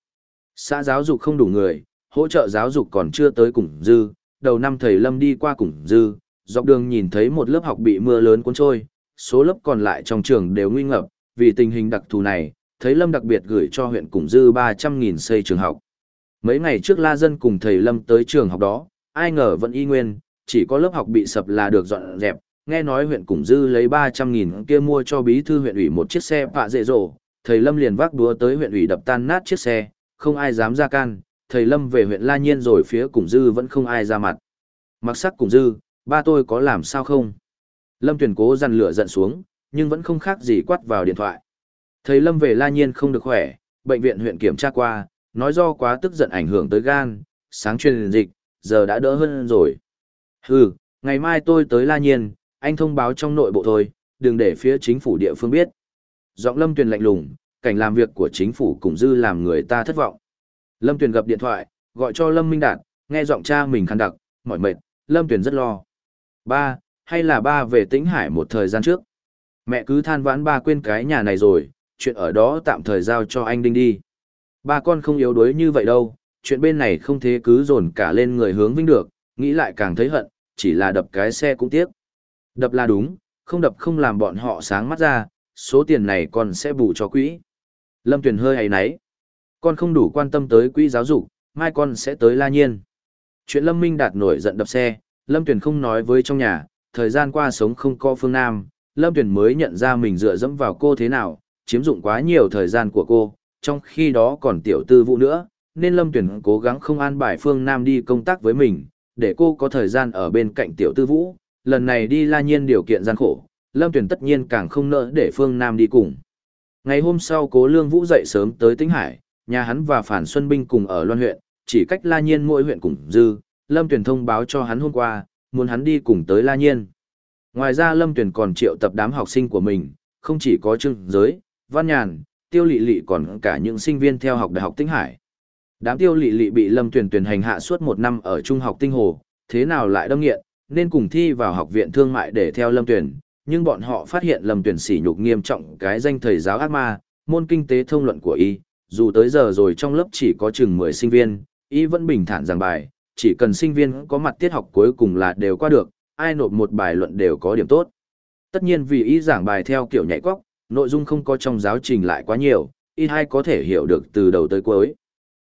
Xã giáo dục không đủ người, hỗ trợ giáo dục còn chưa tới cùng dư, đầu năm thầy Lâm đi qua cùng dư, dọc đường nhìn thấy một lớp học bị mưa lớn cuốn trôi, số lớp còn lại trong trường đều nguy ngập, vì tình hình đặc thù này, thấy Lâm đặc biệt gửi cho huyện Cùng Dư 300.000 xây trường học. Mấy ngày trước La Dân cùng thầy Lâm tới trường học đó, ai ngờ vẫn y nguyên, chỉ có lớp học bị sập là được dọn dẹp, nghe nói huyện Củng Dư lấy 300.000 kia mua cho bí thư huyện ủy một chiếc xe phạ dễ rổ, thầy Lâm liền vác đúa tới huyện ủy đập tan nát chiếc xe, không ai dám ra can, thầy Lâm về huyện La Nhiên rồi phía Củng Dư vẫn không ai ra mặt. Mặc sắc Củng Dư, ba tôi có làm sao không? Lâm tuyển cố dằn lửa giận xuống, nhưng vẫn không khác gì quát vào điện thoại. Thầy Lâm về La Nhiên không được khỏe, bệnh viện huyện kiểm tra qua, nói do quá tức giận ảnh hưởng tới gan, sáng truyền dịch, giờ đã đỡ hơn rồi. Hừ, ngày mai tôi tới La Nhiên, anh thông báo trong nội bộ thôi, đừng để phía chính phủ địa phương biết. Giọng Lâm Tuyền lạnh lùng, cảnh làm việc của chính phủ cũng dư làm người ta thất vọng. Lâm Tuyền gặp điện thoại, gọi cho Lâm Minh Đạt, nghe giọng cha mình khăn đặc, mỏi mệt, Lâm Tuyền rất lo. Ba, hay là ba về tĩnh hải một thời gian trước. Mẹ cứ than vãn ba quên cái nhà này rồi, chuyện ở đó tạm thời giao cho anh Đinh đi. Ba con không yếu đuối như vậy đâu, chuyện bên này không thế cứ dồn cả lên người hướng vinh được, nghĩ lại càng thấy hận, chỉ là đập cái xe cũng tiếc. Đập là đúng, không đập không làm bọn họ sáng mắt ra, số tiền này còn sẽ bù cho quỹ. Lâm Tuyền hơi hay náy. Con không đủ quan tâm tới quỹ giáo dục, mai con sẽ tới La Nhiên. Chuyện Lâm Minh Đạt nổi giận đập xe, Lâm Tuyền không nói với trong nhà, thời gian qua sống không có phương Nam, Lâm Tuyền mới nhận ra mình dựa dẫm vào cô thế nào, chiếm dụng quá nhiều thời gian của cô, trong khi đó còn tiểu tư vụ nữa, nên Lâm Tuyền cố gắng không an bài phương Nam đi công tác với mình, để cô có thời gian ở bên cạnh tiểu tư vũ, lần này đi la nhiên điều kiện gian khổ, Lâm Tuyền tất nhiên càng không nỡ để phương Nam đi cùng. Ngày hôm sau cố Lương Vũ dậy sớm tới Tĩnh Hải, nhà hắn và Phản Xuân Binh cùng ở Loan huyện, chỉ cách La Nhiên mỗi huyện cùng dư, Lâm Tuyền thông báo cho hắn hôm qua, muốn hắn đi cùng tới La Nhiên. Ngoài ra Lâm Tuyền còn triệu tập đám học sinh của mình, không chỉ có Trương Giới, Văn Nhàn, Tiêu Lị Lị còn cả những sinh viên theo học Đại học Tĩnh Hải. Đám Tiêu Lị Lị bị Lâm Tuyền tuyển hành hạ suốt một năm ở Trung học Tinh Hồ, thế nào lại đâm nghiện, nên cùng thi vào học viện thương mại để theo Lâm Tuyền, nhưng bọn họ phát hiện Lâm Tuyền sỉ nhục nghiêm trọng cái danh thầy giáo ác ma, môn kinh tế thông luận của y, dù tới giờ rồi trong lớp chỉ có chừng 10 sinh viên, y vẫn bình thản giảng bài, chỉ cần sinh viên có mặt tiết học cuối cùng là đều qua được, ai nộp một bài luận đều có điểm tốt. Tất nhiên vì y giảng bài theo kiểu nhảy quóc, nội dung không có trong giáo trình lại quá nhiều, y hay có thể hiểu được từ đầu tới cuối.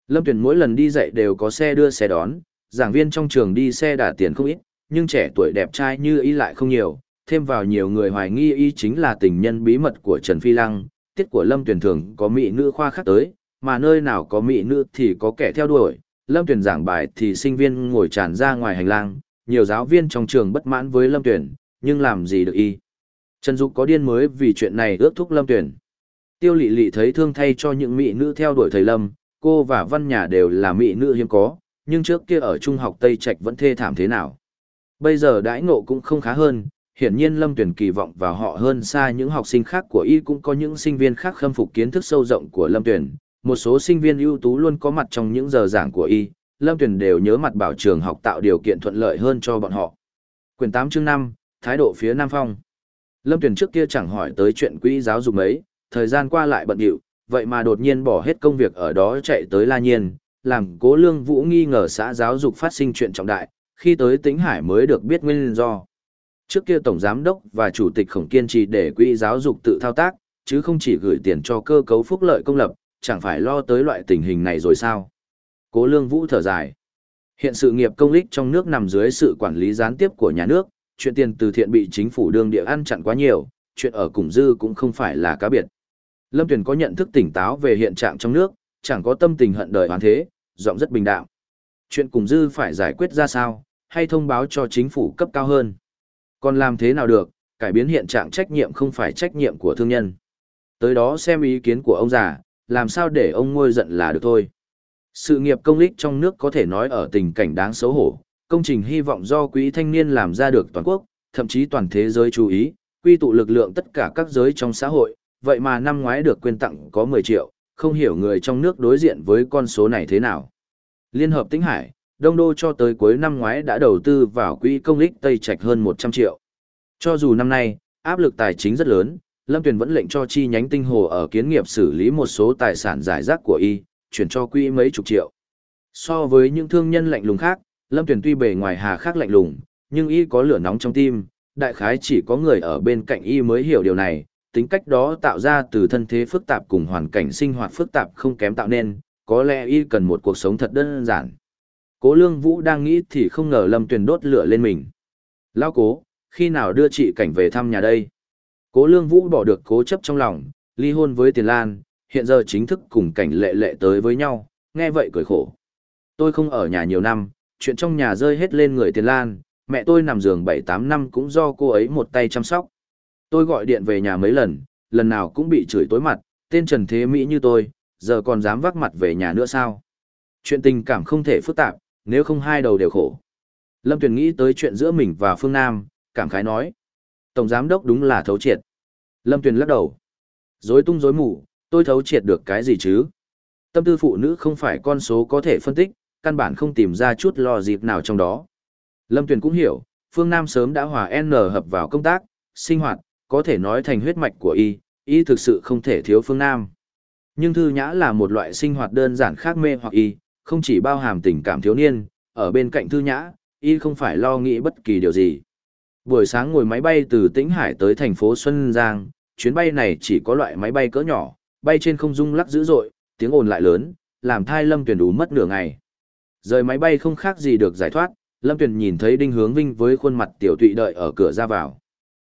Lâm Tuyền mỗi lần đi dạy đều có xe đưa xe đón, giảng viên trong trường đi xe đả tiền không ít, nhưng trẻ tuổi đẹp trai như y lại không nhiều, thêm vào nhiều người hoài nghi y chính là tình nhân bí mật của Trần Phi Lăng, tiết của Lâm Tuyền thường có mỹ nữ khoa khác tới, mà nơi nào có mỹ nữ thì có kẻ theo đuổi. Lâm Tuyền giảng bài thì sinh viên ngồi tràn ra ngoài hành lang, nhiều giáo viên trong trường bất mãn với Lâm Tuyền, nhưng làm gì được y. Trần Dục có điên mới vì chuyện này ước thúc Lâm Tuyền. Tiêu Lệ Lệ thấy thương thay cho những mỹ nữ theo đuổi thầy Lâm, cô và Văn Nhà đều là mỹ nữ hiếm có, nhưng trước kia ở trung học Tây Trạch vẫn thê thảm thế nào. Bây giờ đãi ngộ cũng không khá hơn, hiển nhiên Lâm Tuyển kỳ vọng vào họ hơn xa những học sinh khác của y cũng có những sinh viên khác khâm phục kiến thức sâu rộng của Lâm Tuyển, một số sinh viên ưu tú luôn có mặt trong những giờ giảng của y, Lâm Tuyển đều nhớ mặt bảo trường học tạo điều kiện thuận lợi hơn cho bọn họ. Quyển 8 chương 5, Thái độ phía Nam Phong Lâm Tuyển trước kia chẳng hỏi tới chuyện quỹ giáo dục mấy, thời gian qua lại bận điệu, vậy mà đột nhiên bỏ hết công việc ở đó chạy tới La Nhiên, làm cố lương vũ nghi ngờ xã giáo dục phát sinh chuyện trọng đại, khi tới Tĩnh Hải mới được biết nguyên do. Trước kia Tổng Giám đốc và Chủ tịch khổng kiên trì để quỹ giáo dục tự thao tác, chứ không chỉ gửi tiền cho cơ cấu phúc lợi công lập, chẳng phải lo tới loại tình hình này rồi sao. Cố lương vũ thở dài. Hiện sự nghiệp công lích trong nước nằm dưới sự quản lý gián tiếp của nhà nước, chuyện tiền từ thiện bị chính phủ đương địa ăn chặn quá nhiều, chuyện ở cùng dư cũng không phải là cá biệt. Lâm Tuyền có nhận thức tỉnh táo về hiện trạng trong nước, chẳng có tâm tình hận đời hoàn thế, giọng rất bình đạo. Chuyện cùng dư phải giải quyết ra sao, hay thông báo cho chính phủ cấp cao hơn. Còn làm thế nào được, cải biến hiện trạng trách nhiệm không phải trách nhiệm của thương nhân. Tới đó xem ý kiến của ông già, làm sao để ông ngôi giận là được thôi. Sự nghiệp công lích trong nước có thể nói ở tình cảnh đáng xấu hổ, công trình hy vọng do quỹ thanh niên làm ra được toàn quốc, thậm chí toàn thế giới chú ý, quy tụ lực lượng tất cả các giới trong xã hội, vậy mà năm ngoái được quyên tặng có 10 triệu, không hiểu người trong nước đối diện với con số này thế nào. Liên hợp Tĩnh Hải, Đông Đô cho tới cuối năm ngoái đã đầu tư vào quỹ công lích Tây Trạch hơn 100 triệu. Cho dù năm nay, áp lực tài chính rất lớn, Lâm Tuyền vẫn lệnh cho chi nhánh tinh hồ ở kiến nghiệp xử lý một số tài sản giải rác của y, chuyển cho quỹ mấy chục triệu. So với những thương nhân lạnh lùng khác, Lâm Tuyền tuy bề ngoài hà khác lạnh lùng, nhưng y có lửa nóng trong tim, đại khái chỉ có người ở bên cạnh y mới hiểu điều này, tính cách đó tạo ra từ thân thế phức tạp cùng hoàn cảnh sinh hoạt phức tạp không kém tạo nên, có lẽ y cần một cuộc sống thật đơn giản. Cố lương vũ đang nghĩ thì không ngờ lâm tuyền đốt lửa lên mình. Lao cố, khi nào đưa chị cảnh về thăm nhà đây? Cố lương vũ bỏ được cố chấp trong lòng, ly hôn với tiền lan, hiện giờ chính thức cùng cảnh lệ lệ tới với nhau, nghe vậy cười khổ. Tôi không ở nhà nhiều năm, chuyện trong nhà rơi hết lên người tiền lan, mẹ tôi nằm giường 7-8 năm cũng do cô ấy một tay chăm sóc. Tôi gọi điện về nhà mấy lần, lần nào cũng bị chửi tối mặt, tên Trần Thế Mỹ như tôi, giờ còn dám vác mặt về nhà nữa sao? Chuyện tình cảm không thể phức tạp, nếu không hai đầu đều khổ. Lâm Tuyền nghĩ tới chuyện giữa mình và Phương Nam, cảm khái nói. Tổng giám đốc đúng là thấu triệt. Lâm Tuyền lắc đầu. Dối tung dối mù, tôi thấu triệt được cái gì chứ? Tâm tư phụ nữ không phải con số có thể phân tích, căn bản không tìm ra chút lo dịp nào trong đó. Lâm Tuyền cũng hiểu, Phương Nam sớm đã hòa N hợp vào công tác, sinh hoạt, có thể nói thành huyết mạch của y, y thực sự không thể thiếu Phương Nam. Nhưng thư nhã là một loại sinh hoạt đơn giản khác mê hoặc y, không chỉ bao hàm tình cảm thiếu niên, ở bên cạnh thư nhã, y không phải lo nghĩ bất kỳ điều gì. Buổi sáng ngồi máy bay từ Tĩnh Hải tới thành phố Xuân Giang, chuyến bay này chỉ có loại máy bay cỡ nhỏ, bay trên không dung lắc dữ dội, tiếng ồn lại lớn, làm thai lâm tuyển đủ mất nửa ngày. Rời máy bay không khác gì được giải thoát, Lâm Tuyền nhìn thấy Đinh Hướng Vinh với khuôn mặt tiểu tụy đợi ở cửa ra vào.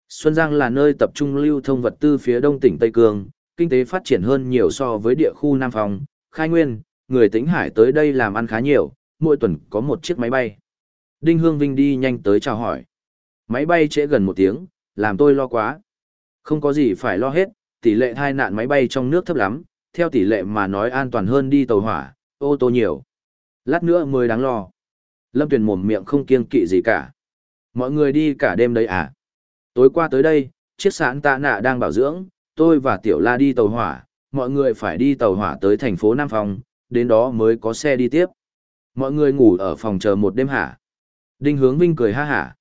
Xuân Giang là nơi tập trung lưu thông vật tư phía đông tỉnh Tây Cương, kinh tế phát triển hơn nhiều so với địa khu Nam Phong, Khai Nguyên, người tính hải tới đây làm ăn khá nhiều, mỗi tuần có một chiếc máy bay. Đinh Hương Vinh đi nhanh tới chào hỏi. Máy bay trễ gần một tiếng, làm tôi lo quá. Không có gì phải lo hết, tỷ lệ thai nạn máy bay trong nước thấp lắm, theo tỷ lệ mà nói an toàn hơn đi tàu hỏa, ô tô nhiều. Lát nữa mới đáng lo. Lâm Tuyền mồm miệng không kiêng kỵ gì cả. Mọi người đi cả đêm đấy à? Tối qua tới đây, chiếc sạn tạ nạ đang bảo dưỡng, tôi và Tiểu La đi tàu hỏa, mọi người phải đi tàu hỏa tới thành phố Nam Phòng, đến đó mới có xe đi tiếp. Mọi người ngủ ở phòng chờ một đêm hả? Đinh Hướng Vinh cười ha hả.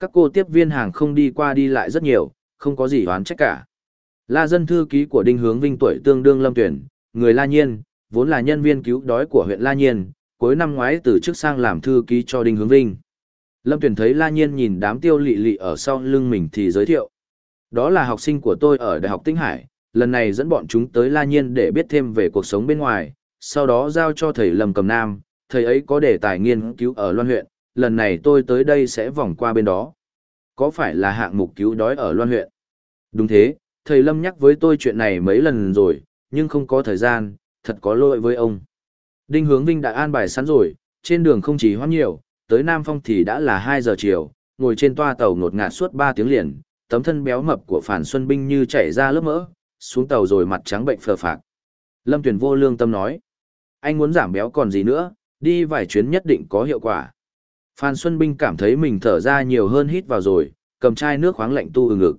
Các cô tiếp viên hàng không đi qua đi lại rất nhiều, không có gì oán trách cả. La dân thư ký của Đinh Hướng Vinh tuổi tương đương Lâm Tuyển, người La Nhiên, vốn là nhân viên cứu đói của huyện La Nhiên, cuối năm ngoái từ chức sang làm thư ký cho Đinh Hướng Vinh. Lâm Tuyền thấy La Nhiên nhìn đám tiêu lị lị ở sau lưng mình thì giới thiệu. Đó là học sinh của tôi ở Đại học Tinh Hải, lần này dẫn bọn chúng tới La Nhiên để biết thêm về cuộc sống bên ngoài, sau đó giao cho thầy Lâm Cầm Nam, thầy ấy có đề tài nghiên cứu ở Loan huyện, lần này tôi tới đây sẽ vòng qua bên đó. Có phải là hạng mục cứu đói ở Loan huyện? Đúng thế, thầy Lâm nhắc với tôi chuyện này mấy lần rồi, nhưng không có thời gian, thật có lỗi với ông. Đinh Hướng Vinh đã an bài sẵn rồi, trên đường không chỉ hoãn nhiều, tới Nam Phong thì đã là 2 giờ chiều, ngồi trên toa tàu ngột ngạt suốt 3 tiếng liền, tấm thân béo mập của Phản Xuân Binh như chảy ra lớp mỡ, xuống tàu rồi mặt trắng bệnh phờ phạc. Lâm Tuyền vô lương tâm nói, anh muốn giảm béo còn gì nữa, đi vài chuyến nhất định có hiệu quả. Phan Xuân Binh cảm thấy mình thở ra nhiều hơn hít vào rồi, cầm chai nước khoáng lạnh tu ừ ngực.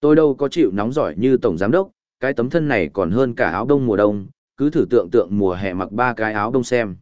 Tôi đâu có chịu nóng giỏi như tổng giám đốc, cái tấm thân này còn hơn cả áo đông mùa đông, cứ thử tượng tượng mùa hè mặc ba cái áo đông xem.